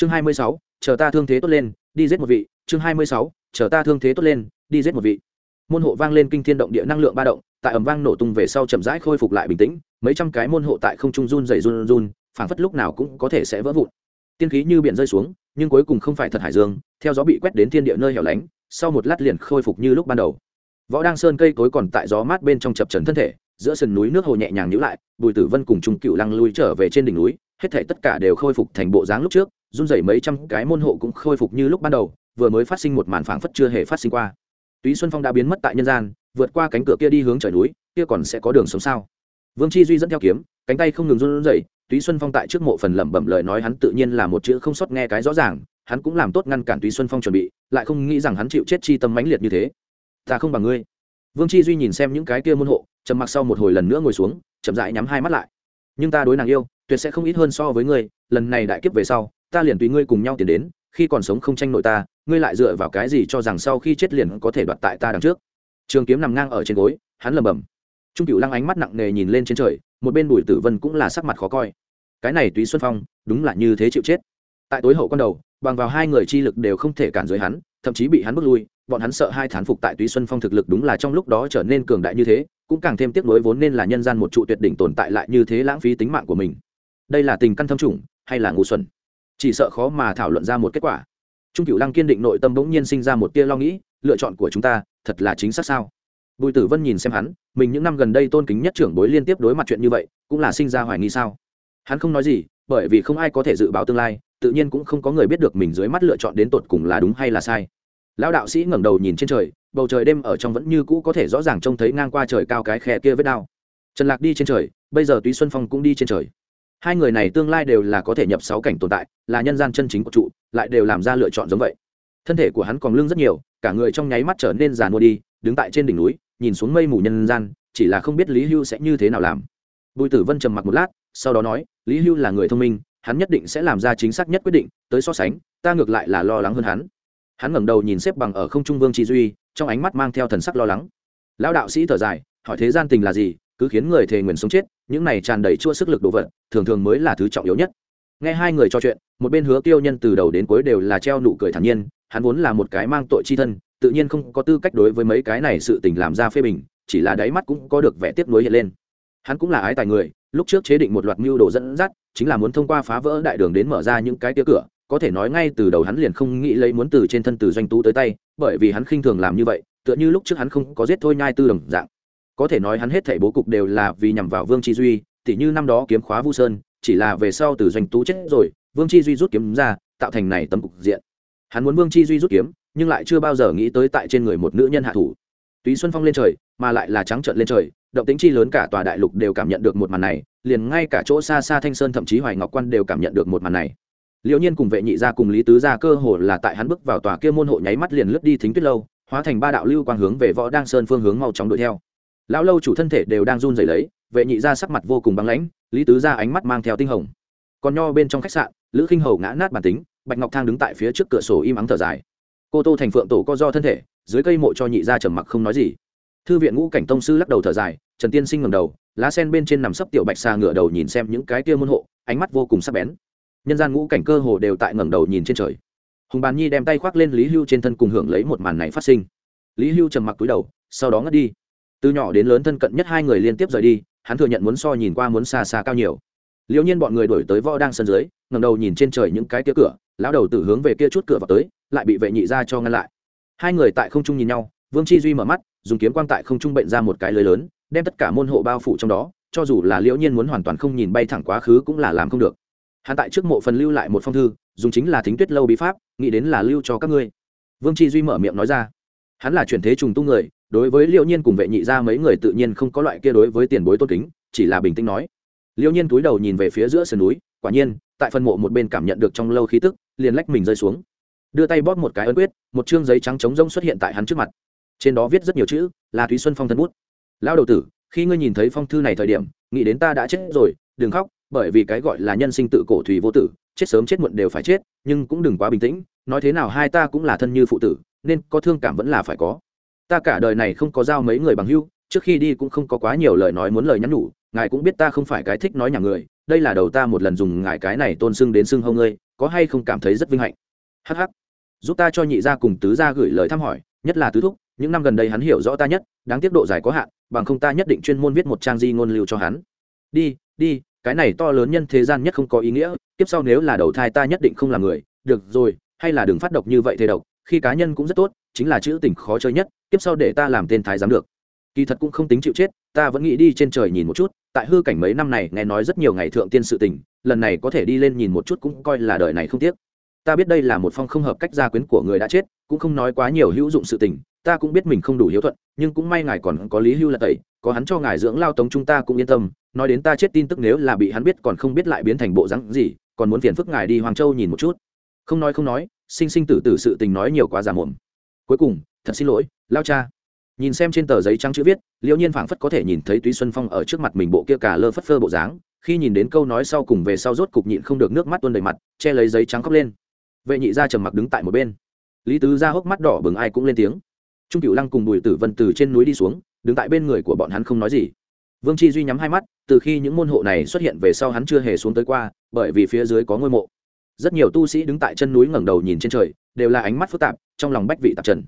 chương hai mươi sáu, chờ ta thương thế tốt lên, đi giết một vị. Chương hai mươi sáu, chờ ta thương thế tốt lên, đi giết một vị. Môn hộ vang lên kinh thiên động địa năng lượng ba động, tại ầm vang nổ tung về sau chậm rãi khôi phục lại bình tĩnh, mấy trăm cái môn hộ tại không trung run dày run run, phảng phất lúc nào cũng có thể sẽ vỡ vụn. Tiên khí như biển rơi xuống, nhưng cuối cùng không phải thật hải dương, theo gió bị quét đến thiên địa nơi hẻo lánh, sau một lát liền khôi phục như lúc ban đầu. Võ đang sơn cây cối còn tại gió mát bên trong chập trấn thân thể giữa sườn núi nước hồ nhẹ nhàng nhữ lại, bùi tử vân cùng trung cựu lăng lui trở về trên đỉnh núi, hết thể tất cả đều khôi phục thành bộ dáng lúc trước, run rẩy mấy trăm cái môn hộ cũng khôi phục như lúc ban đầu, vừa mới phát sinh một màn phảng phất chưa hề phát sinh qua. Túy xuân phong đã biến mất tại nhân gian, vượt qua cánh cửa kia đi hướng trời núi, kia còn sẽ có đường sống sao? Vương chi duy dẫn theo kiếm, cánh tay không ngừng run rẩy, túy xuân phong tại trước mộ phần lẩm bẩm lời nói hắn tự nhiên là một chữ không sót nghe cái rõ ràng, hắn cũng làm tốt ngăn cản túy xuân phong chuẩn bị, lại không nghĩ rằng hắn chịu chết chi tâm mãnh liệt như thế. Ta không bằng ngươi vương chi duy nhìn xem những cái kia môn hộ, trầm mặc sau một hồi lần nữa ngồi xuống, chậm rãi nhắm hai mắt lại. Nhưng ta đối nàng yêu, tuyệt sẽ không ít hơn so với ngươi, lần này đại kiếp về sau, ta liền tùy ngươi cùng nhau tiến đến, khi còn sống không tranh nội ta, ngươi lại dựa vào cái gì cho rằng sau khi chết liền có thể đoạt tại ta đằng trước? Trường kiếm nằm ngang ở trên gối, hắn lầm bầm trung cựu lăng ánh mắt nặng nề nhìn lên trên trời, một bên bùi tử vân cũng là sắc mặt khó coi. Cái này túy xuân phong, đúng là như thế chịu chết. Tại tối hậu con đầu, bằng vào hai người chi lực đều không thể cản dưới hắn, thậm chí bị hắn bước lui bọn hắn sợ hai thán phục tại túy xuân phong thực lực đúng là trong lúc đó trở nên cường đại như thế, cũng càng thêm tiếc nuối vốn nên là nhân gian một trụ tuyệt đỉnh tồn tại lại như thế lãng phí tính mạng của mình. Đây là tình căn thâm trùng, hay là ngu xuẩn? Chỉ sợ khó mà thảo luận ra một kết quả. Trung cửu lăng kiên định nội tâm bỗng nhiên sinh ra một tia lo nghĩ, lựa chọn của chúng ta, thật là chính xác sao? Bùi tử vân nhìn xem hắn, mình những năm gần đây tôn kính nhất trưởng bối liên tiếp đối mặt chuyện như vậy, cũng là sinh ra hoài nghi sao? Hắn không nói gì, bởi vì không ai có thể dự báo tương lai, tự nhiên cũng không có người biết được mình dưới mắt lựa chọn đến tột cùng là đúng hay là sai lão đạo sĩ ngẩng đầu nhìn trên trời, bầu trời đêm ở trong vẫn như cũ có thể rõ ràng trông thấy ngang qua trời cao cái khe kia vết đao. Trần lạc đi trên trời, bây giờ túy xuân phong cũng đi trên trời. Hai người này tương lai đều là có thể nhập sáu cảnh tồn tại, là nhân gian chân chính của trụ, lại đều làm ra lựa chọn giống vậy. Thân thể của hắn còn lưng rất nhiều, cả người trong nháy mắt trở nên già mua đi, đứng tại trên đỉnh núi, nhìn xuống mây mù nhân gian, chỉ là không biết lý hưu sẽ như thế nào làm. Bùi tử vân trầm mặc một lát, sau đó nói, lý hưu là người thông minh, hắn nhất định sẽ làm ra chính xác nhất quyết định, tới so sánh, ta ngược lại là lo lắng hơn hắn hắn ngẩng đầu nhìn xếp bằng ở không trung vương chi duy, trong ánh mắt mang theo thần sắc lo lắng. Lão đạo sĩ thở dài, hỏi thế gian tình là gì, cứ khiến người thề nguyện sống chết, những này tràn đầy chua sức lực đồ vật, thường thường mới là thứ trọng yếu nhất. Nghe hai người trò chuyện, một bên hứa tiêu nhân từ đầu đến cuối đều là treo nụ cười thản nhiên, hắn vốn là một cái mang tội chi thân, tự nhiên không có tư cách đối với mấy cái này sự tình làm ra phê bình, chỉ là đáy mắt cũng có được vẻ tiếp nối hiện lên. Hắn cũng là ái tài người, lúc trước chế định một loạt mưu đồ dẫn dắt, chính là muốn thông qua phá vỡ đại đường đến mở ra những cái tia cửa có thể nói ngay từ đầu hắn liền không nghĩ lấy muốn từ trên thân từ doanh tú tới tay, bởi vì hắn khinh thường làm như vậy, tựa như lúc trước hắn không có giết thôi nhai tư đồng dạng. Có thể nói hắn hết thảy bố cục đều là vì nhằm vào vương chi duy, tỉ như năm đó kiếm khóa vu sơn, chỉ là về sau từ doanh tú chết rồi, vương chi duy rút kiếm ra, tạo thành này tấm cục diện. Hắn muốn vương chi duy rút kiếm, nhưng lại chưa bao giờ nghĩ tới tại trên người một nữ nhân hạ thủ. Túy xuân phong lên trời, mà lại là trắng trợn lên trời, động tính chi lớn cả tòa đại lục đều cảm nhận được một màn này, liền ngay cả chỗ xa xa thanh sơn thậm chí hoài ngọc quan đều cảm nhận được một màn này liệu nhiên cùng vệ nhị gia cùng lý tứ gia cơ hồ là tại hắn bước vào tòa kia môn hộ nháy mắt liền lướt đi thính tuyết lâu, hóa thành ba đạo lưu quang hướng về võ đăng sơn phương hướng mau chóng đuổi theo. Lão lâu chủ thân thể đều đang run rẩy lấy, vệ nhị gia sắc mặt vô cùng băng lãnh, lý tứ gia ánh mắt mang theo tinh hồng. Còn nho bên trong khách sạn, lữ khinh hầu ngã nát bản tính, bạch ngọc thang đứng tại phía trước cửa sổ im ắng thở dài. Cô tô thành phượng tổ co do thân thể, dưới cây mộ cho nhị gia trầm mặc không nói gì. Thư viện ngũ cảnh tông sư lắc đầu thở dài, trần tiên sinh ngầm đầu, lá sen bên trên nằm sấp tiểu bạch xa ngửa đầu nhìn xem những cái kia môn hộ, ánh mắt vô cùng sắc bén nhân gian ngũ cảnh cơ hồ đều tại ngẩng đầu nhìn trên trời. Hùng bàn nhi đem tay khoác lên lý hưu trên thân cùng hưởng lấy một màn này phát sinh. Lý hưu trầm mặc túi đầu, sau đó ngất đi. Từ nhỏ đến lớn thân cận nhất hai người liên tiếp rời đi, hắn thừa nhận muốn so nhìn qua muốn xa xa cao nhiều. Liệu nhiên bọn người đổi tới võ đang sân dưới ngầm đầu nhìn trên trời những cái kia cửa, lão đầu tử hướng về kia chút cửa vào tới, lại bị vệ nhị ra cho ngăn lại. Hai người tại không trung nhìn nhau, vương chi duy mở mắt, dùng kiếm quang tại không trung bệnh ra một cái lưới lớn, đem tất cả môn hộ bao phủ trong đó, cho dù là liễu nhiên muốn hoàn toàn không nhìn bay thẳng quá khứ cũng là làm không được hắn tại trước mộ phần lưu lại một phong thư, dùng chính là thính tuyết lâu bí pháp, nghĩ đến là lưu cho các ngươi. Vương chi duy mở miệng nói ra. Hắn là chuyển thế trùng tu người, đối với liệu nhiên cùng vệ nhị ra mấy người tự nhiên không có loại kia đối với tiền bối tôn kính, chỉ là bình tĩnh nói. Liệu nhiên túi đầu nhìn về phía giữa sườn núi, quả nhiên, tại phần mộ một bên cảm nhận được trong lâu khí tức, liền lách mình rơi xuống. Đưa tay bóp một cái ấn quyết, một chương giấy trắng trống rông xuất hiện tại hắn trước mặt. Trên đó viết rất nhiều chữ, là thúy xuân phong thân bút. Lão đầu tử, khi ngươi nhìn thấy phong thư này thời điểm, nghĩ đến ta đã chết rồi, đừng khóc bởi vì cái gọi là nhân sinh tự cổ thủy vô tử, chết sớm chết muộn đều phải chết, nhưng cũng đừng quá bình tĩnh, nói thế nào hai ta cũng là thân như phụ tử, nên có thương cảm vẫn là phải có. Ta cả đời này không có giao mấy người bằng hưu trước khi đi cũng không có quá nhiều lời nói muốn lời nhắn nhủ, ngài cũng biết ta không phải cái thích nói nhà người, đây là đầu ta một lần dùng ngài cái này tôn sưng đến sưng hông ngươi, có hay không cảm thấy rất vinh hạnh. Hh giúp ta cho nhị gia cùng tứ gia gửi lời thăm hỏi, nhất là tứ thúc, những năm gần đây hắn hiểu rõ ta nhất, đáng tiếc độ dài có hạn, bằng không ta nhất định chuyên môn viết một trang di ngôn lưu cho hắn. Đi đi cái này to lớn nhân thế gian nhất không có ý nghĩa tiếp sau nếu là đầu thai ta nhất định không là người, được rồi, hay là đừng phát độc như vậy thế độc, khi cá nhân cũng rất tốt, chính là chữ tình khó chơi nhất tiếp sau để ta làm tên thái giám được. Kỳ thật cũng không tính chịu chết, ta vẫn nghĩ đi trên trời nhìn một chút, tại hư cảnh mấy năm này nghe nói rất nhiều ngày thượng tiên sự tình, lần này có thể đi lên nhìn một chút cũng coi là đời này không tiếc. Ta biết đây là một phong không hợp cách gia quyến của người đã chết, cũng không nói quá nhiều hữu dụng sự tình ta cũng biết mình không đủ hiếu thuận, nhưng cũng may ngài còn có lý hưu là tẩy, có hắn cho ngài dưỡng lao tống chúng ta cũng yên tâm, nói đến ta chết tin tức nếu là bị hắn biết còn không biết lại biến thành bộ rắn gì, còn muốn phiền phức ngài đi hoàng châu nhìn một chút. Không nói không nói, sinh sinh tử tử sự tình nói nhiều quá giả mồm cuối cùng, thật xin lỗi, lao cha. Nhìn xem trên tờ giấy trắng chữ viết, liễu nhiên phảng phất có thể nhìn thấy túy xuân phong ở trước mặt mình bộ kia cả lơ phất phơ bộ dáng, khi nhìn đến câu nói sau cùng về sau rốt cục nhịn không được nước mắt tuôn đầy mặt, che lấy giấy trắng khóc lên. Vệ nhị gia trầm mặc đứng tại một bên. Lý tứ ra hốc mắt đỏ bừng ai cũng lên tiếng trung cửu lăng cùng bùi tử vân từ trên núi đi xuống, đứng tại bên người của bọn hắn không nói gì. Vương chi duy nhắm hai mắt, từ khi những môn hộ này xuất hiện về sau hắn chưa hề xuống tới qua, bởi vì phía dưới có ngôi mộ. Rất nhiều tu sĩ đứng tại chân núi ngẩng đầu nhìn trên trời, đều là ánh mắt phức tạp, trong lòng bách vị tạp trần.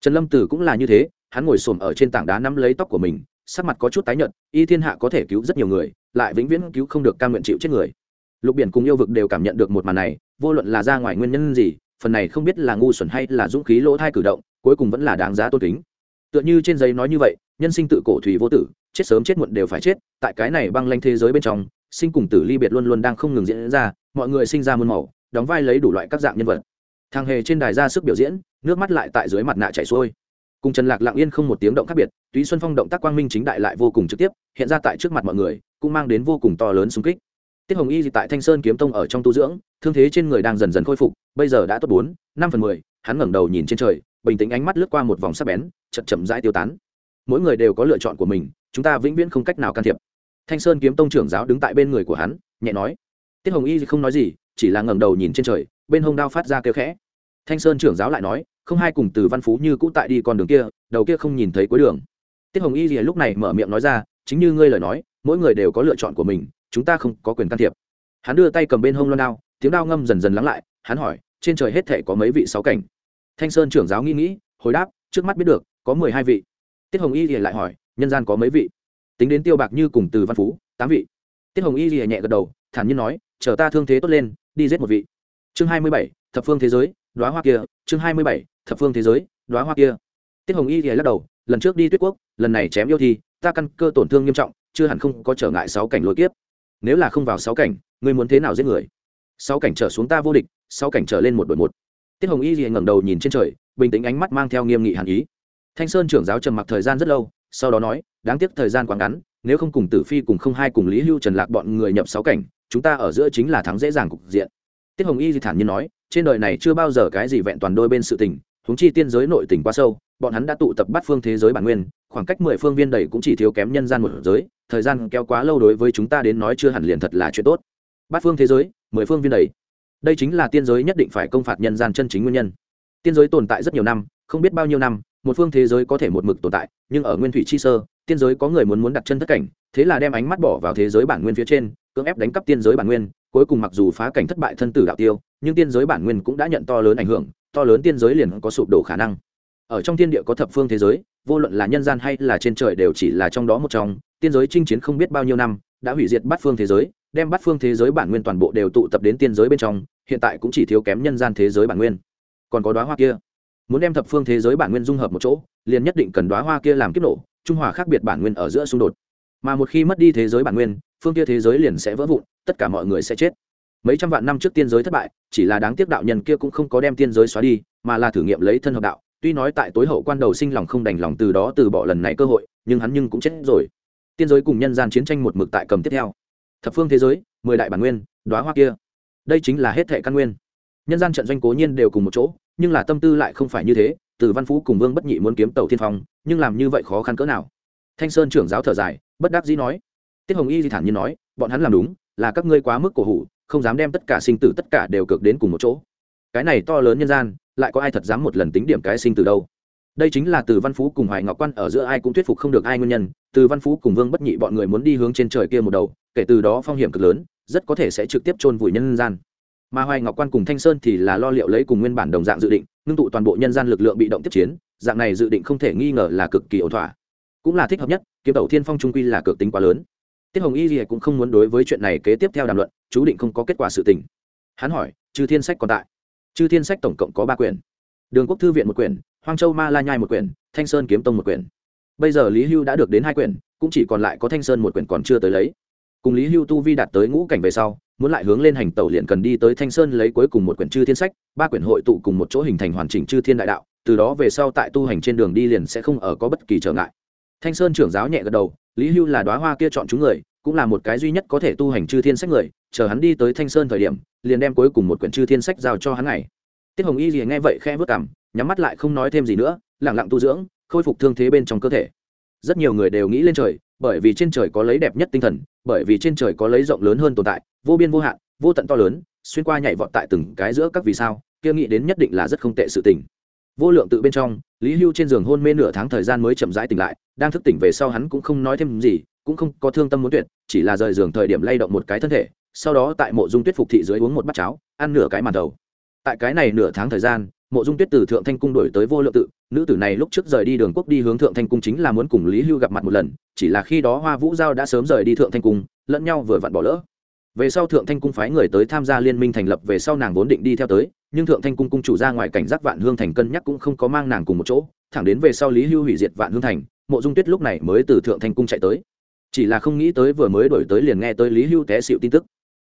Trần lâm tử cũng là như thế, hắn ngồi xổm ở trên tảng đá nắm lấy tóc của mình, sắc mặt có chút tái nhợt, y thiên hạ có thể cứu rất nhiều người, lại vĩnh viễn cứu không được ca nguyện chịu chết người. Lục biển cùng yêu vực đều cảm nhận được một màn này, vô luận là ra ngoài nguyên nhân gì phần này không biết là ngu xuẩn hay là dũng khí lỗ thai cử động, cuối cùng vẫn là đáng giá tôn kính. Tựa như trên giấy nói như vậy, nhân sinh tự cổ thủy vô tử, chết sớm chết muộn đều phải chết, tại cái này băng lanh thế giới bên trong, sinh cùng tử ly biệt luôn luôn đang không ngừng diễn ra, mọi người sinh ra muôn màu, đóng vai lấy đủ loại các dạng nhân vật. Thằng hề trên đài ra sức biểu diễn, nước mắt lại tại dưới mặt nạ chảy xuôi. Cùng trần lạc lặng yên không một tiếng động khác biệt, túy xuân phong động tác quang minh chính đại lại vô cùng trực tiếp, hiện ra tại trước mặt mọi người, cũng mang đến vô cùng to lớn xung kích tiết hồng y tại thanh sơn kiếm tông ở trong tu dưỡng, thương thế trên người đang dần dần khôi phục, bây giờ đã tốt bốn, năm phần mười, hắn ngẩng đầu nhìn trên trời, bình tĩnh ánh mắt lướt qua một vòng sắc bén, chậm chậm rãi tiêu tán. Mỗi người đều có lựa chọn của mình, chúng ta vĩnh viễn không cách nào can thiệp. Thanh sơn kiếm tông trưởng giáo đứng tại bên người của hắn, nhẹ nói. Tiết hồng y không nói gì, chỉ là ngẩng đầu nhìn trên trời, bên hông đao phát ra kêu khẽ. Thanh sơn trưởng giáo lại nói, không hai cùng từ văn phú như cũ tại đi con đường kia, đầu kia không nhìn thấy cuối đường. Tiết hồng y lúc này mở miệng nói ra, chính như ngươi lời nói, mỗi người đều có lựa chọn của mình chúng ta không có quyền can thiệp. Hắn đưa tay cầm bên hông loan đao, tiếng đao ngâm dần dần lắng lại, hắn hỏi, trên trời hết thể có mấy vị sáu cảnh? Thanh sơn trưởng giáo nghĩ nghĩ, hồi đáp, trước mắt biết được, có mười hai vị. Tiết hồng y thì lại hỏi, nhân gian có mấy vị? Tính đến tiêu bạc như cùng từ văn phú, tám vị. Tiết hồng y thì nhẹ gật đầu, thản nhiên nói, chờ ta thương thế tốt lên, đi giết một vị. Chương hai mươi bảy, thập phương thế giới đoá hoa kia. Chương hai mươi bảy, thập phương thế giới đoá hoa kia. Tiết hồng y thì lắc đầu, lần trước đi tuyết quốc, lần này chém yêu thì ta căn cơ tổn thương nghiêm trọng, chưa hẳn không có trở ngại sáu cảnh lối kiếp nếu là không vào sáu cảnh, ngươi muốn thế nào giết người? Sáu cảnh trở xuống ta vô địch, sáu cảnh trở lên một đội một. Tiết hồng y thì ngẩng đầu nhìn trên trời, bình tĩnh ánh mắt mang theo nghiêm nghị hàn ý. Thanh sơn trưởng giáo trầm mặc thời gian rất lâu, sau đó nói, đáng tiếc thời gian quá ngắn, nếu không cùng tử phi, cùng không hai cùng lý hưu, trần lạc bọn người nhập sáu cảnh, chúng ta ở giữa chính là thắng dễ dàng cục diện. Tiết hồng y thì thản nhiên nói, trên đời này chưa bao giờ cái gì vẹn toàn đôi bên sự tình huống chi tiên giới nội tình quá sâu, bọn hắn đã tụ tập bắt phương thế giới bản nguyên, khoảng cách mười phương viên đầy cũng chỉ thiếu kém nhân gian một giới, thời gian kéo quá lâu đối với chúng ta đến nói chưa hẳn liền thật là chuyện tốt. Bát phương thế giới, mười phương viên đầy. Đây chính là tiên giới nhất định phải công phạt nhân gian chân chính nguyên nhân. Tiên giới tồn tại rất nhiều năm, không biết bao nhiêu năm, một phương thế giới có thể một mực tồn tại, nhưng ở nguyên thủy chi sơ, tiên giới có người muốn muốn đặt chân thất cảnh, thế là đem ánh mắt bỏ vào thế giới bản nguyên phía trên, cưỡng ép đánh cắp tiên giới bản nguyên, cuối cùng mặc dù phá cảnh thất bại thân tử đạo tiêu, nhưng tiên giới bản nguyên cũng đã nhận to lớn ảnh hưởng to lớn tiên giới liền có sụp đổ khả năng. Ở trong tiên địa có thập phương thế giới, vô luận là nhân gian hay là trên trời đều chỉ là trong đó một trong, tiên giới chinh chiến không biết bao nhiêu năm, đã hủy diệt bát phương thế giới, đem bát phương thế giới bản nguyên toàn bộ đều tụ tập đến tiên giới bên trong, hiện tại cũng chỉ thiếu kém nhân gian thế giới bản nguyên. Còn có đoá hoa kia. Muốn đem thập phương thế giới bản nguyên dung hợp một chỗ, liền nhất định cần đoá hoa kia làm kiếp nổ, trung hòa khác biệt bản nguyên ở giữa xung đột. Mà một khi mất đi thế giới bản nguyên, phương kia thế giới liền sẽ vỡ vụn, tất cả mọi người sẽ chết mấy trăm vạn năm trước tiên giới thất bại, chỉ là đáng tiếc đạo nhân kia cũng không có đem tiên giới xóa đi, mà là thử nghiệm lấy thân hợp đạo. Tuy nói tại tối hậu quan đầu sinh lòng không đành lòng từ đó từ bỏ lần này cơ hội, nhưng hắn nhưng cũng chết rồi. Tiên giới cùng nhân gian chiến tranh một mực tại cầm tiếp theo. Thập phương thế giới, mười đại bản nguyên đoá hoa kia. Đây chính là hết thệ căn nguyên. Nhân gian trận doanh cố nhiên đều cùng một chỗ, nhưng là tâm tư lại không phải như thế, từ văn phú cùng vương bất nhị muốn kiếm tàu thiên phong, nhưng làm như vậy khó khăn cỡ nào. Thanh sơn trưởng giáo thở dài, bất đắc dĩ nói. Tiết hồng y thì thản nhiên nói, bọn hắn làm đúng, là các ngươi quá mức cổ hủ không dám đem tất cả sinh tử tất cả đều cực đến cùng một chỗ. Cái này to lớn nhân gian, lại có ai thật dám một lần tính điểm cái sinh tử đâu? Đây chính là từ văn phú cùng hoài ngọc quan ở giữa ai cũng thuyết phục không được ai nguyên nhân. Từ văn phú cùng vương bất nhị bọn người muốn đi hướng trên trời kia một đầu, kể từ đó phong hiểm cực lớn, rất có thể sẽ trực tiếp chôn vùi nhân gian. Mà hoài ngọc quan cùng thanh sơn thì là lo liệu lấy cùng nguyên bản đồng dạng dự định, ngưng tụ toàn bộ nhân gian lực lượng bị động tiếp chiến, dạng này dự định không thể nghi ngờ là cực kỳ ổn thỏa. Cũng là thích hợp nhất, kiếm Đầu thiên phong trung quy là cực tính quá lớn tiết hồng y gì cũng không muốn đối với chuyện này kế tiếp theo đàm luận, chú định không có kết quả sự tình. Hắn hỏi, chư thiên sách còn tại? Chư thiên sách tổng cộng có ba quyển. Đường quốc thư viện một quyển, hoang châu ma la nhai một quyển, thanh sơn kiếm tông một quyển. Bây giờ lý hưu đã được đến hai quyển, cũng chỉ còn lại có thanh sơn một quyển còn chưa tới lấy. Cùng lý hưu tu vi đạt tới ngũ cảnh về sau, muốn lại hướng lên hành tẩu liền cần đi tới thanh sơn lấy cuối cùng một quyển chư thiên sách, ba quyển hội tụ cùng một chỗ hình thành hoàn chỉnh chư thiên đại đạo, từ đó về sau tại tu hành trên đường đi liền sẽ không ở có bất kỳ trở ngại. Thanh sơn trưởng giáo nhẹ gật đầu lý hưu là đoá hoa kia chọn chúng người, cũng là một cái duy nhất có thể tu hành chư thiên sách người, chờ hắn đi tới thanh sơn thời điểm, liền đem cuối cùng một quyển chư thiên sách giao cho hắn này. Tiết hồng y gì nghe vậy khe vớt cảm nhắm mắt lại không nói thêm gì nữa lẳng lặng tu dưỡng, khôi phục thương thế bên trong cơ thể. Rất nhiều người đều nghĩ lên trời, bởi vì trên trời có lấy đẹp nhất tinh thần, bởi vì trên trời có lấy rộng lớn hơn tồn tại, vô biên vô hạn, vô tận to lớn, xuyên qua nhảy vọt tại từng cái giữa các vì sao, kia nghĩ đến nhất định là rất không tệ sự tình vô lượng tự bên trong, lý hưu trên giường hôn mê nửa tháng thời gian mới chậm rãi tỉnh lại, đang thức tỉnh về sau hắn cũng không nói thêm gì, cũng không có thương tâm muốn tuyệt, chỉ là rời giường thời điểm lay động một cái thân thể, sau đó tại mộ dung tuyết phục thị dưới uống một bát cháo, ăn nửa cái màn đầu. Tại cái này nửa tháng thời gian, mộ dung tuyết từ thượng thanh cung đổi tới vô lượng tự, nữ tử này lúc trước rời đi đường quốc đi hướng thượng thanh cung chính là muốn cùng lý hưu gặp mặt một lần, chỉ là khi đó hoa vũ giao đã sớm rời đi thượng thanh cung, lẫn nhau vừa vặn bỏ lỡ. Về sau thượng thanh cung phái người tới tham gia liên minh thành lập, về sau nàng vốn định đi theo tới nhưng thượng thanh cung cung chủ ra ngoài cảnh giác vạn hương thành cân nhắc cũng không có mang nàng cùng một chỗ, thẳng đến về sau lý hưu hủy diệt vạn hương thành, mộ dung tuyết lúc này mới từ thượng thanh cung chạy tới. Chỉ là không nghĩ tới vừa mới đổi tới liền nghe tới lý hưu té xịu tin tức.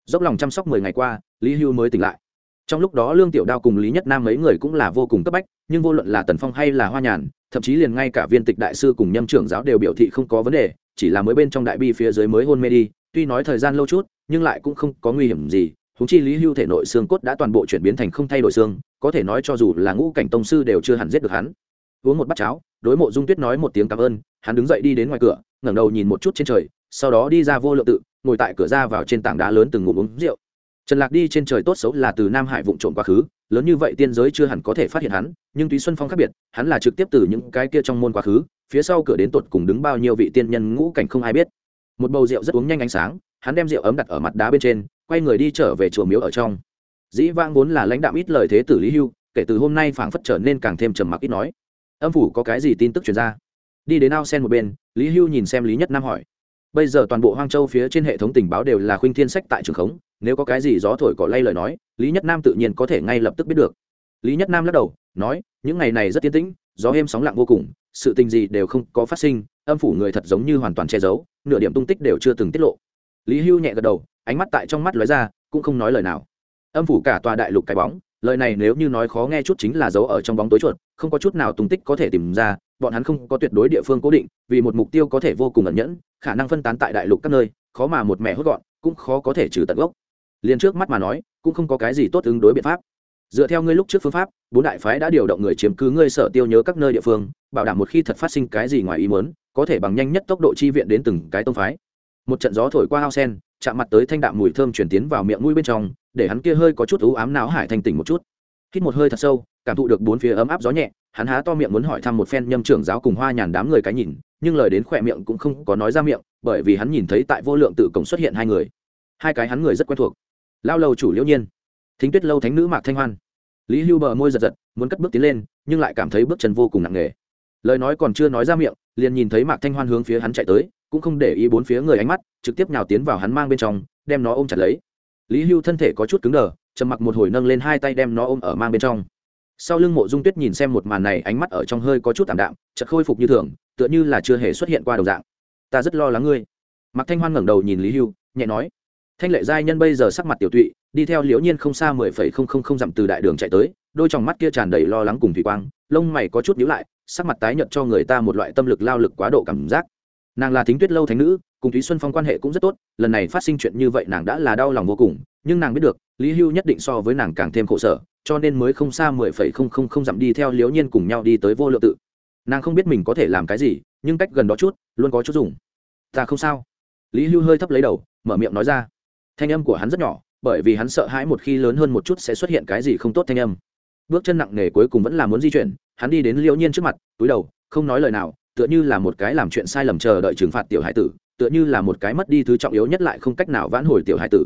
Dốc lòng chăm sóc mười ngày qua, lý hưu mới tỉnh lại. Trong lúc đó lương tiểu đao cùng lý nhất nam mấy người cũng là vô cùng cấp bách, nhưng vô luận là tần phong hay là hoa nhàn, thậm chí liền ngay cả viên tịch đại sư cùng nhâm trưởng giáo đều biểu thị không có vấn đề, chỉ là mới bên trong đại bi phía dưới mới hôn mê đi, tuy nói thời gian lâu chút, nhưng lại cũng không có nguy hiểm gì húng chi lý hưu thể nội xương cốt đã toàn bộ chuyển biến thành không thay đổi xương, có thể nói cho dù là ngũ cảnh tông sư đều chưa hẳn giết được hắn. Uống một bát cháo, đối mộ dung tuyết nói một tiếng cảm ơn, hắn đứng dậy đi đến ngoài cửa, ngẩng đầu nhìn một chút trên trời, sau đó đi ra vô lượng tự, ngồi tại cửa ra vào trên tảng đá lớn từng ngụm uống rượu. Trần lạc đi trên trời tốt xấu là từ nam hải vụng trộm quá khứ, lớn như vậy tiên giới chưa hẳn có thể phát hiện hắn, nhưng túy xuân phong khác biệt, hắn là trực tiếp từ những cái kia trong môn quá khứ, phía sau cửa đến tột cùng đứng bao nhiêu vị tiên nhân ngũ cảnh không ai biết. Một bầu rượu rất uống nhanh ánh sáng, hắn đem rượu ấm đặt ở mặt đá bên trên quay người đi trở về chùa miếu ở trong. Dĩ vang vốn là lãnh đạo ít lời thế tử lý hưu, kể từ hôm nay phảng phất trở nên càng thêm trầm mặc ít nói. Âm phủ có cái gì tin tức truyền ra? Đi đến ao sen một bên, lý hưu nhìn xem lý nhất nam hỏi. Bây giờ toàn bộ hoang châu phía trên hệ thống tình báo đều là khuynh thiên sách tại trường khống, nếu có cái gì gió thổi cỏ lay lời nói, lý nhất nam tự nhiên có thể ngay lập tức biết được. Lý nhất nam lắc đầu, nói, những ngày này rất tiến tĩnh, gió êm sóng lặng vô cùng, sự tình gì đều không có phát sinh, âm phủ người thật giống như hoàn toàn che giấu, nửa điểm tung tích đều chưa từng tiết lộ. Lý hưu nhẹ gật đầu ánh mắt tại trong mắt lóe ra, cũng không nói lời nào. Âm phủ cả tòa đại lục cái bóng, lời này nếu như nói khó nghe chút chính là giấu ở trong bóng tối chuột, không có chút nào tung tích có thể tìm ra, bọn hắn không có tuyệt đối địa phương cố định, vì một mục tiêu có thể vô cùng ẩn nhẫn, khả năng phân tán tại đại lục các nơi, khó mà một mẹ hốt gọn, cũng khó có thể trừ tận gốc. Liền trước mắt mà nói, cũng không có cái gì tốt ứng đối biện pháp. Dựa theo ngươi lúc trước phương pháp, bốn đại phái đã điều động người chiếm cứ ngươi sở tiêu nhớ các nơi địa phương, bảo đảm một khi thật phát sinh cái gì ngoài ý muốn, có thể bằng nhanh nhất tốc độ chi viện đến từng cái tông phái. Một trận gió thổi qua ao sen chạm mặt tới thanh đạm mùi thơm chuyển tiến vào miệng mũi bên trong, để hắn kia hơi có chút ú ám não hải thanh tỉnh một chút. Hít một hơi thật sâu, cảm thụ được bốn phía ấm áp gió nhẹ, hắn há to miệng muốn hỏi thăm một phen nhâm trưởng giáo cùng hoa nhàn đám người cái nhìn, nhưng lời đến khỏe miệng cũng không có nói ra miệng, bởi vì hắn nhìn thấy tại vô lượng tự cổng xuất hiện hai người. Hai cái hắn người rất quen thuộc. Lao lâu chủ liễu nhiên, thính tuyết lâu thánh nữ mạc thanh hoan. Lý hưu bờ môi giật giật, muốn cất bước tiến lên, nhưng lại cảm thấy bước chân vô cùng nặng nề. Lời nói còn chưa nói ra miệng, liền nhìn thấy mạc thanh hoan hướng phía hắn chạy tới cũng không để ý bốn phía người ánh mắt, trực tiếp nhào tiến vào hắn mang bên trong, đem nó ôm chặt lấy. Lý hưu thân thể có chút cứng đờ, trầm mặc một hồi nâng lên hai tay đem nó ôm ở mang bên trong. Sau lưng mộ dung tuyết nhìn xem một màn này, ánh mắt ở trong hơi có chút tảm đạm chật khôi phục như thường, tựa như là chưa hề xuất hiện qua đồng dạng. Ta rất lo lắng ngươi. Mạc thanh hoan ngẩng đầu nhìn lý hưu, nhẹ nói, thanh lệ giai nhân bây giờ sắc mặt tiểu tụy, đi theo liễu nhiên không xa mười phẩy không không không dặm từ đại đường chạy tới, đôi t mắt kia tràn đầy lo lắng cùng thủy quang, lông mày có chút nhíu lại, sắc mặt tái nhợt cho người ta một loại tâm lực lao lực quá độ cảm giác nàng là thính tuyết lâu thánh nữ, cùng thúy xuân phong quan hệ cũng rất tốt, lần này phát sinh chuyện như vậy nàng đã là đau lòng vô cùng, nhưng nàng biết được, lý hưu nhất định so với nàng càng thêm khổ sở, cho nên mới không xa mười phẩy không không không dặm đi theo liễu nhiên cùng nhau đi tới vô lượng tự. Nàng không biết mình có thể làm cái gì, nhưng cách gần đó chút, luôn có chút dùng. Ta không sao. Lý hưu hơi thấp lấy đầu, mở miệng nói ra. Thanh âm của hắn rất nhỏ, bởi vì hắn sợ hãi một khi lớn hơn một chút sẽ xuất hiện cái gì không tốt thanh âm. Bước chân nặng nề cuối cùng vẫn là muốn di chuyển, hắn đi đến liễu nhiên trước mặt, túi đầu, không nói lời nào tựa như là một cái làm chuyện sai lầm chờ đợi trừng phạt tiểu hải tử, tựa như là một cái mất đi thứ trọng yếu nhất lại không cách nào vãn hồi tiểu hải tử.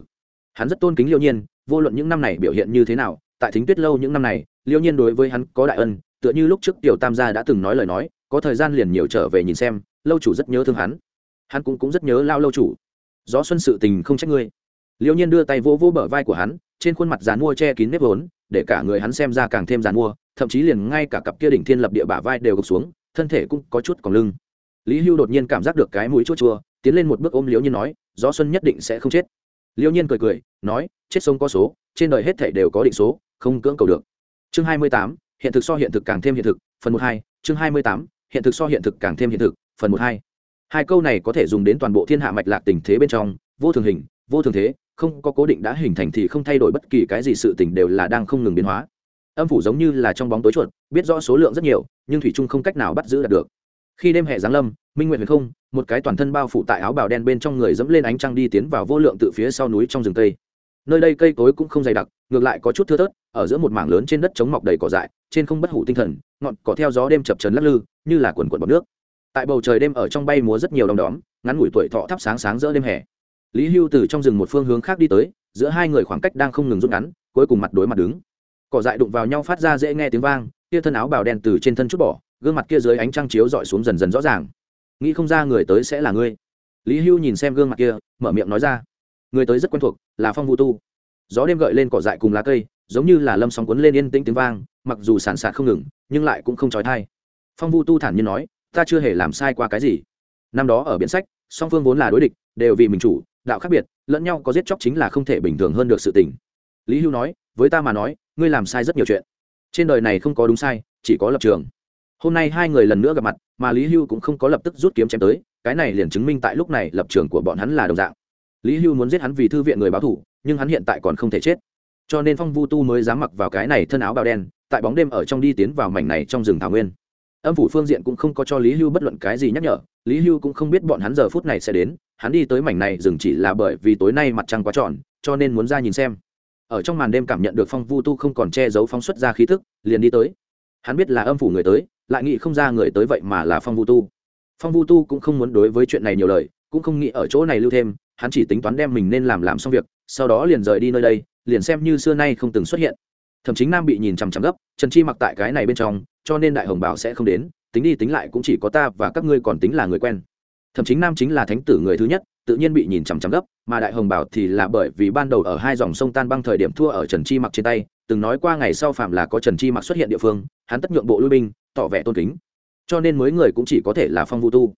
Hắn rất tôn kính Liêu nhiên, vô luận những năm này biểu hiện như thế nào, tại thính tuyết lâu những năm này, Liêu nhiên đối với hắn có đại ân, tựa như lúc trước tiểu tam gia đã từng nói lời nói, có thời gian liền nhiều trở về nhìn xem, lâu chủ rất nhớ thương hắn. Hắn cũng cũng rất nhớ lao lâu chủ. Gió xuân sự tình không trách ngươi. Liêu nhiên đưa tay vỗ vỗ bờ vai của hắn, trên khuôn mặt dàn mua che kín nếp vốn, để cả người hắn xem ra càng thêm dàn mua, thậm chí liền ngay cả cặp kia đỉnh thiên lập địa bả vai đều gục xuống thân thể cũng có chút còn lưng. Lý hưu đột nhiên cảm giác được cái mũi chua chua, tiến lên một bước ôm liễu nhiên nói, gió xuân nhất định sẽ không chết. Liễu nhiên cười cười, nói, chết sông có số, trên đời hết thể đều có định số, không cưỡng cầu được. Chương hai mươi tám, hiện thực so hiện thực càng thêm hiện thực, phần một hai, chương hai mươi tám, hiện thực so hiện thực càng thêm hiện thực, phần một hai. Hai câu này có thể dùng đến toàn bộ thiên hạ mạch lạc tình thế bên trong, vô thường hình, vô thường thế, không có cố định đã hình thành thì không thay đổi bất kỳ cái gì sự tình đều là đang không ngừng biến hóa âm phủ giống như là trong bóng tối chuột, biết rõ số lượng rất nhiều, nhưng thủy trung không cách nào bắt giữ đạt được. Khi đêm hè giáng lâm, minh nguyện huyền không, một cái toàn thân bao phủ tại áo bào đen bên trong người dẫm lên ánh trăng đi tiến vào vô lượng tự phía sau núi trong rừng tây nơi đây cây cối cũng không dày đặc, ngược lại có chút thưa thớt, ở giữa một mảng lớn trên đất chống mọc đầy cỏ dại, trên không bất hủ tinh thần, ngọn cỏ theo gió đêm chập trấn lắc lư, như là quần quần bọc nước. Tại bầu trời đêm ở trong bay múa rất nhiều đom đóm, ngắn ngủi tuổi thọ thắp sáng sáng giữa đêm hè. Lý hưu từ trong rừng một phương hướng khác đi tới, giữa hai người khoảng cách đang không ngừng rút ngắn, cuối cùng mặt đối mặt đứng cỏ dại đụng vào nhau phát ra dễ nghe tiếng vang, kia thân áo bào đen từ trên thân chút bỏ, gương mặt kia dưới ánh trăng chiếu dọi xuống dần dần rõ ràng. Nghĩ không ra người tới sẽ là ngươi. Lý hưu nhìn xem gương mặt kia, mở miệng nói ra. Người tới rất quen thuộc, là phong vũ tu. Gió đêm gợi lên cỏ dại cùng lá cây, giống như là lâm sóng cuốn lên yên tĩnh tiếng vang, mặc dù sản sạt không ngừng, nhưng lại cũng không trói thai phong vu tu thản nhiên nói, ta chưa hề làm sai qua cái gì. Năm đó ở biển sách, song phương vốn là đối địch, đều vì mình chủ, đạo khác biệt, lẫn nhau có giết chóc chính là không thể bình thường hơn được sự tình. Lý hưu nói với ta mà nói, ngươi làm sai rất nhiều chuyện. Trên đời này không có đúng sai, chỉ có lập trường. Hôm nay hai người lần nữa gặp mặt, mà lý hưu cũng không có lập tức rút kiếm chém tới, cái này liền chứng minh tại lúc này lập trường của bọn hắn là đồng dạng. Lý hưu muốn giết hắn vì thư viện người báo thủ, nhưng hắn hiện tại còn không thể chết. Cho nên phong vu tu mới dám mặc vào cái này thân áo bào đen, tại bóng đêm ở trong đi tiến vào mảnh này trong rừng thảo nguyên. Âm phủ phương diện cũng không có cho lý hưu bất luận cái gì nhắc nhở, lý hưu cũng không biết bọn hắn giờ phút này sẽ đến, hắn đi tới mảnh này rừng chỉ là bởi vì tối nay mặt trăng quá tròn, cho nên muốn ra nhìn xem ở trong màn đêm cảm nhận được phong vu tu không còn che giấu phóng xuất ra khí thức, liền đi tới. Hắn biết là âm phủ người tới, lại nghĩ không ra người tới vậy mà là phong vu tu. Phong vu tu cũng không muốn đối với chuyện này nhiều lời, cũng không nghĩ ở chỗ này lưu thêm, hắn chỉ tính toán đem mình nên làm làm xong việc, sau đó liền rời đi nơi đây, liền xem như xưa nay không từng xuất hiện. Thậm chí nam bị nhìn chằm chằm gấp, trần chi mặc tại cái này bên trong, cho nên đại hồng bảo sẽ không đến, tính đi tính lại cũng chỉ có ta và các ngươi còn tính là người quen. Thậm chí nam chính là thánh tử người thứ nhất tự nhiên bị nhìn chằm chằm gấp, mà đại hồng bảo thì là bởi vì ban đầu ở hai dòng sông tan băng thời điểm thua ở trần chi mặc trên tay, từng nói qua ngày sau phạm là có trần chi mặc xuất hiện địa phương, hắn tất nhượng bộ lui binh, tỏ vẻ tôn kính. Cho nên mới người cũng chỉ có thể là phong vũ tu.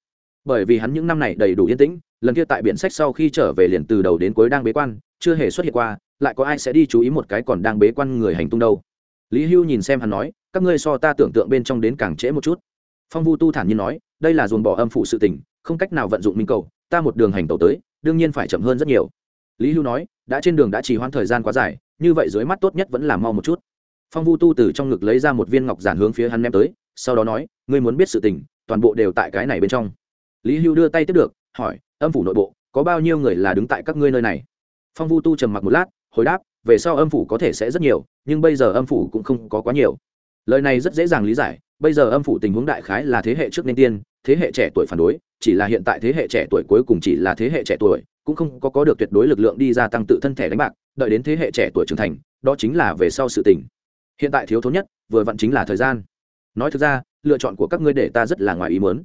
Bởi vì hắn những năm này đầy đủ yên tĩnh, lần kia tại biển sách sau khi trở về liền từ đầu đến cuối đang bế quan, chưa hề xuất hiện qua, lại có ai sẽ đi chú ý một cái còn đang bế quan người hành tung đâu. Lý hưu nhìn xem hắn nói, các ngươi so ta tưởng tượng bên trong đến càng trễ một chút. Phong vu tu thản nhiên nói, đây là dồn bỏ âm phủ sự tình, không cách nào vận dụng minh cầu ta một đường hành tàu tới, đương nhiên phải chậm hơn rất nhiều. Lý hưu nói, đã trên đường đã trì hoãn thời gian quá dài, như vậy dưới mắt tốt nhất vẫn là mau một chút. Phong vu tu từ trong ngực lấy ra một viên ngọc giản hướng phía hắn ném tới, sau đó nói, ngươi muốn biết sự tình, toàn bộ đều tại cái này bên trong. Lý hưu đưa tay tiếp được, hỏi, âm phủ nội bộ, có bao nhiêu người là đứng tại các ngươi nơi này? Phong vu tu trầm mặc một lát, hồi đáp, về sau âm phủ có thể sẽ rất nhiều, nhưng bây giờ âm phủ cũng không có quá nhiều. Lời này rất dễ dàng lý giải bây giờ âm phủ tình huống đại khái là thế hệ trước nên tiên, thế hệ trẻ tuổi phản đối, chỉ là hiện tại thế hệ trẻ tuổi cuối cùng chỉ là thế hệ trẻ tuổi, cũng không có có được tuyệt đối lực lượng đi gia tăng tự thân thể đánh bạc, đợi đến thế hệ trẻ tuổi trưởng thành, đó chính là về sau sự tình. Hiện tại thiếu thốn nhất, vừa vặn chính là thời gian. Nói thực ra, lựa chọn của các ngươi để ta rất là ngoài ý muốn.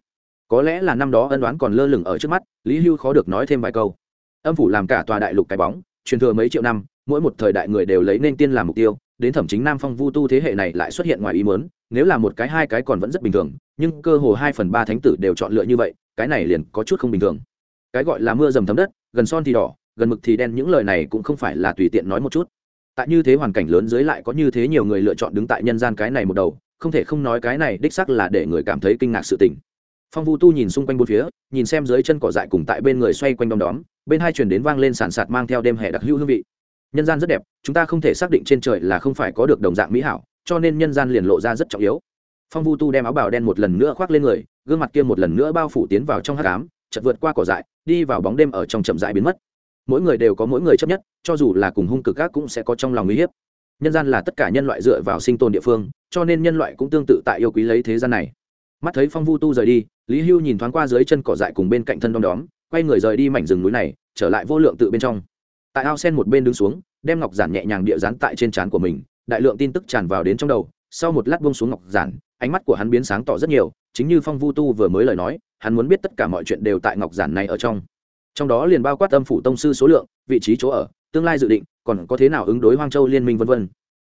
Có lẽ là năm đó ân đoán còn lơ lửng ở trước mắt, lý hưu khó được nói thêm vài câu. Âm phủ làm cả tòa đại lục cái bóng, truyền thừa mấy triệu năm, mỗi một thời đại người đều lấy nên tiên làm mục tiêu đến thẩm chính nam phong vu tu thế hệ này lại xuất hiện ngoài ý muốn, nếu là một cái, hai cái còn vẫn rất bình thường, nhưng cơ hồ hai phần ba thánh tử đều chọn lựa như vậy, cái này liền có chút không bình thường. Cái gọi là mưa dầm thấm đất, gần son thì đỏ, gần mực thì đen, những lời này cũng không phải là tùy tiện nói một chút. Tại như thế hoàn cảnh lớn dưới lại có như thế nhiều người lựa chọn đứng tại nhân gian cái này một đầu, không thể không nói cái này đích sắc là để người cảm thấy kinh ngạc sự tình. Phong vu tu nhìn xung quanh bốn phía, nhìn xem dưới chân cỏ dại cùng tại bên người xoay quanh đom đóm, bên hai chuyển đến vang lên sàn sạt mang theo đêm hè đặc hữu hương vị nhân gian rất đẹp, chúng ta không thể xác định trên trời là không phải có được đồng dạng mỹ hảo, cho nên nhân gian liền lộ ra rất trọng yếu. Phong vu tu đem áo bào đen một lần nữa khoác lên người, gương mặt kia một lần nữa bao phủ tiến vào trong hát cám chật vượt qua cỏ dại, đi vào bóng đêm ở trong chậm dại biến mất. Mỗi người đều có mỗi người chấp nhất, cho dù là cùng hung cực gác cũng sẽ có trong lòng uy hiếp. Nhân gian là tất cả nhân loại dựa vào sinh tồn địa phương, cho nên nhân loại cũng tương tự tại yêu quý lấy thế gian này. Mắt thấy phong vu tu rời đi, lý hưu nhìn thoáng qua dưới chân cỏ dại cùng bên cạnh thân đom đóm, quay người rời đi mảnh rừng núi này, trở lại vô lượng tự bên trong tại ao sen một bên đứng xuống, đem ngọc giản nhẹ nhàng địa dán tại trên trán của mình, đại lượng tin tức tràn vào đến trong đầu, sau một lát buông xuống ngọc giản, ánh mắt của hắn biến sáng tỏ rất nhiều, chính như phong vu tu vừa mới lời nói, hắn muốn biết tất cả mọi chuyện đều tại ngọc giản này ở trong. Trong đó liền bao quát âm phủ tông sư số lượng, vị trí chỗ ở, tương lai dự định, còn có thế nào ứng đối hoang châu liên minh vân vân.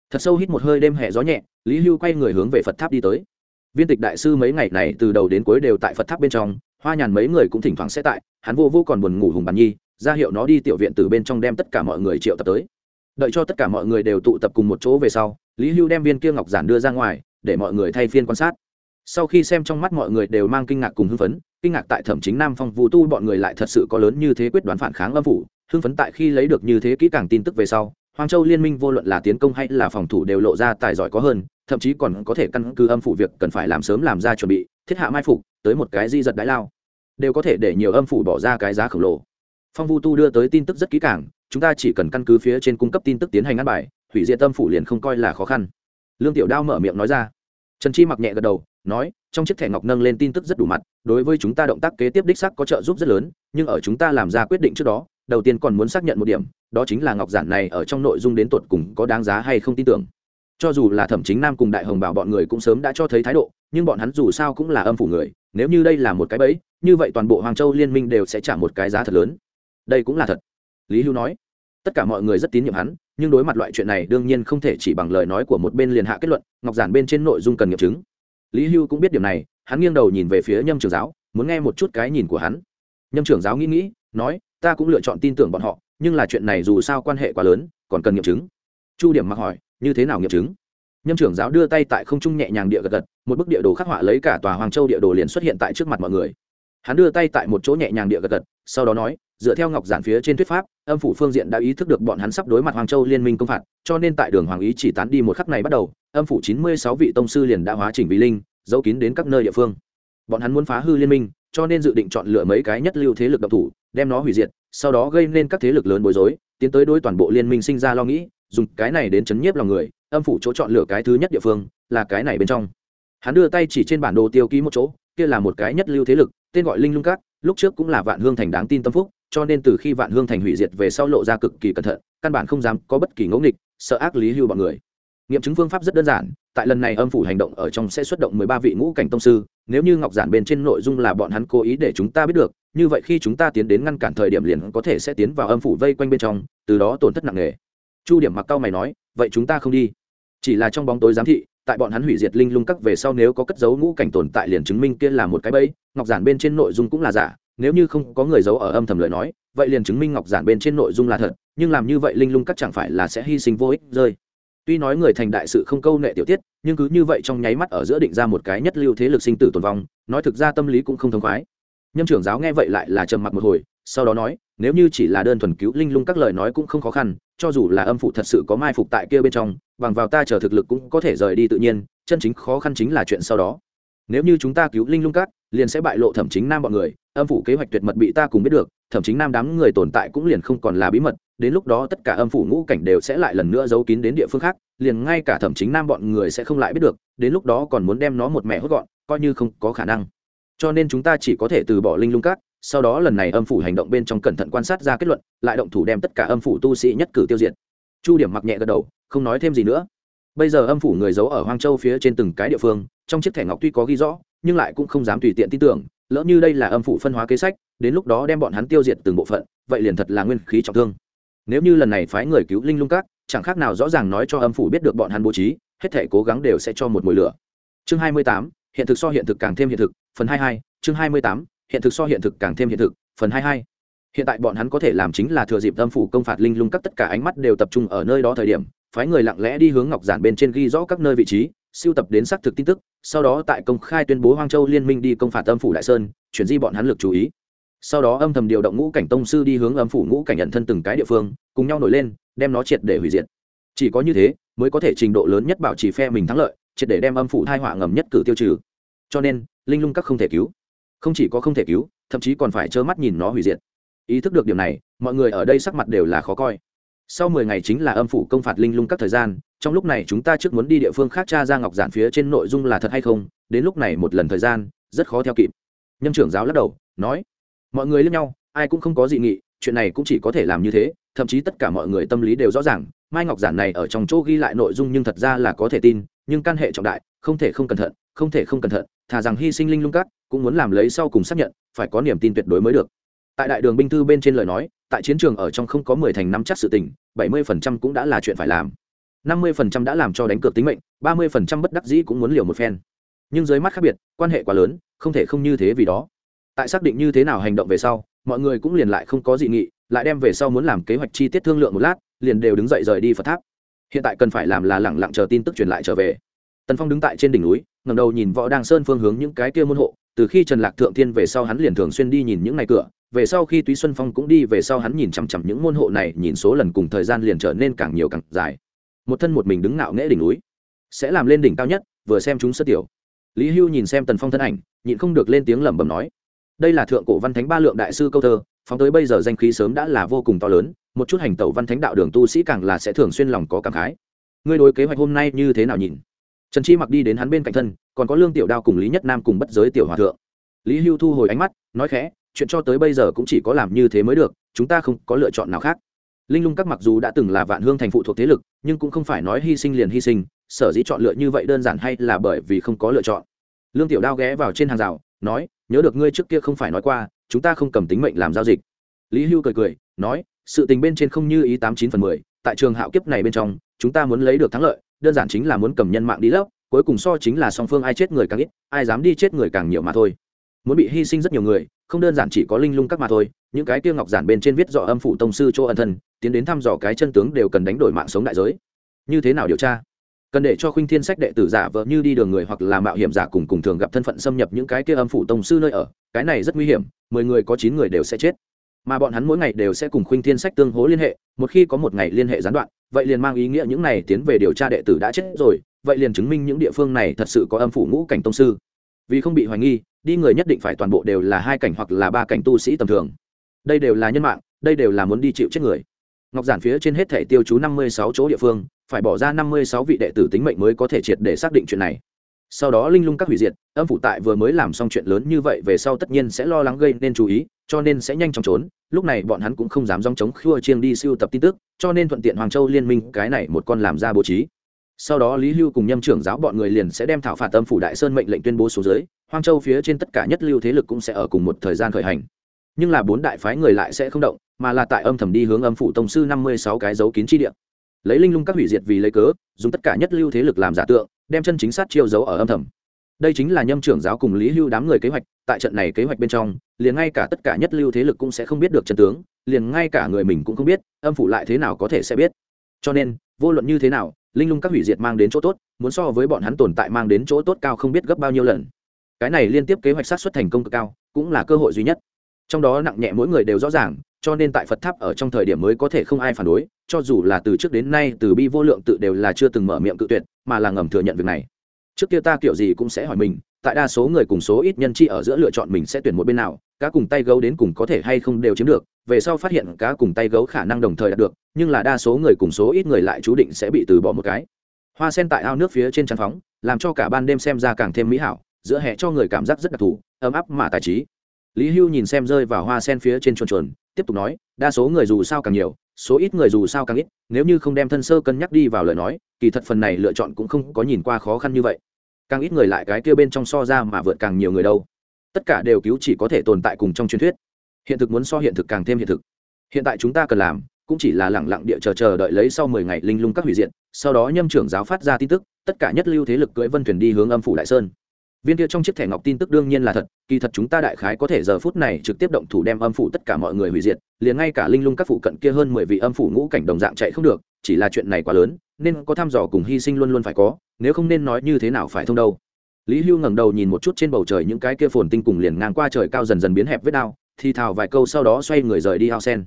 Thật sâu hít một hơi đêm hè gió nhẹ, lý hưu quay người hướng về phật tháp đi tới. Viên tịch đại sư mấy ngày này từ đầu đến cuối đều tại phật tháp bên trong, hoa nhàn mấy người cũng thỉnh thoảng sẽ tại, hắn vô vô còn buồn ngủ hùng bàn nhi ra hiệu nó đi tiểu viện từ bên trong đem tất cả mọi người triệu tập tới. Đợi cho tất cả mọi người đều tụ tập cùng một chỗ về sau lý hưu đem viên kia ngọc giản đưa ra ngoài để mọi người thay phiên quan sát. Sau khi xem trong mắt mọi người đều mang kinh ngạc cùng hưng phấn kinh ngạc tại thẩm chính nam phong vũ tu bọn người lại thật sự có lớn như thế quyết đoán phản kháng âm phủ hưng phấn tại khi lấy được như thế kỹ càng tin tức về sau Hoàng Châu liên minh vô luận là tiến công hay là phòng thủ đều lộ ra tài giỏi có hơn, thậm chí còn có thể căn cứ âm phủ việc cần phải làm sớm làm ra chuẩn bị, thiết hạ mai phục, tới một cái di giật đái lao, đều có thể để nhiều âm phủ bỏ ra cái giá khổng lồ. Phong Vu Tu đưa tới tin tức rất kỹ càng, chúng ta chỉ cần căn cứ phía trên cung cấp tin tức tiến hành ăn bài, hủy diệt Tâm phủ liền không coi là khó khăn. Lương Tiểu Đao mở miệng nói ra. Trần Chi mặc nhẹ gật đầu, nói, trong chiếc thẻ ngọc nâng lên tin tức rất đủ mặt, đối với chúng ta động tác kế tiếp đích xác có trợ giúp rất lớn, nhưng ở chúng ta làm ra quyết định trước đó, đầu tiên còn muốn xác nhận một điểm đó chính là ngọc giản này ở trong nội dung đến tột cùng có đáng giá hay không tin tưởng cho dù là thẩm chính nam cùng đại hồng bảo bọn người cũng sớm đã cho thấy thái độ nhưng bọn hắn dù sao cũng là âm phủ người nếu như đây là một cái bẫy như vậy toàn bộ hoàng châu liên minh đều sẽ trả một cái giá thật lớn đây cũng là thật. Lý hưu nói, tất cả mọi người rất tín nhiệm hắn, nhưng đối mặt loại chuyện này đương nhiên không thể chỉ bằng lời nói của một bên liền hạ kết luận, ngọc giản bên trên nội dung cần nghiệm chứng. Lý hưu cũng biết điểm này, hắn nghiêng đầu nhìn về phía nhâm trường giáo, muốn nghe một chút cái nhìn của hắn. Nhâm trưởng giáo nghĩ nghĩ, nói, ta cũng lựa chọn tin tưởng bọn họ, nhưng là chuyện này dù sao quan hệ quá lớn, còn cần nghiệm chứng. Chu điểm mặc hỏi, như thế nào nghiệm chứng? Nhâm trưởng giáo đưa tay tại không trung nhẹ nhàng địa gật gật, một bức địa đồ khắc họa lấy cả tòa hoàng châu địa đồ liền xuất hiện tại trước mặt mọi người. Hắn đưa tay tại một chỗ nhẹ nhàng địa gật gật, sau đó nói dựa theo ngọc giản phía trên thuyết pháp, âm phủ phương diện đã ý thức được bọn hắn sắp đối mặt hoàng châu liên minh công phạt, cho nên tại đường hoàng ý chỉ tán đi một khắc này bắt đầu, âm phủ chín mươi sáu vị tông sư liền đã hóa chỉnh vì linh, giấu kín đến các nơi địa phương. Bọn hắn muốn phá hư liên minh, cho nên dự định chọn lựa mấy cái nhất lưu thế lực độc thủ, đem nó hủy diệt, sau đó gây nên các thế lực lớn bối rối, tiến tới đối toàn bộ liên minh sinh ra lo nghĩ, dùng cái này đến chấn nhiếp lòng người, âm phủ chỗ chọn lựa cái thứ nhất địa phương, là cái này bên trong. Hắn đưa tay chỉ trên bản đồ tiêu ký một chỗ, kia là một cái nhất lưu thế lực, tên gọi linh lung các, lúc trước cũng là vạn hương thành đáng tin tâm phúc cho nên từ khi vạn hương thành hủy diệt về sau lộ ra cực kỳ cẩn thận, căn bản không dám có bất kỳ ngẫu nghịch, sợ ác lý hưu bọn người. Nghiệm chứng phương pháp rất đơn giản, tại lần này âm phủ hành động ở trong sẽ xuất động mười ba vị ngũ cảnh tông sư, nếu như ngọc giản bên trên nội dung là bọn hắn cố ý để chúng ta biết được, như vậy khi chúng ta tiến đến ngăn cản thời điểm liền có thể sẽ tiến vào âm phủ vây quanh bên trong, từ đó tổn thất nặng nề. Chu điểm mặc cao mày nói, vậy chúng ta không đi. Chỉ là trong bóng tối giám thị, tại bọn hắn hủy diệt linh lung các về sau nếu có cất dấu ngũ cảnh tồn tại liền chứng minh kia là một cái bẫy, ngọc giản bên trên nội dung cũng là giả nếu như không có người giấu ở âm thầm lời nói, vậy liền chứng minh ngọc giản bên trên nội dung là thật, nhưng làm như vậy linh lung các chẳng phải là sẽ hy sinh vô ích rơi. Tuy nói người thành đại sự không câu nệ tiểu tiết, nhưng cứ như vậy trong nháy mắt ở giữa định ra một cái nhất lưu thế lực sinh tử tồn vong, nói thực ra tâm lý cũng không thông khoái. Nhâm trưởng giáo nghe vậy lại là trầm mặc một hồi, sau đó nói, nếu như chỉ là đơn thuần cứu linh lung các lời nói cũng không khó khăn, cho dù là âm phụ thật sự có mai phục tại kia bên trong, bằng vào ta chờ thực lực cũng có thể rời đi tự nhiên, chân chính khó khăn chính là chuyện sau đó. Nếu như chúng ta cứu linh lung các liền sẽ bại lộ thẩm chính nam bọn người, âm phủ kế hoạch tuyệt mật bị ta cùng biết được, thẩm chính nam đám người tồn tại cũng liền không còn là bí mật, đến lúc đó tất cả âm phủ ngũ cảnh đều sẽ lại lần nữa giấu kín đến địa phương khác, liền ngay cả thẩm chính nam bọn người sẽ không lại biết được, đến lúc đó còn muốn đem nó một mẹ hốt gọn, coi như không có khả năng. Cho nên chúng ta chỉ có thể từ bỏ linh lung các, sau đó lần này âm phủ hành động bên trong cẩn thận quan sát ra kết luận, lại động thủ đem tất cả âm phủ tu sĩ nhất cử tiêu diệt. Chu điểm mặc nhẹ gật đầu, không nói thêm gì nữa. Bây giờ âm phủ người giấu ở hoang châu phía trên từng cái địa phương, trong chiếc thẻ ngọc tuy có ghi rõ nhưng lại cũng không dám tùy tiện tin tưởng, lỡ như đây là âm phủ phân hóa kế sách, đến lúc đó đem bọn hắn tiêu diệt từng bộ phận, vậy liền thật là nguyên khí trọng thương. Nếu như lần này phái người cứu linh lung các, chẳng khác nào rõ ràng nói cho âm phủ biết được bọn hắn bố trí, hết thể cố gắng đều sẽ cho một mùi lửa. Chương hai mươi tám, hiện thực so hiện thực càng thêm hiện thực, phần hai hai, chương hai mươi tám, hiện thực so hiện thực càng thêm hiện thực, phần hai hai. Hiện tại bọn hắn có thể làm chính là thừa dịp âm phủ công phạt linh lung các tất cả ánh mắt đều tập trung ở nơi đó thời điểm, phái người lặng lẽ đi hướng ngọc giản bên trên ghi rõ các nơi vị trí siêu tập đến xác thực tin tức, sau đó tại công khai tuyên bố hoang châu liên minh đi công phạt âm phủ đại sơn, chuyển di bọn hắn lực chú ý. Sau đó âm thầm điều động ngũ cảnh tông sư đi hướng âm phủ ngũ cảnh nhận thân từng cái địa phương, cùng nhau nổi lên, đem nó triệt để hủy diệt. Chỉ có như thế, mới có thể trình độ lớn nhất bảo trì phe mình thắng lợi, triệt để đem âm phủ thai họa ngầm nhất cử tiêu trừ. Cho nên, linh lung các không thể cứu. Không chỉ có không thể cứu, thậm chí còn phải trơ mắt nhìn nó hủy diệt. Ý thức được điểm này, mọi người ở đây sắc mặt đều là khó coi sau mười ngày chính là âm phủ công phạt linh lung các thời gian, trong lúc này chúng ta trước muốn đi địa phương khác tra ra ngọc giản phía trên nội dung là thật hay không, đến lúc này một lần thời gian, rất khó theo kịp. Nhâm trưởng giáo lắc đầu, nói, mọi người lẫn nhau, ai cũng không có dị nghị, chuyện này cũng chỉ có thể làm như thế, thậm chí tất cả mọi người tâm lý đều rõ ràng, mai ngọc giản này ở trong chỗ ghi lại nội dung nhưng thật ra là có thể tin, nhưng căn hệ trọng đại, không thể không cẩn thận, không thể không cẩn thận, thà rằng hy sinh linh lung cắt cũng muốn làm lấy sau cùng xác nhận, phải có niềm tin tuyệt đối mới được tại đại đường binh thư bên trên lời nói, tại chiến trường ở trong không có mười thành năm chắc sự tình, bảy mươi phần trăm cũng đã là chuyện phải làm. năm mươi phần trăm đã làm cho đánh cược tính mệnh, ba mươi phần trăm bất đắc dĩ cũng muốn liều một phen. Nhưng dưới mắt khác biệt, quan hệ quá lớn, không thể không như thế vì đó. Tại xác định như thế nào hành động về sau, mọi người cũng liền lại không có dị nghị, lại đem về sau muốn làm kế hoạch chi tiết thương lượng một lát, liền đều đứng dậy rời đi phật tháp. Hiện tại cần phải làm là lẳng lặng chờ tin tức truyền lại trở về. Tần phong đứng tại trên đỉnh núi ngầm đầu nhìn võ đăng sơn phương hướng những cái kia môn hộ, từ khi trần lạc thượng thiên về sau hắn liền thường xuyên đi nhìn những ngày cửa về sau khi túy xuân phong cũng đi, về sau hắn nhìn chằm chằm những môn hộ này, nhìn số lần cùng thời gian liền trở nên càng nhiều càng dài. Một thân một mình đứng ngạo nghễ đỉnh núi, sẽ làm lên đỉnh cao nhất, vừa xem chúng sơ tiểu. Lý hưu nhìn xem tần phong thân ảnh, nhịn không được lên tiếng lẩm bẩm nói, đây là thượng cổ văn thánh ba lượng đại sư câu thơ, phóng tới bây giờ danh khí sớm đã là vô cùng to lớn, một chút hành tẩu văn thánh đạo đường tu sĩ càng là sẽ thường xuyên lòng có cảm khái. Ngươi đối kế hoạch hôm nay như thế nào nhìn? Trần chi mặc đi đến hắn bên cạnh thân, còn có lương tiểu đao cùng lý nhất nam cùng bất giới tiểu hòa thượng. Lý hưu thu hồi ánh mắt, nói khẽ chuyện cho tới bây giờ cũng chỉ có làm như thế mới được, chúng ta không có lựa chọn nào khác. Linh lung các mặc dù đã từng là vạn hương thành phụ thuộc thế lực, nhưng cũng không phải nói hy sinh liền hy sinh, sở dĩ chọn lựa như vậy đơn giản hay là bởi vì không có lựa chọn. Lương tiểu đao ghé vào trên hàng rào, nói, nhớ được ngươi trước kia không phải nói qua, chúng ta không cầm tính mệnh làm giao dịch. Lý hưu cười cười, nói, sự tình bên trên không như ý tám chín phần mười, tại trường hạo kiếp này bên trong, chúng ta muốn lấy được thắng lợi, đơn giản chính là muốn cầm nhân mạng đi lấp, cuối cùng so chính là song phương ai chết người càng ít, ai dám đi chết người càng nhiều mà thôi. Muốn bị hy sinh rất nhiều người không đơn giản chỉ có linh lung các mà thôi, những cái kia ngọc giản bên trên viết dọ âm phủ tông sư chỗ ân thân, tiến đến thăm dò cái chân tướng đều cần đánh đổi mạng sống đại giới. Như thế nào điều tra? Cần để cho khuynh thiên sách đệ tử giả vợ như đi đường người hoặc là mạo hiểm giả cùng cùng thường gặp thân phận xâm nhập những cái kia âm phủ tông sư nơi ở, cái này rất nguy hiểm, mười người có chín người đều sẽ chết. Mà bọn hắn mỗi ngày đều sẽ cùng khuynh thiên sách tương hố liên hệ, một khi có một ngày liên hệ gián đoạn, vậy liền mang ý nghĩa những này tiến về điều tra đệ tử đã chết rồi, vậy liền chứng minh những địa phương này thật sự có âm phủ ngũ cảnh tông sư vì không bị hoài nghi, đi người nhất định phải toàn bộ đều là hai cảnh hoặc là ba cảnh tu sĩ tầm thường. Đây đều là nhân mạng, đây đều là muốn đi chịu chết người. Ngọc giản phía trên hết thể tiêu chú năm mươi sáu chỗ địa phương, phải bỏ ra năm mươi sáu vị đệ tử tính mệnh mới có thể triệt để xác định chuyện này. Sau đó linh lung các hủy diệt, âm phủ tại vừa mới làm xong chuyện lớn như vậy về sau tất nhiên sẽ lo lắng gây nên chú ý, cho nên sẽ nhanh chóng trốn. Lúc này bọn hắn cũng không dám dòng chống khua chiêng đi siêu tập tin tức, cho nên thuận tiện hoàng châu liên minh cái này một con làm ra bố trí sau đó lý hưu cùng nhâm trưởng giáo bọn người liền sẽ đem thảo phạt âm phủ đại sơn mệnh lệnh tuyên bố xuống dưới, hoang châu phía trên tất cả nhất lưu thế lực cũng sẽ ở cùng một thời gian khởi hành. Nhưng là bốn đại phái người lại sẽ không động, mà là tại âm thầm đi hướng âm phủ tông sư năm mươi sáu cái dấu kín chi địa. Lấy linh lung các hủy diệt vì lấy cớ, dùng tất cả nhất lưu thế lực làm giả tượng, đem chân chính sát chiêu dấu ở âm thầm. Đây chính là nhâm trưởng giáo cùng lý hưu đám người kế hoạch, tại trận này kế hoạch bên trong, liền ngay cả tất cả nhất lưu thế lực cũng sẽ không biết được trận tướng, liền ngay cả người mình cũng không biết, âm phủ lại thế nào có thể sẽ biết. Cho nên, vô luận như thế nào linh lung các hủy diệt mang đến chỗ tốt, muốn so với bọn hắn tồn tại mang đến chỗ tốt cao không biết gấp bao nhiêu lần. Cái này liên tiếp kế hoạch sát xuất thành công cực cao, cũng là cơ hội duy nhất. Trong đó nặng nhẹ mỗi người đều rõ ràng, cho nên tại phật tháp ở trong thời điểm mới có thể không ai phản đối, cho dù là từ trước đến nay từ bi vô lượng tự đều là chưa từng mở miệng cự tuyệt, mà là ngầm thừa nhận việc này. Trước kia ta kiểu gì cũng sẽ hỏi mình, tại đa số người cùng số ít nhân chi ở giữa lựa chọn mình sẽ tuyển một bên nào cá cùng tay gấu đến cùng có thể hay không đều chiếm được, về sau phát hiện cá cùng tay gấu khả năng đồng thời đạt được, nhưng là đa số người cùng số ít người lại chú định sẽ bị từ bỏ một cái. Hoa sen tại ao nước phía trên tràn phóng, làm cho cả ban đêm xem ra càng thêm mỹ hảo, giữa hè cho người cảm giác rất đặc thù, ấm áp mà tài trí. Lý hưu nhìn xem rơi vào hoa sen phía trên chuồn chuồn, tiếp tục nói, đa số người dù sao càng nhiều, số ít người dù sao càng ít, nếu như không đem thân sơ cân nhắc đi vào lời nói, kỳ thật phần này lựa chọn cũng không có nhìn qua khó khăn như vậy. Càng ít người lại cái kia bên trong so ra mà vượt càng nhiều người đâu tất cả đều cứu chỉ có thể tồn tại cùng trong truyền thuyết. Hiện thực muốn so hiện thực càng thêm hiện thực. Hiện tại chúng ta cần làm cũng chỉ là lẳng lặng địa chờ chờ đợi lấy sau mười ngày linh lung các hủy diện sau đó nhâm trưởng giáo phát ra tin tức, tất cả nhất lưu thế lực cưỡi vân thuyền đi hướng âm phủ đại sơn. Viên kia trong chiếc thẻ ngọc tin tức đương nhiên là thật, kỳ thật chúng ta đại khái có thể giờ phút này trực tiếp động thủ đem âm phủ tất cả mọi người hủy diệt, liền ngay cả linh lung các phụ cận kia hơn mười vị âm phủ ngũ cảnh đồng dạng chạy không được, chỉ là chuyện này quá lớn, nên có thăm dò cùng hy sinh luôn luôn phải có, nếu không nên nói như thế nào phải thông đâu lý hưu ngẩng đầu nhìn một chút trên bầu trời những cái kia phồn tinh cùng liền ngang qua trời cao dần dần biến hẹp vết đao, thì thào vài câu sau đó xoay người rời đi ao sen.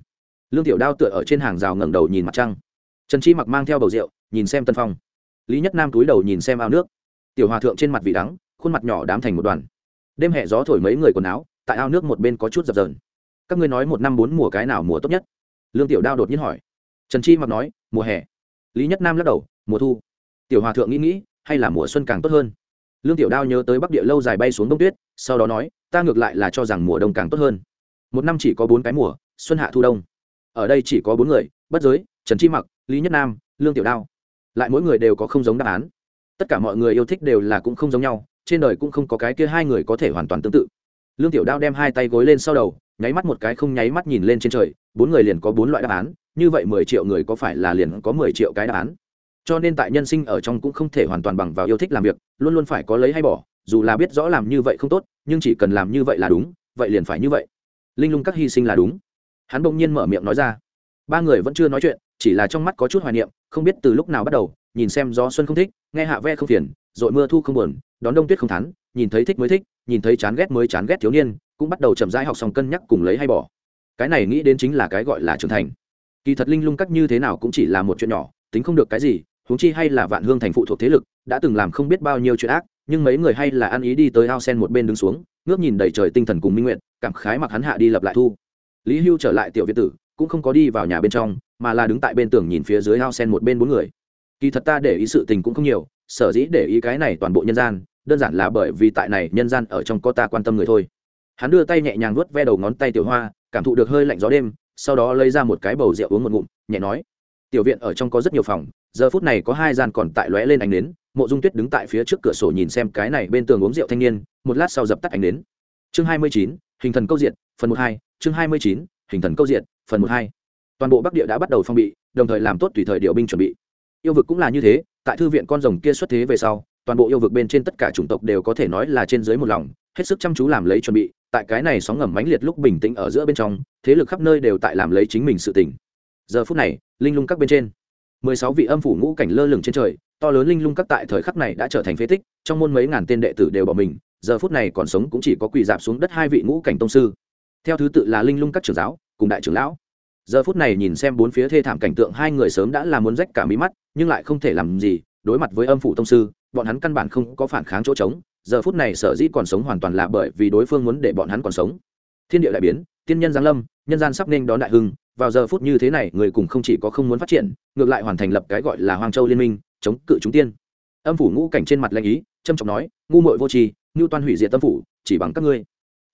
Lương tiểu đao tựa ở trên hàng rào ngẩng đầu nhìn mặt trăng. Trần chi mặc mang theo bầu rượu, nhìn xem tân phong. Lý nhất nam túi đầu nhìn xem ao nước. Tiểu hòa thượng trên mặt vị đắng, khuôn mặt nhỏ đám thành một đoàn. Đêm hè gió thổi mấy người quần áo, tại ao nước một bên có chút dập dờn. Các ngươi nói một năm bốn mùa cái nào mùa tốt nhất? Lương tiểu đao đột nhiên hỏi. Trần chi mặc nói, mùa hè. Lý nhất nam lắc đầu, mùa thu. Tiểu hòa thượng nghĩ nghĩ, hay là mùa xuân càng tốt hơn? Lương tiểu đao nhớ tới bắc địa lâu dài bay xuống đông tuyết, sau đó nói, ta ngược lại là cho rằng mùa đông càng tốt hơn. Một năm chỉ có bốn cái mùa, xuân hạ thu đông. Ở đây chỉ có bốn người, bất giới, trần chi mặc, lý nhất nam, lương tiểu đao. Lại mỗi người đều có không giống đáp án. Tất cả mọi người yêu thích đều là cũng không giống nhau, trên đời cũng không có cái kia hai người có thể hoàn toàn tương tự. Lương tiểu đao đem hai tay gối lên sau đầu, nháy mắt một cái không nháy mắt nhìn lên trên trời, bốn người liền có bốn loại đáp án, như vậy mười triệu người có phải là liền có mười triệu cái đáp án? Cho nên tại nhân sinh ở trong cũng không thể hoàn toàn bằng vào yêu thích làm việc, luôn luôn phải có lấy hay bỏ, dù là biết rõ làm như vậy không tốt, nhưng chỉ cần làm như vậy là đúng, vậy liền phải như vậy. Linh lung các hy sinh là đúng. Hắn bỗng nhiên mở miệng nói ra. Ba người vẫn chưa nói chuyện, chỉ là trong mắt có chút hoài niệm, không biết từ lúc nào bắt đầu, nhìn xem gió xuân không thích, nghe hạ ve không phiền dội mưa thu không buồn, đón đông tuyết không thắn nhìn thấy thích mới thích, nhìn thấy chán ghét mới chán ghét thiếu niên, cũng bắt đầu chậm rãi học xong cân nhắc cùng lấy hay bỏ. Cái này nghĩ đến chính là cái gọi là trưởng thành. Kỳ thật linh lung các như thế nào cũng chỉ là một chuyện nhỏ, tính không được cái gì huống chi hay là vạn hương thành phụ thuộc thế lực, đã từng làm không biết bao nhiêu chuyện ác, nhưng mấy người hay là ăn ý đi tới ao sen một bên đứng xuống, ngước nhìn đầy trời tinh thần cùng minh nguyện, cảm khái mặc hắn hạ đi lập lại thu. Lý hưu trở lại tiểu việt tử, cũng không có đi vào nhà bên trong, mà là đứng tại bên tường nhìn phía dưới ao sen một bên bốn người. Kỳ thật ta để ý sự tình cũng không nhiều, sở dĩ để ý cái này toàn bộ nhân gian, đơn giản là bởi vì tại này nhân gian ở trong có ta quan tâm người thôi. Hắn đưa tay nhẹ nhàng nuốt ve đầu ngón tay tiểu hoa, cảm thụ được hơi lạnh gió đêm, sau đó lấy ra một cái bầu rượu uống một ngụm, nhẹ nói, tiểu viện ở trong có rất nhiều phòng giờ phút này có hai gian còn tại lóe lên ánh nến, mộ dung tuyết đứng tại phía trước cửa sổ nhìn xem cái này bên tường uống rượu thanh niên, một lát sau dập tắt ánh nến. Chương hai mươi chín, hình thần câu diện phần một hai, chương hai mươi chín, hình thần câu diện phần một hai. Toàn bộ bắc địa đã bắt đầu phong bị, đồng thời làm tốt tùy thời điều binh chuẩn bị. Yêu vực cũng là như thế, tại thư viện con rồng kia xuất thế về sau, toàn bộ yêu vực bên trên tất cả chủng tộc đều có thể nói là trên dưới một lòng, hết sức chăm chú làm lấy chuẩn bị, tại cái này sóng ngầm mãnh liệt lúc bình tĩnh ở giữa bên trong, thế lực khắp nơi đều tại làm lấy chính mình sự tỉnh giờ phút này, linh lung các bên trên mười sáu vị âm phủ ngũ cảnh lơ lửng trên trời, to lớn linh lung các tại thời khắc này đã trở thành phế tích, trong môn mấy ngàn tên đệ tử đều bỏ mình, giờ phút này còn sống cũng chỉ có quỳ dạp xuống đất hai vị ngũ cảnh tông sư. Theo thứ tự là linh lung các trưởng giáo, cùng đại trưởng lão. Giờ phút này nhìn xem bốn phía thê thảm cảnh tượng, hai người sớm đã là muốn rách cả mí mắt, nhưng lại không thể làm gì, đối mặt với âm phủ tông sư, bọn hắn căn bản không có phản kháng chỗ trống, giờ phút này sở dĩ còn sống hoàn toàn là bởi vì đối phương muốn để bọn hắn còn sống. Thiên địa đại biến, tiên nhân giáng lâm, nhân gian sắp nên đón đại hưng vào giờ phút như thế này, người cùng không chỉ có không muốn phát triển, ngược lại hoàn thành lập cái gọi là hoàng châu liên minh, chống cự chúng tiên. Âm phủ ngũ cảnh trên mặt lãnh ý trâm trọng nói, ngu muội vô tri, ngưu toan hủy diệt tâm phủ, chỉ bằng các ngươi.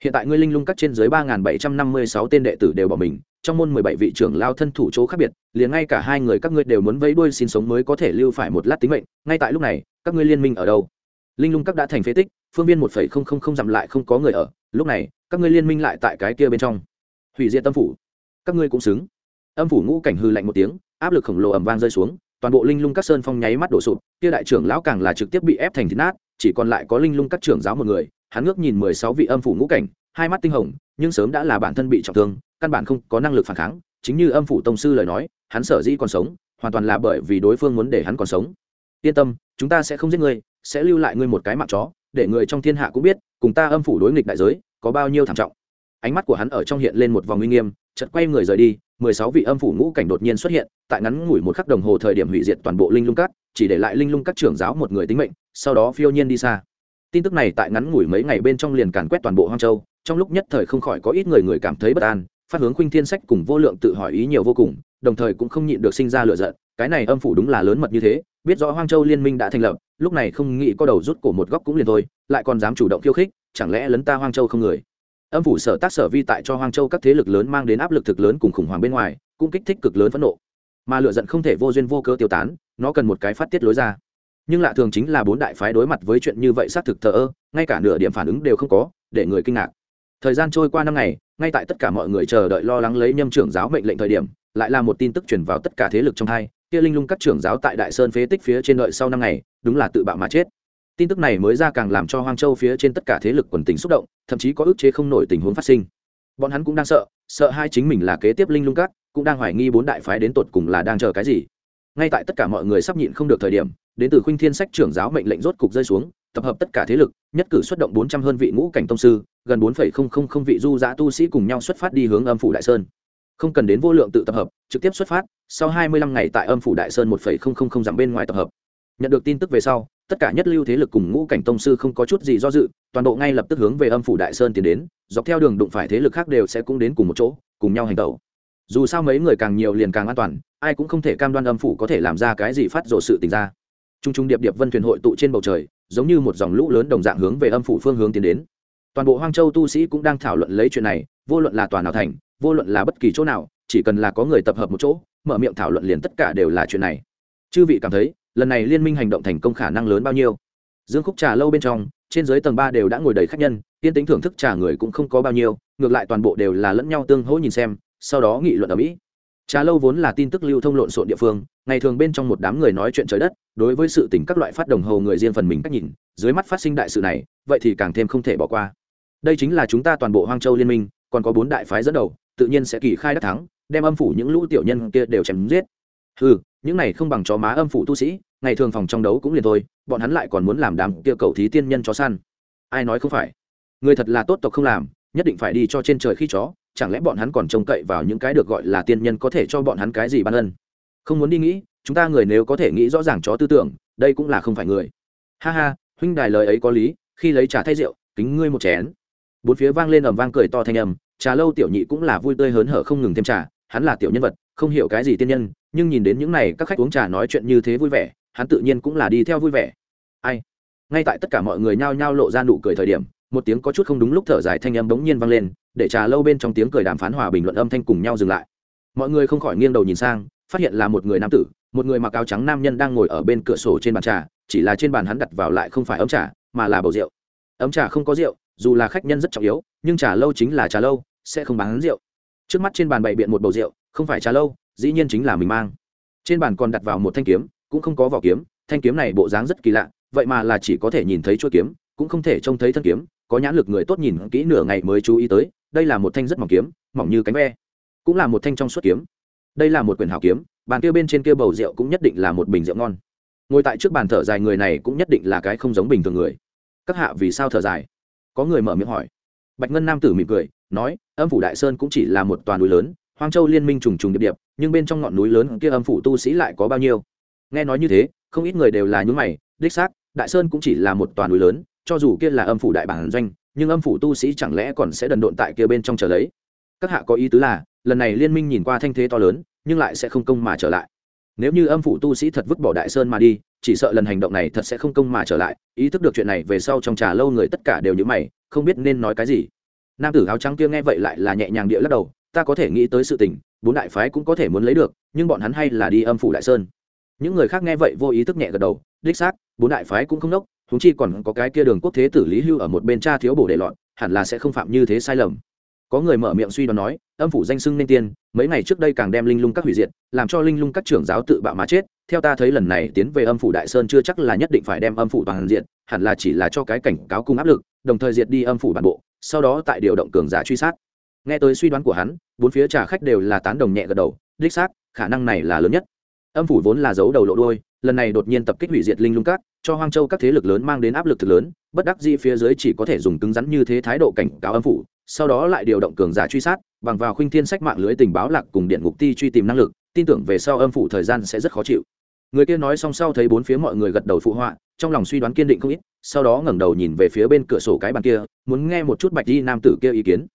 Hiện tại ngươi linh lung các trên dưới ba bảy trăm năm mươi sáu tên đệ tử đều bỏ mình, trong môn mười bảy vị trưởng lao thân thủ chỗ khác biệt, liền ngay cả hai người các ngươi đều muốn vẫy đuôi xin sống mới có thể lưu phải một lát tính mệnh, ngay tại lúc này, các ngươi liên minh ở đâu? Linh lung các đã thành phế tích, phương viên một phẩy không không không dặm lại không có người ở, lúc này, các ngươi liên minh lại tại cái kia bên trong. Hủy diệt tâm phủ các ngươi cũng xứng. Âm phủ ngũ cảnh hư lạnh một tiếng, áp lực khổng lồ ẩm vang rơi xuống, toàn bộ linh lung các sơn phong nháy mắt đổ sụp, kia đại trưởng lão càng là trực tiếp bị ép thành thịt nát, chỉ còn lại có linh lung các trưởng giáo một người, hắn ngước nhìn mười sáu vị âm phủ ngũ cảnh, hai mắt tinh hồng, nhưng sớm đã là bản thân bị trọng thương, căn bản không có năng lực phản kháng, chính như âm phủ tông sư lời nói, hắn sở dĩ còn sống, hoàn toàn là bởi vì đối phương muốn để hắn còn sống. Yên tâm, chúng ta sẽ không giết ngươi, sẽ lưu lại ngươi một cái mạng chó, để người trong thiên hạ cũng biết, cùng ta âm phủ đối nghịch đại giới, có bao nhiêu thảm trọng. Ánh mắt của hắn ở trong hiện lên một vòng uy nghiêm chợt quay người rời đi, mười sáu vị âm phủ ngũ cảnh đột nhiên xuất hiện, tại ngắn ngủi một khắc đồng hồ thời điểm hủy diệt toàn bộ linh lung cát chỉ để lại linh lung các trưởng giáo một người tính mệnh, sau đó phiêu nhiên đi xa. Tin tức này tại ngắn ngủi mấy ngày bên trong liền càn quét toàn bộ hoang châu, trong lúc nhất thời không khỏi có ít người người cảm thấy bất an, phát hướng khuynh thiên sách cùng vô lượng tự hỏi ý nhiều vô cùng, đồng thời cũng không nhịn được sinh ra lựa giận, cái này âm phủ đúng là lớn mật như thế, biết rõ hoang châu liên minh đã thành lập, lúc này không nghĩ có đầu rút cổ một góc cũng liền thôi, lại còn dám chủ động khiêu khích, chẳng lẽ lấn ta hoang châu không người? Âm phủ sở tác sở vi tại cho hoang châu các thế lực lớn mang đến áp lực thực lớn cùng khủng hoảng bên ngoài, cũng kích thích cực lớn phẫn nộ. Mà lựa giận không thể vô duyên vô cơ tiêu tán, nó cần một cái phát tiết lối ra. Nhưng lạ thường chính là bốn đại phái đối mặt với chuyện như vậy xác thực thờ ơ, ngay cả nửa điểm phản ứng đều không có, để người kinh ngạc. Thời gian trôi qua năm ngày, ngay tại tất cả mọi người chờ đợi lo lắng lấy nhâm trưởng giáo mệnh lệnh thời điểm, lại là một tin tức truyền vào tất cả thế lực trong hai, kia linh lung các trưởng giáo tại đại sơn phế tích phía trên đợi sau năm ngày, đúng là tự bạo mà chết tin tức này mới ra càng làm cho hoang châu phía trên tất cả thế lực quần tình xúc động, thậm chí có ức chế không nổi tình huống phát sinh. Bọn hắn cũng đang sợ sợ hai chính mình là kế tiếp linh lung các, cũng đang hoài nghi bốn đại phái đến tột cùng là đang chờ cái gì. Ngay tại tất cả mọi người sắp nhịn không được thời điểm, đến từ khuynh thiên sách trưởng giáo mệnh lệnh rốt cục rơi xuống, tập hợp tất cả thế lực, nhất cử xuất động bốn trăm hơn vị ngũ cảnh tông sư, gần bốn phẩy không không không vị du giã tu sĩ cùng nhau xuất phát đi hướng âm phủ đại sơn. Không cần đến vô lượng tự tập hợp, trực tiếp xuất phát, sau hai mươi lăm ngày tại âm phủ đại sơn một phẩy không không không dặm bên ngoài tập hợp. Nhận được tin tức về sau tất cả nhất lưu thế lực cùng ngũ cảnh tông sư không có chút gì do dự, toàn bộ ngay lập tức hướng về âm phủ đại sơn tiến đến, dọc theo đường đụng phải thế lực khác đều sẽ cũng đến cùng một chỗ, cùng nhau hành tẩu. Dù sao mấy người càng nhiều liền càng an toàn, ai cũng không thể cam đoan âm phủ có thể làm ra cái gì phát rộ sự tình ra. T r u n g t r u n g điệp điệp vân thuyền hội tụ trên bầu trời, giống như một dòng lũ lớn đồng dạng hướng về âm phủ phương hướng tiến đến. Toàn bộ hoang châu tu sĩ cũng đang thảo luận lấy chuyện này, vô luận là toàn nào thành, vô luận là bất kỳ chỗ nào, chỉ cần là có người tập hợp một chỗ, mở miệng thảo luận liền tất cả đều là chuyện này. Chư vị cảm thấy lần này liên minh hành động thành công khả năng lớn bao nhiêu? Dương khúc trà lâu bên trong, trên dưới tầng ba đều đã ngồi đầy khách nhân, tiên tính thưởng thức trà người cũng không có bao nhiêu, ngược lại toàn bộ đều là lẫn nhau tương hỗ nhìn xem, sau đó nghị luận ở mỹ. Trà lâu vốn là tin tức lưu thông lộn xộn địa phương, ngày thường bên trong một đám người nói chuyện trời đất, đối với sự tình các loại phát đồng hồ người riêng phần mình cách nhìn, dưới mắt phát sinh đại sự này, vậy thì càng thêm không thể bỏ qua. Đây chính là chúng ta toàn bộ hoang châu liên minh, còn có bốn đại phái dẫn đầu, tự nhiên sẽ kỳ khai đắc thắng, đem âm phủ những lũ tiểu nhân kia đều chém giết. Ừ những này không bằng chó má âm phủ tu sĩ, ngày thường phòng trong đấu cũng liền thôi, bọn hắn lại còn muốn làm đám kia cầu thí tiên nhân chó săn. Ai nói không phải? Người thật là tốt tộc không làm, nhất định phải đi cho trên trời khi chó, chẳng lẽ bọn hắn còn trông cậy vào những cái được gọi là tiên nhân có thể cho bọn hắn cái gì ban ân? Không muốn đi nghĩ, chúng ta người nếu có thể nghĩ rõ ràng chó tư tưởng, đây cũng là không phải người. Ha ha, huynh đài lời ấy có lý, khi lấy trà thay rượu, kính ngươi một chén. Bốn phía vang lên ầm vang cười to thanh âm, trà lâu tiểu nhị cũng là vui tươi hớn hở không ngừng thêm trà, hắn là tiểu nhân vật, không hiểu cái gì tiên nhân nhưng nhìn đến những này, các khách uống trà nói chuyện như thế vui vẻ, hắn tự nhiên cũng là đi theo vui vẻ. Ai? Ngay tại tất cả mọi người nhao nhao lộ ra nụ cười thời điểm, một tiếng có chút không đúng lúc thở dài thanh âm bỗng nhiên vang lên, để trà lâu bên trong tiếng cười đàm phán hòa bình luận âm thanh cùng nhau dừng lại. Mọi người không khỏi nghiêng đầu nhìn sang, phát hiện là một người nam tử, một người mặc áo trắng nam nhân đang ngồi ở bên cửa sổ trên bàn trà, chỉ là trên bàn hắn đặt vào lại không phải ấm trà, mà là bầu rượu. Ấm trà không có rượu, dù là khách nhân rất trọng yếu, nhưng trà lâu chính là trà lâu, sẽ không bán rượu. Trước mắt trên bàn bày biện một bầu rượu, không phải trà lâu dĩ nhiên chính là mình mang. Trên bàn còn đặt vào một thanh kiếm, cũng không có vỏ kiếm, thanh kiếm này bộ dáng rất kỳ lạ, vậy mà là chỉ có thể nhìn thấy chuôi kiếm, cũng không thể trông thấy thân kiếm, có nhãn lực người tốt nhìn kỹ nửa ngày mới chú ý tới, đây là một thanh rất mỏng kiếm, mỏng như cánh ve, cũng là một thanh trong suốt kiếm. Đây là một quyển hào kiếm, bàn kia bên trên kia bầu rượu cũng nhất định là một bình rượu ngon. Ngồi tại trước bàn thở dài người này cũng nhất định là cái không giống bình thường người. Các hạ vì sao thở dài? Có người mở miệng hỏi. Bạch ngân nam tử mỉm cười, nói, âm phủ đại sơn cũng chỉ là một toàn núi lớn hoang châu liên minh trùng trùng điệp điệp, nhưng bên trong ngọn núi lớn kia âm phủ tu sĩ lại có bao nhiêu? Nghe nói như thế, không ít người đều là nhún mày, đích xác, đại sơn cũng chỉ là một toàn núi lớn, cho dù kia là âm phủ đại bản doanh, nhưng âm phủ tu sĩ chẳng lẽ còn sẽ đần độn tại kia bên trong chờ lấy? Các hạ có ý tứ là, lần này liên minh nhìn qua thanh thế to lớn, nhưng lại sẽ không công mà trở lại. Nếu như âm phủ tu sĩ thật vứt bỏ đại sơn mà đi, chỉ sợ lần hành động này thật sẽ không công mà trở lại. Ý thức được chuyện này về sau trong trà lâu người tất cả đều nhớ mày, không biết nên nói cái gì. Nam tử áo trắng kia nghe vậy lại là nhẹ nhàng địa lắc đầu ta có thể nghĩ tới sự tình, bốn đại phái cũng có thể muốn lấy được, nhưng bọn hắn hay là đi âm phủ đại sơn. Những người khác nghe vậy vô ý thức nhẹ gật đầu, đích xác, bốn đại phái cũng không nốc húng chi còn có cái kia đường quốc thế tử lý hưu ở một bên cha thiếu bổ để lọt hẳn là sẽ không phạm như thế sai lầm. Có người mở miệng suy đoán nói, âm phủ danh sưng nên tiên, mấy ngày trước đây càng đem linh lung các hủy diệt, làm cho linh lung các trưởng giáo tự bạo mà chết, theo ta thấy lần này tiến về âm phủ đại sơn chưa chắc là nhất định phải đem âm phủ toàn diện, hẳn là chỉ là cho cái cảnh cáo cung áp lực, đồng thời diệt đi âm phủ bản bộ, sau đó tại điều động cường giả truy sát nghe tới suy đoán của hắn bốn phía trà khách đều là tán đồng nhẹ gật đầu đích xác khả năng này là lớn nhất. Âm phủ vốn là dấu đầu lộ đôi lần này đột nhiên tập kích hủy diệt linh lung cát, cho hoang châu các thế lực lớn mang đến áp lực thực lớn bất đắc dĩ phía dưới chỉ có thể dùng cứng rắn như thế thái độ cảnh cáo âm phủ sau đó lại điều động cường giả truy sát bằng vào khuynh thiên sách mạng lưới tình báo lạc cùng điện ngục ti truy tìm năng lực tin tưởng về sau âm phủ thời gian sẽ rất khó chịu. Người kia nói xong sau thấy bốn phía mọi người gật đầu phụ họa trong lòng suy đoán kiên định không ít sau đó ngẩng đầu nhìn về phía bên cửa sổ cái bàn kia muốn nghe một chút bạch đi nam tử kia ý kiến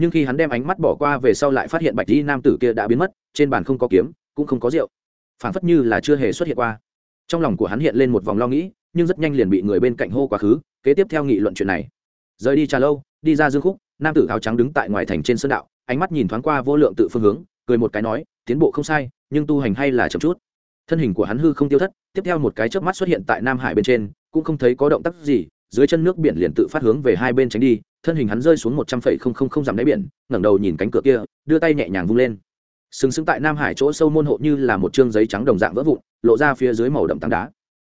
nhưng khi hắn đem ánh mắt bỏ qua về sau lại phát hiện bạch di nam tử kia đã biến mất, trên bàn không có kiếm, cũng không có rượu. Phản phất như là chưa hề xuất hiện qua. Trong lòng của hắn hiện lên một vòng lo nghĩ, nhưng rất nhanh liền bị người bên cạnh hô quá khứ, kế tiếp theo nghị luận chuyện này. Rời đi trà lâu, đi ra dương khúc, nam tử áo trắng đứng tại ngoài thành trên sơn đạo, ánh mắt nhìn thoáng qua vô lượng tự phương hướng, cười một cái nói, tiến bộ không sai, nhưng tu hành hay là chậm chút. Thân hình của hắn hư không tiêu thất, tiếp theo một cái chớp mắt xuất hiện tại nam hải bên trên, cũng không thấy có động tác gì, dưới chân nước biển liền tự phát hướng về hai bên tránh đi thân hình hắn rơi xuống một trăm phẩy không không không dặm đáy biển, ngẩng đầu nhìn cánh cửa kia, đưa tay nhẹ nhàng vung lên. Sừng sững tại nam hải chỗ sâu môn hộ như là một chương giấy trắng đồng dạng vỡ vụn, lộ ra phía dưới màu đậm tảng đá.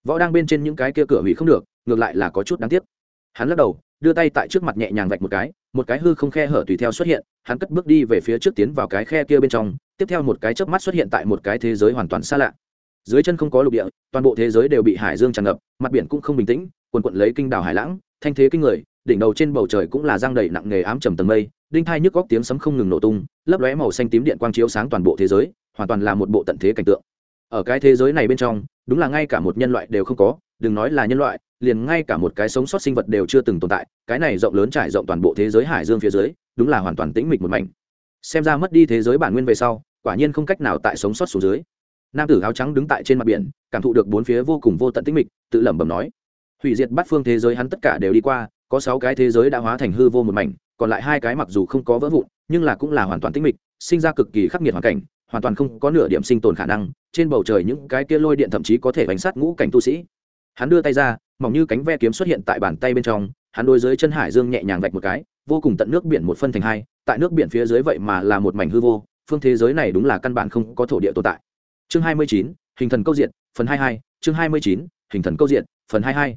Võ đang bên trên những cái kia cửa hủy không được, ngược lại là có chút đáng tiếc. Hắn lắc đầu, đưa tay tại trước mặt nhẹ nhàng vạch một cái một cái hư không khe hở tùy theo xuất hiện, hắn cất bước đi về phía trước tiến vào cái khe kia bên trong, tiếp theo một cái chớp mắt xuất hiện tại một cái thế giới hoàn toàn xa lạ. Dưới chân không có lục địa, toàn bộ thế giới đều bị hải dương tràn ngập, mặt biển cũng không bình tĩnh, quần quận lấy kinh đảo hải lãng, thanh thế kinh người đỉnh đầu trên bầu trời cũng là giang đầy nặng nghề ám trầm tầng mây, đinh thai nhức góc tiếng sấm không ngừng nổ tung, lấp lóe màu xanh tím điện quang chiếu sáng toàn bộ thế giới, hoàn toàn là một bộ tận thế cảnh tượng. Ở cái thế giới này bên trong, đúng là ngay cả một nhân loại đều không có, đừng nói là nhân loại, liền ngay cả một cái sống sót sinh vật đều chưa từng tồn tại, cái này rộng lớn trải rộng toàn bộ thế giới hải dương phía dưới, đúng là hoàn toàn tĩnh mịch một mảnh. Xem ra mất đi thế giới bản nguyên về sau, quả nhiên không cách nào tại sống sót xuống dưới. Nam tử áo trắng đứng tại trên mặt biển, cảm thụ được bốn phía vô cùng vô tận tĩnh mịch, tự lẩm bẩm nói. Hủy diệt bắt phương thế giới hắn tất cả đều đi qua có sáu cái thế giới đã hóa thành hư vô một mảnh, còn lại hai cái mặc dù không có vỡ vụn, nhưng là cũng là hoàn toàn tĩnh mịch, sinh ra cực kỳ khắc nghiệt hoàn cảnh, hoàn toàn không có nửa điểm sinh tồn khả năng, trên bầu trời những cái kia lôi điện thậm chí có thể bánh sát ngũ cảnh tu sĩ. Hắn đưa tay ra, mỏng như cánh ve kiếm xuất hiện tại bàn tay bên trong, hắn đôi dưới chân hải dương nhẹ nhàng vạch một cái, vô cùng tận nước biển một phân thành hai, tại nước biển phía dưới vậy mà là một mảnh hư vô, phương thế giới này đúng là căn bản không có thổ địa tồn tại. Chương hai mươi chín, hình thần câu diện phần hai hai, chương hai mươi chín, hình thần câu diện phần hai hai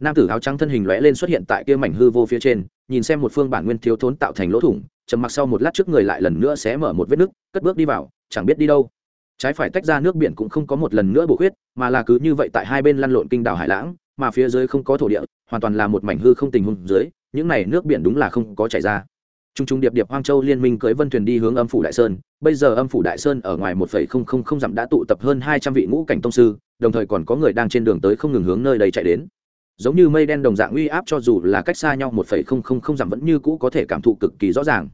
nam tử áo trắng thân hình lóe lên xuất hiện tại kia mảnh hư vô phía trên nhìn xem một phương bản nguyên thiếu thốn tạo thành lỗ thủng trầm mặc sau một lát trước người lại lần nữa sẽ mở một vết nứt cất bước đi vào chẳng biết đi đâu trái phải tách ra nước biển cũng không có một lần nữa bổ khuyết mà là cứ như vậy tại hai bên lăn lộn kinh đảo hải lãng mà phía dưới không có thổ địa hoàn toàn là một mảnh hư không tình hùng dưới những này nước biển đúng là không có chảy ra Trung trung điệp điệp Hoang Châu liên minh cưỡi vân thuyền đi hướng Âm phủ Đại Sơn, bây giờ Âm phủ Đại Sơn ở ngoài 1.000 dặm đã tụ tập hơn 200 vị ngũ cảnh tông sư, đồng thời còn có người đang trên đường tới không ngừng hướng nơi đây chạy đến. Giống như mây đen đồng dạng uy áp cho dù là cách xa nhau 1.000 dặm vẫn như cũ có thể cảm thụ cực kỳ rõ ràng.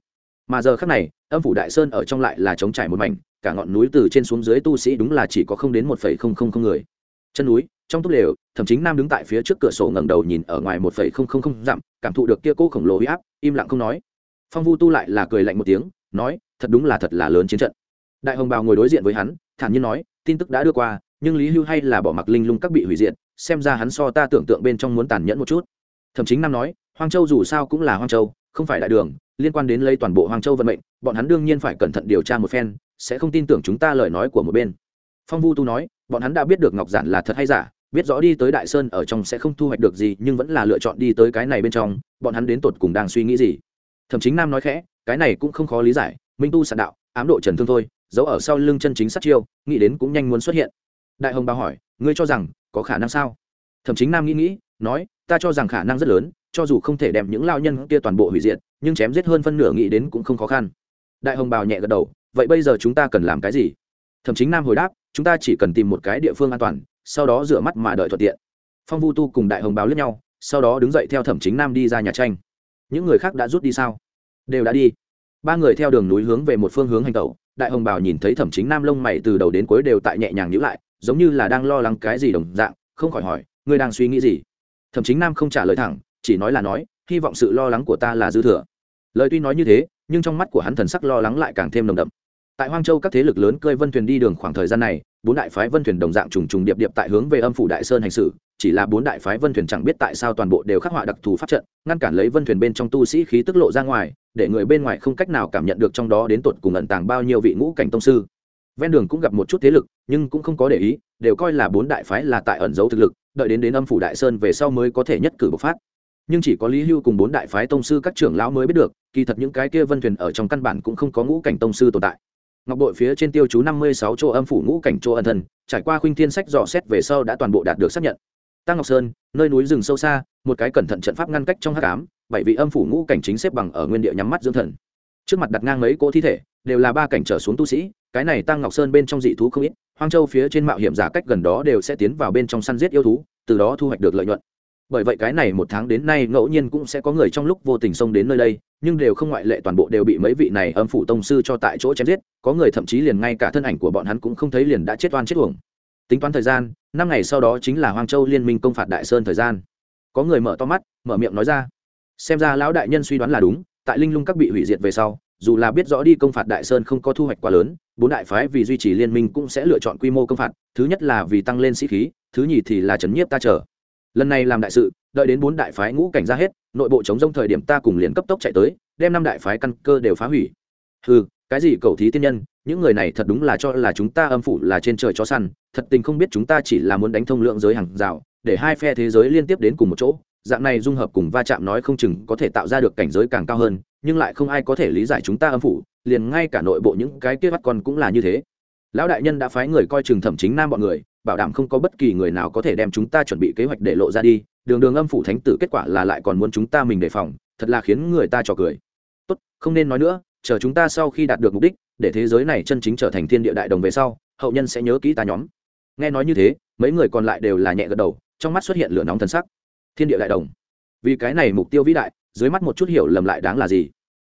Mà giờ khắc này, Âm phủ Đại Sơn ở trong lại là chống trải một mảnh, cả ngọn núi từ trên xuống dưới tu sĩ đúng là chỉ có không đến 1.000 người. Chân núi, trong túp lều, thậm chí Nam đứng tại phía trước cửa sổ ngẩng đầu nhìn ở ngoài 1.000 dặm, cảm thụ được kia cô khổng lồ uy áp, im lặng không nói phong vu tu lại là cười lạnh một tiếng nói thật đúng là thật là lớn chiến trận đại hồng bào ngồi đối diện với hắn thản nhiên nói tin tức đã đưa qua nhưng lý hưu hay là bỏ mặc linh lung các bị hủy diệt xem ra hắn so ta tưởng tượng bên trong muốn tàn nhẫn một chút. Thậm chí nam nói, hoang châu dù sao cũng là hoang châu, không phải đại đường, liên quan đến lấy toàn bộ hoang châu vận mệnh, bọn hắn đương nhiên phải cẩn thận điều tra một phen, sẽ không tin tưởng chúng ta lời nói của một bên. Phong vu tu nói, bọn hắn đã biết được ngọc giản là thật hay giả, biết rõ đi tới đại sơn ở trong sẽ không thu hoạch được gì, nhưng vẫn là lựa chọn đi tới cái này bên trong, bọn hắn đến tột cùng đang suy nghĩ gì? Thậm chí nam nói khẽ, cái này cũng không khó lý giải, minh tu sạn đạo, ám độ trần thương thôi, giấu ở sau lưng chân chính sát chiêu, nghĩ đến cũng nhanh muốn xuất hiện. Đại hồng bao hỏi, ngươi cho rằng có khả năng sao? Thậm chí nam nghĩ nghĩ, nói, ta cho rằng khả năng rất lớn, cho dù không thể đem những lao nhân kia toàn bộ hủy diệt, nhưng chém giết hơn phân nửa nghĩ đến cũng không khó khăn. Đại hồng bào nhẹ gật đầu, vậy bây giờ chúng ta cần làm cái gì? Thậm chí nam hồi đáp, chúng ta chỉ cần tìm một cái địa phương an toàn, sau đó rửa mắt mà đợi thuận tiện. Phong vu tu cùng đại hồng báo lướt nhau, sau đó đứng dậy theo thẩm chính nam đi ra nhà tranh. Những người khác đã rút đi sao? Đều đã đi. Ba người theo đường núi hướng về một phương hướng hành tẩu, đại hồng bảo nhìn thấy thẩm chính nam lông mày từ đầu đến cuối đều tại nhẹ nhàng nhữ lại giống như là đang lo lắng cái gì đồng dạng, không khỏi hỏi, ngươi đang suy nghĩ gì? Thẩm chính nam không trả lời thẳng, chỉ nói là nói, hy vọng sự lo lắng của ta là dư thừa. Lời tuy nói như thế, nhưng trong mắt của hắn thần sắc lo lắng lại càng thêm nồng đậm. Tại hoang châu các thế lực lớn cơi vân thuyền đi đường khoảng thời gian này, bốn đại phái vân thuyền đồng dạng trùng trùng điệp điệp tại hướng về âm phủ đại sơn hành xử, chỉ là bốn đại phái vân thuyền chẳng biết tại sao toàn bộ đều khắc họa đặc thù pháp trận, ngăn cản lấy vân thuyền bên trong tu sĩ khí tức lộ ra ngoài, để người bên ngoài không cách nào cảm nhận được trong đó đến tột cùng ẩn tàng bao nhiêu vị ngũ cảnh tông sư ven đường cũng gặp một chút thế lực, nhưng cũng không có để ý, đều coi là bốn đại phái là tại ẩn giấu thực lực, đợi đến đến âm phủ đại sơn về sau mới có thể nhất cử bộc phát. Nhưng chỉ có lý hưu cùng bốn đại phái tông sư các trưởng lão mới biết được, kỳ thật những cái kia vân thuyền ở trong căn bản cũng không có ngũ cảnh tông sư tồn tại. Ngọc bội phía trên tiêu chú năm mươi sáu chỗ âm phủ ngũ cảnh chỗ ân thần trải qua khuynh thiên sách dò xét về sau đã toàn bộ đạt được xác nhận. Tăng ngọc sơn, nơi núi rừng sâu xa, một cái cẩn thận trận pháp ngăn cách trong h tám bảy vị âm phủ ngũ cảnh chính xếp bằng ở nguyên địa nhắm mắt dưỡng thần. Trước mặt đặt ngang mấy cỗ thi thể đều là ba cảnh trở xuống tu sĩ, cái này tăng ngọc sơn bên trong dị thú không ít, hoang châu phía trên mạo hiểm giả cách gần đó đều sẽ tiến vào bên trong săn giết yêu thú, từ đó thu hoạch được lợi nhuận. Bởi vậy cái này một tháng đến nay ngẫu nhiên cũng sẽ có người trong lúc vô tình xông đến nơi đây, nhưng đều không ngoại lệ toàn bộ đều bị mấy vị này âm phủ tông sư cho tại chỗ chém giết, có người thậm chí liền ngay cả thân ảnh của bọn hắn cũng không thấy liền đã chết oan chết uổng. Tính toán thời gian, năm ngày sau đó chính là hoang châu liên minh công phạt đại sơn thời gian. Có người mở to mắt, mở miệng nói ra, xem ra lão đại nhân suy đoán là đúng, tại linh lung các bị hủy diệt về sau dù là biết rõ đi công phạt đại sơn không có thu hoạch quá lớn, bốn đại phái vì duy trì liên minh cũng sẽ lựa chọn quy mô công phạt, thứ nhất là vì tăng lên sĩ khí, thứ nhì thì là chấn nhiếp ta chờ. Lần này làm đại sự, đợi đến bốn đại phái ngũ cảnh ra hết, nội bộ chống rông thời điểm ta cùng liền cấp tốc chạy tới, đem năm đại phái căn cơ đều phá hủy. Ừ cái gì cầu thí tiên nhân, những người này thật đúng là cho là chúng ta âm phủ là trên trời cho săn, thật tình không biết chúng ta chỉ là muốn đánh thông lượng giới hàng rào, để hai phe thế giới liên tiếp đến cùng một chỗ, dạng này dung hợp cùng va chạm nói không chừng có thể tạo ra được cảnh giới càng cao hơn nhưng lại không ai có thể lý giải chúng ta âm phủ, liền ngay cả nội bộ những cái kia bắt con cũng là như thế. Lão đại nhân đã phái người coi chừng thẩm chính nam bọn người, bảo đảm không có bất kỳ người nào có thể đem chúng ta chuẩn bị kế hoạch để lộ ra đi, đường đường âm phủ thánh tử kết quả là lại còn muốn chúng ta mình đề phòng, thật là khiến người ta trò cười. Tốt, không nên nói nữa, chờ chúng ta sau khi đạt được mục đích, để thế giới này chân chính trở thành thiên địa đại đồng về sau, hậu nhân sẽ nhớ kỹ ta nhóm. Nghe nói như thế, mấy người còn lại đều là nhẹ gật đầu, trong mắt xuất hiện lửa nóng thân sắc. Thiên địa đại đồng. Vì cái này mục tiêu vĩ đại dưới mắt một chút hiểu lầm lại đáng là gì?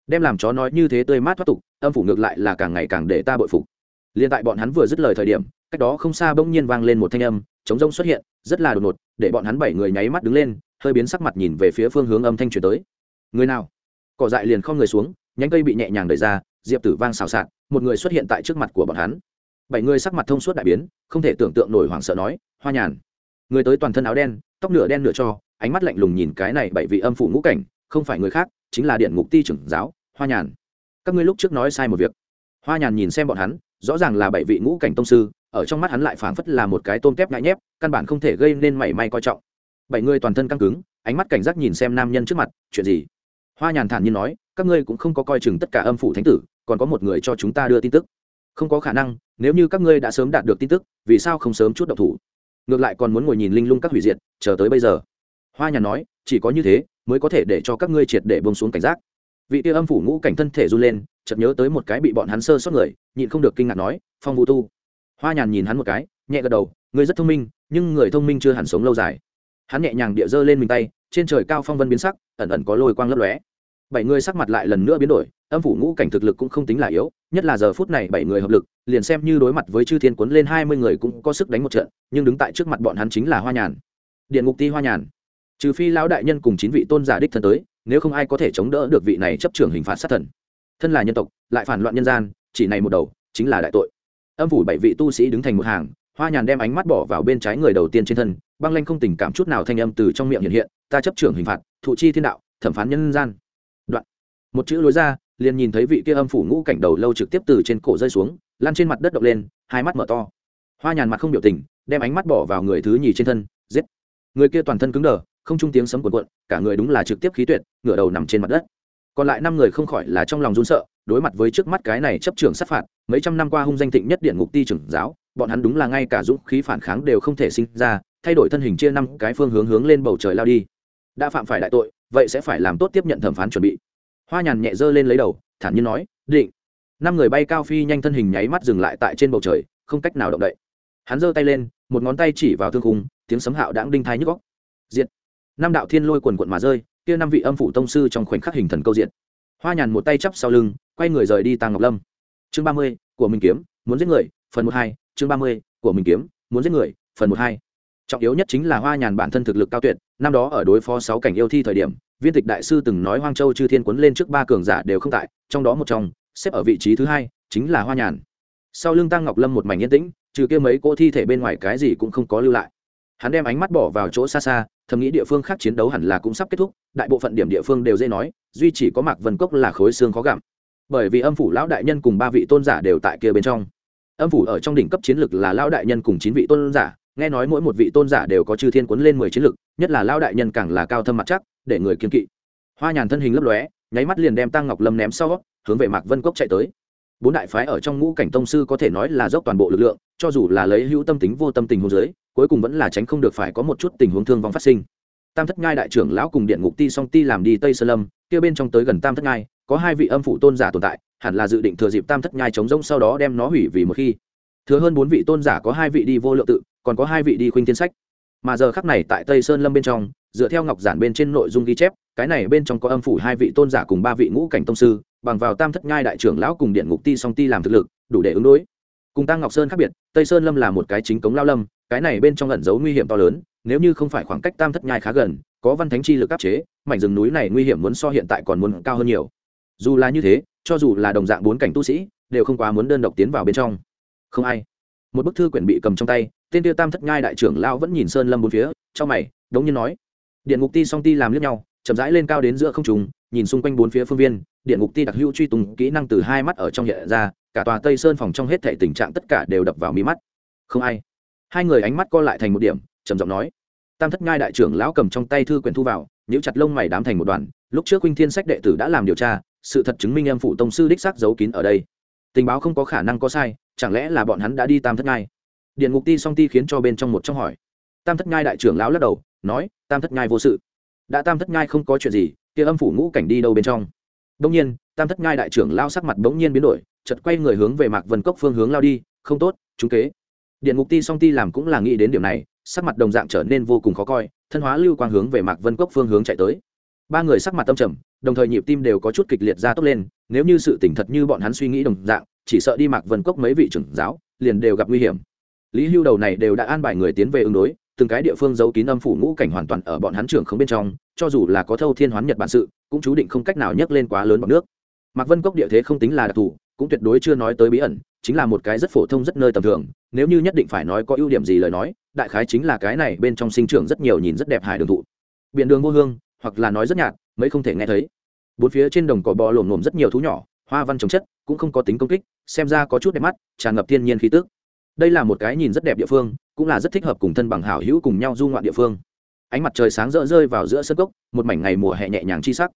Đem làm chó nói như thế tươi mát thoát tục, âm phủ ngược lại là càng ngày càng để ta bội phục. Liền tại bọn hắn vừa dứt lời thời điểm, cách đó không xa bỗng nhiên vang lên một thanh âm, chống rông xuất hiện, rất là đột ngột, để bọn hắn bảy người nháy mắt đứng lên, hơi biến sắc mặt nhìn về phía phương hướng âm thanh truyền tới. Người nào? Cỏ dại liền không người xuống, nhánh cây bị nhẹ nhàng đẩy ra, diệp tử vang xào xạc, một người xuất hiện tại trước mặt của bọn hắn. Bảy người sắc mặt thông suốt đại biến, không thể tưởng tượng nổi hoảng sợ nói, hoa nhàn, người tới toàn thân áo đen, tóc nửa đen nửa cho, ánh mắt lạnh lùng nhìn cái này bảy vị âm phủ ngũ cảnh không phải người khác, chính là điện ngục ti trưởng giáo, hoa nhàn. Các ngươi lúc trước nói sai một việc. Hoa nhàn nhìn xem bọn hắn, rõ ràng là bảy vị ngũ cảnh tông sư, ở trong mắt hắn lại phảng phất là một cái tôm kép ngại nhép, căn bản không thể gây nên mảy may coi trọng. Bảy người toàn thân căng cứng, ánh mắt cảnh giác nhìn xem nam nhân trước mặt, chuyện gì? Hoa nhàn thản nhiên nói, các ngươi cũng không có coi chừng tất cả âm phủ thánh tử, còn có một người cho chúng ta đưa tin tức. Không có khả năng, nếu như các ngươi đã sớm đạt được tin tức, vì sao không sớm chút độc thủ? Ngược lại còn muốn ngồi nhìn linh lung các hủy diệt, chờ tới bây giờ hoa nhàn nói, chỉ có như thế mới có thể để cho các ngươi triệt để bông xuống cảnh giác. Vị kia âm phủ ngũ cảnh thân thể run lên, chợt nhớ tới một cái bị bọn hắn sơ sót người, nhịn không được kinh ngạc nói, phong vũ tu. Hoa nhàn nhìn hắn một cái, nhẹ gật đầu, ngươi rất thông minh, nhưng người thông minh chưa hẳn sống lâu dài. Hắn nhẹ nhàng địa dơ lên mình tay, trên trời cao phong vân biến sắc, ẩn ẩn có lôi quang lấp lóe. Bảy người sắc mặt lại lần nữa biến đổi, âm phủ ngũ cảnh thực lực cũng không tính là yếu, nhất là giờ phút này bảy người hợp lực, liền xem như đối mặt với chư thiên quấn lên hai mươi người cũng có sức đánh một trận, nhưng đứng tại trước mặt bọn hắn chính là hoa nhàn. Điện ngục ti hoa nhàn trừ phi lão đại nhân cùng chín vị tôn giả đích thân tới, nếu không ai có thể chống đỡ được vị này chấp trưởng hình phạt sát thần. Thân là nhân tộc, lại phản loạn nhân gian, chỉ này một đầu, chính là đại tội. Âm phủ bảy vị tu sĩ đứng thành một hàng, hoa nhàn đem ánh mắt bỏ vào bên trái người đầu tiên trên thân, băng lanh không tình cảm chút nào thanh âm từ trong miệng hiện hiện, ta chấp trưởng hình phạt, thụ chi thiên đạo, thẩm phán nhân gian. Đoạn. Một chữ lối ra, liền nhìn thấy vị kia âm phủ ngũ cảnh đầu lâu trực tiếp từ trên cổ rơi xuống lan trên mặt đất động lên, hai mắt mở to. Hoa nhàn mặt không biểu tình, đem ánh mắt bỏ vào người thứ nhì trên thân, giết. Người kia toàn thân cứng đờ không trung tiếng sấm cuộn cuộn, cả người đúng là trực tiếp khí tuyệt, ngửa đầu nằm trên mặt đất. Còn lại năm người không khỏi là trong lòng run sợ, đối mặt với trước mắt cái này chấp trưởng sát phạt, mấy trăm năm qua hung danh thịnh nhất điện ngục ti trưởng giáo, bọn hắn đúng là ngay cả dũng khí phản kháng đều không thể sinh ra, thay đổi thân hình chia năm cái phương hướng hướng lên bầu trời lao đi. Đã phạm phải đại tội, vậy sẽ phải làm tốt tiếp nhận thẩm phán chuẩn bị. Hoa nhàn nhẹ dơ lên lấy đầu, thản nhiên nói, định. Năm người bay cao phi nhanh thân hình nháy mắt dừng lại tại trên bầu trời, không cách nào động đậy. Hắn giơ tay lên, một ngón tay chỉ vào thương khung, tiếng sấm hạo đãng đinh thai nhức góc diệt năm đạo thiên lôi quần quận mà rơi, kia năm vị âm phủ tông sư trong khoảnh khắc hình thần câu diện. Hoa nhàn một tay chắp sau lưng, quay người rời đi tàng ngọc lâm. Chương ba mươi, của mình kiếm, muốn giết người, phần một hai, chương ba mươi, của mình kiếm, muốn giết người, phần một hai. Trọng yếu nhất chính là hoa nhàn bản thân thực lực cao tuyệt, năm đó ở đối phó sáu cảnh yêu thi thời điểm, viên tịch đại sư từng nói hoang châu chư thiên quấn lên trước ba cường giả đều không tại, trong đó một trong, xếp ở vị trí thứ hai, chính là hoa nhàn. Sau lưng tăng ngọc lâm một mảnh yên tĩnh, trừ kia mấy cỗ thi thể bên ngoài cái gì cũng không có lưu lại hắn đem ánh mắt bỏ vào chỗ xa xa, thầm nghĩ địa phương khác chiến đấu hẳn là cũng sắp kết thúc, đại bộ phận điểm địa phương đều dễ nói, duy chỉ có mạc vân cốc là khối xương khó gặm. Bởi vì âm phủ lão đại nhân cùng ba vị tôn giả đều tại kia bên trong. Âm phủ ở trong đỉnh cấp chiến lực là lão đại nhân cùng chín vị tôn giả, nghe nói mỗi một vị tôn giả đều có chư thiên quấn lên mười chiến lực, nhất là lão đại nhân càng là cao thâm mặt chắc, để người kiên kỵ. Hoa nhàn thân hình lấp lóe, nháy mắt liền đem tăng ngọc lâm ném sau, hướng về mạc vân cốc chạy tới. Bốn đại phái ở trong ngũ cảnh tông sư có thể nói là dốc toàn bộ lực lượng, cho dù là lấy hữu tâm tính vô tâm tình hôn giới cuối cùng vẫn là tránh không được phải có một chút tình huống thương vong phát sinh. Tam thất ngai đại trưởng lão cùng điện ngục ti song ti làm đi tây sơn lâm, kia bên trong tới gần tam thất ngai có hai vị âm phụ tôn giả tồn tại, hẳn là dự định thừa dịp tam thất nhai chống rỗng sau đó đem nó hủy vì một khi. Thừa hơn bốn vị tôn giả có hai vị đi vô lượng tự, còn có hai vị đi khuynh thiên sách. Mà giờ khắc này tại tây sơn lâm bên trong, dựa theo ngọc giản bên trên nội dung ghi chép, cái này bên trong có âm phủ hai vị tôn giả cùng ba vị ngũ cảnh tông sư, bằng vào tam thất nhai đại trưởng lão cùng điện ngục ti song ti làm thực lực, đủ để ứng đối. Cùng tăng ngọc sơn khác biệt, tây sơn lâm là một cái chính cống lao lâm cái này bên trong lẩn giấu nguy hiểm to lớn, nếu như không phải khoảng cách tam thất nhai khá gần, có văn thánh chi lực áp chế, mảnh rừng núi này nguy hiểm muốn so hiện tại còn muốn cao hơn nhiều. Dù là như thế, cho dù là đồng dạng bốn cảnh tu sĩ, đều không quá muốn đơn độc tiến vào bên trong. Không ai. Một bức thư quyển bị cầm trong tay, tên tiêu tam thất nhai đại trưởng lão vẫn nhìn sơn lâm bốn phía trong mày, đống nhiên nói. Điện ngục ti song ti làm liếc nhau, chậm rãi lên cao đến giữa không trùng nhìn xung quanh bốn phía phương viên, điện ngục ti đặc hữu truy tùng kỹ năng từ hai mắt ở trong hiện ra, cả tòa tây sơn phòng trong hết thể tình trạng tất cả đều đập vào mí mắt. Không ai hai người ánh mắt co lại thành một điểm, trầm giọng nói, tam thất ngai đại trưởng lão cầm trong tay thư quyển thu vào, nhíu chặt lông mày đám thành một đoàn, lúc trước huynh thiên sách đệ tử đã làm điều tra, sự thật chứng minh em phụ tông sư đích xác giấu kín ở đây. Tình báo không có khả năng có sai, chẳng lẽ là bọn hắn đã đi tam thất ngai? điện ngục ti song ti khiến cho bên trong một trong hỏi. Tam thất ngai đại trưởng lão lắc đầu, nói, tam thất ngai vô sự. Đã tam thất ngai không có chuyện gì, kia âm phủ ngũ cảnh đi đâu bên trong? Bỗng nhiên, tam thất ngai đại trưởng lao sắc mặt bỗng nhiên biến đổi chật quay người hướng về mạc vân cốc phương hướng lao đi, không tốt chúng kế điện ngục ti song ti làm cũng là nghĩ đến điểm này, sắc mặt đồng dạng trở nên vô cùng khó coi, thân hóa lưu quang hướng về mạc vân cốc phương hướng chạy tới. Ba người sắc mặt tâm trầm, đồng thời nhịp tim đều có chút kịch liệt ra tốc lên, nếu như sự tỉnh thật như bọn hắn suy nghĩ đồng dạng, chỉ sợ đi mạc vân cốc mấy vị trưởng giáo, liền đều gặp nguy hiểm. Lý hưu đầu này đều đã an bài người tiến về ứng đối, từng cái địa phương giấu kín âm phủ ngũ cảnh hoàn toàn ở bọn hắn trưởng không bên trong, cho dù là có thâu thiên hoán nhật bản sự, cũng chú định không cách nào nhấc lên quá lớn bọn nước. Mạc vân cốc địa thế không tính là đặc thù, cũng tuyệt đối chưa nói tới bí ẩn chính là một cái rất phổ thông, rất nơi tầm thường. Nếu như nhất định phải nói có ưu điểm gì lời nói, đại khái chính là cái này bên trong sinh trưởng rất nhiều nhìn rất đẹp hải đường thụ. Biển đường vô hương, hoặc là nói rất nhạt, mấy không thể nghe thấy. Bốn phía trên đồng cỏ bò lồm lồm rất nhiều thú nhỏ, hoa văn trồng chất, cũng không có tính công kích, xem ra có chút đẹp mắt, tràn ngập thiên nhiên khí tức. Đây là một cái nhìn rất đẹp địa phương, cũng là rất thích hợp cùng thân bằng hảo hữu cùng nhau du ngoạn địa phương. Ánh mặt trời sáng rỡ rơi vào giữa sân cốc một mảnh ngày mùa hè nhẹ nhàng chi sắc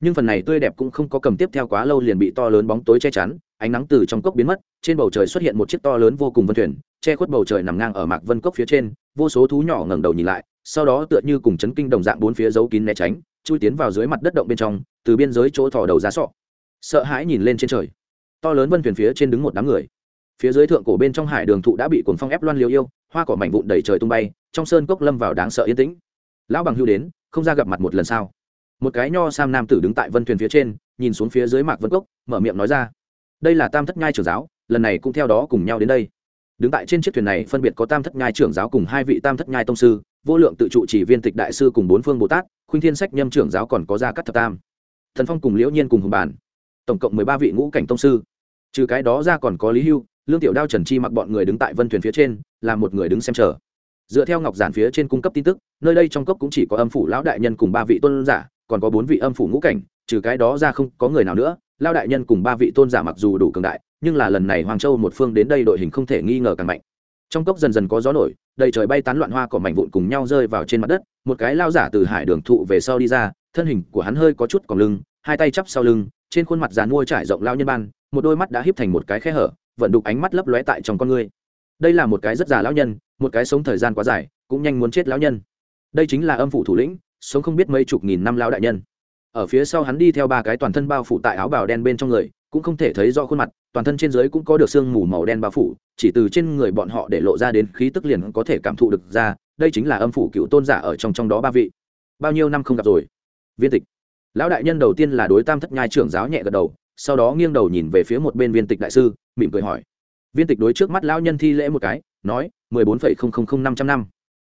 nhưng phần này tươi đẹp cũng không có cầm tiếp theo quá lâu liền bị to lớn bóng tối che chắn, ánh nắng từ trong cốc biến mất, trên bầu trời xuất hiện một chiếc to lớn vô cùng vân thuyền, che khuất bầu trời nằm ngang ở mạc vân cốc phía trên, vô số thú nhỏ ngẩng đầu nhìn lại, sau đó tựa như cùng chấn kinh đồng dạng bốn phía giấu kín né tránh, chui tiến vào dưới mặt đất động bên trong, từ biên giới chỗ thò đầu ra sọ. Sợ hãi nhìn lên trên trời. To lớn vân thuyền phía trên đứng một đám người. Phía dưới thượng cổ bên trong hải đường thụ đã bị cuồng phong ép loan liêu yêu, hoa cỏ mảnh vụn đầy trời tung bay, trong sơn cốc lâm vào đáng sợ yên tĩnh. Lão bằng hưu đến, không ra gặp mặt một lần sao? Một cái nho sam nam tử đứng tại vân thuyền phía trên, nhìn xuống phía dưới mạc vân cốc, mở miệng nói ra, đây là tam thất nhai trưởng giáo, lần này cũng theo đó cùng nhau đến đây. Đứng tại trên chiếc thuyền này, phân biệt có tam thất nhai trưởng giáo cùng hai vị tam thất nhai tông sư, vô lượng tự trụ chỉ viên tịch đại sư cùng bốn phương bồ tát, khuynh thiên sách nhâm trưởng giáo còn có gia cắt thập tam, thần phong cùng liễu nhiên cùng hùng bản, tổng cộng mười ba vị ngũ cảnh tông sư. Trừ cái đó ra còn có lý hưu, lương tiểu đao, trần chi mặc bọn người đứng tại vân thuyền phía trên, là một người đứng xem chờ dựa theo ngọc giản phía trên cung cấp tin tức, nơi đây trong cốc cũng chỉ có âm phủ lão đại nhân cùng ba vị tôn giả, còn có bốn vị âm phủ ngũ cảnh, trừ cái đó ra không có người nào nữa. Lao đại nhân cùng ba vị tôn giả mặc dù đủ cường đại, nhưng là lần này hoàng châu một phương đến đây đội hình không thể nghi ngờ càng mạnh. Trong cốc dần dần có gió nổi, đầy trời bay tán loạn hoa cỏ mảnh vụn cùng nhau rơi vào trên mặt đất, một cái lao giả từ hải đường thụ về sau đi ra, thân hình của hắn hơi có chút còn lưng, hai tay chắp sau lưng, trên khuôn mặt dàn mua trải rộng lao nhân ban, một đôi mắt đã híp thành một cái khe hở, vận đục ánh mắt lấp lóe tại trong con ngươi đây là một cái rất già lão nhân, một cái sống thời gian quá dài, cũng nhanh muốn chết lão nhân. Đây chính là âm phủ thủ lĩnh, sống không biết mấy chục nghìn năm lão đại nhân. Ở phía sau hắn đi theo ba cái toàn thân bao phủ tại áo bào đen bên trong người, cũng không thể thấy rõ khuôn mặt, toàn thân trên dưới cũng có được sương mù màu đen bao phủ, chỉ từ trên người bọn họ để lộ ra đến khí tức liền có thể cảm thụ được ra, đây chính là âm phủ cựu tôn giả ở trong trong đó ba vị. Bao nhiêu năm không gặp rồi? Viên tịch. Lão đại nhân đầu tiên là đối tam thất nhai trưởng giáo nhẹ gật đầu, sau đó nghiêng đầu nhìn về phía một bên viên tịch đại sư, mỉm cười hỏi viên tịch đối trước mắt lão nhân thi lễ một cái, nói, mười bốn phẩy không không không năm trăm năm.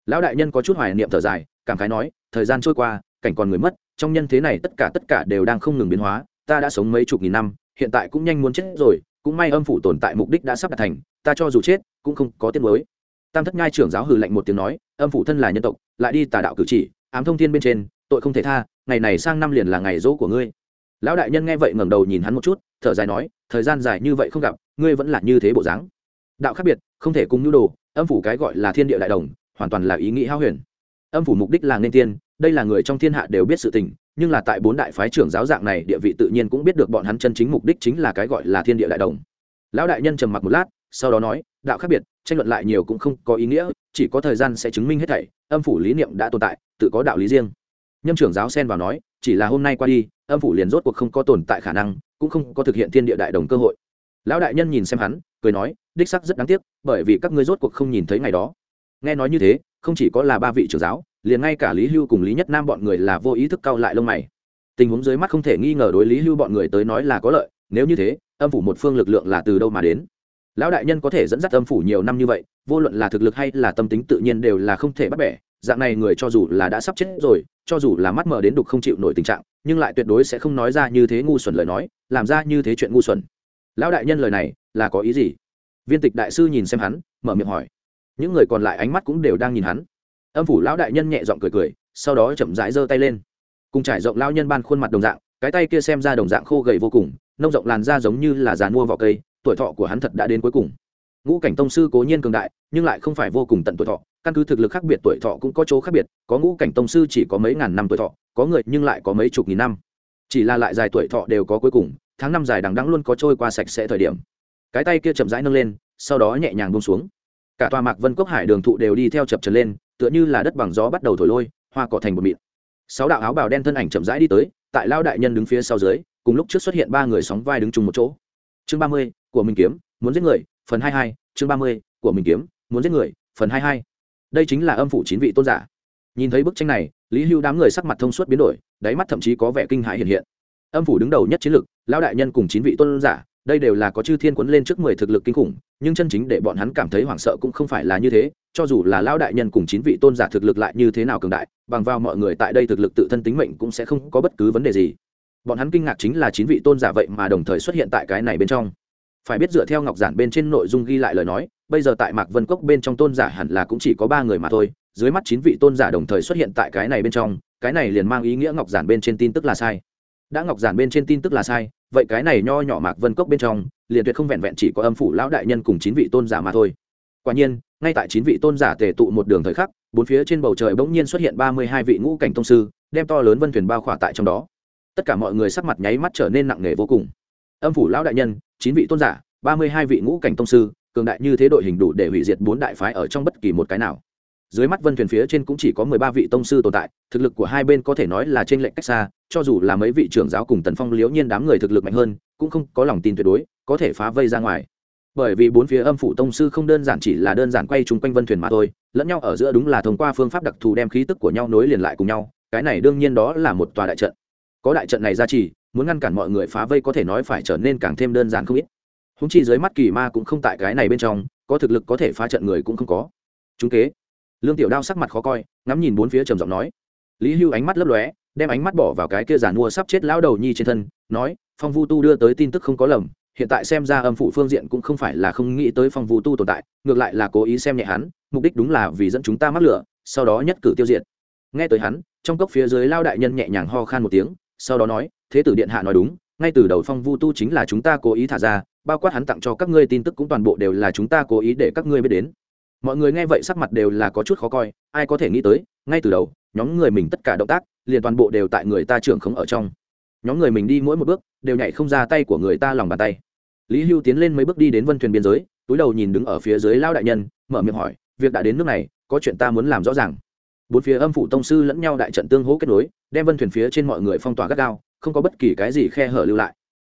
Lão đại nhân có chút hoài niệm thở dài, cảm khái nói, thời gian trôi qua, cảnh còn người mất, trong nhân thế này tất cả tất cả đều đang không ngừng biến hóa, ta đã sống mấy chục nghìn năm, hiện tại cũng nhanh muốn chết rồi, cũng may âm phủ tồn tại mục đích đã sắp đạt thành, ta cho dù chết, cũng không có tiết mới tam thất nhai trưởng giáo hừ lạnh một tiếng nói, âm phủ thân là nhân tộc, lại đi tà đạo cử chỉ, ám thông thiên bên trên, tội không thể tha, ngày này sang năm liền là ngày dỗ của ngươi. Lão đại nhân nghe vậy ngẩng đầu nhìn hắn một chút, thở dài nói, thời gian dài như vậy không gặp ngươi vẫn là như thế bộ dáng. Đạo khác biệt, không thể cùng nhu đồ, âm phủ cái gọi là thiên địa đại đồng, hoàn toàn là ý nghĩ hao huyền. Âm phủ mục đích là nên tiên, đây là người trong thiên hạ đều biết sự tình, nhưng là tại bốn đại phái trưởng giáo dạng này, địa vị tự nhiên cũng biết được bọn hắn chân chính mục đích chính là cái gọi là thiên địa đại đồng. Lão đại nhân trầm mặc một lát, sau đó nói, đạo khác biệt, tranh luận lại nhiều cũng không có ý nghĩa, chỉ có thời gian sẽ chứng minh hết thảy, âm phủ lý niệm đã tồn tại, tự có đạo lý riêng. Nhâm trưởng giáo xen vào nói, chỉ là hôm nay qua đi, âm phủ liền rốt cuộc không có tồn tại khả năng, cũng không có thực hiện thiên địa đại đồng cơ hội lão đại nhân nhìn xem hắn, cười nói, đích sắc rất đáng tiếc, bởi vì các ngươi rốt cuộc không nhìn thấy ngày đó. Nghe nói như thế, không chỉ có là ba vị trưởng giáo, liền ngay cả lý hưu cùng lý nhất nam bọn người là vô ý thức cau lại lông mày. Tình huống dưới mắt không thể nghi ngờ đối lý hưu bọn người tới nói là có lợi, nếu như thế, âm phủ một phương lực lượng là từ đâu mà đến? Lão đại nhân có thể dẫn dắt âm phủ nhiều năm như vậy, vô luận là thực lực hay là tâm tính tự nhiên đều là không thể bắt bẻ, dạng này người cho dù là đã sắp chết rồi, cho dù là mắt mở đến đục không chịu nổi tình trạng, nhưng lại tuyệt đối sẽ không nói ra như thế ngu xuẩn lời nói, làm ra như thế chuyện ngu xuẩn lão đại nhân lời này là có ý gì? Viên tịch đại sư nhìn xem hắn, mở miệng hỏi. Những người còn lại ánh mắt cũng đều đang nhìn hắn. Âm phủ lão đại nhân nhẹ giọng cười cười, sau đó chậm rãi giơ tay lên. Cùng trải rộng lao nhân ban khuôn mặt đồng dạng, cái tay kia xem ra đồng dạng khô gầy vô cùng, nông rộng làn da giống như là dàn mua vỏ cây, tuổi thọ của hắn thật đã đến cuối cùng. Ngũ cảnh tông sư cố nhiên cường đại, nhưng lại không phải vô cùng tận tuổi thọ, căn cứ thực lực khác biệt tuổi thọ cũng có chỗ khác biệt, có ngũ cảnh tông sư chỉ có mấy ngàn năm tuổi thọ, có người nhưng lại có mấy chục nghìn năm. Chỉ là lại dài tuổi thọ đều có cuối cùng tháng năm dài đằng đẵng luôn có trôi qua sạch sẽ thời điểm. Cái tay kia chậm rãi nâng lên, sau đó nhẹ nhàng bông xuống. Cả tòa mạc vân cốc hải đường thụ đều đi theo chập trần lên, tựa như là đất bằng gió bắt đầu thổi lôi, hoa cỏ thành một mịn. Sáu đạo áo bào đen thân ảnh chậm rãi đi tới, tại lao đại nhân đứng phía sau dưới, cùng lúc trước xuất hiện ba người sóng vai đứng chung một chỗ. Chương ba mươi, của mình kiếm, muốn giết người, phần hai hai, chương ba mươi, của mình kiếm, muốn giết người, phần hai hai. Đây chính là âm phủ chín vị tôn giả. Nhìn thấy bức tranh này, lý hưu đám người sắc mặt thông suốt biến đổi, đáy mắt thậm chí có vẻ kinh hãi hiện hiện. Âm phủ đứng đầu nhất chiến lực lão đại nhân cùng chín vị tôn giả, đây đều là có chư thiên quấn lên trước mười thực lực kinh khủng, nhưng chân chính để bọn hắn cảm thấy hoảng sợ cũng không phải là như thế, cho dù là lão đại nhân cùng chín vị tôn giả thực lực lại như thế nào cường đại, bằng vào mọi người tại đây thực lực tự thân tính mệnh cũng sẽ không có bất cứ vấn đề gì. Bọn hắn kinh ngạc chính là chín vị tôn giả vậy mà đồng thời xuất hiện tại cái này bên trong. Phải biết dựa theo ngọc giản bên trên nội dung ghi lại lời nói, bây giờ tại mạc vân cốc bên trong tôn giả hẳn là cũng chỉ có ba người mà thôi, dưới mắt chín vị tôn giả đồng thời xuất hiện tại cái này bên trong, cái này liền mang ý nghĩa ngọc giản bên trên tin tức là sai. Đã ngọc giản bên trên tin tức là sai vậy cái này nho nhỏ mạc vân cốc bên trong, liền tuyệt không vẹn vẹn chỉ có âm phủ lão đại nhân cùng chín vị tôn giả mà thôi. Quả nhiên, ngay tại chín vị tôn giả tề tụ một đường thời khắc, bốn phía trên bầu trời bỗng nhiên xuất hiện ba mươi hai vị ngũ cảnh tông sư, đem to lớn vân thuyền bao khỏa tại trong đó. Tất cả mọi người sắc mặt nháy mắt trở nên nặng nề vô cùng. Âm phủ lão đại nhân, chín vị tôn giả, ba mươi hai vị ngũ cảnh tông sư, cường đại như thế đội hình đủ để hủy diệt bốn đại phái ở trong bất kỳ một cái nào dưới mắt vân thuyền phía trên cũng chỉ có mười ba vị tông sư tồn tại, thực lực của hai bên có thể nói là trên lệnh cách xa, cho dù là mấy vị trưởng giáo cùng tần phong liễu nhiên đám người thực lực mạnh hơn, cũng không có lòng tin tuyệt đối, có thể phá vây ra ngoài. Bởi vì bốn phía âm phủ tông sư không đơn giản chỉ là đơn giản quay chung quanh vân thuyền mà thôi, lẫn nhau ở giữa đúng là thông qua phương pháp đặc thù đem khí tức của nhau nối liền lại cùng nhau, cái này đương nhiên đó là một tòa đại trận. Có đại trận này ra chỉ, muốn ngăn cản mọi người phá vây có thể nói phải trở nên càng thêm đơn giản không ít. Húng chi dưới mắt kỳ ma cũng không tại cái này bên trong, có thực lực có thể phá trận người cũng không có. Chúng kế lương tiểu đao sắc mặt khó coi, ngắm nhìn bốn phía trầm giọng nói. Lý hưu ánh mắt lấp lóe, đem ánh mắt bỏ vào cái kia giàn mua sắp chết lão đầu nhi trên thân, nói, phong vu tu đưa tới tin tức không có lầm, hiện tại xem ra âm Phụ phương diện cũng không phải là không nghĩ tới phong vu tu tồn tại, ngược lại là cố ý xem nhẹ hắn, mục đích đúng là vì dẫn chúng ta mắc lửa, sau đó nhất cử tiêu diệt. Nghe tới hắn, trong cốc phía dưới lao đại nhân nhẹ nhàng ho khan một tiếng, sau đó nói, thế tử điện hạ nói đúng, ngay từ đầu phong vu tu chính là chúng ta cố ý thả ra, bao quát hắn tặng cho các ngươi tin tức cũng toàn bộ đều là chúng ta cố ý để các ngươi biết đến mọi người nghe vậy sắc mặt đều là có chút khó coi, ai có thể nghĩ tới, ngay từ đầu, nhóm người mình tất cả động tác, liền toàn bộ đều tại người ta trưởng khống ở trong. Nhóm người mình đi mỗi một bước, đều nhảy không ra tay của người ta lòng bàn tay. Lý hưu tiến lên mấy bước đi đến vân thuyền biên giới, túi đầu nhìn đứng ở phía dưới lao đại nhân, mở miệng hỏi, việc đã đến nước này, có chuyện ta muốn làm rõ ràng. Bốn phía âm phủ tông sư lẫn nhau đại trận tương hỗ kết nối, đem vân thuyền phía trên mọi người phong tỏa gắt gao, không có bất kỳ cái gì khe hở lưu lại.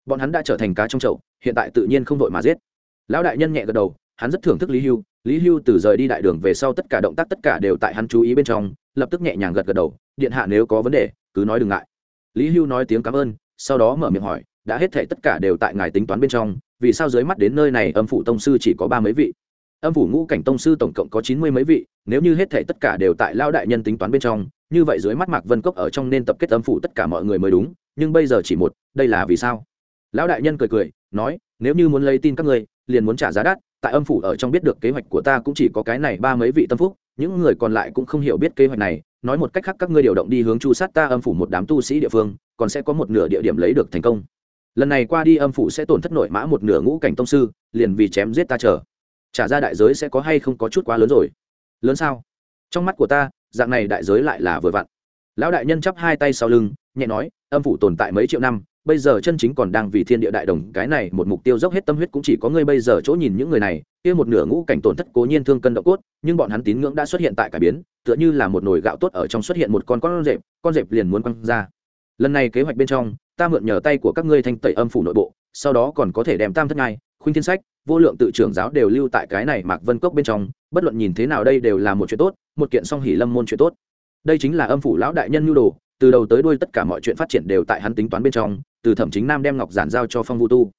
Bọn hắn đã trở thành cá trong chậu, hiện tại tự nhiên không vội mà giết. Lão đại nhân nhẹ gật đầu, hắn rất thưởng thức lý hưu lý hưu từ rời đi đại đường về sau tất cả động tác tất cả đều tại hắn chú ý bên trong, lập tức nhẹ nhàng gật gật đầu, điện hạ nếu có vấn đề, cứ nói đừng ngại. Lý hưu nói tiếng cảm ơn, sau đó mở miệng hỏi, đã hết thể tất cả đều tại ngài tính toán bên trong, vì sao dưới mắt đến nơi này âm phủ tông sư chỉ có ba mấy vị? Âm phủ ngũ cảnh tông sư tổng cộng có chín mươi mấy vị, nếu như hết thể tất cả đều tại lao đại nhân tính toán bên trong, như vậy dưới mắt mạc vân cốc ở trong nên tập kết âm phủ tất cả mọi người mới đúng, nhưng bây giờ chỉ một, đây là vì sao? Lão đại nhân cười cười, nói, nếu như muốn lấy tin các ngươi, liền muốn trả giá đắt tại âm phủ ở trong biết được kế hoạch của ta cũng chỉ có cái này ba mấy vị tâm phúc, những người còn lại cũng không hiểu biết kế hoạch này. Nói một cách khác, các ngươi điều động đi hướng chu sát ta âm phủ một đám tu sĩ địa phương, còn sẽ có một nửa địa điểm lấy được thành công. Lần này qua đi âm phủ sẽ tổn thất nội mã một nửa ngũ cảnh tông sư, liền vì chém giết ta chờ. Trả ra đại giới sẽ có hay không có chút quá lớn rồi. Lớn sao? Trong mắt của ta, dạng này đại giới lại là vừa vặn. Lão đại nhân chắp hai tay sau lưng, nhẹ nói, âm phủ tồn tại mấy triệu năm bây giờ chân chính còn đang vì thiên địa đại đồng, cái này một mục tiêu dốc hết tâm huyết cũng chỉ có ngươi bây giờ chỗ nhìn những người này, kia một nửa ngũ cảnh tổn thất cố nhiên thương cân độ cốt, nhưng bọn hắn tín ngưỡng đã xuất hiện tại cải biến, tựa như là một nồi gạo tốt ở trong xuất hiện một con con rệp con rệp liền muốn quăng ra. Lần này kế hoạch bên trong, ta mượn nhờ tay của các ngươi thanh tẩy âm phủ nội bộ, sau đó còn có thể đem tam thất ngai khuynh thiên sách, vô lượng tự trưởng giáo đều lưu tại cái này mạc vân cốc bên trong, bất luận nhìn thế nào đây đều là một chuyện tốt, một kiện song hỷ lâm môn chuyện tốt. Đây chính là âm phủ lão đại nhân nhu đồ từ đầu tới đuôi tất cả mọi chuyện phát triển đều tại hắn tính toán bên trong, từ thẩm chính nam đem ngọc giản giao cho phong vu tu.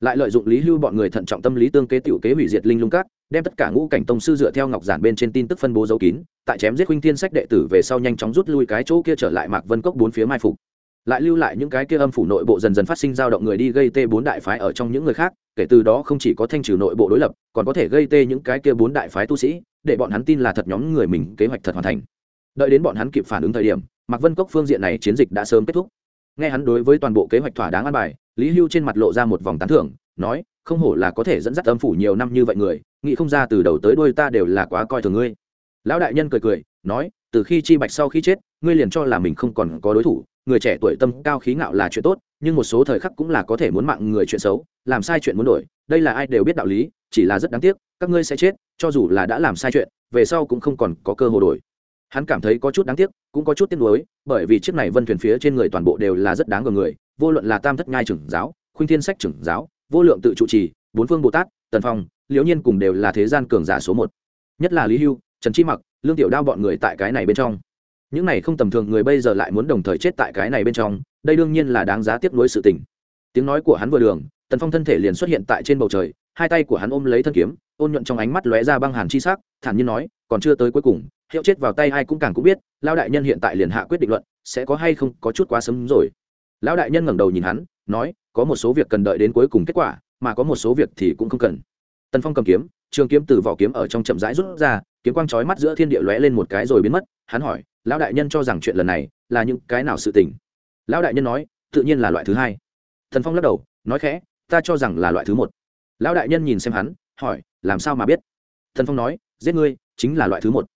Lại lợi dụng lý hưu bọn người thận trọng tâm lý tương kế tiểu kế hủy diệt linh lung các, đem tất cả ngũ cảnh tông sư dựa theo ngọc giản bên trên tin tức phân bố dấu kín, tại chém giết huynh thiên sách đệ tử về sau nhanh chóng rút lui cái chỗ kia trở lại mạc vân cốc bốn phía mai phục. Lại lưu lại những cái kia âm phủ nội bộ dần dần phát sinh dao động người đi gây tê bốn đại phái ở trong những người khác, kể từ đó không chỉ có thanh trừ nội bộ đối lập, còn có thể gây tê những cái kia bốn đại phái tu sĩ, để bọn hắn tin là thật nhóm người mình kế hoạch thật hoàn thành. Đợi đến bọn hắn kịp phản ứng thời điểm mạc vân cốc phương diện này chiến dịch đã sớm kết thúc. Nghe hắn đối với toàn bộ kế hoạch thỏa đáng an bài, lý hưu trên mặt lộ ra một vòng tán thưởng, nói, không hổ là có thể dẫn dắt âm phủ nhiều năm như vậy người, nghĩ không ra từ đầu tới đuôi ta đều là quá coi thường ngươi. Lão đại nhân cười cười, nói, từ khi chi bạch sau khi chết, ngươi liền cho là mình không còn có đối thủ, người trẻ tuổi tâm cao khí ngạo là chuyện tốt, nhưng một số thời khắc cũng là có thể muốn mạng người chuyện xấu, làm sai chuyện muốn đổi, đây là ai đều biết đạo lý, chỉ là rất đáng tiếc, các ngươi sẽ chết, cho dù là đã làm sai chuyện, về sau cũng không còn có cơ hội đổi hắn cảm thấy có chút đáng tiếc, cũng có chút tiếc nuối, bởi vì chiếc này vân thuyền phía trên người toàn bộ đều là rất đáng gờ người, vô luận là tam thất nhai trưởng giáo, khuynh thiên sách trưởng giáo, vô lượng tự trụ trì, bốn phương bồ tát, tần phong, liễu nhiên cùng đều là thế gian cường giả số một. Nhất là lý hưu, trần chi mặc, lương tiểu đao bọn người tại cái này bên trong. Những này không tầm thường người bây giờ lại muốn đồng thời chết tại cái này bên trong, đây đương nhiên là đáng giá tiếp nối sự tình. Tiếng nói của hắn vừa đường, tần phong thân thể liền xuất hiện tại trên bầu trời, hai tay của hắn ôm lấy thân kiếm, ôn nhuận trong ánh mắt lóe ra băng hàn chi sắc, thản nhiên nói, còn chưa tới cuối cùng hiệu chết vào tay ai cũng càng cũng biết lao đại nhân hiện tại liền hạ quyết định luận, sẽ có hay không có chút quá sớm rồi. Lão đại nhân ngẩng đầu nhìn hắn, nói, có một số việc cần đợi đến cuối cùng kết quả, mà có một số việc thì cũng không cần. Tần phong cầm kiếm, trường kiếm từ vỏ kiếm ở trong chậm rãi rút ra, kiếm quang trói mắt giữa thiên địa lóe lên một cái rồi biến mất. Hắn hỏi, lão đại nhân cho rằng chuyện lần này là những cái nào sự tình? Lão đại nhân nói, tự nhiên là loại thứ hai. Thần phong lắc đầu, nói khẽ, ta cho rằng là loại thứ một. Lão đại nhân nhìn xem hắn, hỏi, làm sao mà biết? Thần phong nói, giết ngươi, chính là loại thứ một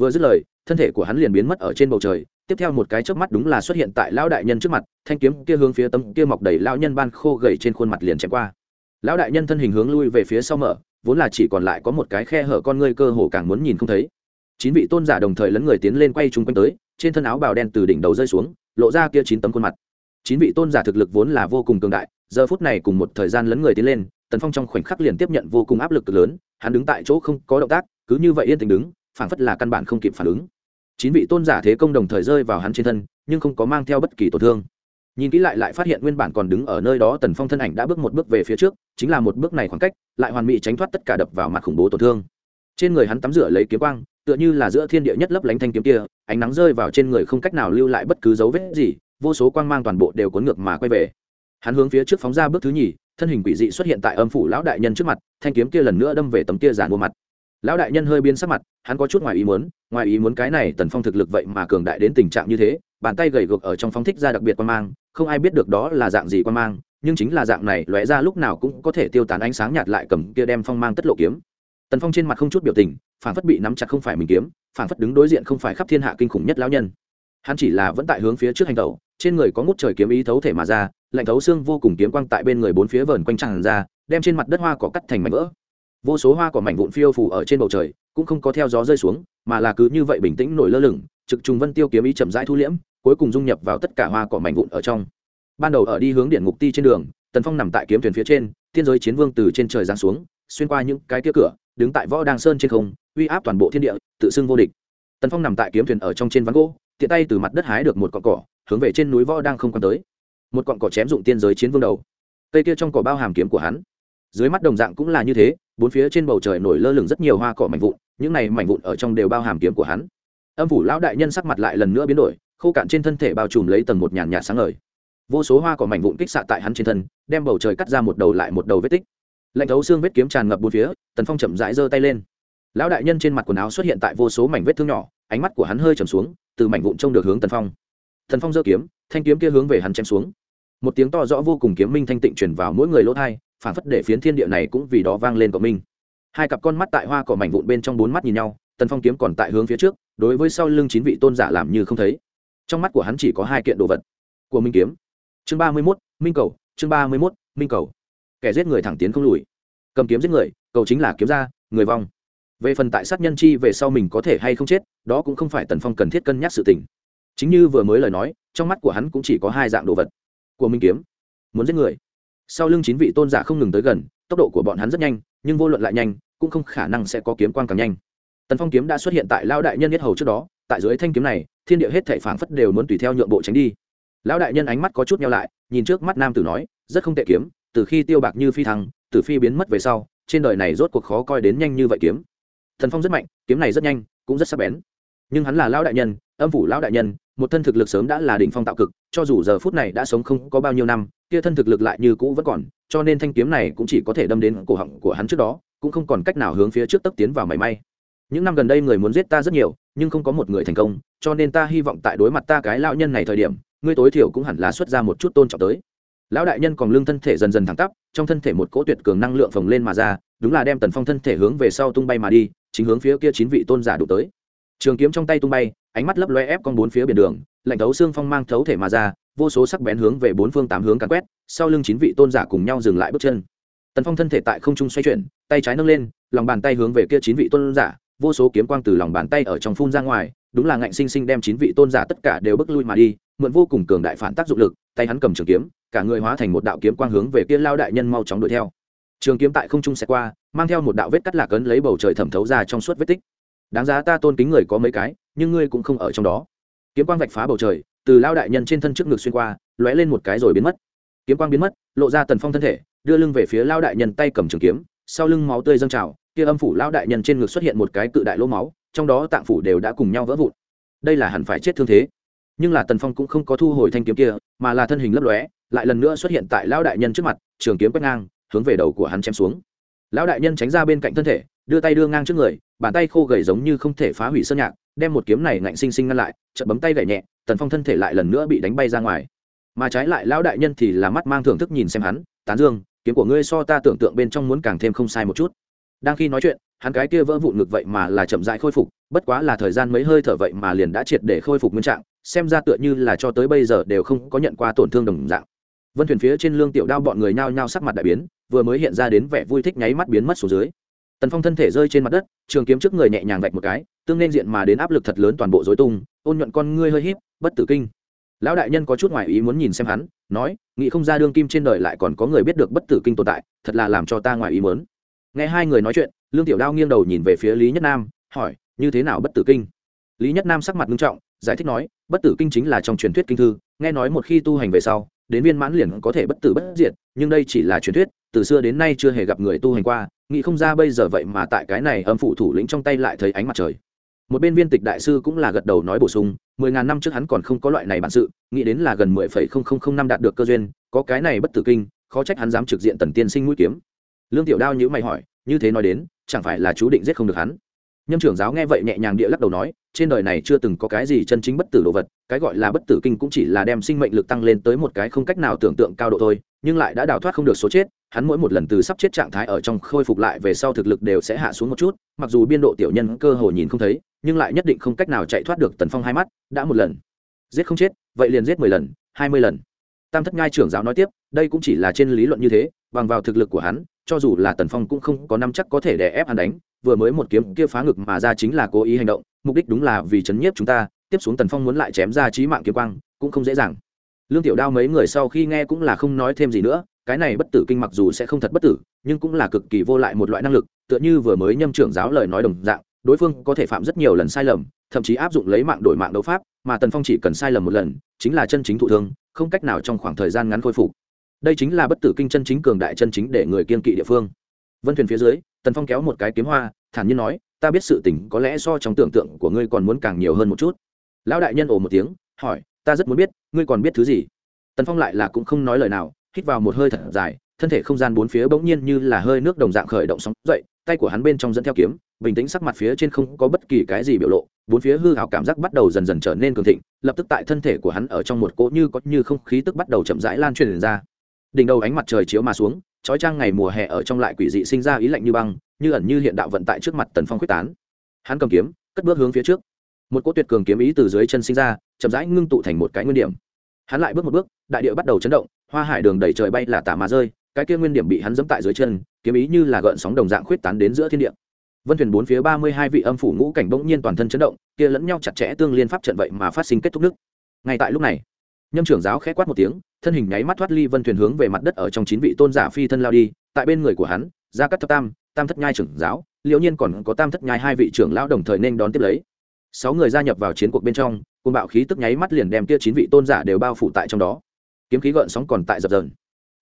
vừa dứt lời, thân thể của hắn liền biến mất ở trên bầu trời. Tiếp theo một cái chớp mắt đúng là xuất hiện tại lão đại nhân trước mặt, thanh kiếm kia hướng phía tấm kia mọc đầy lão nhân ban khô gầy trên khuôn mặt liền chém qua. Lão đại nhân thân hình hướng lui về phía sau mở, vốn là chỉ còn lại có một cái khe hở con ngươi cơ hồ càng muốn nhìn không thấy. Chín vị tôn giả đồng thời lấn người tiến lên quay chung quanh tới, trên thân áo bào đen từ đỉnh đầu rơi xuống, lộ ra kia chín tấm khuôn mặt. Chín vị tôn giả thực lực vốn là vô cùng cường đại, giờ phút này cùng một thời gian lấn người tiến lên, tần phong trong khoảnh khắc liền tiếp nhận vô cùng áp lực cực lớn, hắn đứng tại chỗ không có động tác, cứ như vậy yên tĩnh đứng phảng phất là căn bản không kịp phản ứng. Chín vị tôn giả thế công đồng thời rơi vào hắn trên thân, nhưng không có mang theo bất kỳ tổn thương. Nhìn kỹ lại lại phát hiện nguyên bản còn đứng ở nơi đó tần phong thân ảnh đã bước một bước về phía trước, chính là một bước này khoảng cách, lại hoàn mỹ tránh thoát tất cả đập vào mặt khủng bố tổn thương. Trên người hắn tắm rửa lấy kiếm quang, tựa như là giữa thiên địa nhất lấp lánh thanh kiếm kia, ánh nắng rơi vào trên người không cách nào lưu lại bất cứ dấu vết gì, vô số quang mang toàn bộ đều cuốn ngược mà quay về. Hắn hướng phía trước phóng ra bước thứ nhì, thân hình quỷ dị xuất hiện tại âm phủ lão đại nhân trước mặt, thanh kiếm kia lần nữa đâm về tấm kia giàn mua mặt lão đại nhân hơi biến sắc mặt, hắn có chút ngoài ý muốn, ngoài ý muốn cái này tần phong thực lực vậy mà cường đại đến tình trạng như thế, bàn tay gầy gộc ở trong phong thích ra đặc biệt quan mang, không ai biết được đó là dạng gì quan mang, nhưng chính là dạng này lóe ra lúc nào cũng có thể tiêu tán ánh sáng nhạt lại cầm kia đem phong mang tất lộ kiếm. Tần phong trên mặt không chút biểu tình phản phất bị nắm chặt không phải mình kiếm phản phất đứng đối diện không phải khắp thiên hạ kinh khủng nhất lão nhân. Hắn chỉ là vẫn tại hướng phía trước hành tẩu, trên người có ngút trời kiếm ý thấu thể mà ra, lạnh thấu xương vô cùng kiếm quang tại bên người bốn phía vờn quanh tràn ra, đem trên mặt đất hoa cỏ cắt thành mảnh vỡ vô số hoa cỏ mảnh vụn phiêu phủ ở trên bầu trời, cũng không có theo gió rơi xuống, mà là cứ như vậy bình tĩnh nổi lơ lửng, trực trùng vân tiêu kiếm ý chậm rãi thu liễm, cuối cùng dung nhập vào tất cả hoa cỏ mảnh vụn ở trong. Ban đầu ở đi hướng điện ngục ti trên đường, tần phong nằm tại kiếm thuyền phía trên, thiên giới chiến vương từ trên trời giáng xuống, xuyên qua những cái kia cửa, đứng tại võ đàng sơn trên không, uy áp toàn bộ thiên địa, tự xưng vô địch. Tần phong nằm tại kiếm thuyền ở trong trên ván gỗ, tiện tay từ mặt đất hái được một cọn cỏ, hướng về trên núi võ đang không quan tới. Một cọn cỏ chém dụng tiên giới chiến vương đầu. Cây kia trong cỏ bao hàm kiếm của hắn. Dưới mắt đồng dạng cũng là như thế bốn phía trên bầu trời nổi lơ lửng rất nhiều hoa cỏ mảnh vụn, những này mảnh vụn ở trong đều bao hàm kiếm của hắn. Âm phủ lão đại nhân sắc mặt lại lần nữa biến đổi, khô cạn trên thân thể bao trùm lấy tầng một nhàn nhạt sáng ngời. Vô số hoa cỏ mảnh vụn kích xạ tại hắn trên thân, đem bầu trời cắt ra một đầu lại một đầu vết tích. Lạnh thấu xương vết kiếm tràn ngập bốn phía, tần phong chậm rãi giơ tay lên. Lão đại nhân trên mặt quần áo xuất hiện tại vô số mảnh vết thương nhỏ, ánh mắt của hắn hơi trầm xuống, từ mảnh vụn trông được hướng tần phong. Tần phong giơ kiếm, thanh kiếm kia hướng về hắn chém xuống. Một tiếng to rõ vô cùng kiếm minh thanh tịnh truyền vào mỗi người lỗ thai phản phất để phiến thiên địa này cũng vì đó vang lên cộng minh hai cặp con mắt tại hoa cỏ mảnh vụn bên trong bốn mắt nhìn nhau, tần phong kiếm còn tại hướng phía trước, đối với sau lưng chín vị tôn giả làm như không thấy. Trong mắt của hắn chỉ có hai kiện đồ vật. Của minh kiếm. Chương ba mươi mốt, minh cầu, chương ba mươi mốt, minh cầu. Kẻ giết người thẳng tiến không lùi. Cầm kiếm giết người, cầu chính là kiếm ra, người vong. Về phần tại sát nhân chi về sau mình có thể hay không chết, đó cũng không phải tần phong cần thiết cân nhắc sự tình. Chính như vừa mới lời nói, trong mắt của hắn cũng chỉ có hai dạng đồ vật. Của minh kiếm. Muốn giết người sau lưng chín vị tôn giả không ngừng tới gần, tốc độ của bọn hắn rất nhanh, nhưng vô luận lại nhanh, cũng không khả năng sẽ có kiếm quang càng nhanh. Tần phong kiếm đã xuất hiện tại lao đại nhân nhất hầu trước đó, tại dưới thanh kiếm này, thiên địa hết thảy phảng phất đều muốn tùy theo nhượng bộ tránh đi. Lão đại nhân ánh mắt có chút nhau lại, nhìn trước mắt nam tử nói, rất không tệ kiếm, từ khi tiêu bạc như phi thăng, từ phi biến mất về sau, trên đời này rốt cuộc khó coi đến nhanh như vậy kiếm. Thần phong rất mạnh, kiếm này rất nhanh, cũng rất sắc bén. Nhưng hắn là lão đại nhân, âm phủ lão đại nhân một thân thực lực sớm đã là đỉnh phong tạo cực, cho dù giờ phút này đã sống không có bao nhiêu năm, kia thân thực lực lại như cũ vẫn còn, cho nên thanh kiếm này cũng chỉ có thể đâm đến cổ họng của hắn trước đó, cũng không còn cách nào hướng phía trước tấp tiến vào mảy may. Những năm gần đây người muốn giết ta rất nhiều, nhưng không có một người thành công, cho nên ta hy vọng tại đối mặt ta cái lão nhân này thời điểm, ngươi tối thiểu cũng hẳn là xuất ra một chút tôn trọng tới. Lão đại nhân còn lương thân thể dần dần thẳng tắp, trong thân thể một cỗ tuyệt cường năng lượng phồng lên mà ra, đúng là đem tần phong thân thể hướng về sau tung bay mà đi, chính hướng phía kia chín vị tôn giả đủ tới. Trường kiếm trong tay tung bay ánh mắt lấp loe ép con bốn phía biển đường, lạnh thấu xương phong mang thấu thể mà ra, vô số sắc bén hướng về bốn phương tám hướng càn quét, sau lưng chín vị tôn giả cùng nhau dừng lại bước chân. Tần phong thân thể tại không trung xoay chuyển, tay trái nâng lên, lòng bàn tay hướng về kia chín vị tôn giả, vô số kiếm quang từ lòng bàn tay ở trong phun ra ngoài, đúng là ngạnh sinh sinh đem chín vị tôn giả tất cả đều bước lui mà đi, mượn vô cùng cường đại phản tác dụng lực, tay hắn cầm trường kiếm, cả người hóa thành một đạo kiếm quang hướng về kia lao đại nhân mau chóng đuổi theo. Trường kiếm tại không trung sẽ qua, mang theo một đạo vết cắt lạc ấn lấy bầu trời thẩm thấu ra trong suốt vết tích. Đáng giá ta tôn kính người có mấy cái nhưng ngươi cũng không ở trong đó. Kiếm quang vạch phá bầu trời, từ lao đại nhân trên thân trước ngực xuyên qua, lóe lên một cái rồi biến mất. Kiếm quang biến mất, lộ ra tần phong thân thể, đưa lưng về phía lao đại nhân tay cầm trường kiếm, sau lưng máu tươi dâng trào, kia âm phủ lao đại nhân trên ngực xuất hiện một cái cự đại lỗ máu, trong đó tạng phủ đều đã cùng nhau vỡ vụn. Đây là hẳn phải chết thương thế. Nhưng là tần phong cũng không có thu hồi thanh kiếm kia, mà là thân hình lấp lóe, lại lần nữa xuất hiện tại lao đại nhân trước mặt, trường kiếm quét ngang, hướng về đầu của hắn chém xuống. Lão đại nhân tránh ra bên cạnh thân thể, đưa tay đưa ngang trước người, bàn tay khô gầy giống như không thể phá hủy sơn nhạc đem một kiếm này ngạnh sinh sinh ngăn lại, chợt bấm tay gậy nhẹ, tần phong thân thể lại lần nữa bị đánh bay ra ngoài. Mà trái lại lão đại nhân thì là mắt mang thưởng thức nhìn xem hắn, tán dương, kiếm của ngươi so ta tưởng tượng bên trong muốn càng thêm không sai một chút. Đang khi nói chuyện, hắn cái kia vỡ vụn ngực vậy mà là chậm rãi khôi phục, bất quá là thời gian mấy hơi thở vậy mà liền đã triệt để khôi phục nguyên trạng, xem ra tựa như là cho tới bây giờ đều không có nhận qua tổn thương đồng dạng. Vân thuyền phía trên lương tiểu đao bọn người nhao nhao sắc mặt đại biến, vừa mới hiện ra đến vẻ vui thích nháy mắt biến mất xuống dưới tần phong thân thể rơi trên mặt đất, trường kiếm trước người nhẹ nhàng vạch một cái, tương nên diện mà đến áp lực thật lớn toàn bộ dối tung, ôn nhuận con ngươi hơi híp, bất tử kinh. Lão đại nhân có chút ngoài ý muốn nhìn xem hắn, nói, nghĩ không ra đương kim trên đời lại còn có người biết được bất tử kinh tồn tại, thật là làm cho ta ngoài ý muốn. Nghe hai người nói chuyện, lương tiểu đao nghiêng đầu nhìn về phía lý nhất nam, hỏi, như thế nào bất tử kinh? Lý nhất nam sắc mặt nghiêm trọng, giải thích nói, bất tử kinh chính là trong truyền thuyết kinh thư, nghe nói một khi tu hành về sau, đến viên mãn liền có thể bất tử bất diệt, nhưng đây chỉ là truyền thuyết từ xưa đến nay chưa hề gặp người tu hành qua, nghĩ không ra bây giờ vậy mà tại cái này âm phủ thủ lĩnh trong tay lại thấy ánh mặt trời. Một bên viên tịch đại sư cũng là gật đầu nói bổ sung, mười ngàn năm trước hắn còn không có loại này bản sự, nghĩ đến là gần mười phẩy không không không năm đạt được cơ duyên, có cái này bất tử kinh, khó trách hắn dám trực diện tần tiên sinh mũi kiếm. Lương tiểu đao nhữ mày hỏi, như thế nói đến, chẳng phải là chú định giết không được hắn? Nhâm trưởng giáo nghe vậy nhẹ nhàng địa lắc đầu nói, trên đời này chưa từng có cái gì chân chính bất tử đồ vật, cái gọi là bất tử kinh cũng chỉ là đem sinh mệnh lực tăng lên tới một cái không cách nào tưởng tượng cao độ thôi nhưng lại đã đào thoát không được số chết, hắn mỗi một lần từ sắp chết trạng thái ở trong khôi phục lại về sau thực lực đều sẽ hạ xuống một chút, mặc dù biên độ tiểu nhân cơ hồ nhìn không thấy, nhưng lại nhất định không cách nào chạy thoát được tần phong hai mắt, đã một lần. Giết không chết, vậy liền giết mười lần, hai mươi lần. Tam thất ngai trưởng giáo nói tiếp, đây cũng chỉ là trên lý luận như thế, bằng vào thực lực của hắn, cho dù là tần phong cũng không có năm chắc có thể đè ép hắn đánh, vừa mới một kiếm kia phá ngực mà ra chính là cố ý hành động, mục đích đúng là vì chấn nhiếp chúng ta, tiếp xuống tần phong muốn lại chém ra trí mạng kiếm quang, cũng không dễ dàng lương tiểu đao mấy người sau khi nghe cũng là không nói thêm gì nữa, cái này bất tử kinh mặc dù sẽ không thật bất tử, nhưng cũng là cực kỳ vô lại một loại năng lực, tựa như vừa mới nhâm trưởng giáo lời nói đồng dạng, đối phương có thể phạm rất nhiều lần sai lầm, thậm chí áp dụng lấy mạng đổi mạng đấu pháp, mà tần phong chỉ cần sai lầm một lần, chính là chân chính thụ thương, không cách nào trong khoảng thời gian ngắn khôi phục. Đây chính là bất tử kinh chân chính cường đại chân chính để người kiên kỵ địa phương. Vân thuyền phía dưới, tần phong kéo một cái kiếm hoa, thản nhiên nói, ta biết sự tình có lẽ so trong tưởng tượng của ngươi còn muốn càng nhiều hơn một chút. Lão đại nhân ồ một tiếng, hỏi ta rất muốn biết, ngươi còn biết thứ gì? Tần phong lại là cũng không nói lời nào, hít vào một hơi thật dài, thân thể không gian bốn phía bỗng nhiên như là hơi nước đồng dạng khởi động sóng dậy, tay của hắn bên trong dẫn theo kiếm, bình tĩnh sắc mặt phía trên không có bất kỳ cái gì biểu lộ, bốn phía hư hào cảm giác bắt đầu dần dần trở nên cường thịnh, lập tức tại thân thể của hắn ở trong một cỗ như có như không khí tức bắt đầu chậm rãi lan truyền ra. Đỉnh đầu ánh mặt trời chiếu mà xuống trói trang ngày mùa hè ở trong lại quỷ dị sinh ra ý lạnh như băng, như ẩn như hiện đạo vận tại trước mặt tần phong quyết tán. Hắn cầm kiếm, cất bước hướng phía trước. Một cỗ tuyệt cường kiếm ý từ dưới chân sinh ra chậm rãi ngưng tụ thành một cái nguyên điểm. Hắn lại bước một bước, đại địa bắt đầu chấn động, hoa hải đường đầy trời bay là tả mà rơi, cái kia nguyên điểm bị hắn dẫm tại dưới chân, kiếm ý như là gợn sóng đồng dạng khuyết tán đến giữa thiên địa. Vân thuyền bốn phía ba mươi hai vị âm phủ ngũ cảnh bỗng nhiên toàn thân chấn động, kia lẫn nhau chặt chẽ tương liên pháp trận vậy mà phát sinh kết thúc nước. Ngay tại lúc này, nhâm trưởng giáo khẽ quát một tiếng, thân hình nháy mắt thoát ly vân thuyền hướng về mặt đất ở trong chín vị tôn giả phi thân lao đi, tại bên người của hắn ra cắt thập tam tam thất nhai trưởng giáo, liễu nhiên còn có tam thất nhai hai vị trưởng lão đồng thời nên đón tiếp lấy. Sáu người gia nhập vào chiến cuộc bên trong cùng bạo khí tức nháy mắt liền đem kia chín vị tôn giả đều bao phủ tại trong đó. Kiếm khí gợn sóng còn tại dập dờn.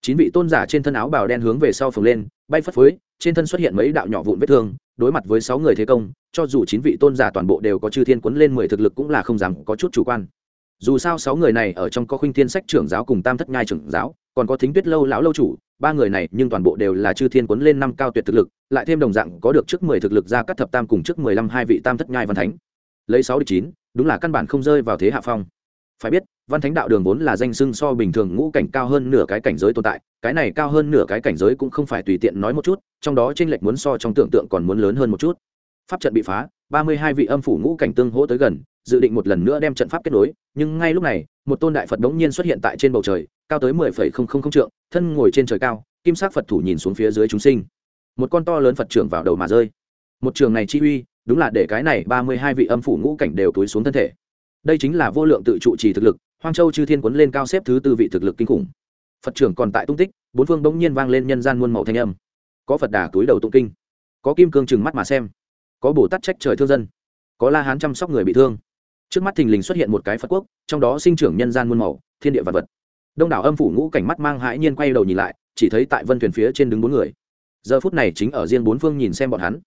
Chín vị tôn giả trên thân áo bào đen hướng về sau phồng lên, bay phất phới, trên thân xuất hiện mấy đạo nhỏ vụn vết thương, đối mặt với sáu người thế công, cho dù chín vị tôn giả toàn bộ đều có chư thiên quấn lên mười thực lực cũng là không dám có chút chủ quan. Dù sao sáu người này ở trong có khuynh thiên sách trưởng giáo cùng tam thất nhai trưởng giáo, còn có thính tuyết lâu lão lâu chủ, ba người này nhưng toàn bộ đều là chư thiên quấn lên năm cao tuyệt thực lực, lại thêm đồng dạng có được trước mười thực lực ra các thập tam cùng trước mười lăm hai vị tam thất nhai văn thánh. Lấy sáu địch chín đúng là căn bản không rơi vào thế hạ phong. Phải biết, văn thánh đạo đường vốn là danh sưng so bình thường ngũ cảnh cao hơn nửa cái cảnh giới tồn tại, cái này cao hơn nửa cái cảnh giới cũng không phải tùy tiện nói một chút, trong đó t r ê n lệch muốn so trong tưởng tượng còn muốn lớn hơn một chút. Pháp trận bị phá, ba mươi hai vị âm phủ ngũ cảnh tương hỗ tới gần, dự định một lần nữa đem trận pháp kết nối, nhưng ngay lúc này, một tôn đại phật đống nhiên xuất hiện tại trên bầu trời, cao tới mười phẩy không không không trượng, thân ngồi trên trời cao, kim sắc phật thủ nhìn xuống phía dưới chúng sinh. Một con to lớn phật trưởng vào đầu mà rơi. Một trường này chi uy đúng là để cái này ba mươi hai vị âm phủ ngũ cảnh đều túi xuống thân thể. Đây chính là vô lượng tự trụ trì thực lực, hoang châu chư thiên quấn lên cao xếp thứ tư vị thực lực kinh khủng. Phật trưởng còn tại tung tích, bốn phương bỗng nhiên vang lên nhân gian muôn màu thanh âm. Có phật đà túi đầu tụng kinh, có kim cương trừng mắt mà xem, có bồ tát trách trời thương dân, có la hán chăm sóc người bị thương. Trước mắt thình lình xuất hiện một cái phật quốc, trong đó sinh trưởng nhân gian muôn màu, thiên địa vật vật. Đông đảo âm phủ ngũ cảnh mắt mang hãi nhiên quay đầu nhìn lại, chỉ thấy tại vân thuyền phía trên đứng bốn người. Giờ phút này chính ở riêng bốn phương nhìn xem bọn hắn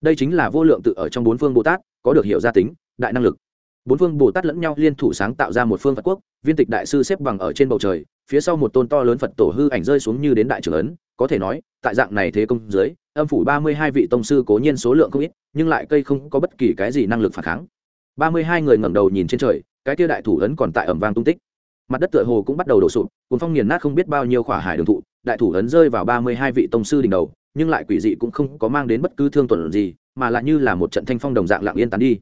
đây chính là vô lượng tự ở trong bốn phương bồ tát, có được hiệu gia tính, đại năng lực. Bốn phương bồ tát lẫn nhau liên thủ sáng tạo ra một phương phật quốc, viên tịch đại sư xếp bằng ở trên bầu trời, phía sau một tôn to lớn phật tổ hư ảnh rơi xuống như đến đại trưởng ấn, có thể nói, tại dạng này thế công dưới, âm phủ ba mươi hai vị tông sư cố nhiên số lượng không ít, nhưng lại cây không có bất kỳ cái gì năng lực phản kháng. ba mươi hai người ngẩng đầu nhìn trên trời, cái tia đại thủ ấn còn tại ẩm vang tung tích. Mặt đất tựa hồ cũng bắt đầu đổ sụp cuốn phong nghiền nát không biết bao nhiêu khỏa hải đường thụ, đại thủ ấn rơi vào ba mươi hai vị tông sư đỉnh đầu nhưng lại quỷ dị cũng không có mang đến bất cứ thương tuần gì, mà lại như là một trận thanh phong đồng dạng lặng yên tán đi.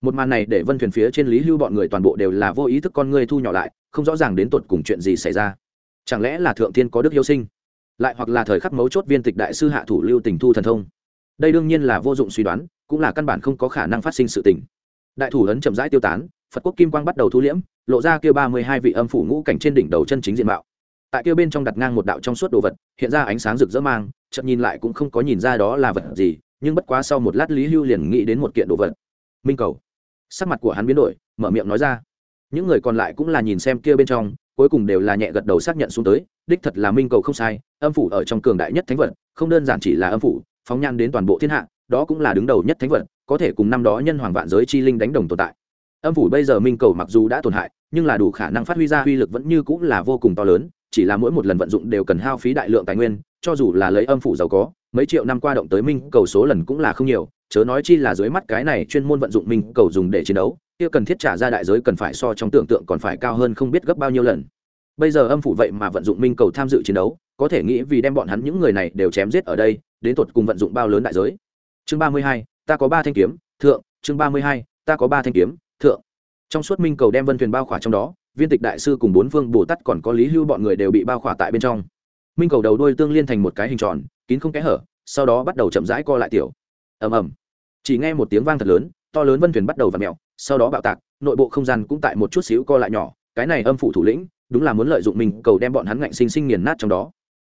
Một màn này để vân thuyền phía trên lý hưu bọn người toàn bộ đều là vô ý thức con người thu nhỏ lại, không rõ ràng đến tột cùng chuyện gì xảy ra. Chẳng lẽ là thượng thiên có đức yêu sinh? Lại hoặc là thời khắc mấu chốt viên tịch đại sư hạ thủ lưu tình thu thần thông? Đây đương nhiên là vô dụng suy đoán, cũng là căn bản không có khả năng phát sinh sự tình. Đại thủ ấn chậm rãi tiêu tán, phật quốc kim quang bắt đầu thu liễm, lộ ra kia ba mươi hai vị âm phủ ngũ cảnh trên đỉnh đầu chân chính diện mạo. Tại kia bên trong đặt ngang một đạo trong suốt đồ vật, hiện ra ánh sáng rực rỡ mang chậm nhìn lại cũng không có nhìn ra đó là vật gì, nhưng bất quá sau một lát lý hưu liền nghĩ đến một kiện đồ vật. Minh cầu. Sắc mặt của hắn biến đổi, mở miệng nói ra. Những người còn lại cũng là nhìn xem kia bên trong, cuối cùng đều là nhẹ gật đầu xác nhận xuống tới, đích thật là minh cầu không sai, âm phủ ở trong cường đại nhất thánh vật, không đơn giản chỉ là âm phủ, phóng nhan đến toàn bộ thiên hạ, đó cũng là đứng đầu nhất thánh vật, có thể cùng năm đó nhân hoàng vạn giới chi linh đánh đồng tồn tại. Âm phủ bây giờ minh cầu mặc dù đã tổn hại, nhưng là đủ khả năng phát huy ra uy lực vẫn như cũng là vô cùng to lớn, chỉ là mỗi một lần vận dụng đều cần hao phí đại lượng tài nguyên cho dù là lấy âm phủ giàu có, mấy triệu năm qua động tới minh cầu số lần cũng là không nhiều, chớ nói chi là dưới mắt cái này chuyên môn vận dụng minh cầu dùng để chiến đấu, kia cần thiết trả ra đại giới cần phải so trong tưởng tượng còn phải cao hơn không biết gấp bao nhiêu lần. Bây giờ âm phủ vậy mà vận dụng minh cầu tham dự chiến đấu, có thể nghĩ vì đem bọn hắn những người này đều chém giết ở đây, đến tột cùng vận dụng bao lớn đại giới. Chương ba mươi hai, ta có ba thanh kiếm, thượng. Chương ba mươi hai, ta có ba thanh kiếm, thượng. Trong suốt minh cầu đem vân thuyền bao khỏa trong đó, viên tịch đại sư cùng bốn phương bồ tát còn có lý hưu bọn người đều bị bao khỏa tại bên trong minh cầu đầu đuôi tương liên thành một cái hình tròn, kín không kẽ hở, sau đó bắt đầu chậm rãi co lại tiểu. Ầm ầm. Chỉ nghe một tiếng vang thật lớn, to lớn vân thuyền bắt đầu v ặ mẹo sau đó bạo tạc, nội bộ không gian cũng tại một chút xíu co lại nhỏ, cái này âm phủ thủ lĩnh, đúng là muốn lợi dụng minh cầu đem bọn hắn ngạnh sinh sinh nghiền nát trong đó.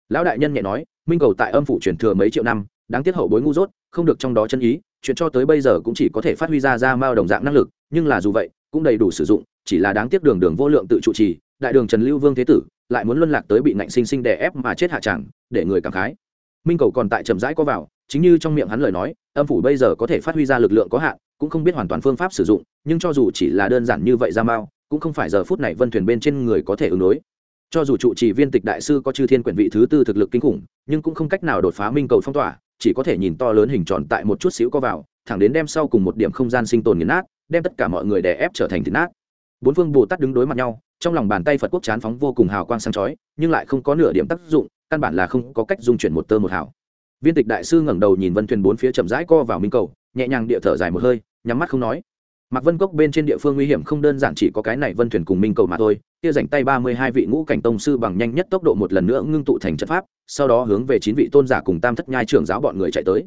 Lão đại nhân nhẹ nói, minh cầu tại âm phủ truyền thừa mấy triệu năm, đáng tiếc hậu bối ngu dốt, không được trong đó chân ý, chuyện cho tới bây giờ cũng chỉ có thể phát huy ra ra mao đồng dạng năng lực, nhưng là dù vậy, cũng đầy đủ sử dụng, chỉ là đáng tiếc đường đường vô lượng tự trụ trì, đại đường trần lưu vương thế tử lại muốn luân lạc tới bị nạnh sinh sinh đè ép mà chết hạ chẳng, để người cảm khái. Minh cầu còn tại trầm rãi có vào, chính như trong miệng hắn lời nói, âm phủ bây giờ có thể phát huy ra lực lượng có hạn, cũng không biết hoàn toàn phương pháp sử dụng, nhưng cho dù chỉ là đơn giản như vậy ra mao, cũng không phải giờ phút này vân thuyền bên trên người có thể ứng đối. Cho dù trụ trì viên tịch đại sư có chư thiên quyển vị thứ tư thực lực kinh khủng, nhưng cũng không cách nào đột phá minh cầu phong tỏa, chỉ có thể nhìn to lớn hình tròn tại một chút xíu có vào, thẳng đến đem sau cùng một điểm không gian sinh tồn nghiền nát, đem tất cả mọi người đè ép trở thành thịt nát. Bốn phương bồ tát đứng đối mặt nhau trong lòng bàn tay phật quốc chán phóng vô cùng hào quang sáng chói nhưng lại không có nửa điểm tác dụng căn bản là không có cách dung chuyển một tơ một hào viên tịch đại sư ngẩng đầu nhìn vân thuyền bốn phía chậm rãi co vào minh cầu nhẹ nhàng địa thở dài một hơi nhắm mắt không nói mặc Vân Cốc bên trên địa phương nguy hiểm không đơn giản chỉ có cái này Vân Thuyền cùng Minh Cầu mà thôi, kia rảnh tay ba mươi hai vị ngũ cảnh tông sư bằng nhanh nhất tốc độ một lần nữa ngưng tụ thành trận pháp, sau đó hướng về chín vị tôn giả cùng Tam Thất Nhai trưởng giáo bọn người chạy tới.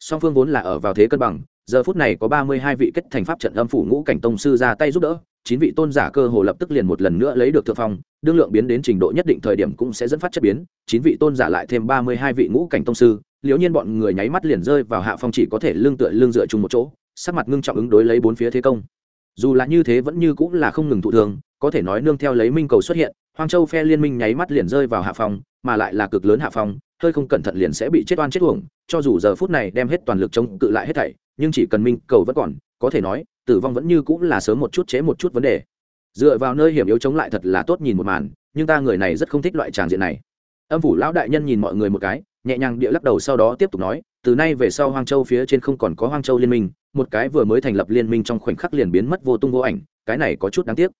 Song phương vốn là ở vào thế cân bằng, giờ phút này có ba mươi hai vị kết thành pháp trận âm phủ ngũ cảnh tông sư ra tay giúp đỡ, chín vị tôn giả cơ hồ lập tức liền một lần nữa lấy được thượng phong, đương lượng biến đến trình độ nhất định thời điểm cũng sẽ dẫn phát chất biến, chín vị tôn giả lại thêm ba mươi hai vị ngũ cảnh tông sư, liễu nhiên bọn người nháy mắt liền rơi vào hạ phong chỉ có thể lương tựa lương dựa chung một chỗ, sắc mặt ngưng trọng ứng đối lấy bốn phía thế công. Dù là như thế vẫn như cũng là không ngừng thụ thường có thể nói nương theo lấy minh cầu xuất hiện hoang châu phe liên minh nháy mắt liền rơi vào hạ phong, mà lại là cực lớn hạ phong, hơi không cẩn thận liền sẽ bị chết oan chết uổng cho dù giờ phút này đem hết toàn lực chống cự lại hết thảy nhưng chỉ cần minh cầu vẫn còn, có thể nói, tử vong vẫn như cũng là sớm một chút chế một chút vấn đề. Dựa vào nơi hiểm yếu chống lại thật là tốt nhìn một màn, nhưng ta người này rất không thích loại tràng diện này. Âm phủ lão đại nhân nhìn mọi người một cái, nhẹ nhàng địa lắc đầu sau đó tiếp tục nói, từ nay về sau hoang châu phía trên không còn có hoang châu liên minh, một cái vừa mới thành lập liên minh trong khoảnh khắc liền biến mất vô tung vô ảnh, cái này có chút đáng tiếc.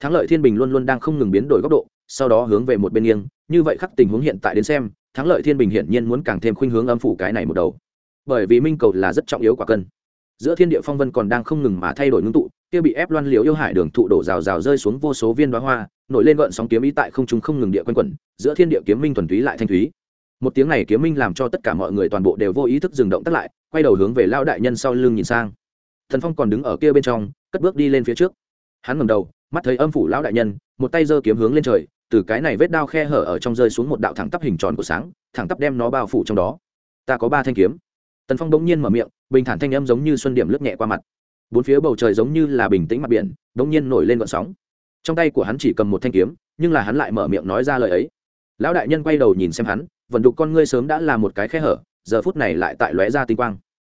Thắng lợi thiên bình luôn luôn đang không ngừng biến đổi góc độ, sau đó hướng về một bên nghiêng, như vậy khắc tình huống hiện tại đến xem, thắng lợi thiên bình hiển nhiên muốn càng thêm khuynh hướng âm phủ cái này một đầu bởi vì minh cầu là rất trọng yếu quả cân. Giữa thiên địa phong vân còn đang không ngừng mà thay đổi ngưng tụ, kia bị ép loan liều yêu hải đường thụ đổ rào rào rơi xuống vô số viên đoá hoa, nổi lên gợn sóng kiếm ý tại không trung không ngừng địa quanh quẩn, giữa thiên địa kiếm minh thuần túy lại thanh thúy. Một tiếng này kiếm minh làm cho tất cả mọi người toàn bộ đều vô ý thức dừng động tắt lại, quay đầu hướng về lao đại nhân sau lưng nhìn sang. Thần phong còn đứng ở kia bên trong, cất bước đi lên phía trước. Hắn ngầm đầu, mắt thấy âm phủ lão đại nhân, một tay giơ kiếm hướng lên trời, từ cái này vết đao khe hở ở trong rơi xuống một đạo thẳng tắp hình tròn của sáng, thẳng tắp đem nó bao phủ trong đó. Ta có ba thanh kiếm tần phong bỗng nhiên mở miệng, bình thản thanh âm giống như xuân điểm lướt nhẹ qua mặt. Bốn phía bầu trời giống như là bình tĩnh mặt biển, bỗng nhiên nổi lên vận sóng. Trong tay của hắn chỉ cầm một thanh kiếm, nhưng là hắn lại mở miệng nói ra lời ấy. Lão đại nhân quay đầu nhìn xem hắn, vận đục con ngươi sớm đã là một cái khe hở, giờ phút này lại tại lóe ra tinh quang.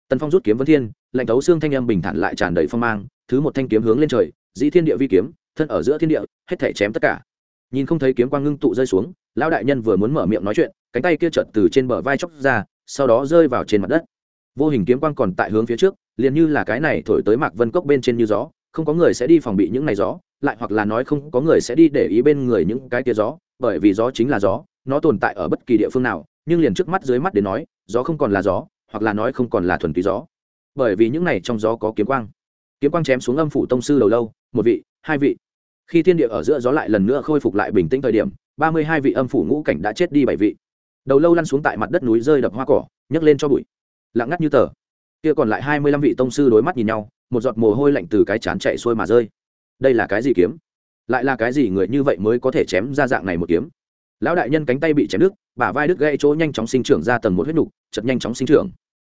Tần phong rút kiếm vấn thiên, lạnh thấu xương thanh âm bình thản lại tràn đầy phong mang, thứ một thanh kiếm hướng lên trời, dĩ thiên địa vi kiếm, thân ở giữa thiên địa, hết thể chém tất cả. Nhìn không thấy kiếm quang ngưng tụ rơi xuống, lão đại nhân vừa muốn mở miệng nói chuyện, cánh tay kia chợt từ trên bờ vai chóc ra, sau đó rơi vào trên mặt đất vô hình kiếm quang còn tại hướng phía trước, liền như là cái này thổi tới mạc vân cốc bên trên như gió, không có người sẽ đi phòng bị những này gió, lại hoặc là nói không có người sẽ đi để ý bên người những cái tia gió, bởi vì gió chính là gió, nó tồn tại ở bất kỳ địa phương nào, nhưng liền trước mắt dưới mắt đến nói, gió không còn là gió, hoặc là nói không còn là thuần túy gió. Bởi vì những này trong gió có kiếm quang. Kiếm quang chém xuống âm phủ tông sư đầu lâu, một vị, hai vị. Khi thiên địa ở giữa gió lại lần nữa khôi phục lại bình tĩnh thời điểm, ba mươi hai vị âm phủ ngũ cảnh đã chết đi bảy vị. Đầu lâu lăn xuống tại mặt đất núi rơi đập hoa cỏ, nhấc lên cho bụi lặng ngắt như tờ. Kia còn lại hai mươi lăm vị tông sư đối mắt nhìn nhau, một giọt mồ hôi lạnh từ cái chán chạy xuôi mà rơi. Đây là cái gì kiếm? Lại là cái gì người như vậy mới có thể chém ra dạng này một kiếm? Lão đại nhân cánh tay bị chém đứt, bả vai đứt gãy chỗ nhanh chóng sinh trưởng ra tầng một huyết nục chật nhanh chóng sinh trưởng.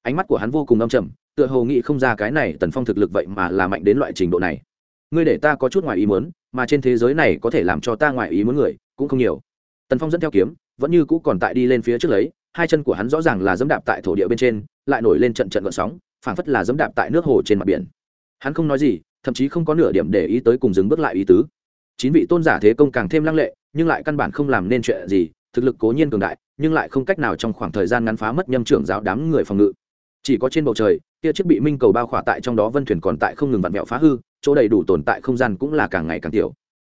Ánh mắt của hắn vô cùng âm trầm, tựa hồ nghĩ không ra cái này tần phong thực lực vậy mà là mạnh đến loại trình độ này. Ngươi để ta có chút ngoài ý muốn, mà trên thế giới này có thể làm cho ta ngoài ý muốn người, cũng không nhiều. Tần phong dẫn theo kiếm, vẫn như cũ còn tại đi lên phía trước lấy hai chân của hắn rõ ràng là dẫm đạp tại thổ địa bên trên, lại nổi lên trận trận gợn sóng, phảng phất là dẫm đạp tại nước hồ trên mặt biển. Hắn không nói gì, thậm chí không có nửa điểm để ý tới cùng dừng bước lại ý tứ. Chín vị tôn giả thế công càng thêm lăng lệ, nhưng lại căn bản không làm nên chuyện gì, thực lực cố nhiên cường đại, nhưng lại không cách nào trong khoảng thời gian ngắn phá mất nhâm trưởng giáo đám người phòng ngự. Chỉ có trên bầu trời, kia chiếc bị minh cầu bao khỏa tại trong đó vân thuyền còn tại không ngừng vặn vẹo phá hư, chỗ đầy đủ tồn tại không gian cũng là càng ngày càng tiểu.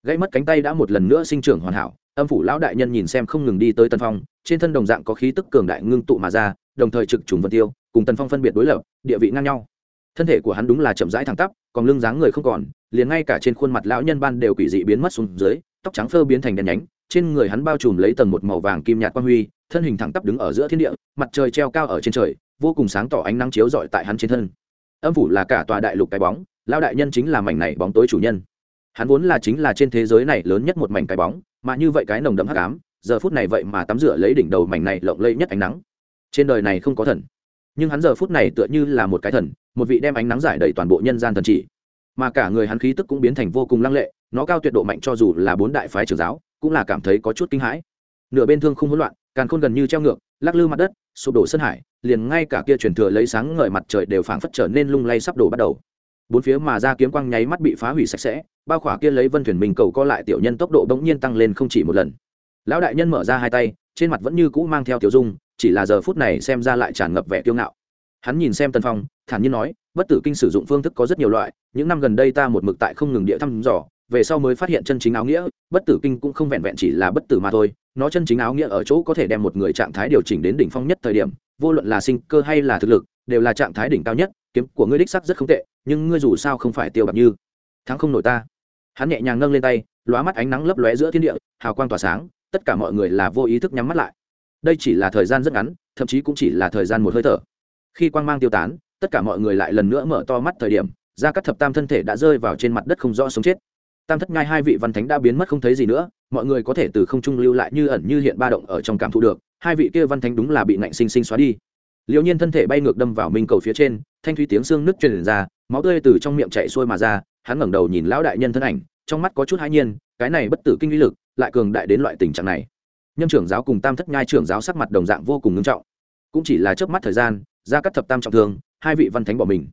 Gãy mất cánh tay đã một lần nữa sinh trưởng hoàn hảo âm phủ lão đại nhân nhìn xem không ngừng đi tới tân phong, trên thân đồng dạng có khí tức cường đại ngưng tụ mà ra, đồng thời trực trùng vân tiêu, cùng tân phong phân biệt đối lập, địa vị ngang nhau. Thân thể của hắn đúng là chậm rãi thẳng tắp, còn lưng dáng người không còn, liền ngay cả trên khuôn mặt lão nhân ban đều quỷ dị biến mất xuống dưới, tóc trắng phơ biến thành đèn nhánh, trên người hắn bao trùm lấy tầng một màu vàng kim nhạt quang huy, thân hình thẳng tắp đứng ở giữa thiên địa, mặt trời treo cao ở trên trời, vô cùng sáng tỏ ánh nắng chiếu rọi tại hắn trên thân. Âm phủ là cả tòa đại lục cái bóng, lão đại nhân chính là mảnh này bóng tối chủ nhân. Hắn vốn là chính là trên thế giới này lớn nhất một mảnh cái bóng mà như vậy cái nồng đậm hắc ám, giờ phút này vậy mà tắm rửa lấy đỉnh đầu mảnh này lộng lẫy nhất ánh nắng. Trên đời này không có thần, nhưng hắn giờ phút này tựa như là một cái thần, một vị đem ánh nắng giải đầy toàn bộ nhân gian thần chỉ. Mà cả người hắn khí tức cũng biến thành vô cùng lăng lệ, nó cao tuyệt độ mạnh cho dù là bốn đại phái trưởng giáo, cũng là cảm thấy có chút kinh hãi. Nửa bên thương không hỗn loạn càng khôn gần như treo ngược, lắc lư mặt đất, sụp đổ sân hải, liền ngay cả kia truyền thừa lấy sáng ngời mặt trời đều phảng phất trở nên lung lay sắp đổ bắt đầu bốn phía mà ra kiếm quang nháy mắt bị phá hủy sạch sẽ, bao khỏa kia lấy vân thuyền mình cầu co lại tiểu nhân tốc độ bỗng nhiên tăng lên không chỉ một lần. Lão đại nhân mở ra hai tay, trên mặt vẫn như cũ mang theo tiểu dung, chỉ là giờ phút này xem ra lại tràn ngập vẻ kiêu ngạo. Hắn nhìn xem tân phong, thản nhiên nói, bất tử kinh sử dụng phương thức có rất nhiều loại, những năm gần đây ta một mực tại không ngừng địa thăm dò, về sau mới phát hiện chân chính áo nghĩa, bất tử kinh cũng không vẹn vẹn chỉ là bất tử mà thôi, nó chân chính áo nghĩa ở chỗ có thể đem một người trạng thái điều chỉnh đến đỉnh phong nhất thời điểm, vô luận là sinh cơ hay là thực lực, đều là trạng thái đỉnh cao nhất kiếm của ngươi đích sắc rất không tệ, nhưng ngươi dù sao không phải tiêu bạc như. Thắng không nổi ta. Hắn nhẹ nhàng nâng lên tay, lóa mắt ánh nắng lấp lóe giữa thiên địa, hào quang tỏa sáng, tất cả mọi người là vô ý thức nhắm mắt lại. Đây chỉ là thời gian rất ngắn, thậm chí cũng chỉ là thời gian một hơi thở. Khi quang mang tiêu tán, tất cả mọi người lại lần nữa mở to mắt thời điểm ra các thập tam thân thể đã rơi vào trên mặt đất không rõ sống chết. Tam thất ngai hai vị văn thánh đã biến mất không thấy gì nữa, mọi người có thể từ không trung lưu lại như ẩn như hiện ba động ở trong cảm thụ được, hai vị kia văn thánh đúng là bị ngạnh sinh sinh xóa đi liệu nhiên thân thể bay ngược đâm vào minh cầu phía trên, thanh thúy tiếng xương nứt truyền ra, máu tươi từ trong miệng chạy xuôi mà ra, hắn ngẩng đầu nhìn lão đại nhân thân ảnh, trong mắt có chút hãi nhiên, cái này bất tử kinh lý lực, lại cường đại đến loại tình trạng này. Nhâm trưởng giáo cùng tam thất nhai trưởng giáo sắc mặt đồng dạng vô cùng ngưng trọng. Cũng chỉ là trước mắt thời gian ra cắt thập tam trọng thương, hai vị văn thánh bỏ mình.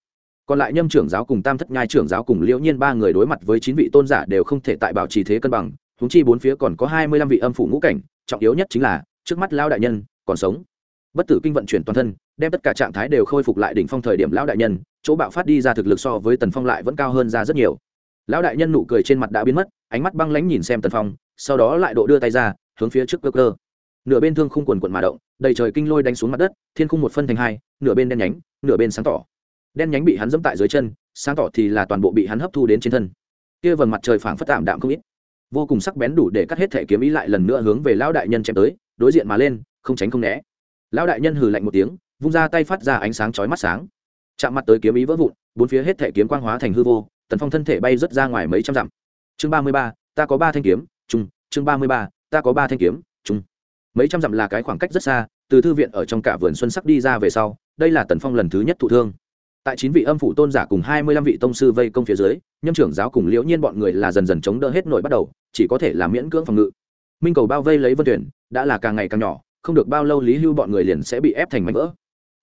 Còn lại nhâm trưởng giáo cùng tam thất nhai trưởng giáo cùng liễu nhiên ba người đối mặt với chín vị tôn giả đều không thể tại bảo trì thế cân bằng húng chi bốn phía còn có hai mươi lăm vị âm phủ ngũ cảnh, trọng yếu nhất chính là, trước mắt lao đại nhân còn sống. Bất tử kinh vận chuyển toàn thân đem tất cả trạng thái đều khôi phục lại đỉnh phong thời điểm lão đại nhân, chỗ bạo phát đi ra thực lực so với tần phong lại vẫn cao hơn ra rất nhiều. Lão đại nhân nụ cười trên mặt đã biến mất, ánh mắt băng lãnh nhìn xem tần phong, sau đó lại độ đưa tay ra, hướng phía trước cơ cơ. Nửa bên thương khung quần quần mà động, đầy trời kinh lôi đánh xuống mặt đất, thiên khung một phân thành hai, nửa bên đen nhánh, nửa bên sáng tỏ. Đen nhánh bị hắn dẫm tại dưới chân, sáng tỏ thì là toàn bộ bị hắn hấp thu đến trên thân. Kia vầng mặt trời phảng phất tạm đạm không ít. Vô cùng sắc bén đủ để cắt hết thể kiếm ý lại lần nữa hướng về lão đại nhân chém tới, đối diện mà lên, không tránh không né. Lão đại nhân hừ lạnh một tiếng vung ra tay phát ra ánh sáng chói mắt sáng. Chạm mặt tới kiếm ý vỡ vụn, bốn phía hết thể kiếm quang hóa thành hư vô, tần phong thân thể bay rớt ra ngoài mấy trăm dặm. Chương ba mươi ba, ta có ba thanh kiếm trung chương ba mươi ba, ta có ba thanh kiếm trung mấy trăm dặm là cái khoảng cách rất xa, từ thư viện ở trong cả vườn xuân sắc đi ra về sau, đây là tần phong lần thứ nhất thụ thương. Tại chín vị âm phủ tôn giả cùng hai mươi lăm vị tông sư vây công phía dưới, nhâm trưởng giáo cùng liễu nhiên bọn người là dần dần chống đỡ hết nổi bắt đầu, chỉ có thể là miễn cưỡng phòng ngự. Minh cầu bao vây lấy vân tuyển, đã là càng ngày càng nhỏ, không được bao lâu lý hưu bọn người liền sẽ bị ép thành mảnh vỡ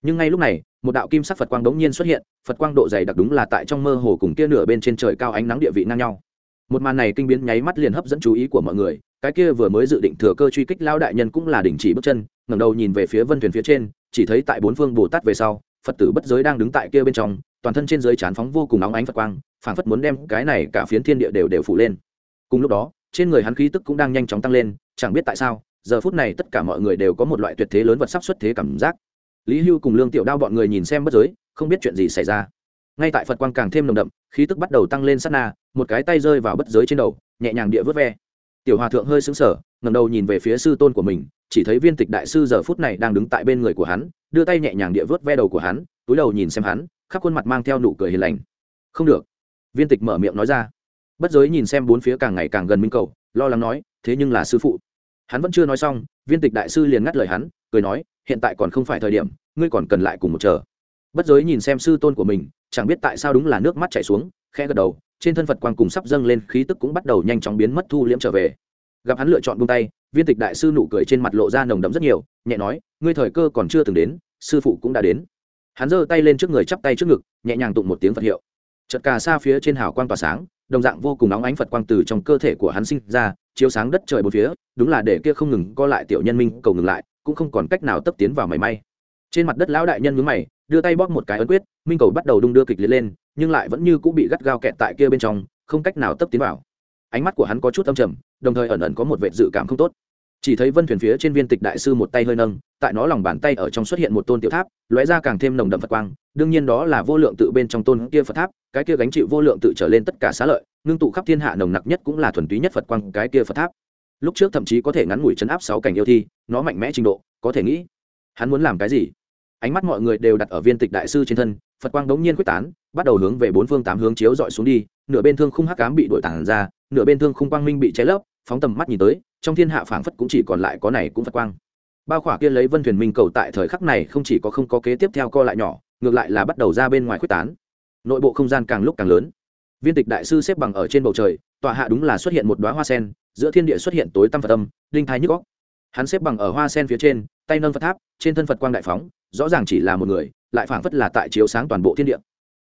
nhưng ngay lúc này, một đạo kim sắc phật quang đống nhiên xuất hiện, phật quang độ dày đặc đúng là tại trong mơ hồ cùng kia nửa bên trên trời cao ánh nắng địa vị ngang nhau. Một màn này kinh biến nháy mắt liền hấp dẫn chú ý của mọi người, cái kia vừa mới dự định thừa cơ truy kích lao đại nhân cũng là đình chỉ bước chân, ngẩng đầu nhìn về phía vân thuyền phía trên, chỉ thấy tại bốn phương bồ tát về sau, phật tử bất giới đang đứng tại kia bên trong, toàn thân trên giới chán phóng vô cùng nóng ánh phật quang, phảng phất muốn đem cái này cả phiến thiên địa đều đều phủ lên. Cùng lúc đó, trên người hắn khí tức cũng đang nhanh chóng tăng lên, chẳng biết tại sao, giờ phút này tất cả mọi người đều có một loại tuyệt thế lớn vật sắp xuất thế cảm giác lý hưu cùng lương tiểu đao bọn người nhìn xem bất giới, không biết chuyện gì xảy ra. Ngay tại phật quang càng thêm nồng đậm, khí tức bắt đầu tăng lên sát na, một cái tay rơi vào bất giới trên đầu, nhẹ nhàng địa vớt ve. Tiểu hòa thượng hơi xứng sở ngầm đầu nhìn về phía sư tôn của mình, chỉ thấy viên tịch đại sư giờ phút này đang đứng tại bên người của hắn, đưa tay nhẹ nhàng địa vớt ve đầu của hắn, túi đầu nhìn xem hắn, khắp khuôn mặt mang theo nụ cười hiền lành. Không được. Viên tịch mở miệng nói ra. Bất giới nhìn xem bốn phía càng ngày càng gần minh cầu, lo lắng nói, thế nhưng là sư phụ hắn vẫn chưa nói xong, viên tịch đại sư liền ngắt lời hắn, cười nói, hiện tại còn không phải thời điểm, ngươi còn cần lại cùng một chờ. Bất giới nhìn xem sư tôn của mình, chẳng biết tại sao đúng là nước mắt chảy xuống, khẽ gật đầu, trên thân phật quang cùng sắp dâng lên, khí tức cũng bắt đầu nhanh chóng biến mất thu liễm trở về. Gặp hắn lựa chọn buông tay, viên tịch đại sư nụ cười trên mặt lộ ra nồng đậm rất nhiều, nhẹ nói, ngươi thời cơ còn chưa từng đến, sư phụ cũng đã đến. Hắn giơ tay lên trước người chắp tay trước ngực, nhẹ nhàng tụng một tiếng phật hiệu. Chật cà xa phía trên hào quang tỏa sáng, đồng dạng vô cùng nóng ánh phật quang từ trong cơ thể của hắn sinh ra chiếu sáng đất trời bốn phía, đúng là để kia không ngừng co lại tiểu nhân minh cầu ngừng lại, cũng không còn cách nào tấp tiến vào mảy may. Trên mặt đất lão đại nhân nhướng mày, đưa tay bóp một cái ấn quyết, minh cầu bắt đầu đung đưa kịch liệt lên, nhưng lại vẫn như cũng bị gắt gao kẹt tại kia bên trong, không cách nào tấp tiến vào. Ánh mắt của hắn có chút âm trầm, đồng thời ẩn ẩn có một vệ dự cảm không tốt chỉ thấy vân thuyền phía trên viên tịch đại sư một tay hơi nâng, tại nó lòng bàn tay ở trong xuất hiện một tôn tiểu tháp, lóe ra càng thêm nồng đậm phật quang. Đương nhiên đó là vô lượng tự bên trong tôn kia phật tháp, cái kia gánh chịu vô lượng tự trở lên tất cả xá lợi, ngưng tụ khắp thiên hạ nồng nặc nhất cũng là thuần túy nhất phật quang cái kia phật tháp. Lúc trước thậm chí có thể ngắn ngủi chấn áp sáu cảnh yêu thi, nó mạnh mẽ trình độ, có thể nghĩ, hắn muốn làm cái gì? Ánh mắt mọi người đều đặt ở viên tịch đại sư trên thân, phật quang đống nhiên quyết tán, bắt đầu hướng về bốn phương tám hướng chiếu dọi xuống đi, nửa bên thương khung hắc cám bị đội tản ra, nửa bên thương khung quang minh bị cháy lấp, phóng tầm mắt nhìn tới trong thiên hạ phảng phất cũng chỉ còn lại có này cũng phật quang. Bao khỏa kia lấy vân thuyền minh cầu tại thời khắc này không chỉ có không có kế tiếp theo co lại nhỏ, ngược lại là bắt đầu ra bên ngoài quyết tán. Nội bộ không gian càng lúc càng lớn. Viên tịch đại sư xếp bằng ở trên bầu trời, tọa hạ đúng là xuất hiện một đoá hoa sen, giữa thiên địa xuất hiện tối tăm phật âm, linh thái nhức góc hắn xếp bằng ở hoa sen phía trên, tay nâng phật tháp, trên thân phật quang đại phóng, rõ ràng chỉ là một người, lại phảng phất là tại chiếu sáng toàn bộ thiên địa.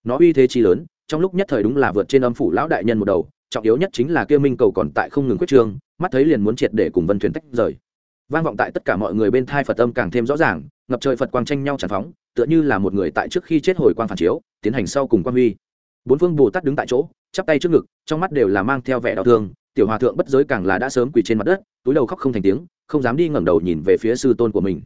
Nó uy thế chi lớn, trong lúc nhất thời đúng là vượt trên âm phủ lão đại nhân một đầu, trọng yếu nhất chính là kia minh cầu còn tại không ngừng quyết trương mắt thấy liền muốn triệt để cùng vân thuyền tách rời. Vang vọng tại tất cả mọi người bên thai phật âm càng thêm rõ ràng, ngập trời phật quang tranh nhau tràn phóng, tựa như là một người tại trước khi chết hồi quang phản chiếu, tiến hành sau cùng quan huy. Bốn phương bồ tát đứng tại chỗ, chắp tay trước ngực, trong mắt đều là mang theo vẻ đau thương, tiểu hòa thượng bất giới càng là đã sớm quỳ trên mặt đất, túi đầu khóc không thành tiếng, không dám đi ngẩng đầu nhìn về phía sư tôn của mình.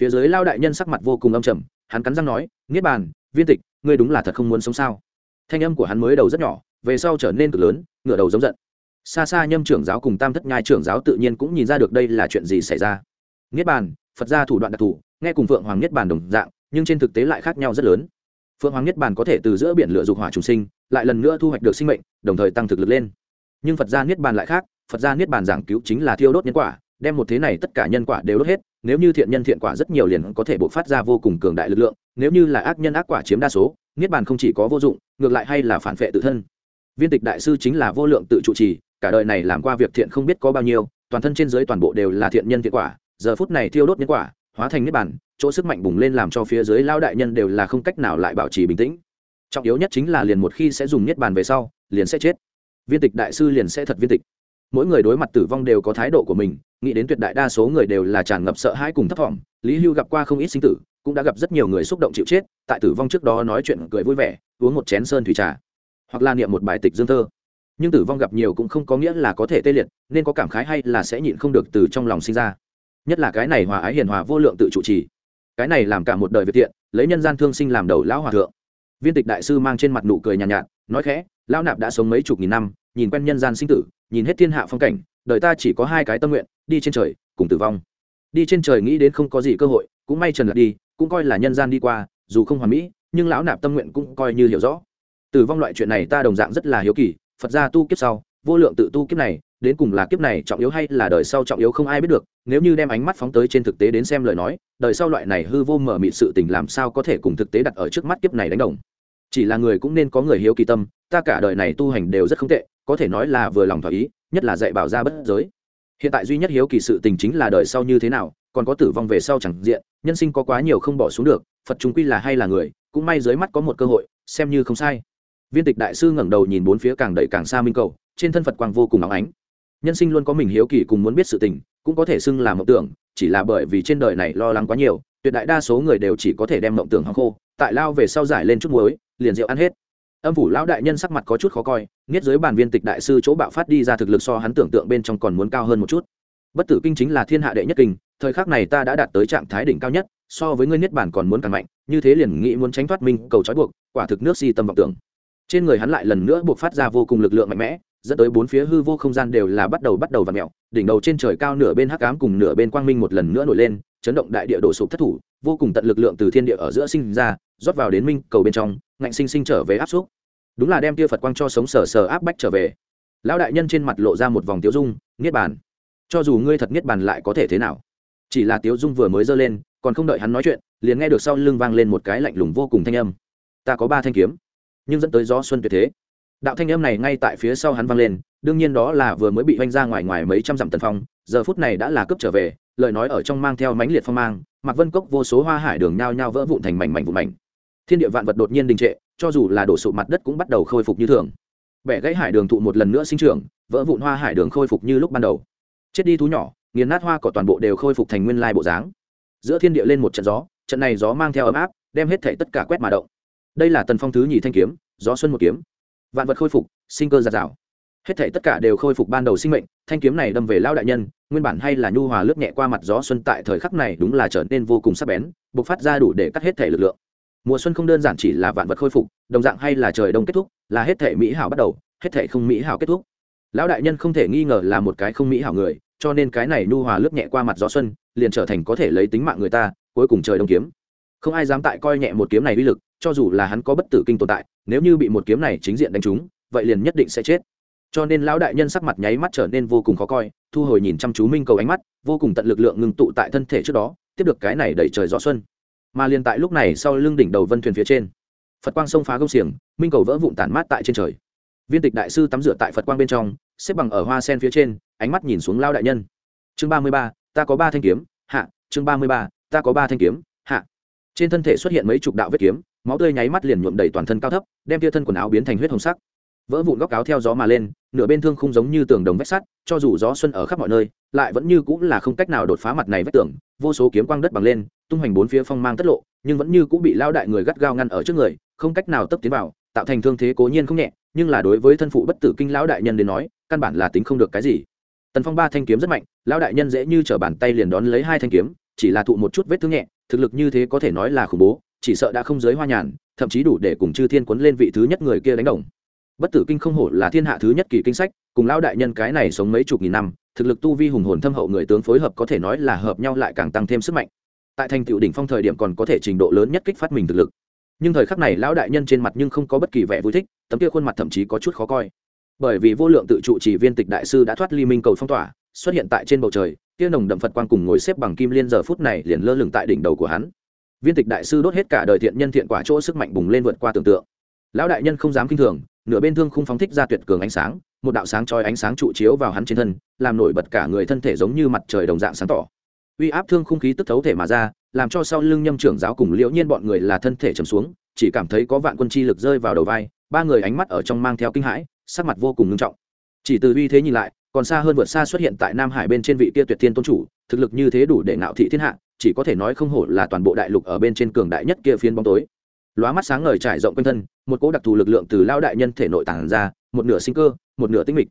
Phía dưới lao đại nhân sắc mặt vô cùng âm trầm, hắn cắn răng nói, niết bàn, viên tịch, ngươi đúng là thật không muốn sống sao? Thanh âm của hắn mới đầu rất nhỏ, về sau trở nên cực lớn, ngửa đầu giống giận xa xa nhâm trưởng giáo cùng tam thất nhai trưởng giáo tự nhiên cũng nhìn ra được đây là chuyện gì xảy ra. Niết bàn, phật gia thủ đoạn đặc thù, nghe cùng phượng hoàng niết bàn đồng dạng, nhưng trên thực tế lại khác nhau rất lớn. Phượng hoàng niết bàn có thể từ giữa biển lửa dục hỏa trùng sinh, lại lần nữa thu hoạch được sinh mệnh, đồng thời tăng thực lực lên. Nhưng phật gia niết bàn lại khác, phật gia niết bàn giảng cứu chính là thiêu đốt nhân quả, đem một thế này tất cả nhân quả đều đốt hết, nếu như thiện nhân thiện quả rất nhiều liền có thể bộc phát ra vô cùng cường đại lực lượng, nếu như là ác nhân ác quả chiếm đa số, niết bàn không chỉ có vô dụng, ngược lại hay là phản vệ tự thân. Viên tịch đại sư chính là vô lượng tự trụ trì cả đời này làm qua việc thiện không biết có bao nhiêu toàn thân trên dưới toàn bộ đều là thiện nhân thiện quả giờ phút này thiêu đốt nhân quả hóa thành niết bản, chỗ sức mạnh bùng lên làm cho phía dưới lao đại nhân đều là không cách nào lại bảo trì bình tĩnh. Trọng yếu nhất chính là liền một khi sẽ dùng niết bàn về sau liền sẽ chết. Viên tịch đại sư liền sẽ thật viên tịch. Mỗi người đối mặt tử vong đều có thái độ của mình nghĩ đến tuyệt đại đa số người đều là tràn ngập sợ hãi cùng thấp thỏm lý hưu gặp qua không ít sinh tử cũng đã gặp rất nhiều người xúc động chịu chết tại tử vong trước đó nói chuyện cười vui vẻ uống một chén sơn thủy trà hoặc là niệm một bài tịch dương thơ nhưng tử vong gặp nhiều cũng không có nghĩa là có thể tê liệt nên có cảm khái hay là sẽ nhịn không được từ trong lòng sinh ra. Nhất là cái này hòa ái hiền hòa vô lượng tự chủ trì. Cái này làm cả một đời việt thiện lấy nhân gian thương sinh làm đầu lão hòa thượng. Viên tịch đại sư mang trên mặt nụ cười nhàn nhạt, nhạt nói khẽ lão nạp đã sống mấy chục nghìn năm nhìn quen nhân gian sinh tử nhìn hết thiên hạ phong cảnh đời ta chỉ có hai cái tâm nguyện đi trên trời cùng tử vong. Đi trên trời nghĩ đến không có gì cơ hội cũng may trần lật đi cũng coi là nhân gian đi qua dù không hoàn mỹ nhưng lão nạp tâm nguyện cũng coi như hiểu rõ. Tử vong loại chuyện này ta đồng dạng rất là hiếu kỳ phật gia tu kiếp sau, vô lượng tự tu kiếp này, đến cùng là kiếp này trọng yếu hay là đời sau trọng yếu không ai biết được, nếu như đem ánh mắt phóng tới trên thực tế đến xem lời nói, đời sau loại này hư vô mở mịt sự tình làm sao có thể cùng thực tế đặt ở trước mắt kiếp này đánh đồng. Chỉ là người cũng nên có người hiếu kỳ tâm, ta cả đời này tu hành đều rất không tệ, có thể nói là vừa lòng thỏa ý, nhất là dạy bảo ra bất giới. Hiện tại duy nhất hiếu kỳ sự tình chính là đời sau như thế nào, còn có tử vong về sau chẳng diện, nhân sinh có quá nhiều không bỏ xuống được, phật chúng quy là hay là người, cũng may dưới mắt có một cơ hội, xem như không sai viên tịch đại sư ngẩng đầu nhìn bốn phía càng đẩy càng xa minh cầu, trên thân phật quang vô cùng óng ánh. Nhân sinh luôn có mình hiếu kỳ cùng muốn biết sự tình, cũng có thể xưng là mộng tưởng, chỉ là bởi vì trên đời này lo lắng quá nhiều, tuyệt đại đa số người đều chỉ có thể đem mộng tưởng hăng khô, tại lao về sau giải lên chút muối, liền rượu ăn hết. Âm phủ lão đại nhân sắc mặt có chút khó coi, nghiết dưới bàn viên tịch đại sư chỗ bạo phát đi ra thực lực so hắn tưởng tượng bên trong còn muốn cao hơn một chút. Bất tử kinh chính là thiên hạ đệ nhất kinh, thời khắc này ta đã đạt tới trạng thái đỉnh cao nhất, so với ngươi niết bản còn muốn càng mạnh, như thế liền nghĩ muốn tránh thoát minh cầu trói buộc, quả thực nước si tâm vọng tưởng trên người hắn lại lần nữa buộc phát ra vô cùng lực lượng mạnh mẽ, dẫn tới bốn phía hư vô không gian đều là bắt đầu bắt đầu và mẹo đỉnh đầu trên trời cao nửa bên hắc ám cùng nửa bên quang minh một lần nữa nổi lên, chấn động đại địa đổ sụp thất thủ, vô cùng tận lực lượng từ thiên địa ở giữa sinh ra, rót vào đến minh cầu bên trong, ngạnh sinh sinh trở về áp xúc. Đúng là đem tia phật quang cho sống sờ sờ áp bách trở về. Lão đại nhân trên mặt lộ ra một vòng tiếu dung, niết bàn, cho dù ngươi thật niết bàn lại có thể thế nào? Chỉ là tiếu dung vừa mới giơ lên, còn không đợi hắn nói chuyện, liền nghe được sau lưng vang lên một cái lạnh lùng vô cùng thanh âm. Ta có ba thanh kiếm nhưng dẫn tới gió xuân tuyệt thế. Đạo thanh âm này ngay tại phía sau hắn vang lên, đương nhiên đó là vừa mới bị oanh ra ngoài ngoài mấy trăm dặm tần phong, giờ phút này đã là cướp trở về, lời nói ở trong mang theo mãnh liệt phong mang mặc vân cốc vô số hoa hải đường nhao nhao vỡ vụn thành mảnh mảnh vụn mảnh. Thiên địa vạn vật đột nhiên đình trệ, cho dù là đổ sụp mặt đất cũng bắt đầu khôi phục như thường. Bẻ gãy hải đường thụ một lần nữa sinh trưởng, vỡ vụn hoa hải đường khôi phục như lúc ban đầu. Chết đi thú nhỏ, nghiền nát hoa cỏ toàn bộ đều khôi phục thành nguyên lai bộ dáng. Giữa thiên địa lên một trận gió, trận này gió mang theo ấm áp, đem hết thể tất cả quét mà động đây là tần phong thứ nhì thanh kiếm, gió xuân một kiếm. Vạn vật khôi phục, sinh cơ giạt rào. Hết thể tất cả đều khôi phục ban đầu sinh mệnh, thanh kiếm này đâm về lao đại nhân, nguyên bản hay là nhu hòa lướt nhẹ qua mặt gió xuân tại thời khắc này đúng là trở nên vô cùng sắc bén buộc phát ra đủ để cắt hết thể lực lượng. Mùa xuân không đơn giản chỉ là vạn vật khôi phục, đồng dạng hay là trời đông kết thúc, là hết thể mỹ hảo bắt đầu, hết thể không mỹ hảo kết thúc. Lão đại nhân không thể nghi ngờ là một cái không mỹ hảo người, cho nên cái này nhu hòa lướt nhẹ qua mặt gió xuân, liền trở thành có thể lấy tính mạng người ta, cuối cùng trời đông kiếm. Không ai dám tại coi nhẹ một kiếm này uy lực cho dù là hắn có bất tử kinh tồn tại, nếu như bị một kiếm này chính diện đánh trúng, vậy liền nhất định sẽ chết. Cho nên lão đại nhân sắc mặt nháy mắt trở nên vô cùng khó coi, thu hồi nhìn chăm chú minh cầu ánh mắt, vô cùng tận lực lượng ngừng tụ tại thân thể trước đó, tiếp được cái này đẩy trời gió xuân. Mà liền tại lúc này sau lưng đỉnh đầu vân thuyền phía trên, phật quang sông phá gông xiềng, minh cầu vỡ vụn tản mát tại trên trời. Viên tịch đại sư tắm rửa tại phật quang bên trong, xếp bằng ở hoa sen phía trên, ánh mắt nhìn xuống lao đại nhân. Chương ba mươi ba, ta có ba thanh kiếm, hạ, chương ba mươi ba, ta có ba thanh kiếm, hạ. Trên thân thể xuất hiện mấy chục đạo vết kiếm máu tươi nháy mắt liền nhuộm đầy toàn thân cao thấp, đem tia thân quần áo biến thành huyết hồng sắc. Vỡ vụn góc áo theo gió mà lên, nửa bên thương không giống như tường đồng vách sắt, cho dù gió xuân ở khắp mọi nơi, lại vẫn như cũng là không cách nào đột phá mặt này vách tường. Vô số kiếm quang đất bằng lên, tung hoành bốn phía phong mang tất lộ, nhưng vẫn như cũng bị lao đại người gắt gao ngăn ở trước người, không cách nào tấp tiến vào, tạo thành thương thế cố nhiên không nhẹ, nhưng là đối với thân phụ bất tử kinh lão đại nhân đến nói, căn bản là tính không được cái gì. Tần phong ba thanh kiếm rất mạnh, lão đại nhân dễ như t bàn tay liền đón lấy hai thanh kiếm, chỉ là thụ một chút vết thương nhẹ, thực lực như thế có thể nói là khủng bố chỉ sợ đã không giới hoa nhàn, thậm chí đủ để cùng chư thiên quấn lên vị thứ nhất người kia đánh đồng. Bất tử kinh không hổ là thiên hạ thứ nhất kỳ kinh sách, cùng lão đại nhân cái này sống mấy chục nghìn năm, thực lực tu vi hùng hồn thâm hậu người tướng phối hợp có thể nói là hợp nhau lại càng tăng thêm sức mạnh. Tại thành tựu đỉnh phong thời điểm còn có thể trình độ lớn nhất kích phát mình thực lực. Nhưng thời khắc này lão đại nhân trên mặt nhưng không có bất kỳ vẻ vui thích, tấm kia khuôn mặt thậm chí có chút khó coi. Bởi vì vô lượng tự trụ chỉ viên tịch đại sư đã thoát ly minh cầu phong tỏa, xuất hiện tại trên bầu trời, kia nồng đậm phật quang cùng ngồi xếp bằng kim liên giờ phút này liền lơ lửng tại đỉnh đầu của hắn viên tịch đại sư đốt hết cả đời thiện nhân thiện quả chỗ sức mạnh bùng lên vượt qua tưởng tượng. Lão đại nhân không dám kinh thường, nửa bên thương không phóng thích ra tuyệt cường ánh sáng, một đạo sáng trói ánh sáng trụ chiếu vào hắn trên thân, làm nổi bật cả người thân thể giống như mặt trời đồng dạng sáng tỏ. Uy áp thương không khí tức thấu thể mà ra, làm cho sau lưng nhâm trưởng giáo cùng liễu nhiên bọn người là thân thể trầm xuống, chỉ cảm thấy có vạn quân chi lực rơi vào đầu vai, ba người ánh mắt ở trong mang theo kinh hãi, sắc mặt vô cùng nghiêm trọng. Chỉ từ uy thế nhìn lại, còn xa hơn vượt xa xuất hiện tại nam hải bên trên vị kia tuyệt thiên tôn chủ, thực lực như thế đủ để ngạo thị thiên hạ chỉ có thể nói không hổ là toàn bộ đại lục ở bên trên cường đại nhất kia phiên bóng tối. Lóa mắt sáng ngời trải rộng quanh thân, một cỗ đặc thù lực lượng từ lao đại nhân thể nội tản ra, một nửa sinh cơ, một nửa tinh mịch.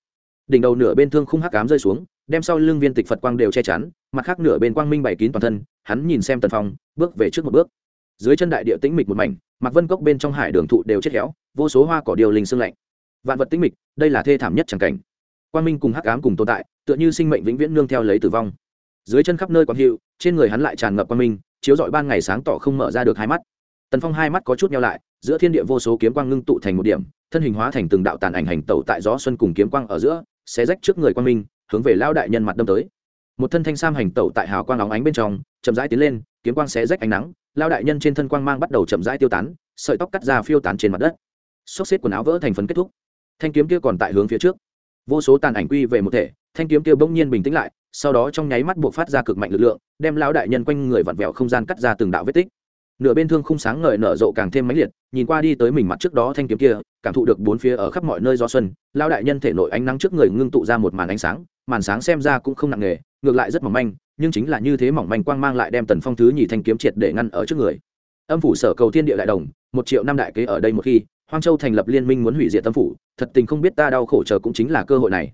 Đỉnh đầu nửa bên thương khung hắc cám rơi xuống, đem sau lưng viên tịch phật quang đều che chắn, mặt khác nửa bên quang minh bày kín toàn thân, hắn nhìn xem tần phong, bước về trước một bước. Dưới chân đại địa tĩnh mịch một mảnh mặc vân cốc bên trong hải đường thụ đều chết khéo vô số hoa cỏ điều linh sương lạnh. Vạn vật tĩnh mịch, đây là thê thảm nhất chẳng cảnh. Quang minh cùng hắc ám cùng tồn tại, tựa như sinh mệnh vĩnh viễn nương theo lấy tử vong dưới chân khắp nơi quang hiệu trên người hắn lại tràn ngập quang minh, chiếu rọi ban ngày sáng tỏ không mở ra được hai mắt. Tần phong hai mắt có chút nhau lại, giữa thiên địa vô số kiếm quang ngưng tụ thành một điểm, thân hình hóa thành từng đạo tàn ảnh hành tẩu tại gió xuân cùng kiếm quang ở giữa, xé rách trước người quang minh, hướng về lao đại nhân mặt đâm tới. Một thân thanh sam hành tẩu tại hào quang óng ánh bên trong, chậm rãi tiến lên, kiếm quang xé rách ánh nắng lao đại nhân trên thân quang mang bắt đầu chậm rãi tiêu tán, sợi tóc cắt ra phiêu tán trên mặt đất. Xốc xếp quần áo vỡ thành phấn kết thúc. Thanh kiếm kia còn tại hướng phía trước. Vô số tàn ảnh quy về một thể, thanh kiếm kia bỗng nhiên bình tĩnh lại sau đó trong nháy mắt buộc phát ra cực mạnh lực lượng, đem lão đại nhân quanh người vặn vẹo không gian cắt ra từng đạo vết tích. Nửa bên thương khung sáng ngời nở rộ càng thêm mãnh liệt, nhìn qua đi tới mình mặt trước đó thanh kiếm kia, cảm thụ được bốn phía ở khắp mọi nơi do xuân lao đại nhân thể nội ánh nắng trước người ngưng tụ ra một màn ánh sáng, màn sáng xem ra cũng không nặng nề, ngược lại rất mỏng manh, nhưng chính là như thế mỏng manh quang mang lại đem tần phong thứ nhì thanh kiếm triệt để ngăn ở trước người. Âm phủ sở cầu thiên địa đại đồng, một triệu năm đại kế ở đây một khi, hoang châu thành lập liên minh muốn hủy diệt tâm phủ, thật tình không biết ta đau khổ chờ cũng chính là cơ hội này.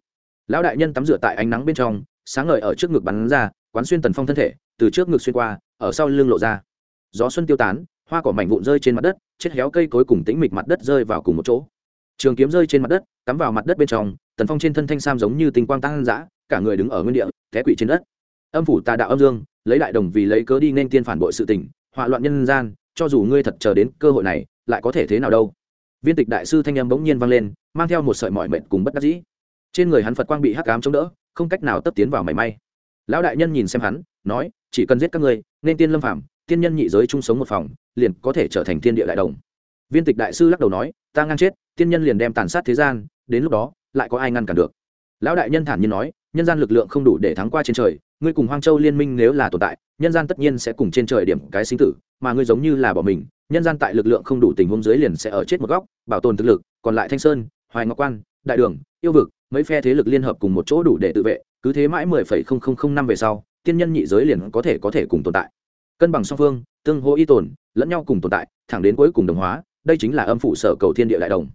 Lão đại nhân tắm rửa tại ánh nắng bên trong sáng ngời ở trước ngực bắn ra, quán xuyên tần phong thân thể, từ trước ngực xuyên qua, ở sau lưng lộ ra. Gió xuân tiêu tán, hoa cỏ mảnh vụn rơi trên mặt đất, chết héo cây cối cùng tĩnh mịch mặt đất rơi vào cùng một chỗ. Trường kiếm rơi trên mặt đất, cắm vào mặt đất bên trong, tần phong trên thân thanh sam giống như tinh quang tăng dã, cả người đứng ở nguyên địa, té quỵ trên đất. Âm phủ tà đạo âm dương, lấy đại đồng vì lấy cớ đi nên tiên phản bội sự tình, họa loạn nhân gian, cho dù ngươi thật chờ đến cơ hội này, lại có thể thế nào đâu. Viên tịch đại sư thanh âm bỗng nhiên vang lên, mang theo một sợi mỏi mệt cùng bất đắc dĩ. Trên người hắn phật quang bị hắc ám chống đỡ không cách nào tấp tiến vào mảy may. Lão đại nhân nhìn xem hắn, nói, chỉ cần giết các ngươi, nên tiên lâm phạm tiên nhân nhị giới chung sống một phòng, liền có thể trở thành thiên địa đại đồng. Viên tịch đại sư lắc đầu nói, ta ngang chết, tiên nhân liền đem tàn sát thế gian, đến lúc đó, lại có ai ngăn cản được? Lão đại nhân thản nhiên nói, nhân gian lực lượng không đủ để thắng qua trên trời, ngươi cùng hoang châu liên minh nếu là tồn tại, nhân gian tất nhiên sẽ cùng trên trời điểm cái sinh tử, mà ngươi giống như là bỏ mình, nhân gian tại lực lượng không đủ tình huống dưới liền sẽ ở chết một góc, bảo tồn thực lực, còn lại thanh sơn, hoài ngọc quan đại đường, yêu vực, mấy phe thế lực liên hợp cùng một chỗ đủ để tự vệ, cứ thế mãi mười phẩy không không không năm về sau, tiên nhân nhị giới liền có thể có thể cùng tồn tại. Cân bằng song phương, tương hỗ y tồn, lẫn nhau cùng tồn tại, thẳng đến cuối cùng đồng hóa, đây chính là âm phủ sở cầu thiên địa đại đồng.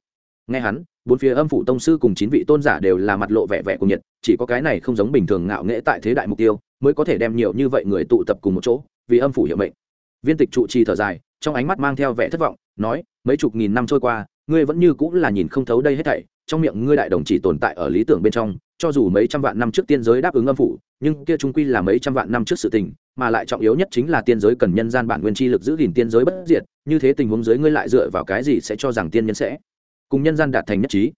Nghe hắn, bốn phía âm phủ tông sư cùng chín vị tôn giả đều là mặt lộ vẻ vẻ cùng nhiệt, chỉ có cái này không giống bình thường ngạo nghễ tại thế đại mục tiêu, mới có thể đem nhiều như vậy người tụ tập cùng một chỗ, vì âm phủ hiệu mệnh. Viên tịch trụ trì thở dài, trong ánh mắt mang theo vẻ thất vọng, nói, mấy chục nghìn năm trôi qua, ngươi vẫn như cũng là nhìn không thấu đây hết thảy trong miệng ngươi đại đồng chỉ tồn tại ở lý tưởng bên trong, cho dù mấy trăm vạn năm trước tiên giới đáp ứng âm phủ, nhưng kia trung quy là mấy trăm vạn năm trước sự tình, mà lại trọng yếu nhất chính là tiên giới cần nhân gian bản nguyên chi lực giữ gìn tiên giới bất diệt, như thế tình huống giới ngươi lại dựa vào cái gì sẽ cho rằng tiên nhân sẽ cùng nhân gian đạt thành nhất trí?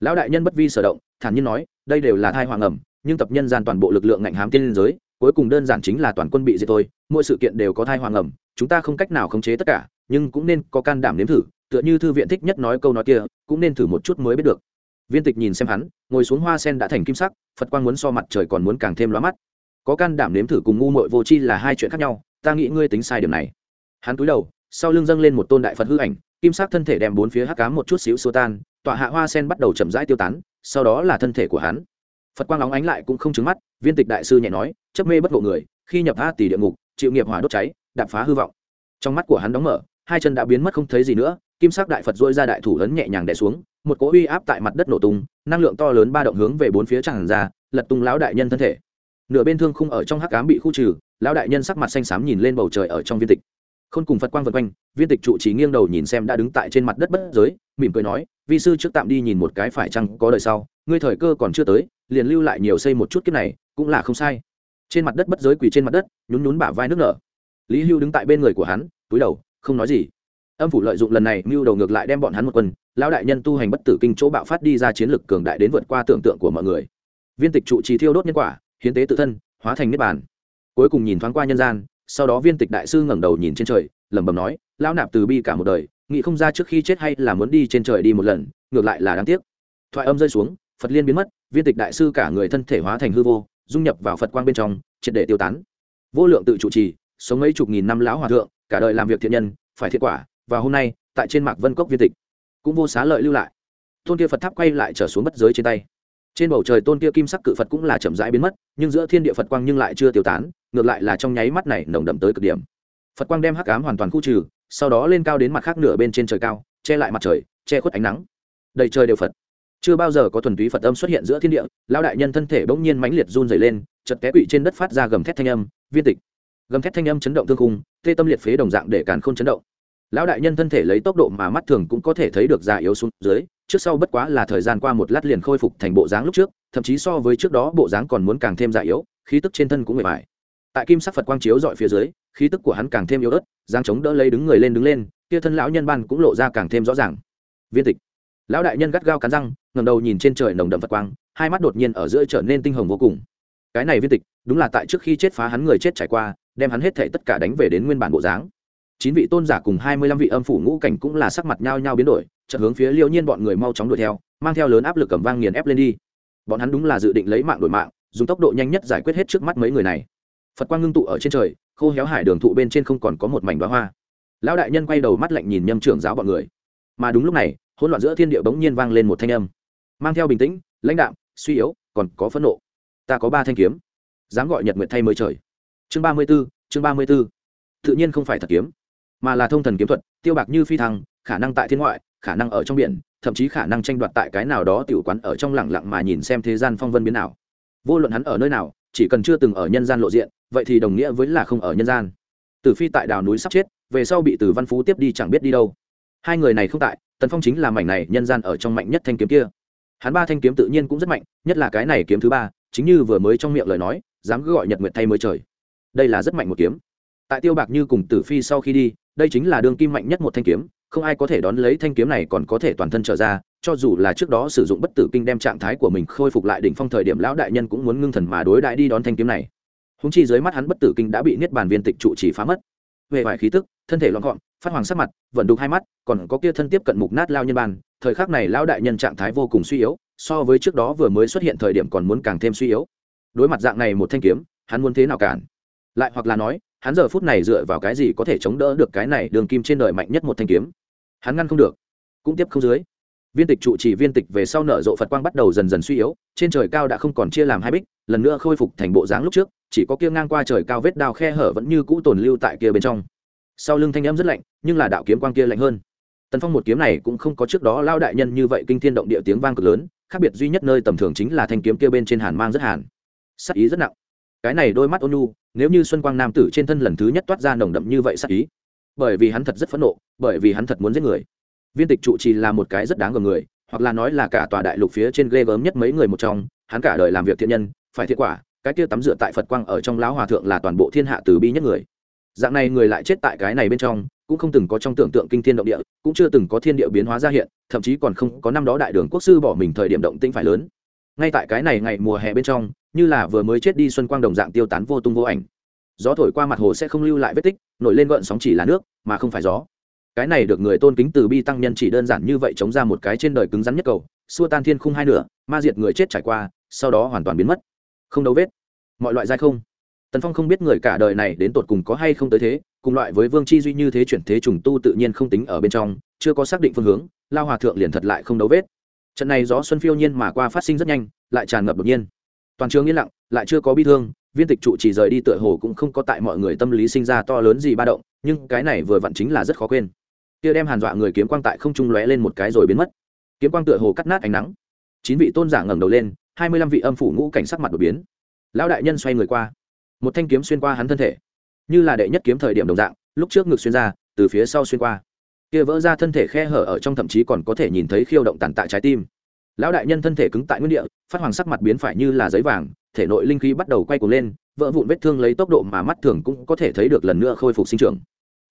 Lão đại nhân bất vi sở động, thản nhiên nói, đây đều là thai hoàng ẩm, nhưng tập nhân gian toàn bộ lực lượng ngạnh hám tiên giới, cuối cùng đơn giản chính là toàn quân bị diệt thôi, mỗi sự kiện đều có thai hoàng ẩm, chúng ta không cách nào khống chế tất cả, nhưng cũng nên có can đảm nếm thử, tựa như thư viện thích nhất nói câu nói kia, cũng nên thử một chút mới biết được viên tịch nhìn xem hắn, ngồi xuống hoa sen đã thành kim sắc, phật quang muốn so mặt trời còn muốn càng thêm lóa mắt. Có can đảm nếm thử cùng ngu mội vô chi là hai chuyện khác nhau, ta nghĩ ngươi tính sai điểm này. Hắn cúi đầu, sau lưng dâng lên một tôn đại phật hư ảnh, kim sắc thân thể đem bốn phía hắc cám một chút xíu xô tan, tọa hạ hoa sen bắt đầu chậm rãi tiêu tán, sau đó là thân thể của hắn. Phật quang óng ánh lại cũng không trứng mắt, viên tịch đại sư nhẹ nói, chấp mê bất ngộ người, khi nhập a tỷ địa ngục, chịu nghiệp hỏa đốt cháy, đạp phá hư vọng. Trong mắt của hắn đóng mở, hai chân đã biến mất không thấy gì nữa, kim sắc đại phật dôi ra đại thủ lớn nhẹ nhàng đè xuống một cỗ uy áp tại mặt đất nổ tung, năng lượng to lớn ba động hướng về bốn phía tràn ra, lật tung lão đại nhân thân thể. Nửa bên thương khung ở trong hắc cám bị khu trừ, lão đại nhân sắc mặt xanh xám nhìn lên bầu trời ở trong viên tịch. Khôn cùng phật quang vân quanh, viên tịch trụ chỉ nghiêng đầu nhìn xem đã đứng tại trên mặt đất bất giới, mỉm cười nói, vi sư trước tạm đi nhìn một cái phải chăng có đời sau, ngươi thời cơ còn chưa tới, liền lưu lại nhiều xây một chút kiếp này, cũng là không sai. Trên mặt đất bất giới quỳ trên mặt đất, nhún nhún bả vai nước nở. Lý hưu đứng tại bên người của hắn, túi đầu, không nói gì âm phủ lợi dụng lần này mưu đầu ngược lại đem bọn hắn một quân, lão đại nhân tu hành bất tử kinh chỗ bạo phát đi ra chiến lực cường đại đến vượt qua tưởng tượng của mọi người. Viên tịch trụ trì thiêu đốt nhân quả, hiến tế tự thân, hóa thành niết bàn. Cuối cùng nhìn thoáng qua nhân gian, sau đó viên tịch đại sư ngẩng đầu nhìn trên trời, lẩm bẩm nói, lão nạp từ bi cả một đời, nghĩ không ra trước khi chết hay là muốn đi trên trời đi một lần, ngược lại là đáng tiếc. Thoại âm rơi xuống, phật liên biến mất, viên tịch đại sư cả người thân thể hóa thành hư vô, dung nhập vào phật quang bên trong, triệt để tiêu tán. Vô lượng tự chủ trì, sống mấy chục nghìn năm lão hòa thượng, cả đời làm việc thiện nhân, phải thiệt quả và hôm nay, tại trên mạc vân cốc viên tịch, cũng vô xá lợi lưu lại. Tôn kia phật tháp quay lại trở xuống bất giới trên tay. Trên bầu trời tôn kia kim sắc cự phật cũng là chậm rãi biến mất, nhưng giữa thiên địa phật quang nhưng lại chưa tiêu tán, ngược lại là trong nháy mắt này nồng đậm tới cực điểm. Phật quang đem hắc ám hoàn toàn khu trừ, sau đó lên cao đến mặt khác nửa bên trên trời cao, che lại mặt trời, che khuất ánh nắng. Đầy trời đều phật. Chưa bao giờ có thuần túy phật âm xuất hiện giữa thiên địa lao đại nhân thân thể bỗng nhiên mãnh liệt run dày lên chật té quỵ trên đất phát ra gầm thét thanh âm, viên tịch. Gầm thét thanh âm chấn động thương khung, tê tâm liệt phế đồng dạng để càn k h ô n chấn động lão đại nhân thân thể lấy tốc độ mà mắt thường cũng có thể thấy được già yếu xuống dưới, trước sau bất quá là thời gian qua một lát liền khôi phục thành bộ dáng lúc trước, thậm chí so với trước đó bộ dáng còn muốn càng thêm già yếu, khí tức trên thân cũng mệt mỏi. Tại kim sắc phật quang chiếu dọi phía dưới, khí tức của hắn càng thêm yếu ớt giang chống đỡ lấy đứng người lên đứng lên, kia thân lão nhân ban cũng lộ ra càng thêm rõ ràng. Viên tịch. Lão đại nhân gắt gao cắn răng ngầm đầu nhìn trên trời nồng đậm phật quang, hai mắt đột nhiên ở giữa trở nên tinh hồng vô cùng. Cái này viên tịch, đúng là tại trước khi chết phá hắn người chết trải qua, đem hắn hết thể tất cả đánh về đến nguyên bản bộ dáng chín vị tôn giả cùng hai mươi lăm vị âm phủ ngũ cảnh cũng là sắc mặt nhao nhao biến đổi, chợt hướng phía liêu nhiên bọn người mau chóng đuổi theo, mang theo lớn áp lực cầm vang nghiền ép lên đi. Bọn hắn đúng là dự định lấy mạng đổi mạng, dùng tốc độ nhanh nhất giải quyết hết trước mắt mấy người này. Phật quang ngưng tụ ở trên trời, khô héo hải đường thụ bên trên không còn có một mảnh đoá hoa. Lão đại nhân quay đầu mắt lạnh nhìn nhâm trưởng giáo bọn người. Mà đúng lúc này, hỗn loạn giữa thiên địa bỗng nhiên vang lên một thanh âm. Mang theo bình tĩnh, lãnh đạm, suy yếu, còn có phẫn nộ. Ta có ba thanh kiếm. Dám gọi nhật nguyện thay mới trời. Chương ba mươi b ố chương ba mươi b ố tự nhiên không phải thật kiếm mà là thông thần kiếm thuật, tiêu bạc như phi thăng, khả năng tại thiên ngoại, khả năng ở trong biển, thậm chí khả năng tranh đoạt tại cái nào đó tiểu quán ở trong lẳng lặng mà nhìn xem thế gian phong vân biến nào vô luận hắn ở nơi nào, chỉ cần chưa từng ở nhân gian lộ diện, vậy thì đồng nghĩa với là không ở nhân gian. Tử phi tại đảo núi sắp chết, về sau bị tử văn phú tiếp đi chẳng biết đi đâu. Hai người này không tại, tần phong chính là mảnh này nhân gian ở trong mạnh nhất thanh kiếm kia. Hắn ba thanh kiếm tự nhiên cũng rất mạnh, nhất là cái này kiếm thứ ba, chính như vừa mới trong miệng lời nói, dám cứ gọi nhật nguyệt thay mới trời. Đây là rất mạnh một kiếm tại tiêu bạc như cùng tử phi sau khi đi, đây chính là đương kim mạnh nhất một thanh kiếm, không ai có thể đón lấy thanh kiếm này còn có thể toàn thân trở ra, cho dù là trước đó sử dụng bất tử kinh đem trạng thái của mình khôi phục lại đỉnh phong thời điểm lão đại nhân cũng muốn ngưng thần mà đối đại đi đón thanh kiếm này. Húng chi dưới mắt hắn bất tử kinh đã bị niết bàn viên tịch trụ chỉ phá mất. Về vài khí tức, thân thể loạn gọn, phát hoàng sắc mặt, vận đục hai mắt, còn có kia thân tiếp cận mục nát lao nhân bàn, thời khắc này lão đại nhân trạng thái vô cùng suy yếu, so với trước đó vừa mới xuất hiện thời điểm còn muốn càng thêm suy yếu. Đối mặt dạng này một thanh kiếm, hắn muốn thế nào cản? Lại hoặc là nói hắn giờ phút này dựa vào cái gì có thể chống đỡ được cái này đường kim trên đời mạnh nhất một thanh kiếm? Hắn ngăn không được. Cũng tiếp không dưới. Viên tịch trụ trì viên tịch về sau nở rộ phật quang bắt đầu dần dần suy yếu, trên trời cao đã không còn chia làm hai bích, lần nữa khôi phục thành bộ dáng lúc trước, chỉ có kia ngang qua trời cao vết đao khe hở vẫn như cũ tồn lưu tại kia bên trong. Sau lưng thanh em rất lạnh, nhưng là đạo kiếm quang kia lạnh hơn. Tần phong một kiếm này cũng không có trước đó lao đại nhân như vậy kinh thiên động địa tiếng vang cực lớn, khác biệt duy nhất nơi tầm thường chính là thanh kiếm kia bên trên hàn mang rất hàn. Sắc ý rất nặng cái này đôi mắt ôn nhu, nếu như xuân quang nam tử trên thân lần thứ nhất toát ra nồng đậm như vậy sắc ý, bởi vì hắn thật rất phẫn nộ, bởi vì hắn thật muốn giết người. Viên tịch trụ trì là một cái rất đáng gờm người, hoặc là nói là cả tòa đại lục phía trên ghê gớm nhất mấy người một trong, hắn cả đời làm việc thiện nhân, phải thiệt quả, cái kia tắm rửa tại phật quang ở trong lão hòa thượng là toàn bộ thiên hạ từ bi nhất người. Dạng này người lại chết tại cái này bên trong, cũng không từng có trong tưởng tượng kinh thiên động địa, cũng chưa từng có thiên địa biến hóa ra hiện, thậm chí còn không có năm đó đại đường quốc sư bỏ mình thời điểm động tĩnh phải lớn ngay tại cái này ngày mùa hè bên trong, như là vừa mới chết đi xuân quang đồng dạng tiêu tán vô tung vô ảnh. Gió thổi qua mặt hồ sẽ không lưu lại vết tích, nổi lên gợn sóng chỉ là nước, mà không phải gió. Cái này được người tôn kính từ bi tăng nhân chỉ đơn giản như vậy chống ra một cái trên đời cứng rắn nhất cầu, xua tan thiên khung hai nửa, ma diệt người chết trải qua, sau đó hoàn toàn biến mất. Không đấu vết. Mọi loại dai không. Tần phong không biết người cả đời này đến tột cùng có hay không tới thế, cùng loại với vương chi duy như thế chuyển thế trùng tu tự nhiên không tính ở bên trong, chưa có xác định phương hướng, lao hòa thượng liền thật lại không đấu vết trận này gió xuân phiêu nhiên mà qua phát sinh rất nhanh, lại tràn ngập đột nhiên. Toàn trường yên lặng, lại chưa có bi thương, viên tịch trụ chỉ rời đi tựa hồ cũng không có tại mọi người tâm lý sinh ra to lớn gì ba động, nhưng cái này vừa vặn chính là rất khó quên. Kia đem hàn dọa người kiếm quang tại không trung lóe lên một cái rồi biến mất. Kiếm quang tựa hồ cắt nát ánh nắng. Chín vị tôn giả ngẩng đầu lên, hai mươi lăm vị âm phủ ngũ cảnh sắc mặt đột biến. Lão đại nhân xoay người qua. Một thanh kiếm xuyên qua hắn thân thể. Như là đệ nhất kiếm thời điểm đồng dạng, lúc trước ngực xuyên ra, từ phía sau xuyên qua kia vỡ ra thân thể khe hở ở trong thậm chí còn có thể nhìn thấy khiêu động tàn tại trái tim. Lão đại nhân thân thể cứng tại nguyên địa, phát hoàng sắc mặt biến phải như là giấy vàng, thể nội linh khí bắt đầu quay cuồng lên, vỡ vụn vết thương lấy tốc độ mà mắt thường cũng có thể thấy được lần nữa khôi phục sinh trưởng.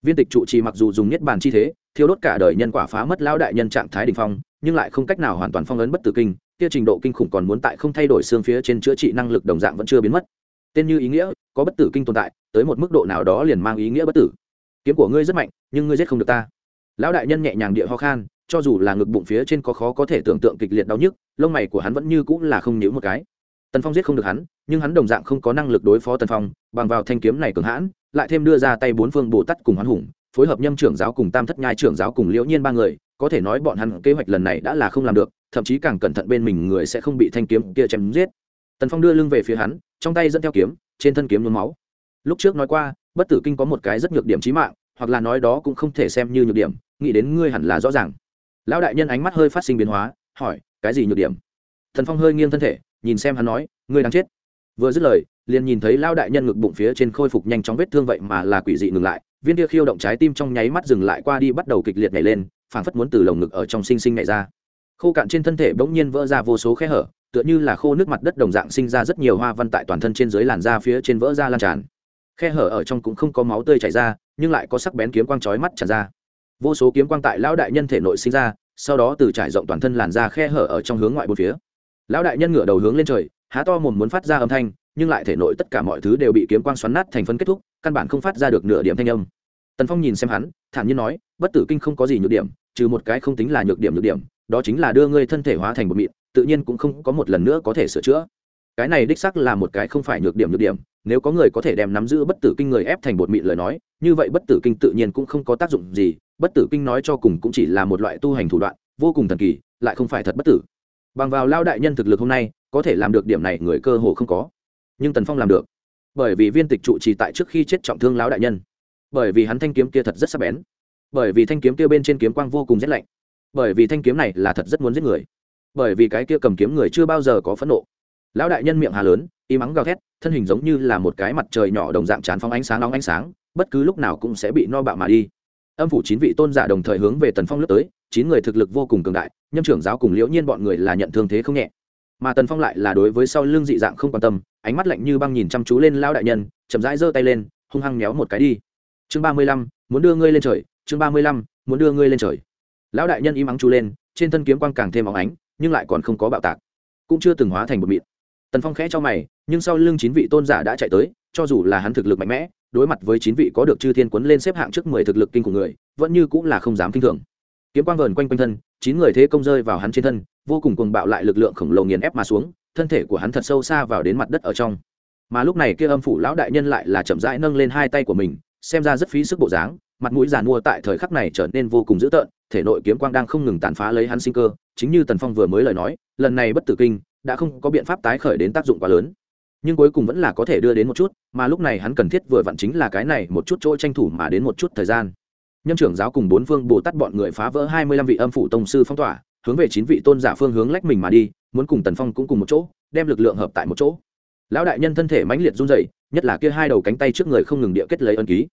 Viên tịch trụ trì mặc dù dùng nhất bàn chi thế, thiêu đốt cả đời nhân quả phá mất lão đại nhân trạng thái đình phong, nhưng lại không cách nào hoàn toàn phong ấn bất tử kinh, kia trình độ kinh khủng còn muốn tại không thay đổi xương phía trên chữa trị năng lực đồng dạng vẫn chưa biến mất. Tên như ý nghĩa, có bất tử kinh tồn tại, tới một mức độ nào đó liền mang ý nghĩa bất tử. Kiếm của ngươi rất mạnh, nhưng ngươi giết không được ta lão đại nhân nhẹ nhàng địa ho khan, cho dù là ngực bụng phía trên có khó có thể tưởng tượng kịch liệt đau nhức, lông mày của hắn vẫn như cũng là không nhíu một cái. Tần phong giết không được hắn, nhưng hắn đồng dạng không có năng lực đối phó tần phong, bằng vào thanh kiếm này cường hãn, lại thêm đưa ra tay bốn phương bồ tát cùng hoán hùng, phối hợp nhâm trưởng giáo cùng tam thất nhai trưởng giáo cùng liễu nhiên ba người, có thể nói bọn hắn kế hoạch lần này đã là không làm được, thậm chí càng cẩn thận bên mình người sẽ không bị thanh kiếm kia chém giết. Tần phong đưa lưng về phía hắn, trong tay dẫn theo kiếm, trên thân kiếm nhuốm máu. Lúc trước nói qua, bất tử kinh có một cái rất nhược điểm trí mạng hoặc là nói đó cũng không thể xem như nhược điểm, nghĩ đến ngươi hẳn là rõ ràng. Lão đại nhân ánh mắt hơi phát sinh biến hóa, hỏi, cái gì nhược điểm? Thần phong hơi nghiêng thân thể, nhìn xem hắn nói, ngươi đang chết. Vừa dứt lời, liền nhìn thấy lão đại nhân ngực bụng phía trên khôi phục nhanh chóng vết thương vậy mà là quỷ dị ngừng lại, viên kia khiêu động trái tim trong nháy mắt dừng lại qua đi bắt đầu kịch liệt nhảy lên, phảng phất muốn từ lồng ngực ở trong sinh sinh nhảy ra. Khô cạn trên thân thể bỗng nhiên vỡ ra vô số khe hở, tựa như là khô nước mặt đất đồng dạng sinh ra rất nhiều hoa văn tại toàn thân trên dưới làn da phía trên vỡ ra lan tràn. Khe hở ở trong cũng không có máu tươi chảy ra nhưng lại có sắc bén kiếm quang chói mắt tràn ra. Vô số kiếm quang tại lão đại nhân thể nội sinh ra, sau đó từ trải rộng toàn thân làn ra khe hở ở trong hướng ngoại bốn phía. Lão đại nhân ngửa đầu hướng lên trời, há to mồm muốn phát ra âm thanh, nhưng lại thể nội tất cả mọi thứ đều bị kiếm quang xoắn nát thành phân kết thúc, căn bản không phát ra được nửa điểm thanh âm. Tần phong nhìn xem hắn, thản nhiên nói, bất tử kinh không có gì nhược điểm, trừ một cái không tính là nhược điểm nhược điểm, đó chính là đưa ngươi thân thể hóa thành một mịn, tự nhiên cũng không có một lần nữa có thể sửa chữa. Cái này đích sắc là một cái không phải nhược điểm nhược điểm nếu có người có thể đem nắm giữ bất tử kinh người ép thành bột mịn lời nói, như vậy bất tử kinh tự nhiên cũng không có tác dụng gì, bất tử kinh nói cho cùng cũng chỉ là một loại tu hành thủ đoạn, vô cùng thần kỳ, lại không phải thật bất tử. Bằng vào lao đại nhân thực lực hôm nay, có thể làm được điểm này người cơ hồ không có. Nhưng tần phong làm được. Bởi vì viên tịch trụ trì tại trước khi chết trọng thương lão đại nhân. Bởi vì hắn thanh kiếm kia thật rất sắc bén. Bởi vì thanh kiếm kia bên trên kiếm quang vô cùng rét lạnh. Bởi vì thanh kiếm này là thật rất muốn giết người. Bởi vì cái kia cầm kiếm người chưa bao giờ có phẫn nộ lão đại nhân miệng hà lớn y mắng gào thét, thân hình giống như là một cái mặt trời nhỏ đồng dạng tràn phong ánh sáng nóng ánh sáng, bất cứ lúc nào cũng sẽ bị no bạo mà đi. Âm phủ chín vị tôn giả đồng thời hướng về tần phong lướt tới, chín người thực lực vô cùng cường đại, nhâm trưởng giáo cùng liễu nhiên bọn người là nhận thương thế không nhẹ. Mà tần phong lại là đối với sau lưng dị dạng không quan tâm, ánh mắt lạnh như băng nhìn chăm chú lên lao đại nhân, chậm rãi giơ tay lên, hung hăng méo một cái đi. Chương ba mươi lăm, muốn đưa ngươi lên trời, chương ba mươi lăm, muốn đưa ngươi lên trời. Lão đại nhân im ắng chú lên, trên thân kiếm quang càng thêm óng ánh, nhưng lại còn không có bạo tạc, cũng chưa từng hóa thành một mịn tần phong khẽ cho mày, nhưng sau lưng chín vị tôn giả đã chạy tới, cho dù là hắn thực lực mạnh mẽ, đối mặt với chín vị có được chư thiên quấn lên xếp hạng trước mười thực lực kinh của người, vẫn như cũng là không dám kinh thường. Kiếm quang vờn quanh quanh thân, chín người thế công rơi vào hắn trên thân, vô cùng cuồng bạo lại lực lượng khổng lồ nghiền ép mà xuống, thân thể của hắn thật sâu xa vào đến mặt đất ở trong. Mà lúc này kia âm phủ lão đại nhân lại là chậm rãi nâng lên hai tay của mình, xem ra rất phí sức bộ dáng, mặt mũi giàn mua tại thời khắc này trở nên vô cùng dữ tợn, thể nội kiếm quang đang không ngừng tàn phá lấy hắn sinh cơ, chính như tần phong vừa mới lời nói, lần này bất tử kinh đã không có biện pháp tái khởi đến tác dụng quá lớn. Nhưng cuối cùng vẫn là có thể đưa đến một chút mà lúc này hắn cần thiết vừa vặn chính là cái này một chút chỗ tranh thủ mà đến một chút thời gian. Nhâm trưởng giáo cùng bốn phương bồ tát bọn người phá vỡ hai mươi lăm vị âm phủ tông sư phong tỏa hướng về chín vị tôn giả phương hướng lách mình mà đi muốn cùng tần phong cũng cùng một chỗ đem lực lượng hợp tại một chỗ. Lão đại nhân thân thể mãnh liệt run rẩy, nhất là kia hai đầu cánh tay trước người không ngừng địa kết lấy ân ký.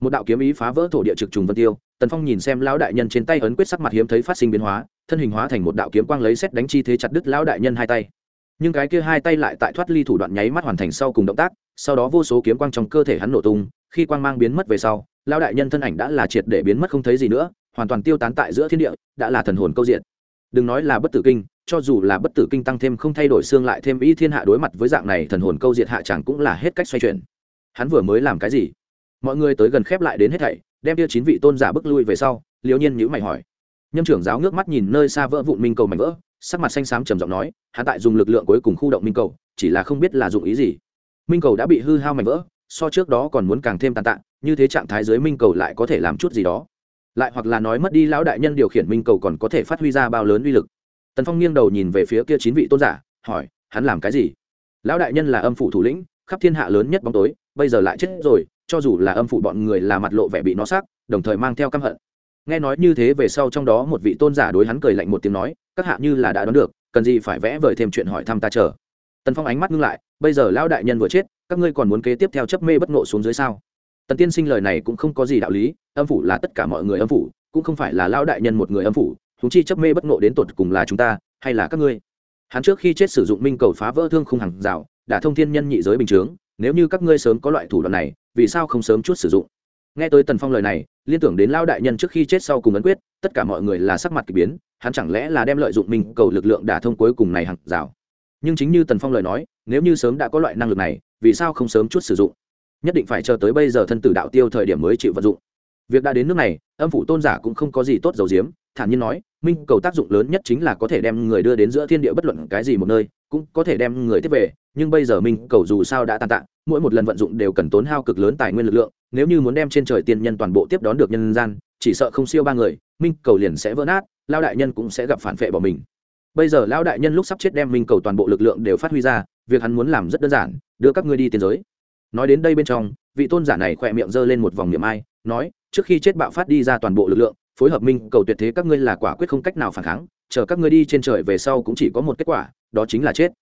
Một đạo kiếm ý phá vỡ thổ địa trực trùng vân tiêu tần phong nhìn xem lão đại nhân trên tay ấn quyết sắc mặt hiếm thấy phát sinh biến hóa thân hình hóa thành một đạo kiếm quang lấy xét đánh chi thế chặt đứt lão đại nhân hai tay nhưng cái kia hai tay lại tại thoát ly thủ đoạn nháy mắt hoàn thành sau cùng động tác, sau đó vô số kiếm quang trong cơ thể hắn nổ tung, khi quang mang biến mất về sau, lão đại nhân thân ảnh đã là triệt để biến mất không thấy gì nữa, hoàn toàn tiêu tán tại giữa thiên địa, đã là thần hồn câu diện. Đừng nói là bất tử kinh, cho dù là bất tử kinh tăng thêm không thay đổi xương lại thêm ý thiên hạ đối mặt với dạng này thần hồn câu diệt hạ chẳng cũng là hết cách xoay chuyển. Hắn vừa mới làm cái gì? Mọi người tới gần khép lại đến hết thảy, đem đưa chín vị tôn giả bước lui về sau, liễu nhiên nhữ mày hỏi. Nhâm trưởng giáo ngước mắt nhìn nơi xa vỡ vụn minh cầu mảnh vỡ sắc mặt xanh xám trầm giọng nói, hắn tại dùng lực lượng cuối cùng khu động minh cầu, chỉ là không biết là dụng ý gì. Minh cầu đã bị hư hao mảnh vỡ, so trước đó còn muốn càng thêm tàn tạ, như thế trạng thái dưới minh cầu lại có thể làm chút gì đó. Lại hoặc là nói mất đi lão đại nhân điều khiển minh cầu còn có thể phát huy ra bao lớn uy lực. Tần phong nghiêng đầu nhìn về phía kia chín vị tôn giả, hỏi, hắn làm cái gì? Lão đại nhân là âm phủ thủ lĩnh, khắp thiên hạ lớn nhất bóng tối, bây giờ lại chết rồi, cho dù là âm phủ bọn người là mặt lộ vẻ bị nó xác, đồng thời mang theo căm hận nghe nói như thế về sau trong đó một vị tôn giả đối hắn cười lạnh một tiếng nói, các hạ như là đã đoán được, cần gì phải vẽ vời thêm chuyện hỏi thăm ta chờ. Tần phong ánh mắt ngưng lại, bây giờ lão đại nhân vừa chết, các ngươi còn muốn kế tiếp theo chấp mê bất ngộ xuống dưới sao? Tần tiên sinh lời này cũng không có gì đạo lý, âm phủ là tất cả mọi người âm phủ, cũng không phải là lão đại nhân một người âm phủ chúng chi chấp mê bất ngộ đến tột cùng là chúng ta, hay là các ngươi? Hắn trước khi chết sử dụng minh cầu phá vỡ thương khung hàng rào, đã thông thiên nhân nhị giới bình chướng, nếu như các ngươi sớm có loại thủ đoạn này, vì sao không sớm chút sử dụng? Nghe tới tần phong lời này, liên tưởng đến lao đại nhân trước khi chết sau cùng ấn quyết, tất cả mọi người là sắc mặt k ỳ biến, hắn chẳng lẽ là đem lợi dụng minh cầu lực lượng đả thông cuối cùng này hẳn rào? Nhưng chính như tần phong lời nói, nếu như sớm đã có loại năng lực này, vì sao không sớm chút sử dụng? Nhất định phải chờ tới bây giờ thân tử đạo tiêu thời điểm mới chịu vận dụng. Việc đã đến nước này, âm phủ tôn giả cũng không có gì tốt dầu diếm thản nhiên nói, minh cầu tác dụng lớn nhất chính là có thể đem người đưa đến giữa thiên địa bất luận cái gì một nơi cũng có thể đem người tiếp về, nhưng bây giờ minh cầu dù sao đã tàn tạ, mỗi một lần vận dụng đều cần tốn hao cực lớn tài nguyên lực lượng, nếu như muốn đem trên trời tiên nhân toàn bộ tiếp đón được nhân gian, chỉ sợ không siêu ba người, minh cầu liền sẽ vỡ nát, lao đại nhân cũng sẽ gặp phản vệ bỏ mình. Bây giờ lao đại nhân lúc sắp chết đem minh cầu toàn bộ lực lượng đều phát huy ra, việc hắn muốn làm rất đơn giản, đưa các ngươi đi tiên giới. Nói đến đây bên trong, vị tôn giả này khỏe miệng giơ lên một vòng miệng ai, nói, trước khi chết bạo phát đi ra toàn bộ lực lượng phối hợp minh, cầu tuyệt thế các ngươi là quả quyết không cách nào phản kháng, chờ các ngươi đi trên trời về sau cũng chỉ có một kết quả, đó chính là chết.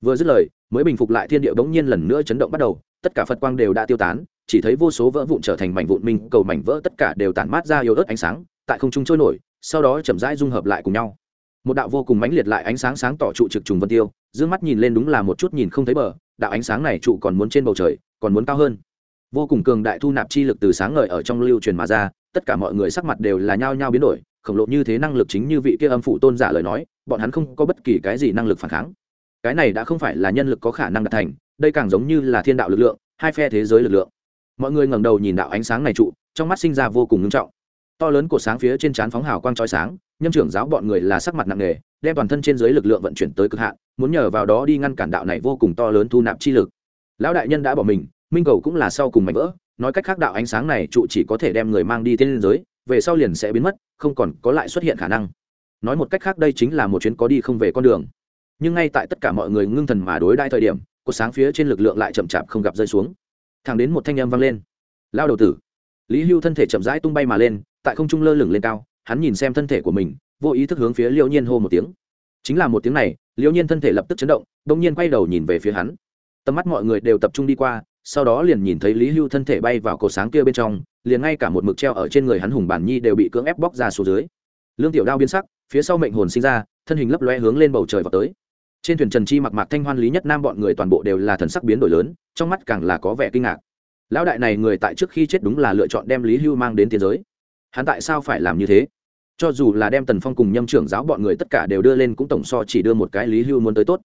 Vừa dứt lời, mới bình phục lại thiên địa bỗng nhiên lần nữa chấn động bắt đầu, tất cả phật quang đều đã tiêu tán, chỉ thấy vô số vỡ vụn trở thành mảnh vụn minh, cầu mảnh vỡ tất cả đều tản mát ra yếu ớt ánh sáng, tại không trung trôi nổi, sau đó chậm rãi dung hợp lại cùng nhau. Một đạo vô cùng mãnh liệt lại ánh sáng sáng tỏ trụ trực trùng vân tiêu d mắt nhìn lên đúng là một chút nhìn không thấy bờ, đạo ánh sáng này trụ còn muốn trên bầu trời, còn muốn cao hơn. Vô cùng cường đại thu nạp chi lực từ sáng ngời ở trong lưu truyền mà ra tất cả mọi người sắc mặt đều là nhao nhao biến đổi, khổng lồ như thế năng lực chính như vị kia âm phụ tôn giả lời nói, bọn hắn không có bất kỳ cái gì năng lực phản kháng. Cái này đã không phải là nhân lực có khả năng đạt thành, đây càng giống như là thiên đạo lực lượng, hai phe thế giới lực lượng. Mọi người ngẩng đầu nhìn đạo ánh sáng này trụ, trong mắt sinh ra vô cùng ngưng trọng. To lớn của sáng phía trên trán phóng hào quang trói sáng, nhâm trưởng giáo bọn người là sắc mặt nặng nề, đem toàn thân trên dưới lực lượng vận chuyển tới cực hạn, muốn nhờ vào đó đi ngăn cản đạo này vô cùng to lớn thu nạp chi lực. Lão đại nhân đã bỏ mình, minh cầu cũng là sau cùng mảnh vỡ nói cách khác đạo ánh sáng này trụ chỉ có thể đem người mang đi tiên giới, về sau liền sẽ biến mất, không còn có lại xuất hiện khả năng. Nói một cách khác đây chính là một chuyến có đi không về con đường. Nhưng ngay tại tất cả mọi người ngưng thần mà đối đại thời điểm, cột sáng phía trên lực lượng lại chậm chạp không gặp rơi xuống. Thẳng đến một thanh âm vang lên. Lao đầu tử. Lý hưu thân thể chậm rãi tung bay mà lên, tại không trung lơ lửng lên cao, hắn nhìn xem thân thể của mình, vô ý thức hướng phía liễu nhiên hô một tiếng. Chính là một tiếng này, liễu nhiên thân thể lập tức chấn động đ ỗ n g nhiên quay đầu nhìn về phía hắn. Tầm mắt mọi người đều tập trung đi qua sau đó liền nhìn thấy lý hưu thân thể bay vào cột sáng kia bên trong, liền ngay cả một mực treo ở trên người hắn hùng bản nhi đều bị cưỡng ép bóc ra xuống dưới. Lương tiểu đao biến sắc, phía sau mệnh hồn sinh ra, thân hình lấp loe hướng lên bầu trời vào tới. Trên thuyền trần chi mặc mạc thanh hoan lý nhất nam bọn người toàn bộ đều là thần sắc biến đổi lớn, trong mắt càng là có vẻ kinh ngạc. Lão đại này người tại trước khi chết đúng là lựa chọn đem lý hưu mang đến thế giới. Hắn tại sao phải làm như thế? Cho dù là đem tần phong cùng nhâm trưởng giáo bọn người tất cả đều đưa lên cũng tổng so chỉ đưa một cái lý hưu muốn tới tốt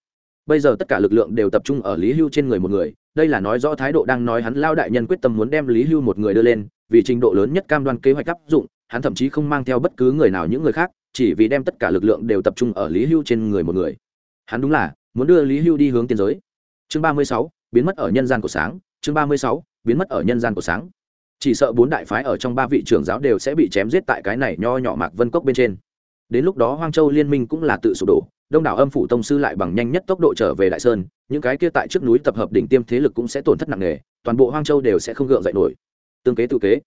bây giờ tất cả lực lượng đều tập trung ở lý hưu trên người một người, đây là nói rõ thái độ đang nói hắn lao đại nhân quyết tâm muốn đem lý hưu một người đưa lên, vì trình độ lớn nhất cam đoan kế hoạch áp dụng, hắn thậm chí không mang theo bất cứ người nào những người khác, chỉ vì đem tất cả lực lượng đều tập trung ở lý hưu trên người một người. Hắn đúng là muốn đưa lý hưu đi hướng tiến giới. Chương ba mươi sáu, biến mất ở nhân gian của sáng, chương ba mươi sáu, biến mất ở nhân gian của sáng. Chỉ sợ bốn đại phái ở trong ba vị trưởng giáo đều sẽ bị chém giết tại cái này nho nhỏ mạc vân cốc bên trên. Đến lúc đó hoang châu liên minh cũng là tự sụp đổ đông đảo âm phủ tông sư lại bằng nhanh nhất tốc độ trở về đại sơn, những cái kia tại trước núi tập hợp đỉnh tiêm thế lực cũng sẽ tổn thất nặng nề, toàn bộ hoang châu đều sẽ không gượng dậy nổi. Tương kế tự kế.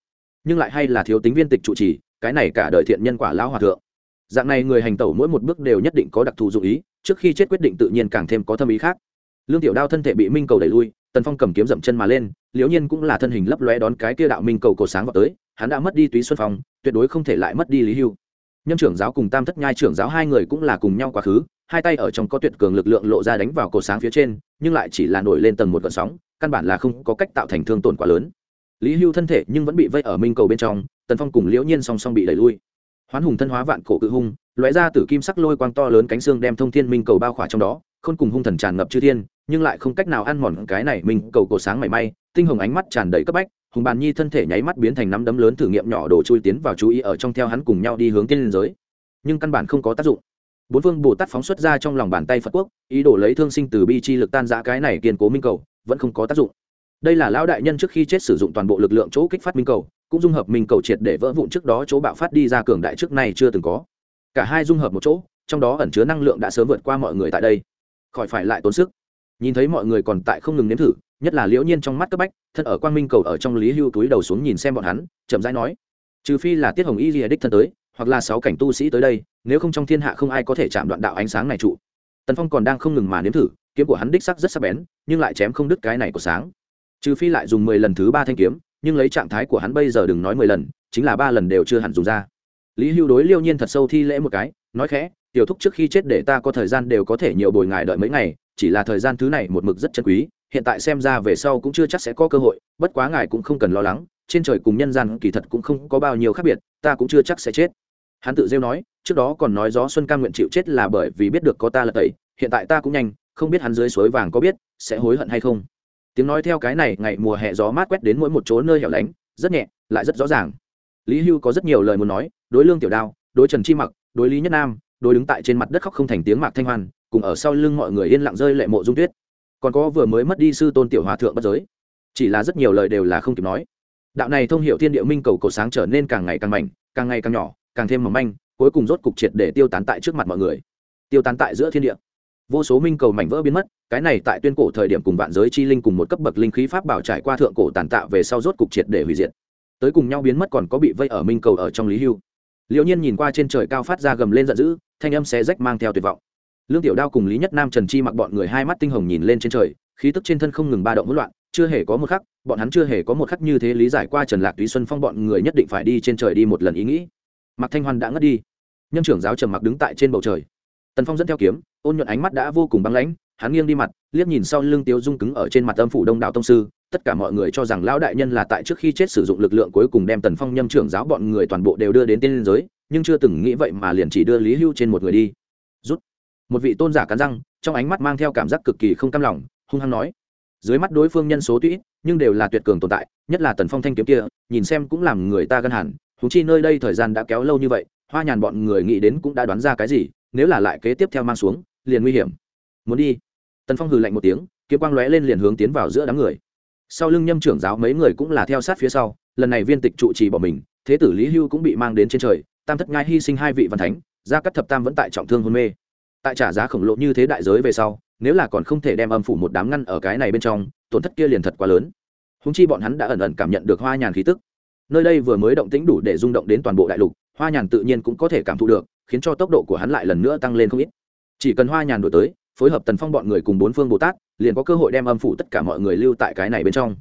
Nhưng lại hay là thiếu tính viên tịch trụ trì, cái này cả đời thiện nhân quả lão hòa thượng. Dạng này người hành tẩu mỗi một bước đều nhất định có đặc thù dụng ý, trước khi chết quyết định tự nhiên càng thêm có thâm ý khác. Lương tiểu đao thân thể bị minh cầu đẩy lui, tần phong cầm kiếm dậm chân mà lên, liễu nhiên cũng là thân hình lấp lóe đón cái kia đạo minh cầu cổ sáng vào tới, hắn đã mất đi túy xuân phong, tuyệt đối không thể lại mất đi lý hưu. Nhân trưởng giáo cùng tam thất nhai trưởng giáo hai người cũng là cùng nhau quá khứ hai tay ở trong có tuyệt cường lực lượng lộ ra đánh vào cổ sáng phía trên, nhưng lại chỉ là nổi lên tầng một gợn sóng, căn bản là không có cách tạo thành thương tổn quá lớn. Lý hưu thân thể nhưng vẫn bị vây ở minh cầu bên trong, tần phong cùng liễu nhiên song song bị đẩy lui. Hoán hùng thân hóa vạn cổ cự hung, lóe ra từ kim sắc lôi quang to lớn cánh xương đem thông thiên minh cầu bao khỏa trong đó, khôn cùng hung thần tràn ngập chư thiên, nhưng lại không cách nào ăn mòn cái này minh cầu cổ sáng mảy may, tinh hồng ánh mắt tràn đầy cấp bách, hùng bàn nhi thân thể nháy mắt biến thành nắm đấm lớn thử nghiệm nhỏ đồ chui tiến vào chú ý ở trong theo hắn cùng nhau đi hướng tiên liên giới. Nhưng căn bản không có tác dụng bốn phương bồ tát phóng xuất ra trong lòng bàn tay phật quốc, ý đồ lấy thương sinh từ bi chi lực tan giã cái này kiên cố minh cầu, vẫn không có tác dụng. Đây là lão đại nhân trước khi chết sử dụng toàn bộ lực lượng chỗ kích phát minh cầu, cũng dung hợp minh cầu triệt để vỡ vụn trước đó chỗ bạo phát đi ra cường đại trước nay chưa từng có. Cả hai dung hợp một chỗ, trong đó ẩn chứa năng lượng đã sớm vượt qua mọi người tại đây. Khỏi phải lại tốn sức. Nhìn thấy mọi người còn tại không ngừng nếm thử, nhất là liễu nhiên trong mắt cấp bách, thân ở quang minh cầu ở trong lý hưu túi đầu xuống nhìn xem bọn hắn, chậm rãi nói, trừ phi là tiết hồng y lìa đích thân tới hoặc là sáu cảnh tu sĩ tới đây, nếu không trong thiên hạ không ai có thể chạm đoạn đạo ánh sáng này trụ. Tần phong còn đang không ngừng mà nếm thử, kiếm của hắn đích sắc rất sắc bén, nhưng lại chém không đứt cái này của sáng. Trừ phi lại dùng mười lần thứ ba thanh kiếm, nhưng lấy trạng thái của hắn bây giờ đừng nói mười lần, chính là ba lần đều chưa hẳn dùng ra. Lý hưu đối liêu nhiên thật sâu thi lễ một cái, nói khẽ, tiểu thúc trước khi chết để ta có thời gian đều có thể nhiều bồi ngài đợi mấy ngày, chỉ là thời gian thứ này một mực rất chân quý, hiện tại xem ra về sau cũng chưa chắc sẽ có cơ hội, bất quá ngài cũng không cần lo lắng, trên trời cùng nhân gian kỳ thật cũng không có bao nhiêu khác biệt, ta cũng chưa chắc sẽ chết hắn tự rêu nói trước đó còn nói gió xuân cam nguyện chịu chết là bởi vì biết được có ta là tẩy hiện tại ta cũng nhanh không biết hắn dưới suối vàng có biết sẽ hối hận hay không. Tiếng nói theo cái này ngày mùa hè gió mát quét đến mỗi một chỗ nơi hẻo lánh rất nhẹ lại rất rõ ràng. Lý hưu có rất nhiều lời muốn nói đối lương tiểu đao đối trần chi mặc đối lý nhất nam đối đứng tại trên mặt đất khóc không thành tiếng mạc thanh Hoàn, cùng ở sau lưng mọi người yên lặng rơi lệ mộ dung tuyết. Còn có vừa mới mất đi sư tôn tiểu hòa thượng bất giới. Chỉ là rất nhiều lời đều là không kịp nói. Đạo này thông hiệu thiên địa minh cầu cầu sáng trở nên càng ngày càng mạnh càng ngày càng nhỏ càng thêm mỏng manh, cuối cùng rốt cục triệt để tiêu tán tại trước mặt mọi người. Tiêu tán tại giữa thiên địa. Vô số minh cầu mảnh vỡ biến mất, cái này tại tuyên cổ thời điểm cùng vạn giới chi linh cùng một cấp bậc linh khí pháp bảo trải qua thượng cổ tàn tạ về sau rốt cục triệt để hủy diệt. Tới cùng nhau biến mất còn có bị vây ở minh cầu ở trong lý hưu. Liệu nhiên nhìn qua trên trời cao phát ra gầm lên giận dữ, thanh âm xé rách mang theo tuyệt vọng. Lương tiểu đao cùng lý nhất nam trần chi mặc bọn người hai mắt tinh hồng nhìn lên trên trời, khí tức trên thân không ngừng ba động hỗn loạn, chưa hề có một khắc, bọn hắn chưa hề có một khắc như thế lý giải qua trần lạc túy xuân phong bọn người nhất định phải đi trên trời đi một lần ý nghĩ mạc thanh hoan đã ngất đi. Nhân trưởng giáo trầm mặc đứng tại trên bầu trời. Tần phong dẫn theo kiếm, ôn nhuận ánh mắt đã vô cùng băng lãnh, hắn nghiêng đi mặt, liếc nhìn sau lưng tiêu dung cứng ở trên mặt âm phủ đông đạo tông sư, tất cả mọi người cho rằng lão đại nhân là tại trước khi chết sử dụng lực lượng cuối cùng đem tần phong nhâm trưởng giáo bọn người toàn bộ đều đưa đến tiên liên giới, nhưng chưa từng nghĩ vậy mà liền chỉ đưa lý hưu trên một người đi. Rút. Một vị tôn giả cắn răng, trong ánh mắt mang theo cảm giác cực kỳ không cam lòng, hung hăng nói. Dưới mắt đối phương nhân số tuy nhưng đều là tuyệt cường tồn tại, nhất là tần phong thanh kiếm kia, nhìn xem cũng làm người ta gân hẳn húng chi nơi đây thời gian đã kéo lâu như vậy, hoa nhàn bọn người nghĩ đến cũng đã đoán ra cái gì, nếu là lại kế tiếp theo mang xuống, liền nguy hiểm. Muốn đi. Tần phong hừ lạnh một tiếng, kiếm quang lóe lên liền hướng tiến vào giữa đám người. Sau lưng nhâm trưởng giáo mấy người cũng là theo sát phía sau, lần này viên tịch trụ trì bỏ mình, thế tử lý hưu cũng bị mang đến trên trời, tam thất ngai hy sinh hai vị văn thánh, gia cắt thập tam vẫn tại trọng thương hôn mê. Tại trả giá khổng lồ như thế đại giới về sau, nếu là còn không thể đem âm phủ một đám ngăn ở cái này bên trong, tổn thất kia liền thật quá lớn. Húng chi bọn hắn đã ẩn ẩn cảm nhận được hoa nhàn khí tức nơi đây vừa mới động tĩnh đủ để rung động đến toàn bộ đại lục, hoa nhàn tự nhiên cũng có thể cảm thụ được, khiến cho tốc độ của hắn lại lần nữa tăng lên không ít. Chỉ cần hoa nhàn đổi tới, phối hợp tần phong bọn người cùng bốn phương bồ tát, liền có cơ hội đem âm phủ tất cả mọi người lưu tại cái này bên trong.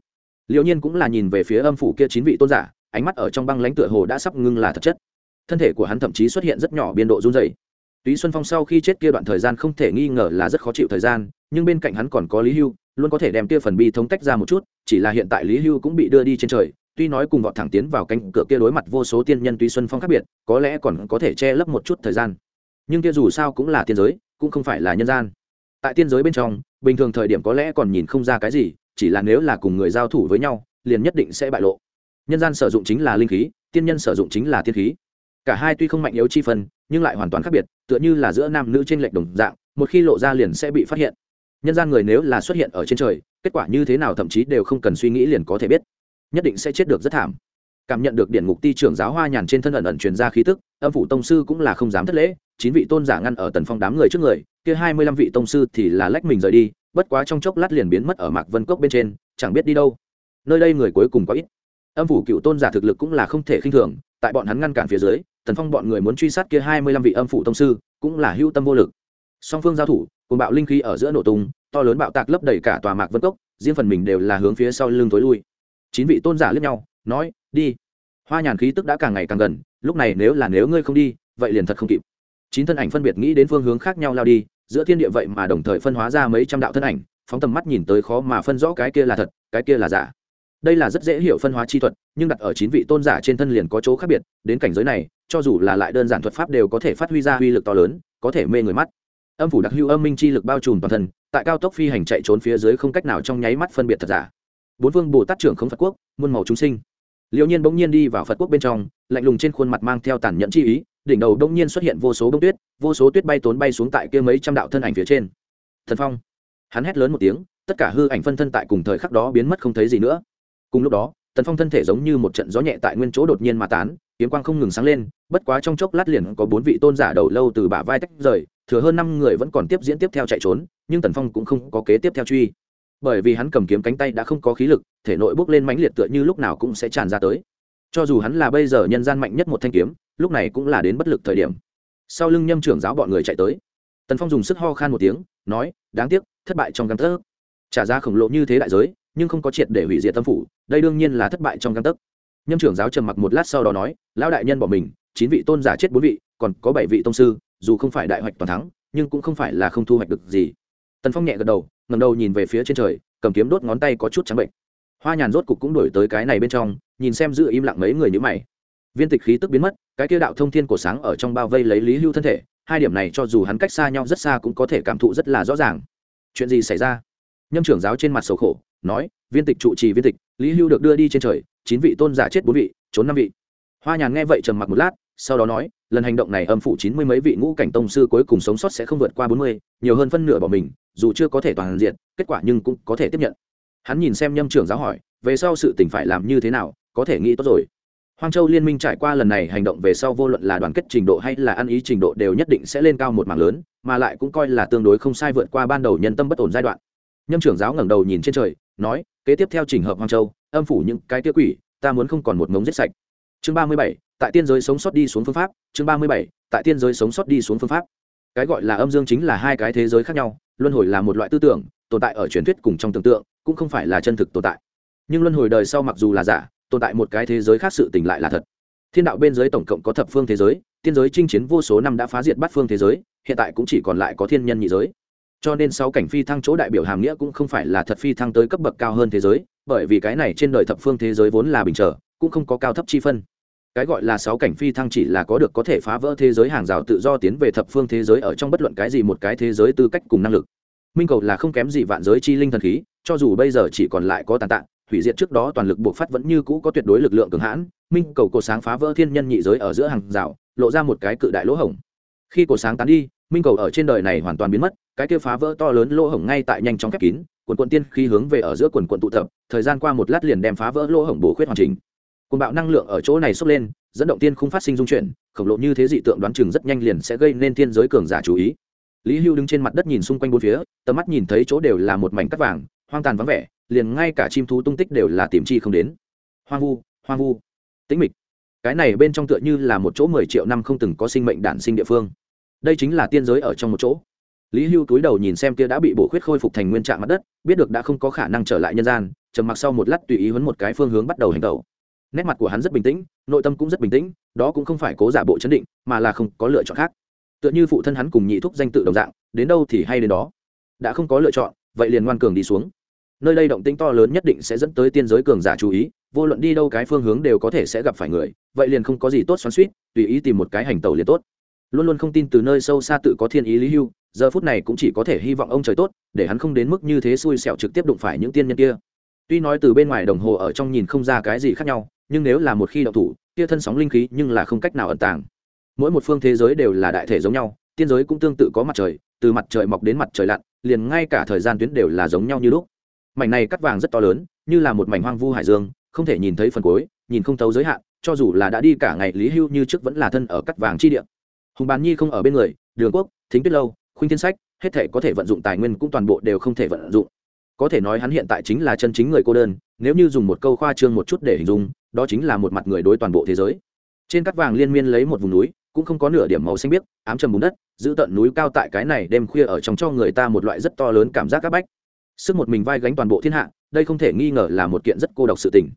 Liệu nhiên cũng là nhìn về phía âm phủ kia chín vị tôn giả, ánh mắt ở trong băng lãnh tựa hồ đã sắp ngưng là thật chất. Thân thể của hắn thậm chí xuất hiện rất nhỏ biên độ run dày túy xuân phong sau khi chết kia đoạn thời gian không thể nghi ngờ là rất khó chịu thời gian, nhưng bên cạnh hắn còn có lý hưu, luôn có thể đem kia phần bi thống tách ra một chút, chỉ là hiện tại lý hưu cũng bị đưa đi trên trời tuy nói cùng vọt thẳng tiến vào cánh cửa kia đối mặt vô số tiên nhân tuy xuân phong khác biệt, có lẽ còn có thể che lấp một chút thời gian. Nhưng kia dù sao cũng là tiên giới, cũng không phải là nhân gian. Tại tiên giới bên trong, bình thường thời điểm có lẽ còn nhìn không ra cái gì, chỉ là nếu là cùng người giao thủ với nhau, liền nhất định sẽ bại lộ. Nhân gian sử dụng chính là linh khí, tiên nhân sử dụng chính là tiên khí. Cả hai tuy không mạnh yếu chi phân, nhưng lại hoàn toàn khác biệt, tựa như là giữa nam nữ trên lệch đồng dạng, một khi lộ ra liền sẽ bị phát hiện. Nhân gian người nếu là xuất hiện ở trên trời, kết quả như thế nào thậm chí đều không cần suy nghĩ liền có thể biết nhất định sẽ chết được rất thảm. Cảm nhận được điển ngục ti trưởng giáo hoa nhàn trên thân ẩn ẩn truyền ra khí tức, âm phủ tông sư cũng là không dám thất lễ, chín vị tôn giả ngăn ở tần phong đám người trước người, kia hai mươi lăm vị tông sư thì là lách mình rời đi, bất quá trong chốc lát liền biến mất ở mạc vân cốc bên trên, chẳng biết đi đâu. Nơi đây người cuối cùng có ít. Âm phủ cựu tôn giả thực lực cũng là không thể khinh thường, tại bọn hắn ngăn cản phía dưới, tần phong bọn người muốn truy sát kia hai mươi lăm vị âm phủ tông sư, cũng là hữu tâm vô lực. Song phương giao thủ, cùng bạo linh khí ở giữa nổ tung, to lớn bạo tạc lấp đầy cả tòa mạc vân cốc, riêng phần mình đều là hướng phía sau lưng tối lui chín vị tôn giả lướt nhau, nói, đi. Hoa nhàn khí tức đã càng ngày càng gần, lúc này nếu là nếu ngươi không đi, vậy liền thật không kịp. Chín thân ảnh phân biệt nghĩ đến phương hướng khác nhau lao đi, giữa thiên địa vậy mà đồng thời phân hóa ra mấy trăm đạo thân ảnh, phóng tầm mắt nhìn tới khó mà phân rõ cái kia là thật, cái kia là giả. Đây là rất dễ hiểu phân hóa chi thuật, nhưng đặt ở chín vị tôn giả trên thân liền có chỗ khác biệt, đến cảnh giới này, cho dù là lại đơn giản thuật pháp đều có thể phát huy ra uy lực to lớn, có thể mê người mắt. Âm phủ đặc hữu âm minh chi lực bao trùm toàn thân, tại cao tốc phi hành chạy trốn phía dưới không cách nào trong nháy mắt phân biệt thật giả bốn vương bồ tát trưởng không phật quốc, muôn màu chúng sinh. Liệu nhiên bỗng nhiên đi vào phật quốc bên trong, lạnh lùng trên khuôn mặt mang theo tàn nhẫn chi ý, đỉnh đầu đông nhiên xuất hiện vô số bông tuyết, vô số tuyết bay tốn bay xuống tại kia mấy trăm đạo thân ảnh phía trên. Thần phong, hắn hét lớn một tiếng, tất cả hư ảnh phân thân tại cùng thời khắc đó biến mất không thấy gì nữa. Cùng lúc đó tần phong thân thể giống như một trận gió nhẹ tại nguyên chỗ đột nhiên mà tán, kiếm quang không ngừng sáng lên, bất quá trong chốc lát liền có bốn vị tôn giả đầu lâu từ bả vai tách rời, thừa hơn năm người vẫn còn tiếp diễn tiếp theo chạy trốn, nhưng tần phong cũng không có kế tiếp theo truy bởi vì hắn cầm kiếm cánh tay đã không có khí lực, thể nội bốc lên mãnh liệt tựa như lúc nào cũng sẽ tràn ra tới. Cho dù hắn là bây giờ nhân gian mạnh nhất một thanh kiếm, lúc này cũng là đến bất lực thời điểm. Sau lưng nhâm trưởng giáo bọn người chạy tới. Tần phong dùng sức ho khan một tiếng, nói, đáng tiếc, thất bại trong găng tấc. Trả ra khổng lồ như thế đại giới, nhưng không có triệt để hủy diệt tâm phủ, đây đương nhiên là thất bại trong găng tấc. Nhâm trưởng giáo trầm mặc một lát sau đó nói, lão đại nhân bỏ mình, chín vị tôn giả chết bốn vị, còn có bảy vị tông sư, dù không phải đại hoạch toàn thắng, nhưng cũng không phải là không thu hoạch được gì. Tần phong nhẹ gật đầu ngầm đầu nhìn về phía trên trời, cầm kiếm đốt ngón tay có chút trắng bệnh. Hoa nhàn rốt cục cũng đổi tới cái này bên trong, nhìn xem giữ im lặng mấy người như mày. Viên tịch khí tức biến mất, cái kia đạo thông thiên của sáng ở trong bao vây lấy lý hưu thân thể, hai điểm này cho dù hắn cách xa nhau rất xa cũng có thể cảm thụ rất là rõ ràng. Chuyện gì xảy ra? Nhâm trưởng giáo trên mặt sầu khổ, nói, viên tịch trụ trì viên tịch, lý hưu được đưa đi trên trời, chín vị tôn giả chết bốn vị, trốn năm vị hoa nhàn nghe vậy trầm mặc một lát, sau đó nói, lần hành động này âm phụ chín mươi mấy vị ngũ cảnh tông sư cuối cùng sống sót sẽ không vượt qua bốn mươi, nhiều hơn phân nửa bỏ mình, dù chưa có thể toàn diện, kết quả nhưng cũng có thể tiếp nhận. Hắn nhìn xem nhâm trưởng giáo hỏi, về sau sự tình phải làm như thế nào, có thể nghĩ tốt rồi. Hoang châu liên minh trải qua lần này hành động về sau vô luận là đoàn kết trình độ hay là ăn ý trình độ đều nhất định sẽ lên cao một mảng lớn, mà lại cũng coi là tương đối không sai vượt qua ban đầu nhân tâm bất ổn giai đoạn. Nhâm trưởng giáo ngẩng đầu nhìn trên trời, nói, kế tiếp theo trình hợp hoang châu, âm phủ những cái tiêu quỷ, ta muốn không còn một ngống giết sạch chương ba mươi bảy, tại tiên giới sống sót đi xuống phương pháp, chương ba mươi bảy, tại tiên giới sống sót đi xuống phương pháp. Cái gọi là âm dương chính là hai cái thế giới khác nhau, luân hồi là một loại tư tưởng, tồn tại ở truyền thuyết cùng trong tưởng tượng, cũng không phải là chân thực tồn tại. Nhưng luân hồi đời sau mặc dù là giả, tồn tại một cái thế giới khác sự tình lại là thật. Thiên đạo bên giới tổng cộng có thập phương thế giới, tiên giới chinh chiến vô số năm đã phá diệt bát phương thế giới, hiện tại cũng chỉ còn lại có thiên nhân nhị giới. Cho nên sáu cảnh phi thăng chỗ đại biểu hàm nghĩa cũng không phải là thật phi thăng tới cấp bậc cao hơn thế giới, bởi vì cái này trên đời thập phương thế giới vốn là bình trở, cũng không có cao thấp chi phân cái gọi là sáu cảnh phi thăng chỉ là có được có thể phá vỡ thế giới hàng rào tự do tiến về thập phương thế giới ở trong bất luận cái gì một cái thế giới tư cách cùng năng lực. Minh cầu là không kém gì vạn giới chi linh thần khí, cho dù bây giờ chỉ còn lại có tàn tạng hủy diệt trước đó toàn lực buộc phát vẫn như cũ có tuyệt đối lực lượng cường hãn, minh cầu cổ sáng phá vỡ thiên nhân nhị giới ở giữa hàng rào, lộ ra một cái cự đại lỗ hổng. Khi cổ sáng tán đi, minh cầu ở trên đời này hoàn toàn biến mất, cái kia phá vỡ to lớn lỗ hổng ngay tại nhanh chóng khép kín quần quận tiên khí hướng về ở giữa quần quận tụ tập, thời gian qua một lát liền đem phá vỡ lỗ hổng bổ khuyết hoàn chỉnh cùng bạo năng lượng ở chỗ này xốc lên, dẫn động tiên không phát sinh dung chuyển, khổng lồ như thế dị tượng đoán chừng rất nhanh liền sẽ gây nên thiên giới cường giả chú ý. Lý hưu đứng trên mặt đất nhìn xung quanh bốn phía, tầm mắt nhìn thấy chỗ đều là một mảnh cắt vàng, hoang tàn vắng vẻ, liền ngay cả chim thú tung tích đều là tìm chi không đến. Hoang vu hoang vu. Tĩnh mịch. Cái này bên trong tựa như là một chỗ mười triệu năm không từng có sinh mệnh đản sinh địa phương. Đây chính là tiên giới ở trong một chỗ. Lý hưu túi đầu nhìn xem kia đã bị bổ khuyết khôi phục thành nguyên trạng mặt đất, biết được đã không có khả năng trở lại nhân gian, trầm mặc sau một lát tùy ý huấn một cái phương hướng bắt đầu hành tẩu nét mặt của hắn rất bình tĩnh, nội tâm cũng rất bình tĩnh, đó cũng không phải cố giả bộ chấn định, mà là không có lựa chọn khác. Tựa như phụ thân hắn cùng nhị thúc danh tự đồng dạng, đến đâu thì hay đến đó. Đã không có lựa chọn, vậy liền ngoan cường đi xuống. Nơi đây động tĩnh to lớn nhất định sẽ dẫn tới tiên giới cường giả chú ý, vô luận đi đâu cái phương hướng đều có thể sẽ gặp phải người, vậy liền không có gì tốt xoắn suýt tùy ý tìm một cái hành tàu liền tốt. Luôn luôn không tin từ nơi sâu xa tự có thiên ý lý hưu, giờ phút này cũng chỉ có thể hy vọng ông trời tốt, để hắn không đến mức như thế xui xẻo trực tiếp đụng phải những tiên nhân kia. Tuy nói từ bên ngoài đồng hồ ở trong nhìn không ra cái gì khác nhau nhưng nếu là một khi đậu thủ, kia thân sóng linh khí nhưng là không cách nào ẩn tàng. Mỗi một phương thế giới đều là đại thể giống nhau, tiên giới cũng tương tự có mặt trời, từ mặt trời mọc đến mặt trời lặn, liền ngay cả thời gian tuyến đều là giống nhau như lúc. Mảnh này cắt vàng rất to lớn, như là một mảnh hoang vu hải dương, không thể nhìn thấy phần cuối, nhìn không thấu giới hạn, cho dù là đã đi cả ngày, lý hưu như trước vẫn là thân ở cắt vàng chi địa. Hùng bàn nhi không ở bên người, đường quốc, thính tuyết lâu, khuynh thiên sách, hết thể có thể vận dụng tài nguyên cũng toàn bộ đều không thể vận dụng. Có thể nói hắn hiện tại chính là chân chính người cô đơn, nếu như dùng một câu khoa trương một chút để hình dung đó chính là một mặt người đối toàn bộ thế giới. Trên cắt vàng liên miên lấy một vùng núi, cũng không có nửa điểm màu xanh biếc, ám trầm bùn đất, giữ tận núi cao tại cái này đêm khuya ở trong cho người ta một loại rất to lớn cảm giác áp bách. Sức một mình vai gánh toàn bộ thiên hạ, đây không thể nghi ngờ là một kiện rất cô độc sự tình.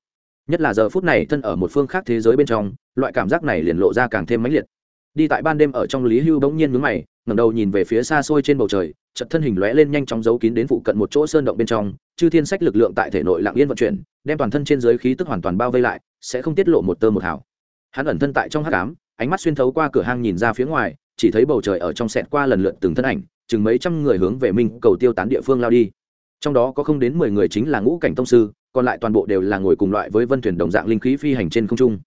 Nhất là giờ phút này thân ở một phương khác thế giới bên trong, loại cảm giác này liền lộ ra càng thêm mãnh liệt. Đi tại ban đêm ở trong lý hưu bỗng nhiên mướn mày ngẩng đầu nhìn về phía xa xôi trên bầu trời, chợt thân hình lóe lên nhanh chóng giấu kín đến phụ cận một chỗ sơn động bên trong, chư thiên sách lực lượng tại thể nội lặng yên vận chuyển, đem toàn thân trên giới khí tức hoàn toàn bao vây lại, sẽ không tiết lộ một tơ một hào. Hắn ẩn thân tại trong hắc ám, ánh mắt xuyên thấu qua cửa hang nhìn ra phía ngoài, chỉ thấy bầu trời ở trong sẹt qua lần lượt từng thân ảnh, chừng mấy trăm người hướng về minh cầu tiêu tán địa phương lao đi. Trong đó có không đến mười người chính là ngũ cảnh tông sư, còn lại toàn bộ đều là ngồi cùng loại với vân thuyền đồng dạng linh khí phi hành trên không trung.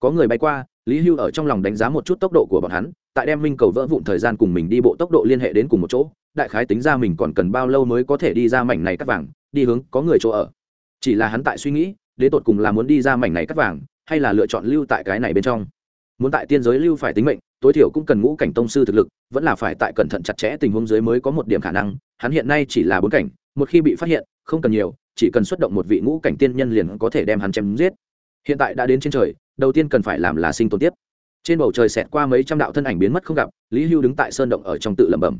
Có người bay qua lý hưu ở trong lòng đánh giá một chút tốc độ của bọn hắn, tại đem minh cầu vỡ vụn thời gian cùng mình đi bộ tốc độ liên hệ đến cùng một chỗ, đại khái tính ra mình còn cần bao lâu mới có thể đi ra mảnh này cắt vàng, đi hướng có người chỗ ở. Chỉ là hắn tại suy nghĩ, đến tột cùng là muốn đi ra mảnh này cắt vàng, hay là lựa chọn lưu tại cái này bên trong. Muốn tại tiên giới lưu phải tính mệnh, tối thiểu cũng cần ngũ cảnh tông sư thực lực, vẫn là phải tại cẩn thận chặt chẽ tình huống dưới mới có một điểm khả năng, hắn hiện nay chỉ là bốn cảnh, một khi bị phát hiện, không cần nhiều, chỉ cần xuất động một vị ngũ cảnh tiên nhân liền có thể đem hắn chém giết. Hiện tại đã đến trên trời đầu tiên cần phải làm là sinh tồn tiếp. Trên bầu trời xẹt qua mấy trăm đạo thân ảnh biến mất không gặp, lý hưu đứng tại sơn động ở trong tự lẩm bẩm.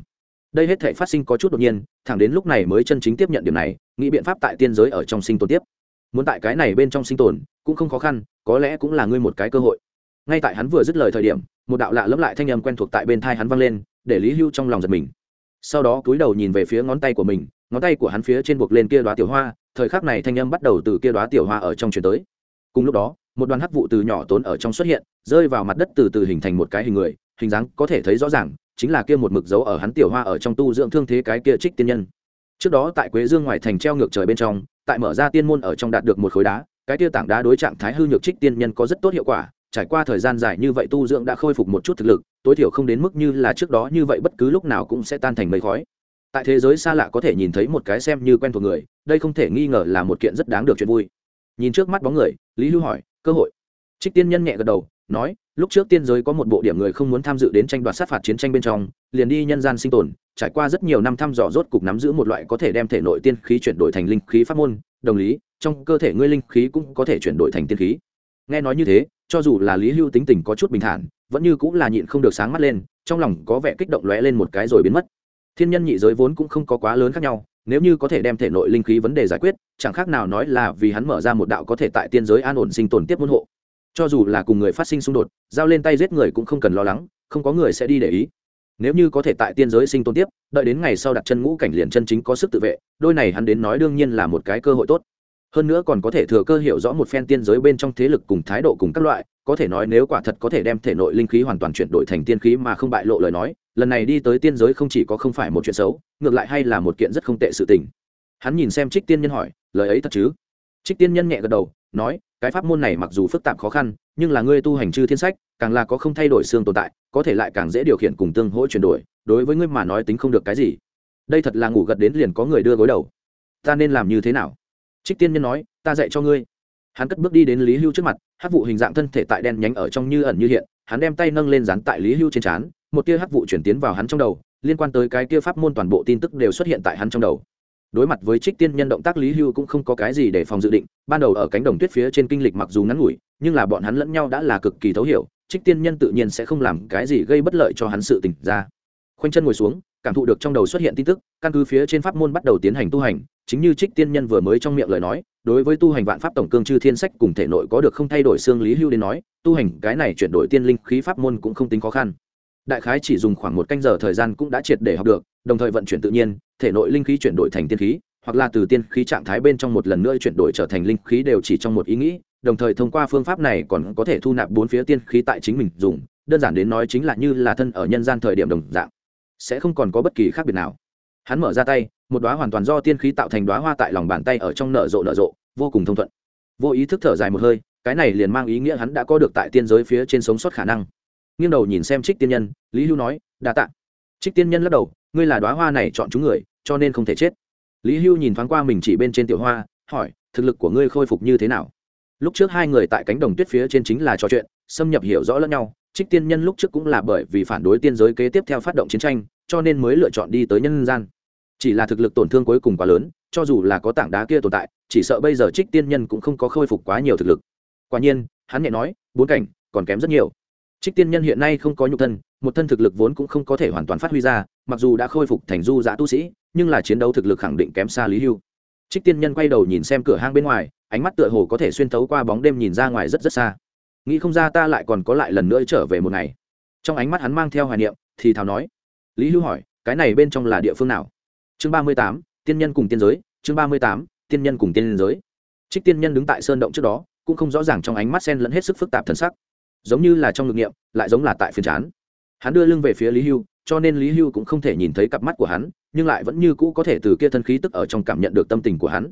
Đây hết thể phát sinh có chút đột nhiên, thẳng đến lúc này mới chân chính tiếp nhận điểm này, nghĩ biện pháp tại tiên giới ở trong sinh tồn tiếp. Muốn tại cái này bên trong sinh tồn, cũng không khó khăn, có lẽ cũng là ngươi một cái cơ hội. Ngay tại hắn vừa dứt lời thời điểm, một đạo lạ lẫm lại thanh âm quen thuộc tại bên thai hắn vang lên, để lý hưu trong lòng giật mình. Sau đó cúi đầu nhìn về phía ngón tay của mình, ngón tay của hắn phía trên buộc lên kia đoá tiểu hoa, thời khắc này thanh âm bắt đầu từ kia đoá tiểu hoa ở trong chuyển tới. Cùng lúc đó một đoàn hắc vụ từ nhỏ tốn ở trong xuất hiện, rơi vào mặt đất từ từ hình thành một cái hình người, hình dáng có thể thấy rõ ràng, chính là kia một mực dấu ở hắn tiểu hoa ở trong tu dưỡng thương thế cái kia trích tiên nhân. Trước đó tại quế dương ngoài thành treo ngược trời bên trong, tại mở ra tiên môn ở trong đạt được một khối đá, cái kia tảng đá đối trạng thái hư nhược trích tiên nhân có rất tốt hiệu quả, trải qua thời gian dài như vậy tu dưỡng đã khôi phục một chút thực lực, tối thiểu không đến mức như là trước đó như vậy bất cứ lúc nào cũng sẽ tan thành mây khói. Tại thế giới xa lạ có thể nhìn thấy một cái xem như quen thuộc người, đây không thể nghi ngờ là một kiện rất đáng được chuyện vui. Nhìn trước mắt bóng người, lý hưu hỏi cơ hội. Trích tiên nhân nhẹ gật đầu, nói, lúc trước tiên giới có một bộ điểm người không muốn tham dự đến tranh đoạt sát phạt chiến tranh bên trong, liền đi nhân gian sinh tồn, trải qua rất nhiều năm thăm dò rốt cục nắm giữ một loại có thể đem thể nội tiên khí chuyển đổi thành linh khí pháp môn, đồng lý, trong cơ thể ngươi linh khí cũng có thể chuyển đổi thành tiên khí. Nghe nói như thế, cho dù là lý hưu tính tình có chút bình thản, vẫn như cũng là nhịn không được sáng mắt lên, trong lòng có vẻ kích động lóe lên một cái rồi biến mất. Thiên nhân nhị giới vốn cũng không có quá lớn khác nhau nếu như có thể đem thể nội linh khí vấn đề giải quyết, chẳng khác nào nói là vì hắn mở ra một đạo có thể tại tiên giới an ổn sinh tồn tiếp môn hộ. Cho dù là cùng người phát sinh xung đột, giao lên tay giết người cũng không cần lo lắng, không có người sẽ đi để ý. Nếu như có thể tại tiên giới sinh tồn tiếp, đợi đến ngày sau đặt chân ngũ cảnh liền chân chính có sức tự vệ, đôi này hắn đến nói đương nhiên là một cái cơ hội tốt. Hơn nữa còn có thể thừa cơ hiểu rõ một phen tiên giới bên trong thế lực cùng thái độ cùng các loại có thể nói nếu quả thật có thể đem thể nội linh khí hoàn toàn chuyển đổi thành tiên khí mà không bại lộ lời nói, lần này đi tới tiên giới không chỉ có không phải một chuyện xấu, ngược lại hay là một kiện rất không tệ sự tình. Hắn nhìn xem trích tiên nhân hỏi, lời ấy thật chứ? Trích tiên nhân nhẹ gật đầu, nói, cái pháp môn này mặc dù phức tạp khó khăn, nhưng là ngươi tu hành chư thiên sách, càng là có không thay đổi xương tồn tại, có thể lại càng dễ điều khiển cùng tương hỗ chuyển đổi, đối với ngươi mà nói tính không được cái gì. Đây thật là ngủ gật đến liền có người đưa gối đầu. Ta nên làm như thế nào? Trích tiên nhân nói, ta dạy cho ngươi hắn cất bước đi đến lý hưu trước mặt, hắc vụ hình dạng thân thể tại đen nhánh ở trong như ẩn như hiện, hắn đem tay nâng lên dán tại lý hưu trên trán, một tia hắc vụ chuyển tiến vào hắn trong đầu, liên quan tới cái kia pháp môn toàn bộ tin tức đều xuất hiện tại hắn trong đầu. Đối mặt với trích tiên nhân động tác, lý hưu cũng không có cái gì để phòng dự định, ban đầu ở cánh đồng tuyết phía trên kinh lịch mặc dù ngắn ngủi, nhưng là bọn hắn lẫn nhau đã là cực kỳ thấu hiểu, trích tiên nhân tự nhiên sẽ không làm cái gì gây bất lợi cho hắn sự tỉnh ra. Khoanh chân ngồi xuống, cảm thụ được trong đầu xuất hiện tin tức, căn cứ phía trên pháp môn bắt đầu tiến hành tu hành chính như trích tiên nhân vừa mới trong miệng lời nói, đối với tu hành vạn pháp tổng cương chư thiên sách cùng thể nội có được không thay đổi xương lý hưu đến nói, tu hành cái này chuyển đổi tiên linh khí pháp môn cũng không tính khó khăn. Đại khái chỉ dùng khoảng một canh giờ thời gian cũng đã triệt để học được, đồng thời vận chuyển tự nhiên, thể nội linh khí chuyển đổi thành tiên khí, hoặc là từ tiên khí trạng thái bên trong một lần nữa chuyển đổi trở thành linh khí đều chỉ trong một ý nghĩ, đồng thời thông qua phương pháp này còn có thể thu nạp bốn phía tiên khí tại chính mình dùng, đơn giản đến nói chính là như là thân ở nhân gian thời điểm đồng dạng, sẽ không còn có bất kỳ khác biệt nào hắn mở ra tay, một đoá hoàn toàn do tiên khí tạo thành đoá hoa tại lòng bàn tay ở trong nở rộ nở rộ, vô cùng thông thuận. Vô ý thức thở dài một hơi, cái này liền mang ý nghĩa hắn đã có được tại tiên giới phía trên sống sót khả năng. Nghiêng đầu nhìn xem trích tiên nhân, lý hưu nói, đa t ạ trích tiên nhân lắc đầu, ngươi là đoá hoa này chọn chúng người, cho nên không thể chết. Lý hưu nhìn thoáng qua mình chỉ bên trên tiểu hoa, hỏi, thực lực của ngươi khôi phục như thế nào? Lúc trước hai người tại cánh đồng tuyết phía trên chính là trò chuyện, xâm nhập hiểu rõ lẫn nhau, trích tiên nhân lúc trước cũng là bởi vì phản đối tiên giới kế tiếp theo phát động chiến tranh, cho nên mới lựa chọn đi tới nhân gian chỉ là thực lực tổn thương cuối cùng quá lớn, cho dù là có tảng đá kia tồn tại, chỉ sợ bây giờ trích tiên nhân cũng không có khôi phục quá nhiều thực lực. Quả nhiên, hắn nhẹ nói, bốn cảnh, còn kém rất nhiều. Trích tiên nhân hiện nay không có nhục thân, một thân thực lực vốn cũng không có thể hoàn toàn phát huy ra, mặc dù đã khôi phục thành du giã tu sĩ, nhưng là chiến đấu thực lực khẳng định kém xa lý hưu. Trích tiên nhân quay đầu nhìn xem cửa hang bên ngoài, ánh mắt tựa hồ có thể xuyên thấu qua bóng đêm nhìn ra ngoài rất rất xa. Nghĩ không ra ta lại còn có lại lần nữa trở về một ngày. Trong ánh mắt hắn mang theo hoài niệm, thì thào nói. Lý hưu hỏi, cái này bên trong là địa phương nào? Chương ba mươi tám, tiên nhân cùng tiên giới. Chương ba mươi tám, tiên nhân cùng tiên giới. Trích tiên nhân đứng tại sơn động trước đó, cũng không rõ ràng trong ánh mắt sen lẫn hết sức phức tạp thần sắc. Giống như là trong ngực nghiệm lại giống là tại phiền chán. Hắn đưa lưng về phía lý hưu, cho nên lý hưu cũng không thể nhìn thấy cặp mắt của hắn, nhưng lại vẫn như cũ có thể từ kia thân khí tức ở trong cảm nhận được tâm tình của hắn.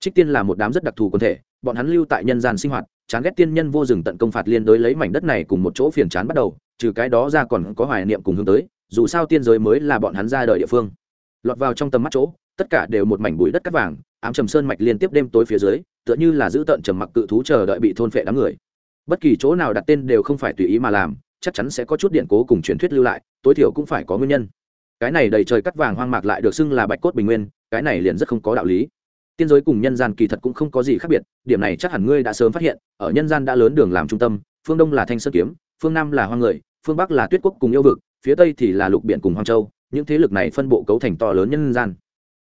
Trích tiên là một đám rất đặc thù quân thể, bọn hắn lưu tại nhân gian sinh hoạt, chán ghét tiên nhân vô rừng tận công phạt liên đối lấy mảnh đất này cùng một chỗ phiền chán bắt đầu, trừ cái đó ra còn có hoài niệm cùng hướng tới, dù sao tiên giới mới là bọn hắn ra đời địa phương lọt vào trong tầm mắt chỗ, tất cả đều một mảnh bụi đất cắt vàng, ám trầm sơn mạch liên tiếp đêm tối phía dưới, tựa như là giữ tận trầm mặc cự thú chờ đợi bị thôn phệ đám người. Bất kỳ chỗ nào đặt tên đều không phải tùy ý mà làm, chắc chắn sẽ có chút điện cố cùng truyền thuyết lưu lại, tối thiểu cũng phải có nguyên nhân. Cái này đầy trời cắt vàng hoang mạc lại được xưng là bạch cốt bình nguyên, cái này liền rất không có đạo lý. Tiên giới cùng nhân gian kỳ thật cũng không có gì khác biệt, điểm này chắc hẳn ngươi đã sớm phát hiện, ở nhân gian đã lớn đường làm trung tâm, phương đông là thanh sơn kiếm, phương nam là hoang người, phương bắc là tuyết quốc cùng yêu vực, phía tây thì là lục biển cùng hoang châu những thế lực này phân bộ cấu thành to lớn nhân gian.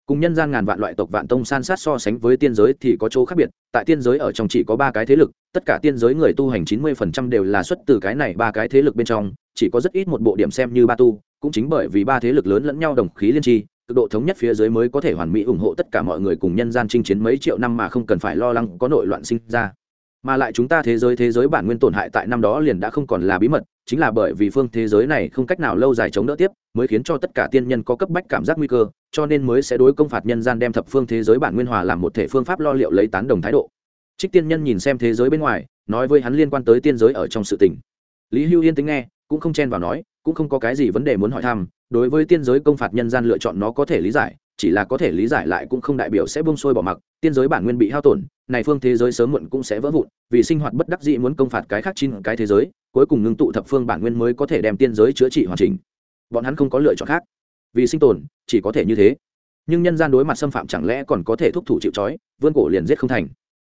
Cùng nhân gian ngàn vạn loại tộc vạn tông san sát so sánh với tiên giới thì có chỗ khác biệt, tại tiên giới ở trong chỉ có ba cái thế lực, tất cả tiên giới người tu hành chín mươi phần trăm đều là xuất từ cái này ba cái thế lực bên trong, chỉ có rất ít một bộ điểm xem như ba tu, cũng chính bởi vì ba thế lực lớn lẫn nhau đồng khí liên tri, cực độ thống nhất phía dưới mới có thể hoàn mỹ ủng hộ tất cả mọi người cùng nhân gian chinh chiến mấy triệu năm mà không cần phải lo lắng có nội loạn sinh ra mà lại chúng ta thế giới thế giới bản nguyên tổn hại tại năm đó liền đã không còn là bí mật, chính là bởi vì phương thế giới này không cách nào lâu dài chống đỡ tiếp, mới khiến cho tất cả tiên nhân có cấp bách cảm giác nguy cơ, cho nên mới sẽ đối công phạt nhân gian đem thập phương thế giới bản nguyên hòa làm một thể phương pháp lo liệu lấy tán đồng thái độ. Trích tiên nhân nhìn xem thế giới bên ngoài, nói với hắn liên quan tới tiên giới ở trong sự tình. Lý hưu yên tính nghe, cũng không chen vào nói, cũng không có cái gì vấn đề muốn hỏi thăm, đối với tiên giới công phạt nhân gian lựa chọn nó có thể lý giải chỉ là có thể lý giải lại cũng không đại biểu sẽ buông xuôi bỏ mặc, tiên giới bản nguyên bị hao tổn, này phương thế giới sớm muộn cũng sẽ vỡ vụn, vì sinh hoạt bất đắc dĩ muốn công phạt cái khác chín cái thế giới, cuối cùng ngưng tụ thập phương bản nguyên mới có thể đem tiên giới chữa trị hoàn chỉnh. Bọn hắn không có lựa chọn khác. Vì sinh tồn, chỉ có thể như thế. Nhưng nhân gian đối mặt xâm phạm chẳng lẽ còn có thể thúc thủ chịu trói vươn cổ liền giết không thành.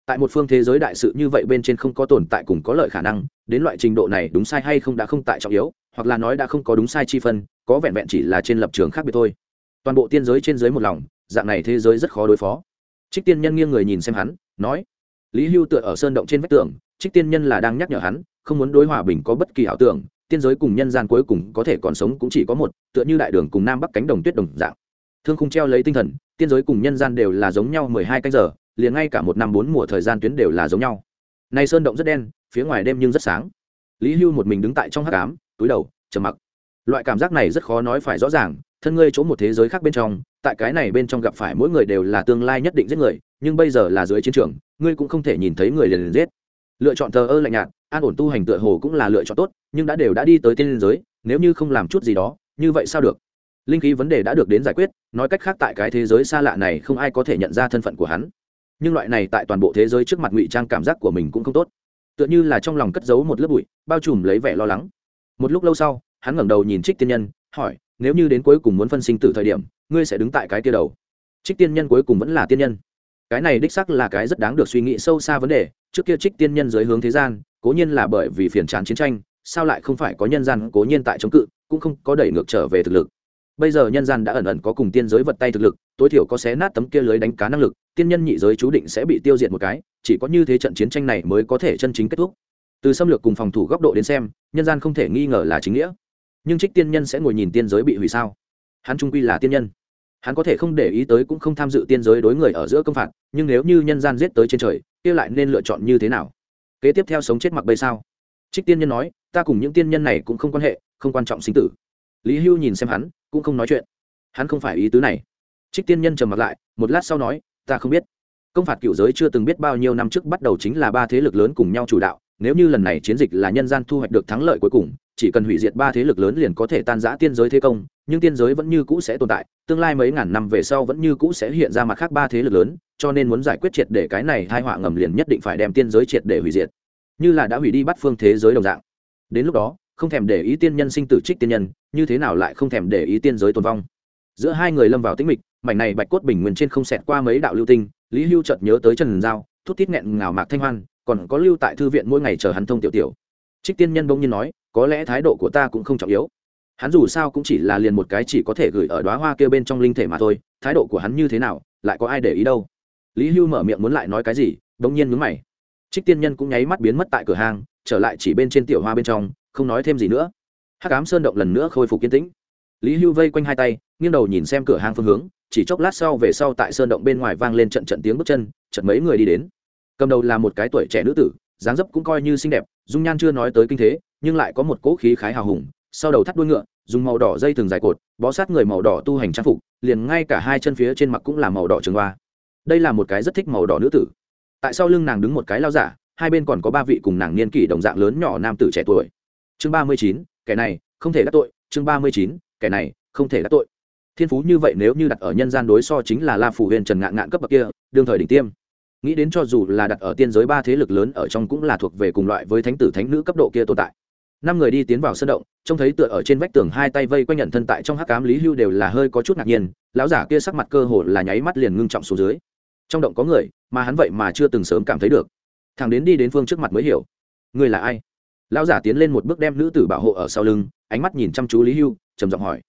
Tại một phương thế giới đại sự như vậy bên trên không có tồn tại cùng có lợi khả năng, đến loại trình độ này đúng sai hay không đã không tại trọng yếu, hoặc là nói đã không có đúng sai chi phân, có vẹn vẹn chỉ là trên lập trường khác biệt thôi toàn bộ tiên giới trên giới một lòng, dạng này thế giới rất khó đối phó. Trích tiên nhân nghiêng người nhìn xem hắn, nói, lý hưu tựa ở sơn động trên vách tường, trích tiên nhân là đang nhắc nhở hắn, không muốn đối hòa bình có bất kỳ ảo tưởng, tiên giới cùng nhân gian cuối cùng có thể còn sống cũng chỉ có một, tựa như đại đường cùng nam bắc cánh đồng tuyết đồng dạng. Thương khung treo lấy tinh thần, tiên giới cùng nhân gian đều là giống nhau mười hai canh giờ, liền ngay cả một năm bốn mùa thời gian tuyến đều là giống nhau. Nay sơn động rất đen, phía ngoài đêm nhưng rất sáng. Lý hưu một mình đứng tại trong hát cám túi đầu, trầm mặc. Loại cảm giác này rất khó nói phải rõ ràng thân ngươi chỗ một thế giới khác bên trong, tại cái này bên trong gặp phải mỗi người đều là tương lai nhất định giết người, nhưng bây giờ là dưới chiến trường, ngươi cũng không thể nhìn thấy người liền liền giết. Lựa chọn thờ ơ lạnh nhạt, an ổn tu hành tựa hồ cũng là lựa chọn tốt, nhưng đã đều đã đi tới tiên giới, nếu như không làm chút gì đó, như vậy sao được? Linh khí vấn đề đã được đến giải quyết, nói cách khác tại cái thế giới xa lạ này không ai có thể nhận ra thân phận của hắn. Nhưng loại này tại toàn bộ thế giới trước mặt ngụy trang cảm giác của mình cũng không tốt. Tựa như là trong lòng cất giấu một lớp bụi, bao trùm lấy vẻ lo lắng. Một lúc lâu sau, hắn ngẩng đầu nhìn trích tiên nhân, hỏi nếu như đến cuối cùng muốn phân sinh tử thời điểm, ngươi sẽ đứng tại cái kia đầu. Trích tiên nhân cuối cùng vẫn là tiên nhân. Cái này đích sắc là cái rất đáng được suy nghĩ sâu xa vấn đề, trước kia trích tiên nhân dưới hướng thế gian, cố nhiên là bởi vì phiền chán chiến tranh, sao lại không phải có nhân gian cố nhiên tại chống cự, cũng không có đẩy ngược trở về thực lực. Bây giờ nhân gian đã ẩn ẩn có cùng tiên giới vật tay thực lực, tối thiểu có xé nát tấm kia lưới đánh cá năng lực, tiên nhân nhị giới chú định sẽ bị tiêu diệt một cái, chỉ có như thế trận chiến tranh này mới có thể chân chính kết thúc. Từ xâm lược cùng phòng thủ góc độ đến xem, nhân gian không thể nghi ngờ là chính nghĩa nhưng trích tiên nhân sẽ ngồi nhìn tiên giới bị hủy sao? Hắn trung quy là tiên nhân. Hắn có thể không để ý tới cũng không tham dự tiên giới đối người ở giữa công phạt, nhưng nếu như nhân gian giết tới trên trời, kia lại nên lựa chọn như thế nào? Kế tiếp theo sống chết mặc bây sao? Trích tiên nhân nói, ta cùng những tiên nhân này cũng không quan hệ, không quan trọng sinh tử. Lý hưu nhìn xem hắn, cũng không nói chuyện. Hắn không phải ý tứ này. Trích tiên nhân trầm mặt lại, một lát sau nói, ta không biết. Công phạt cựu giới chưa từng biết bao nhiêu năm trước bắt đầu chính là ba thế lực lớn cùng nhau chủ đạo, nếu như lần này chiến dịch là nhân gian thu hoạch được thắng lợi cuối cùng chỉ cần hủy diệt ba thế lực lớn liền có thể tan giã tiên giới thế công, nhưng tiên giới vẫn như cũ sẽ tồn tại, tương lai mấy ngàn năm về sau vẫn như cũ sẽ hiện ra mặt khác ba thế lực lớn, cho nên muốn giải quyết triệt để cái này hai họa ngầm liền nhất định phải đem tiên giới triệt để hủy diệt, như là đã hủy đi bắt phương thế giới đồng dạng. Đến lúc đó, không thèm để ý tiên nhân sinh tử trích tiên nhân, như thế nào lại không thèm để ý tiên giới tồn vong? Giữa hai người lâm vào tĩnh mịch, mảnh này bạch cốt bình nguyên trên không xẹt qua mấy đạo lưu tinh, lý hưu chợt nhớ tới trần giao, thút tít nghẹn ngào mạc thanh hoan, còn có lưu tại thư viện mỗi ngày chờ hắn thông tiểu tiểu. Trích tiên nhân bỗng nhiên nói có lẽ thái độ của ta cũng không trọng yếu. Hắn dù sao cũng chỉ là liền một cái chỉ có thể gửi ở đoá hoa kia bên trong linh thể mà thôi, thái độ của hắn như thế nào, lại có ai để ý đâu? Lý hưu mở miệng muốn lại nói cái gì, bỗng nhiên mướn mày. Trích tiên nhân cũng nháy mắt biến mất tại cửa hàng trở lại chỉ bên trên tiểu hoa bên trong, không nói thêm gì nữa. Hắc ám sơn động lần nữa khôi phục kiên tĩnh. Lý hưu vây quanh hai tay, nghiêng đầu nhìn xem cửa hàng phương hướng, chỉ chốc lát sau về sau tại sơn động bên ngoài vang lên trận trận tiếng bước chân, trận mấy người đi đến. Cầm đầu là một cái tuổi trẻ nữ tử, dáng dấp cũng coi như xinh đẹp, dung nhan chưa nói tới kinh thế nhưng lại có một cỗ khí khái hào hùng, sau đầu thắt đuôi ngựa, dùng màu đỏ dây thừng dài cột, bó sát người màu đỏ tu hành trang phục, liền ngay cả hai chân phía trên mặt cũng là màu đỏ trường hoa. Đây là một cái rất thích màu đỏ nữ tử. Tại sau lưng nàng đứng một cái lao giả, hai bên còn có ba vị cùng nàng niên kỷ đồng dạng lớn nhỏ nam tử trẻ tuổi. Chương ba mươi chín, kẻ này, không thể đắc tội. Chương ba mươi chín, kẻ này, không thể đắc tội. Thiên phú như vậy nếu như đặt ở nhân gian đối so chính là la phủ huyền trần ngạn ngạn cấp bậc kia, đương thời đỉnh tiêm. Nghĩ đến cho dù là đặt ở tiên giới ba thế lực lớn ở trong cũng là thuộc về cùng loại với thánh tử thánh nữ cấp độ kia tồn tại năm người đi tiến vào sân động, trông thấy tựa ở trên vách tường hai tay vây quanh nhận thân tại trong hắc cám lý hưu đều là hơi có chút ngạc nhiên, lão giả kia sắc mặt cơ hồ là nháy mắt liền ngưng trọng xuống dưới. Trong động có người, mà hắn vậy mà chưa từng sớm cảm thấy được. Thằng đến đi đến phương trước mặt mới hiểu. Người là ai? Lão giả tiến lên một bước đem nữ tử bảo hộ ở sau lưng, ánh mắt nhìn chăm chú lý hưu, trầm giọng hỏi.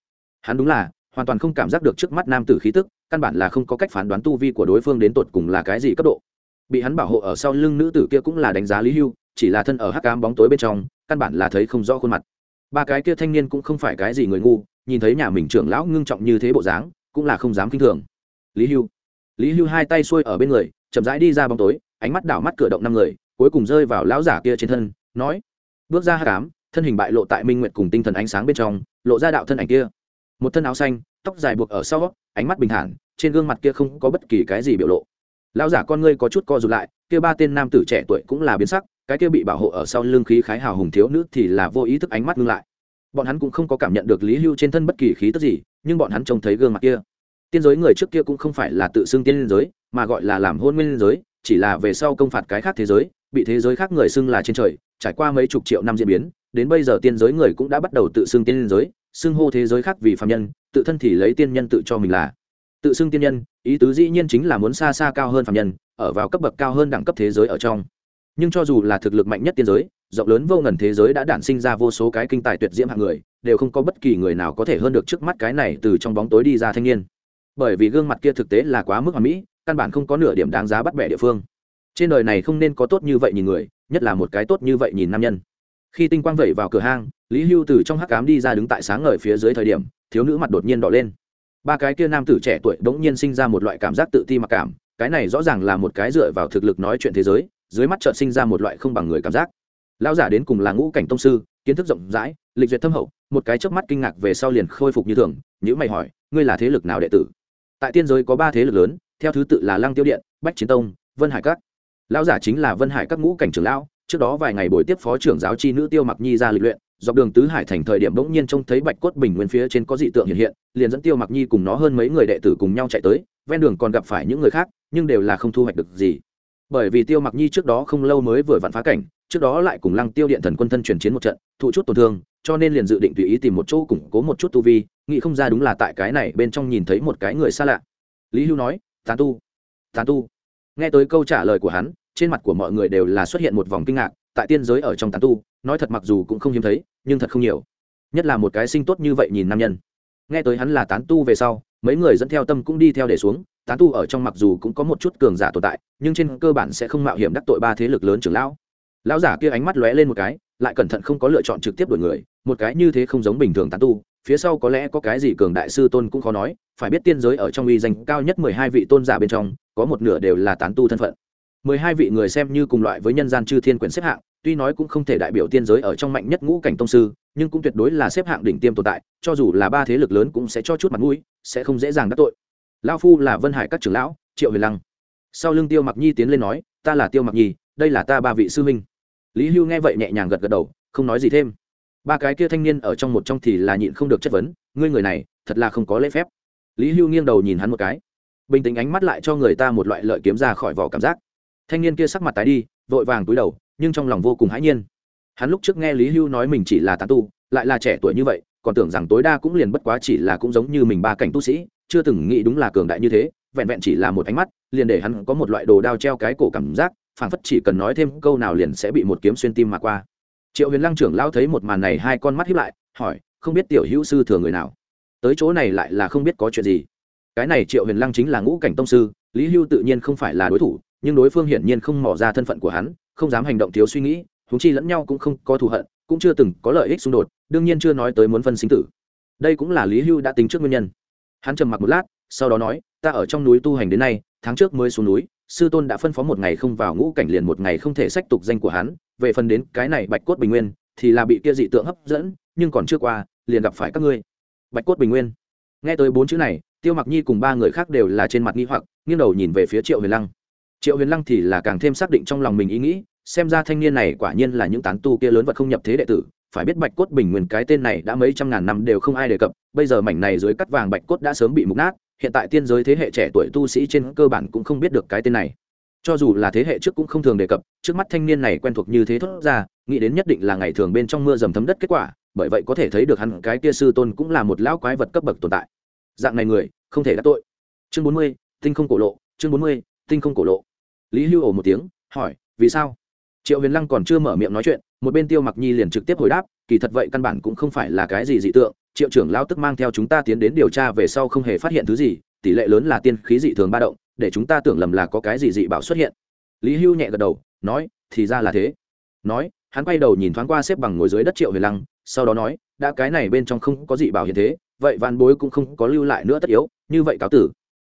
Hắn đúng là, hoàn toàn không cảm giác được trước mắt nam tử khí tức, căn bản là không có cách phán đoán tu vi của đối phương đến tột cùng là cái gì cấp độ. Bị hắn bảo hộ ở sau lưng nữ tử kia cũng là đánh giá lý hưu chỉ là thân ở hắc cám bóng tối bên trong, căn bản là thấy không rõ khuôn mặt. Ba cái kia thanh niên cũng không phải cái gì người ngu, nhìn thấy nhà mình trưởng lão ngưng trọng như thế bộ dáng, cũng là không dám k i n h thường. Lý hưu lý hưu hai tay xuôi ở bên người, chậm rãi đi ra bóng tối, ánh mắt đảo mắt cửa động năm người, cuối cùng rơi vào lão giả kia trên thân, nói, bước ra hát cám thân hình bại lộ tại minh nguyện cùng tinh thần ánh sáng bên trong, lộ ra đạo thân ảnh kia. Một thân áo xanh, tóc dài buộc ở sau, ánh mắt bình thản, trên gương mặt kia không có bất kỳ cái gì biểu lộ. Lão giả con ngươi có chút co rụt lại, kia ba tên nam tử trẻ tuổi cũng là biến sắc cái kia bị bảo hộ ở sau lưng khí khái hào hùng thiếu nữ thì là vô ý thức ánh mắt ngưng lại. Bọn hắn cũng không có cảm nhận được lý hưu trên thân bất kỳ khí tức gì, nhưng bọn hắn trông thấy gương mặt kia. Tiên giới người trước kia cũng không phải là tự xưng tiên giới, mà gọi là làm hôn nguyên giới, chỉ là về sau công phạt cái khác thế giới, bị thế giới khác người xưng là trên trời, trải qua mấy chục triệu năm diễn biến, đến bây giờ tiên giới người cũng đã bắt đầu tự xưng tiên giới, xưng hô thế giới khác vì phạm nhân, tự thân thì lấy tiên nhân tự cho mình là. Tự xưng tiên nhân, ý tứ dĩ nhiên chính là muốn xa xa cao hơn phạm nhân, ở vào cấp bậc cao hơn đẳng cấp thế giới ở trong nhưng cho dù là thực lực mạnh nhất tiên giới, rộng lớn vô ngần thế giới đã đản sinh ra vô số cái kinh tài tuyệt diễm hạng người, đều không có bất kỳ người nào có thể hơn được trước mắt cái này từ trong bóng tối đi ra thanh niên. Bởi vì gương mặt kia thực tế là quá mức hoàn mỹ, căn bản không có nửa điểm đáng giá bắt bẻ địa phương. Trên đời này không nên có tốt như vậy nhìn người, nhất là một cái tốt như vậy nhìn nam nhân. Khi tinh quang vẩy vào cửa hang, lý hưu từ trong hắc cám đi ra đứng tại sáng ngời phía dưới thời điểm, thiếu nữ mặt đột nhiên đỏ lên. Ba cái kia nam tử trẻ tuổi bỗng nhiên sinh ra một loại cảm giác tự ti mặc cảm, cái này rõ ràng là một cái dựa vào thực lực nói chuyện thế giới dưới mắt chợt sinh ra một loại không bằng người cảm giác. Lão giả đến cùng là ngũ cảnh tông sư, kiến thức rộng rãi, lịch duyệt thâm hậu, một cái chớp mắt kinh ngạc về sau liền khôi phục như thường Những mày hỏi, ngươi là thế lực nào đệ tử? Tại tiên giới có ba thế lực lớn, theo thứ tự là lăng tiêu điện, bách chiến tông, vân hải các. Lão giả chính là vân hải các ngũ cảnh trưởng lão, trước đó vài ngày buổi tiếp phó trưởng giáo chi nữ tiêu mặc nhi ra lịch luyện, dọc đường tứ hải thành thời điểm bỗng nhiên trông thấy bạch cốt bình nguyên phía trên có dị tượng hiện hiện, liền dẫn tiêu mặc nhi cùng nó hơn mấy người đệ tử cùng nhau chạy tới, ven đường còn gặp phải những người khác, nhưng đều là không thu hoạch được gì bởi vì tiêu mặc nhi trước đó không lâu mới vừa vặn phá cảnh, trước đó lại cùng lăng tiêu điện thần quân thân chuyển chiến một trận, thụ chút tổn thương, cho nên liền dự định tùy ý tìm một chỗ củng cố một chút tu vi, nghĩ không ra đúng là tại cái này bên trong nhìn thấy một cái người xa lạ. Lý hưu nói, tán tu tán tu. Nghe tới câu trả lời của hắn, trên mặt của mọi người đều là xuất hiện một vòng kinh ngạc, tại tiên giới ở trong tán tu, nói thật mặc dù cũng không hiếm thấy, nhưng thật không nhiều. Nhất là một cái sinh tốt như vậy nhìn nam nhân. Nghe tới hắn là tán tu về sau, mấy người dẫn theo tâm cũng đi theo để xuống tán tu ở trong mặc dù cũng có một chút cường giả tồn tại, nhưng trên cơ bản sẽ không mạo hiểm đắc tội ba thế lực lớn trưởng lão. Lão giả kia ánh mắt lóe lên một cái, lại cẩn thận không có lựa chọn trực tiếp đổi người, một cái như thế không giống bình thường tán tu, phía sau có lẽ có cái gì cường đại sư tôn cũng khó nói, phải biết tiên giới ở trong uy danh cao nhất mười hai vị tôn giả bên trong, có một nửa đều là tán tu thân phận. Mười hai vị người xem như cùng loại với nhân gian chư thiên quyển xếp hạng, tuy nói cũng không thể đại biểu tiên giới ở trong mạnh nhất ngũ cảnh tông sư, nhưng cũng tuyệt đối là xếp hạng đỉnh tiêm tồn tại, cho dù là ba thế lực lớn cũng sẽ cho chút mặt mũi, sẽ không dễ dàng đắc tội lao phu là vân hải các trưởng lão, triệu huyền lăng. Sau lưng tiêu mặc nhi tiến lên nói, ta là tiêu mặc nhi, đây là ta ba vị sư huynh. Lý hưu nghe vậy nhẹ nhàng gật gật đầu, không nói gì thêm. Ba cái kia thanh niên ở trong một trong thì là nhịn không được chất vấn, ngươi người này, thật là không có lễ phép. Lý hưu nghiêng đầu nhìn hắn một cái. Bình tĩnh ánh mắt lại cho người ta một loại lợi kiếm ra khỏi vỏ cảm giác. Thanh niên kia sắc mặt tái đi, vội vàng túi đầu, nhưng trong lòng vô cùng hãi nhiên. Hắn lúc trước nghe lý hưu nói mình chỉ là tán tu, lại là trẻ tuổi như vậy còn tưởng rằng tối đa cũng liền bất quá chỉ là cũng giống như mình ba cảnh tu sĩ, chưa từng nghĩ đúng là cường đại như thế, vẹn vẹn chỉ là một ánh mắt, liền để hắn có một loại đồ đao treo cái cổ cảm giác, phảng phất chỉ cần nói thêm câu nào liền sẽ bị một kiếm xuyên tim mà qua. Triệu huyền lăng trưởng lao thấy một màn này hai con mắt hiếp lại, hỏi, không biết tiểu hữu sư thừa người nào? Tới chỗ này lại là không biết có chuyện gì. Cái này triệu huyền lăng chính là ngũ cảnh tông sư, lý hưu tự nhiên không phải là đối thủ, nhưng đối phương hiển nhiên không mỏ ra thân phận của hắn, không dám hành động thiếu suy nghĩ húng chi lẫn nhau cũng không có thù hận, cũng chưa từng có lợi ích xung đột, đương nhiên chưa nói tới muốn phân sinh tử. Đây cũng là lý hưu đã tính trước nguyên nhân. Hắn trầm mặc một lát, sau đó nói, ta ở trong núi tu hành đến nay, tháng trước mới xuống núi, sư tôn đã phân phó một ngày không vào ngũ cảnh liền một ngày không thể sách tục danh của hắn, về phần đến cái này bạch cốt bình nguyên, thì là bị kia dị tượng hấp dẫn, nhưng còn chưa qua, liền gặp phải các ngươi. Bạch cốt bình nguyên. Nghe tới bốn chữ này, tiêu mặc nhi cùng ba người khác đều là trên mặt nghi hoặc, nghiêng đầu nhìn về phía triệu huyền lăng. Triệu huyền lăng thì là càng thêm xác định trong lòng mình ý nghĩ xem ra thanh niên này quả nhiên là những tán tu kia lớn vật không nhập thế đệ tử, phải biết bạch cốt bình nguyên cái tên này đã mấy trăm ngàn năm đều không ai đề cập, bây giờ mảnh này dưới cắt vàng bạch cốt đã sớm bị mục nát, hiện tại tiên giới thế hệ trẻ tuổi tu sĩ trên cơ bản cũng không biết được cái tên này. Cho dù là thế hệ trước cũng không thường đề cập, trước mắt thanh niên này quen thuộc như thế thốt ra, nghĩ đến nhất định là ngày thường bên trong mưa dầm thấm đất kết quả, bởi vậy có thể thấy được hắn cái kia sư tôn cũng là một lão quái vật cấp bậc tồn tại. Dạng này người, không thể đắc tội. Chương bốn mươi, tinh không cổ lộ, chương bốn mươi, tinh không cổ lộ. Lý hưu ổ một tiếng, hỏi, vì sao? Triệu huyền lăng còn chưa mở miệng nói chuyện, một bên tiêu mặc nhi liền trực tiếp hồi đáp, kỳ thật vậy căn bản cũng không phải là cái gì dị tượng, triệu trưởng lao tức mang theo chúng ta tiến đến điều tra về sau không hề phát hiện thứ gì, tỷ lệ lớn là tiên khí dị thường ba động, để chúng ta tưởng lầm là có cái gì dị bảo xuất hiện. Lý hưu nhẹ gật đầu, nói, thì ra là thế. Nói, hắn quay đầu nhìn thoáng qua xếp bằng ngồi dưới đất triệu huyền lăng, sau đó nói, đã cái này bên trong không có dị bảo hiện thế, vậy van bối cũng không có lưu lại nữa tất yếu, như vậy cáo tử.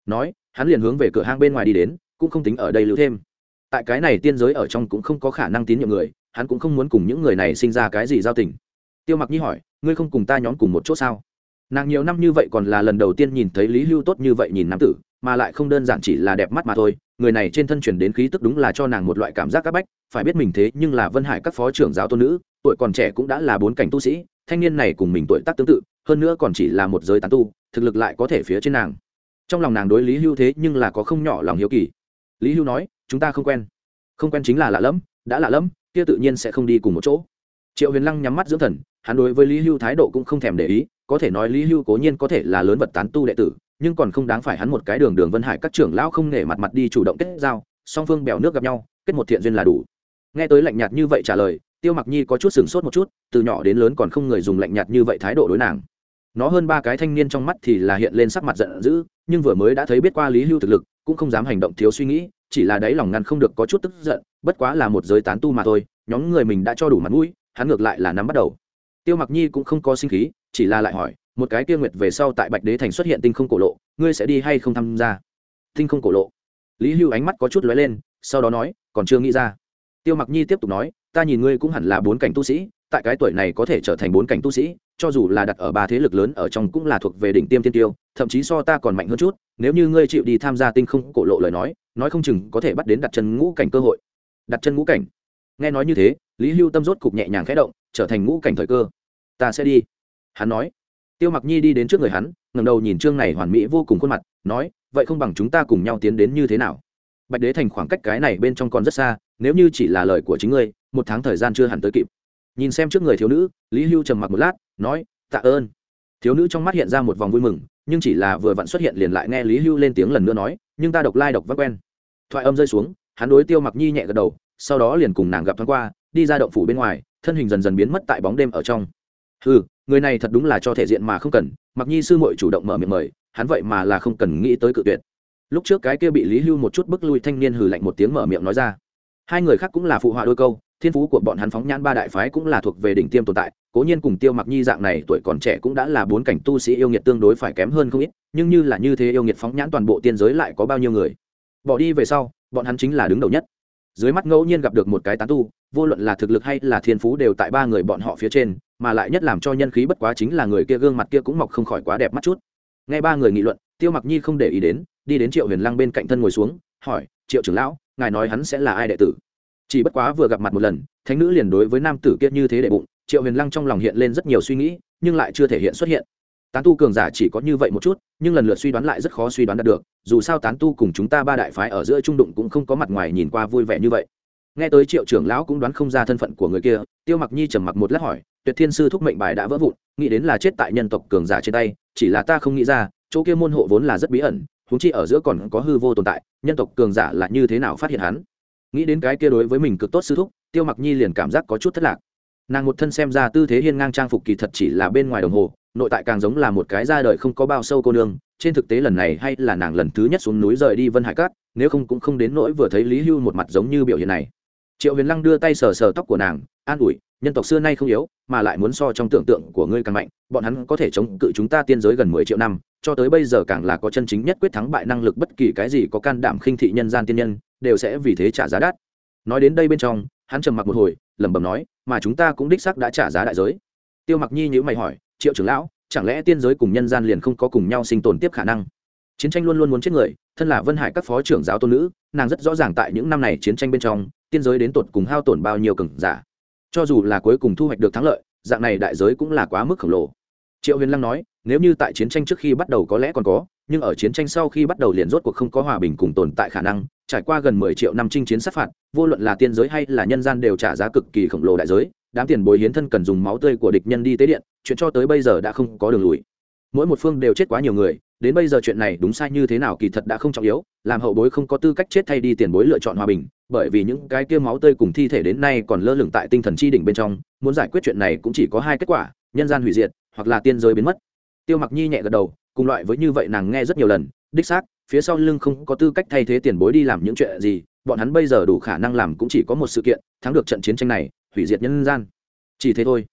Nói, hắn liền hướng về cửa hang bên ngoài đi đến, cũng không tính ở đây lưu thêm tại cái này tiên giới ở trong cũng không có khả năng tín nhiệm người, hắn cũng không muốn cùng những người này sinh ra cái gì giao tình. Tiêu mặc nhi hỏi, ngươi không cùng ta nhóm cùng một chỗ sao? Nàng nhiều năm như vậy còn là lần đầu tiên nhìn thấy lý hưu tốt như vậy nhìn nam tử, mà lại không đơn giản chỉ là đẹp mắt mà thôi, người này trên thân truyền đến khí tức đúng là cho nàng một loại cảm giác c áp bách, phải biết mình thế nhưng là vân hải các phó trưởng giáo tôn nữ, tuổi còn trẻ cũng đã là bốn cảnh tu sĩ, thanh niên này cùng mình tuổi tác tương tự, hơn nữa còn chỉ là một giới tán tu, thực lực lại có thể phía trên nàng. Trong lòng nàng đối lý hưu thế nhưng là có không nhỏ lòng hiếu kỳ. Lý hưu nói chúng ta không quen. Không quen chính là lạ lẫm, đã lạ lẫm, kia tự nhiên sẽ không đi cùng một chỗ. Triệu huyền lăng nhắm mắt dưỡng thần, hắn đối với lý hưu thái độ cũng không thèm để ý, có thể nói lý hưu cố nhiên có thể là lớn vật tán tu đệ tử, nhưng còn không đáng phải hắn một cái đường đường vân hải các trưởng lão không nể mặt mặt đi chủ động kết giao, song phương bèo nước gặp nhau, kết một thiện duyên là đủ. Nghe tới lạnh nhạt như vậy trả lời, tiêu mặc nhi có chút sửng sốt một chút, từ nhỏ đến lớn còn không người dùng lạnh nhạt như vậy thái độ đối nàng. Nó hơn ba cái thanh niên trong mắt thì là hiện lên sắc mặt giận dữ, nhưng vừa mới đã thấy biết qua lý hưu thực lực cũng không dám hành động thiếu suy nghĩ, chỉ là đáy lòng ngăn không được có chút tức giận, bất quá là một giới tán tu mà thôi, nhóm người mình đã cho đủ mặt mũi, hắn ngược lại là nắm bắt đầu. Tiêu mặc nhi cũng không có sinh khí, chỉ là lại hỏi, một cái kia nguyệt về sau tại bạch đế thành xuất hiện tinh không cổ lộ, ngươi sẽ đi hay không tham gia? Tinh không cổ lộ. Lý hưu ánh mắt có chút lóe lên, sau đó nói, còn chưa nghĩ ra. Tiêu mặc nhi tiếp tục nói, ta nhìn ngươi cũng hẳn là bốn cảnh tu sĩ, tại cái tuổi này có thể trở thành bốn cảnh tu sĩ cho dù là đặt ở ba thế lực lớn ở trong cũng là thuộc về đỉnh tiêm tiên tiêu, thậm chí so ta còn mạnh hơn chút, nếu như ngươi chịu đi tham gia tinh không cổ lộ lời nói nói không chừng có thể bắt đến đặt chân ngũ cảnh cơ hội. Đặt chân ngũ cảnh. Nghe nói như thế, lý hưu tâm rốt cục nhẹ nhàng khẽ động, trở thành ngũ cảnh thời cơ. Ta sẽ đi. Hắn nói. Tiêu mặc nhi đi đến trước người hắn ngầm đầu nhìn trương này hoàn mỹ vô cùng khuôn mặt, nói, vậy không bằng chúng ta cùng nhau tiến đến như thế nào? Bạch đế thành khoảng cách cái này bên trong còn rất xa, nếu như chỉ là lời của chính ngươi, một tháng thời gian chưa hẳn tới kịp. Nhìn xem trước người thiếu nữ, lý hưu trầm mặc một lát nói, tạ ơn. Thiếu nữ trong mắt hiện ra một vòng vui mừng, nhưng chỉ là vừa vặn xuất hiện liền lại nghe lý hưu lên tiếng lần nữa nói, nhưng ta độc lai độc vắt quen. Thoại âm rơi xuống, hắn đối tiêu mặc nhi nhẹ gật đầu, sau đó liền cùng nàng gặp thoáng qua, đi ra động phủ bên ngoài, thân hình dần dần biến mất tại bóng đêm ở trong. Ừ người này thật đúng là cho thể diện mà không cần, mặc nhi sư mội chủ động mở miệng mời, hắn vậy mà là không cần nghĩ tới cự tuyệt. Lúc trước cái kia bị lý hưu một chút bức lui thanh niên hừ lạnh một tiếng mở miệng nói ra. Hai người khác cũng là phụ họa đôi câu, thiên phú của bọn hắn phóng nhãn ba đại phái cũng là thuộc về đỉnh tiêm tồn tại cố nhiên cùng tiêu mặc nhi dạng này tuổi còn trẻ cũng đã là bốn cảnh tu sĩ yêu nghiệt tương đối phải kém hơn không ít, nhưng như là như thế yêu nghiệt phóng nhãn toàn bộ tiên giới lại có bao nhiêu người? Bỏ đi về sau, bọn hắn chính là đứng đầu nhất. Dưới mắt ngẫu nhiên gặp được một cái tán tu, vô luận là thực lực hay là thiên phú đều tại ba người bọn họ phía trên, mà lại nhất làm cho nhân khí bất quá chính là người kia gương mặt kia cũng mọc không khỏi quá đẹp mắt chút. Nghe ba người nghị luận, tiêu mặc nhi không để ý đến, đi đến triệu huyền lăng bên cạnh thân ngồi xuống, hỏi, triệu trưởng lão, ngài nói hắn sẽ là ai đệ tử? Chỉ bất quá vừa gặp mặt một lần, thánh nữ liền đối với nam tử kia như thế đệ bụng triệu huyền lăng trong lòng hiện lên rất nhiều suy nghĩ, nhưng lại chưa thể hiện xuất hiện. Tán tu cường giả chỉ có như vậy một chút, nhưng lần lượt suy đoán lại rất khó suy đoán đạt được, dù sao tán tu cùng chúng ta ba đại phái ở giữa trung đụng cũng không có mặt ngoài nhìn qua vui vẻ như vậy. Nghe tới triệu trưởng lão cũng đoán không ra thân phận của người kia, tiêu mặc nhi trầm mặc một lát hỏi, tuyệt thiên sư thúc mệnh bài đã vỡ vụn, nghĩ đến là chết tại nhân tộc cường giả trên tay, chỉ là ta không nghĩ ra, chỗ kia môn hộ vốn là rất bí ẩn húng chi ở giữa còn có hư vô tồn tại, nhân tộc cường giả là như thế nào phát hiện hắn? Nghĩ đến cái kia đối với mình cực tốt sư thúc, tiêu mặc nhi liền cảm giác có chút thất lạc nàng một thân xem ra tư thế hiên ngang trang phục kỳ thật chỉ là bên ngoài đồng hồ, nội tại càng giống là một cái ra đời không có bao sâu cô nương, trên thực tế lần này hay là nàng lần thứ nhất xuống núi rời đi vân hải cát, nếu không cũng không đến nỗi vừa thấy lý hưu một mặt giống như biểu hiện này. Triệu huyền lăng đưa tay sờ sờ tóc của nàng, an ủi, nhân tộc xưa nay không yếu, mà lại muốn so trong tưởng tượng của ngươi càng mạnh, bọn hắn có thể chống cự chúng ta tiên giới gần mười triệu năm, cho tới bây giờ càng là có chân chính nhất quyết thắng bại năng lực bất kỳ cái gì có can đảm khinh thị nhân gian tiên nhân, đều sẽ vì thế trả giá đắt. Nói đến đây bên trong, hắn trầm mặc một hồi, lẩm bẩm nói mà chúng ta cũng đích xác đã trả giá đại giới. Tiêu mặc nhi nhữ mày hỏi, triệu trưởng lão, chẳng lẽ tiên giới cùng nhân gian liền không có cùng nhau sinh tồn tiếp khả năng? Chiến tranh luôn luôn muốn chết người, thân là vân hải các phó trưởng giáo tôn nữ, nàng rất rõ ràng tại những năm này chiến tranh bên trong, tiên giới đến tột cùng hao tổn bao nhiêu cường giả. Cho dù là cuối cùng thu hoạch được thắng lợi, dạng này đại giới cũng là quá mức khổng lồ. Triệu huyền lăng nói, nếu như tại chiến tranh trước khi bắt đầu có lẽ còn có, nhưng ở chiến tranh sau khi bắt đầu liền rốt cuộc không có hòa bình cùng tồn tại khả năng trải qua gần mười triệu năm chinh chiến sát phạt, vô luận là tiên giới hay là nhân gian đều trả giá cực kỳ khổng lồ đại giới, đám tiền bối hiến thân cần dùng máu tươi của địch nhân đi tế điện, chuyện cho tới bây giờ đã không có đường lùi. Mỗi một phương đều chết quá nhiều người, đến bây giờ chuyện này đúng sai như thế nào kỳ thật đã không trọng yếu, làm hậu bối không có tư cách chết thay đi tiền bối lựa chọn hòa bình, bởi vì những cái kia máu tươi cùng thi thể đến nay còn lơ lửng tại tinh thần chi đỉnh bên trong, muốn giải quyết chuyện này cũng chỉ có hai kết quả, nhân gian hủy diệt hoặc là tiên giới biến mất. Tiêu mặc nhi nhẹ gật đầu, cùng loại với như vậy nàng nghe rất nhiều lần, đích xác phía sau lưng không có tư cách thay thế tiền bối đi làm những chuyện gì, bọn hắn bây giờ đủ khả năng làm cũng chỉ có một sự kiện, thắng được trận chiến tranh này, hủy diệt nhân gian. Chỉ thế thôi.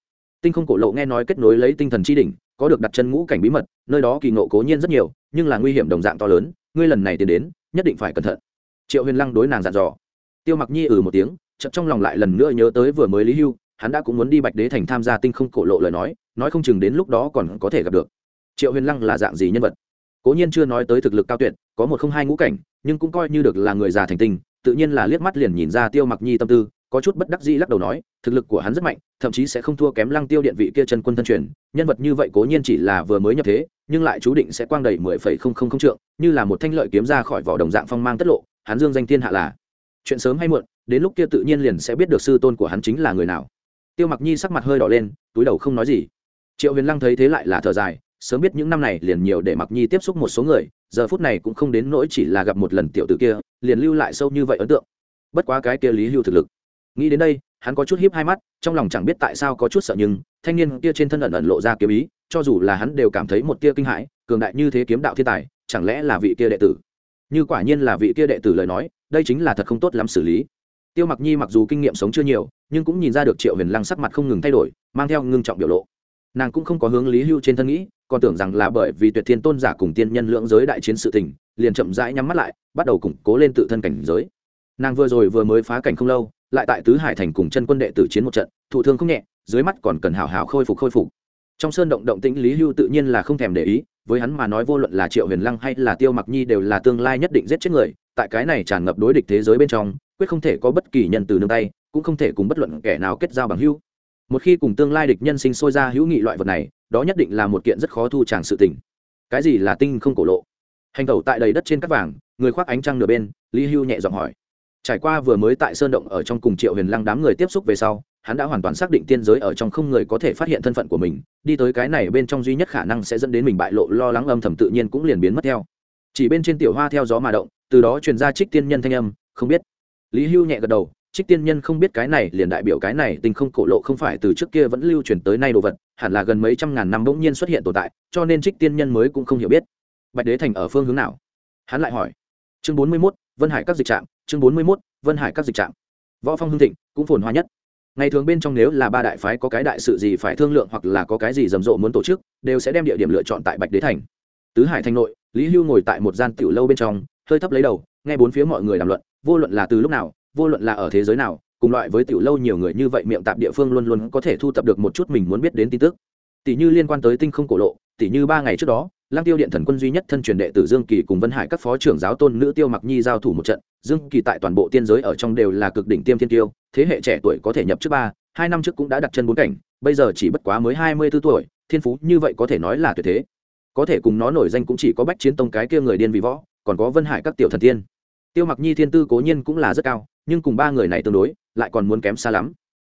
Tinh không cổ lộ nghe nói kết nối lấy tinh thần tri đỉnh, có được đặt chân ngũ cảnh bí mật, nơi đó kỳ ngộ cố nhiên rất nhiều, nhưng là nguy hiểm đồng dạng to lớn, ngươi lần này tiến đến, nhất định phải cẩn thận. Triệu huyền lăng đối nàng dặn dò. Tiêu mặc nhi ừ một tiếng chậm trong lòng lại lần nữa nhớ tới vừa mới lý hưu, hắn đã cũng muốn đi bạch đế thành tham gia tinh không cổ lộ lời nói nói không chừng đến lúc đó còn có thể gặp được. Triệu huyền lăng là dạng gì nhân vật? Cố nhiên chưa nói tới thực lực cao tuyệt có một không hai ngũ cảnh, nhưng cũng coi như được là người già thành tinh, tự nhiên là liếc mắt liền nhìn ra tiêu mặc nhi tâm tư, có chút bất đắc dĩ lắc đầu nói, thực lực của hắn rất mạnh, thậm chí sẽ không thua kém lăng tiêu điện vị kia chân quân thân truyền, nhân vật như vậy cố nhiên chỉ là vừa mới nhập thế, nhưng lại chú định sẽ quang đầy mười phẩy không không không trượng, như là một thanh lợi kiếm ra khỏi vỏ đồng dạng phong mang tất lộ, hắn dương danh thiên hạ là. Chuyện sớm hay muộn, đến lúc kia tự nhiên liền sẽ biết được sư tôn của hắn chính là người nào. Tiêu mặc nhi sắc mặt hơi đỏ lên, túi đầu không nói gì. Triệu huyền lăng thấy thế lại là thở dài sớm biết những năm này liền nhiều để mặc nhi tiếp xúc một số người, giờ phút này cũng không đến nỗi chỉ là gặp một lần tiểu tử kia, liền lưu lại sâu như vậy ấn tượng. Bất quá cái kia lý hưu thực lực. Nghĩ đến đây, hắn có chút hiếp hai mắt, trong lòng chẳng biết tại sao có chút sợ nhưng, thanh niên kia trên thân ẩn ẩn lộ ra kiếm ý, cho dù là hắn đều cảm thấy một tia kinh hãi, cường đại như thế kiếm đạo thiên tài, chẳng lẽ là vị kia đệ tử? Như quả nhiên là vị kia đệ tử lời nói, đây chính là thật không tốt lắm xử lý. Tiêu mặc nhi mặc dù kinh nghiệm sống chưa nhiều, nhưng cũng nhìn ra được triệu huyền lăng sắc mặt không ngừng thay đổi, mang theo ngưng trọng biểu lộ. Nàng cũng không có hướng lý hưu trên thân nghĩ còn tưởng rằng là bởi vì tuyệt thiên tôn giả cùng tiên nhân lưỡng giới đại chiến sự tình, liền chậm rãi nhắm mắt lại, bắt đầu củng cố lên tự thân cảnh giới. Nàng vừa rồi vừa mới phá cảnh không lâu, lại tại tứ hải thành cùng chân quân đệ tử chiến một trận, thụ thương không nhẹ, dưới mắt còn cần hào hào khôi phục khôi phục. Trong sơn động động tĩnh lý hưu tự nhiên là không thèm để ý, với hắn mà nói vô luận là triệu huyền lăng hay là tiêu mặc nhi đều là tương lai nhất định giết chết người, tại cái này tràn ngập đối địch thế giới bên trong, quyết không thể có bất kỳ nhân từ nương tay, cũng không thể cùng bất luận kẻ nào kết giao bằng hưu một khi cùng tương lai địch nhân sinh sôi ra hữu nghị loại vật này đó nhất định là một kiện rất khó thu tràng sự tình. Cái gì là tinh không cổ lộ? Hành tẩu tại đầy đất trên cắt vàng, người khoác ánh trăng nửa bên, lý hưu nhẹ giọng hỏi. Trải qua vừa mới tại sơn động ở trong cùng triệu huyền lăng đám người tiếp xúc về sau, hắn đã hoàn toàn xác định tiên giới ở trong không người có thể phát hiện thân phận của mình, đi tới cái này bên trong duy nhất khả năng sẽ dẫn đến mình bại lộ lo lắng âm thầm tự nhiên cũng liền biến mất theo. Chỉ bên trên tiểu hoa theo gió mà động, từ đó truyền ra trích tiên nhân thanh âm, không biết. Lý hưu nhẹ gật đầu trích tiên nhân không biết cái này, liền đại biểu cái này, tình không cổ lộ không phải từ trước kia vẫn lưu truyền tới nay đồ vật, hẳn là gần mấy trăm ngàn năm bỗng nhiên xuất hiện tồn tại, cho nên trích tiên nhân mới cũng không hiểu biết. Bạch đế thành ở phương hướng nào? Hắn lại hỏi. Chương bốn mươi mốt, vân hải các dịch trạm, chương bốn mươi mốt, vân hải các dịch trạm. Võ phong hưng thịnh, cũng phồn hoa nhất. Ngày thường bên trong nếu là ba đại phái có cái đại sự gì phải thương lượng hoặc là có cái gì rầm rộ muốn tổ chức, đều sẽ đem địa điểm lựa chọn tại bạch đế thành. Tứ hải thành nội, lý hưu ngồi tại một gian tiểu lâu bên trong, hơi thấp lấy đầu, nghe bốn phía mọi người đàm luận, vô luận là từ lúc nào vô luận là ở thế giới nào, cùng loại với tiểu lâu nhiều người như vậy, miệng tạp địa phương luôn luôn có thể thu thập được một chút mình muốn biết đến tin tức. Tỷ như liên quan tới tinh không cổ lộ, tỷ như ba ngày trước đó lang tiêu điện thần quân duy nhất thân truyền đệ tử dương kỳ cùng vân hải các phó trưởng giáo tôn nữ tiêu mặc nhi giao thủ một trận. Dương kỳ tại toàn bộ tiên giới ở trong đều là cực đỉnh tiêm thiên tiêu, thế hệ trẻ tuổi có thể nhập trước ba, hai năm trước cũng đã đặt chân bốn cảnh, bây giờ chỉ bất quá mới hai mươi b ố tuổi, thiên phú như vậy có thể nói là tuyệt thế. Có thể cùng nó nổi danh cũng chỉ có bách chiến tông cái kia người điên vị võ, còn có vân hải các tiểu thần tiên. Tiêu mặc nhi thiên tư cố nhiên cũng là rất cao nhưng cùng ba người này tương đối, lại còn muốn kém xa lắm.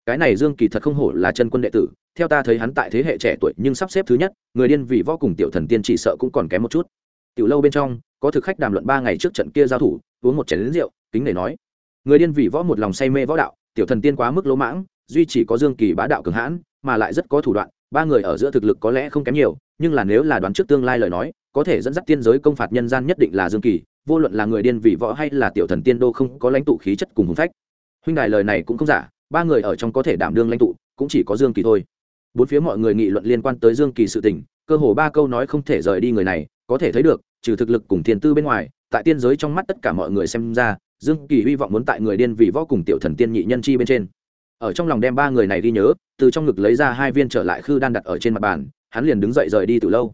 Cái này dương kỳ thật không hổ là chân quân đệ tử, theo ta thấy hắn tại thế hệ trẻ tuổi nhưng sắp xếp thứ nhất, người điên vì võ cùng tiểu thần tiên chỉ sợ cũng còn kém một chút. Tiểu lâu bên trong, có thực khách đàm luận ba ngày trước trận kia giao thủ, uống một chén lính rượu, kính để nói. Người điên vì võ một lòng say mê võ đạo, tiểu thần tiên quá mức lỗ mãng, duy chỉ có dương kỳ bá đạo cường hãn, mà lại rất có thủ đoạn, ba người ở giữa thực lực có lẽ không kém nhiều, nhưng là nếu là đoán trước tương lai lời nói, có thể dẫn dắt tiên giới công phạt nhân gian nhất định là dương kỳ vô luận là người điên vị võ hay là tiểu thần tiên đô không có lãnh tụ khí chất cùng hùng phách. Huynh đài lời này cũng không giả, ba người ở trong có thể đảm đương lãnh tụ, cũng chỉ có dương kỳ thôi. Bốn phía mọi người nghị luận liên quan tới dương kỳ sự tình, cơ hồ ba câu nói không thể rời đi người này, có thể thấy được, trừ thực lực cùng thiên tư bên ngoài, tại tiên giới trong mắt tất cả mọi người xem ra, dương kỳ hy vọng muốn tại người điên vị võ cùng tiểu thần tiên nhị nhân chi bên trên. Ở trong lòng đem ba người này ghi nhớ, từ trong ngực lấy ra hai viên trở lại khư đan đặt ở trên mặt bàn, hắn liền đứng dậy rời đi từ lâu.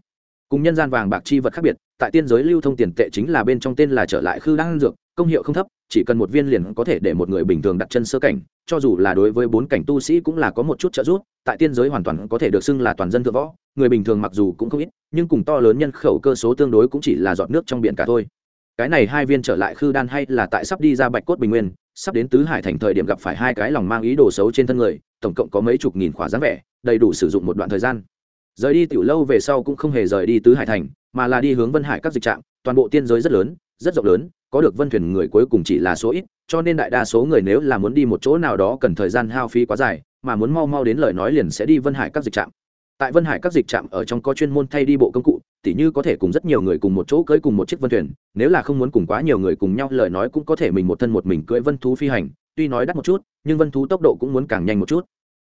Cùng nhân gian vàng bạc chi vật khác biệt tại tiên giới lưu thông tiền tệ chính là bên trong tên là trở lại khư đan dược, công hiệu không thấp, chỉ cần một viên liền có thể để một người bình thường đặt chân sơ cảnh, cho dù là đối với bốn cảnh tu sĩ cũng là có một chút trợ giúp, tại tiên giới hoàn toàn có thể được xưng là toàn dân thượng võ, người bình thường mặc dù cũng không ít, nhưng cùng to lớn nhân khẩu cơ số tương đối cũng chỉ là giọt nước trong biển cả thôi. Cái này hai viên trở lại khư đan hay là tại sắp đi ra bạch cốt bình nguyên, sắp đến tứ hải thành thời điểm gặp phải hai cái lòng mang ý đồ xấu trên thân người, tổng cộng có mấy chục nghìn khỏa dáng vẻ, đầy đủ sử dụng một đoạn thời gian rời đi tiểu lâu về sau cũng không hề rời đi tứ hải thành, mà là đi hướng vân hải các dịch trạm. Toàn bộ tiên giới rất lớn, rất rộng lớn, có được vân thuyền người cuối cùng chỉ là số ít, cho nên đại đa số người nếu là muốn đi một chỗ nào đó cần thời gian hao phí quá dài, mà muốn mau mau đến lời nói liền sẽ đi vân hải các dịch trạm. Tại vân hải các dịch trạm ở trong có chuyên môn thay đi bộ công cụ, tỉ như có thể cùng rất nhiều người cùng một chỗ cưỡi cùng một chiếc vân thuyền, nếu là không muốn cùng quá nhiều người cùng nhau, lời nói cũng có thể mình một thân một mình cưỡi vân thú phi hành. Tuy nói đắt một chút, nhưng vân thú tốc độ cũng muốn càng nhanh một chút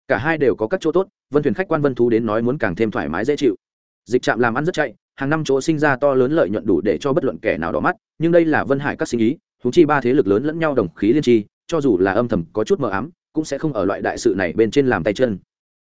cả hai đều có các chỗ tốt, vân thuyền khách quan vân thú đến nói muốn càng thêm thoải mái dễ chịu. Dịch trạm làm ăn rất chạy, hàng năm chỗ sinh ra to lớn lợi nhuận đủ để cho bất luận kẻ nào đỏ mắt, nhưng đây là vân hải các sinh ý thú chi ba thế lực lớn lẫn nhau đồng khí liên tri, cho dù là âm thầm có chút mờ ám, cũng sẽ không ở loại đại sự này bên trên làm tay chân.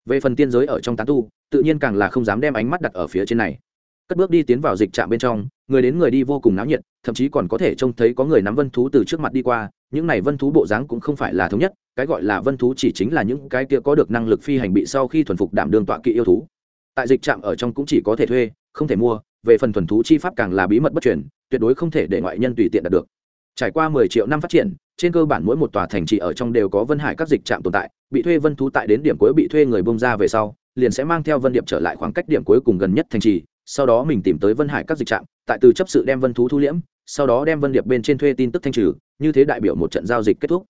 Về phần tiên giới ở trong tán tu, tự nhiên càng là không dám đem ánh mắt đặt ở phía trên này. Cất bước đi tiến vào dịch trạm bên trong, người đến người đi vô cùng náo nhiệt, thậm chí còn có thể trông thấy có người nắm vân thú từ trước mặt đi qua, những này vân thú bộ dáng cũng không phải là thống nhất cái gọi là vân thú chỉ chính là những cái kia có được năng lực phi hành bị sau khi thuần phục đảm đương tọa kỵ yêu thú. Tại dịch trạm ở trong cũng chỉ có thể thuê, không thể mua, về phần thuần thú chi pháp càng là bí mật bất truyền, tuyệt đối không thể để ngoại nhân tùy tiện đạt được. Trải qua mười triệu năm phát triển, trên cơ bản mỗi một tòa thành trì ở trong đều có vân hải các dịch trạm tồn tại, bị thuê vân thú tại đến điểm cuối bị thuê người bông ra về sau, liền sẽ mang theo vân điệp trở lại khoảng cách điểm cuối cùng gần nhất thành trì, sau đó mình tìm tới vân hải các dịch trạm, tại từ chấp sự đem vân thú thu liễm, sau đó đem vân điệp bên trên thuê tin tức thanh trừ, như thế đại biểu một trận giao dịch kết thúc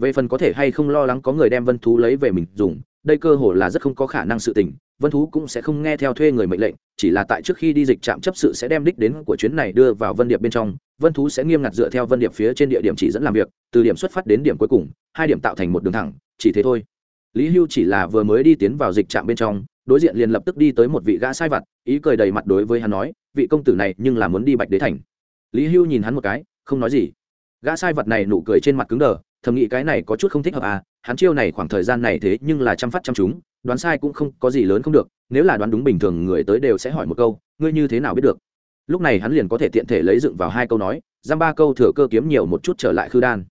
về phần có thể hay không lo lắng có người đem vân thú lấy về mình dùng, đây cơ hồ là rất không có khả năng sự tình, vân thú cũng sẽ không nghe theo thuê người mệnh lệnh, chỉ là tại trước khi đi dịch trạm chấp sự sẽ đem đích đến của chuyến này đưa vào vân điệp bên trong, vân thú sẽ nghiêm ngặt dựa theo vân điệp phía trên địa điểm chỉ dẫn làm việc, từ điểm xuất phát đến điểm cuối cùng, hai điểm tạo thành một đường thẳng, chỉ thế thôi. Lý hưu chỉ là vừa mới đi tiến vào dịch trạm bên trong, đối diện liền lập tức đi tới một vị gã sai vặt, ý cười đầy mặt đối với hắn nói, vị công tử này nhưng là muốn đi bạch đế thành. Lý hưu nhìn hắn một cái, không nói gì. Gã sai vật này nụ cười trên mặt cứng đờ thầm nghĩ cái này có chút không thích hợp à hắn chiêu này khoảng thời gian này thế nhưng là chăm phát chăm chúng, đoán sai cũng không có gì lớn không được, nếu là đoán đúng bình thường người tới đều sẽ hỏi một câu, ngươi như thế nào biết được? Lúc này hắn liền có thể tiện thể lấy dựng vào hai câu nói, giam ba câu thừa cơ kiếm nhiều một chút trở lại khư đan.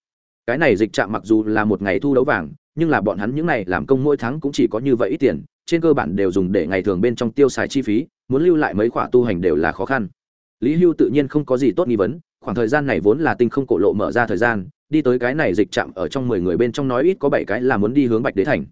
Cái này dịch chạm mặc dù là một ngày thu đấu vàng, nhưng là bọn hắn những này làm công mỗi tháng cũng chỉ có như vậy ít tiền, trên cơ bản đều dùng để ngày thường bên trong tiêu xài chi phí, muốn lưu lại mấy khoản tu hành đều là khó khăn. Lý hưu tự nhiên không có gì tốt nghi vấn, khoảng thời gian này vốn là tinh không cổ lộ mở ra thời gian đi tới cái này dịch chạm ở trong mười người bên trong nói ít có bảy cái là muốn đi hướng bạch đế thành.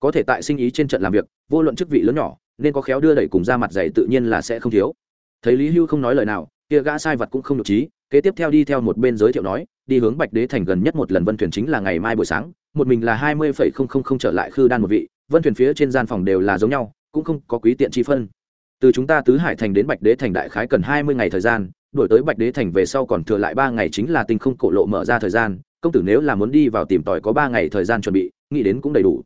Có thể tại sinh ý trên trận làm việc, vô luận chức vị lớn nhỏ, nên có khéo đưa đẩy cùng ra mặt dày tự nhiên là sẽ không thiếu. Thấy lý hưu không nói lời nào, kia gã sai vật cũng không nhục trí, kế tiếp theo đi theo một bên giới thiệu nói, đi hướng bạch đế thành gần nhất một lần vân thuyền chính là ngày mai buổi sáng, một mình là hai mươi phẩy không không không trở lại khư đan một vị, vân thuyền phía trên gian phòng đều là giống nhau, cũng không có quý tiện chi phân. Từ chúng ta tứ hải thành đến bạch đế thành đại khái cần hai mươi ngày thời gian đổi tới bạch đế thành về sau còn thừa lại ba ngày chính là tinh không cổ lộ mở ra thời gian, công tử nếu là muốn đi vào tìm tòi có ba ngày thời gian chuẩn bị, nghĩ đến cũng đầy đủ.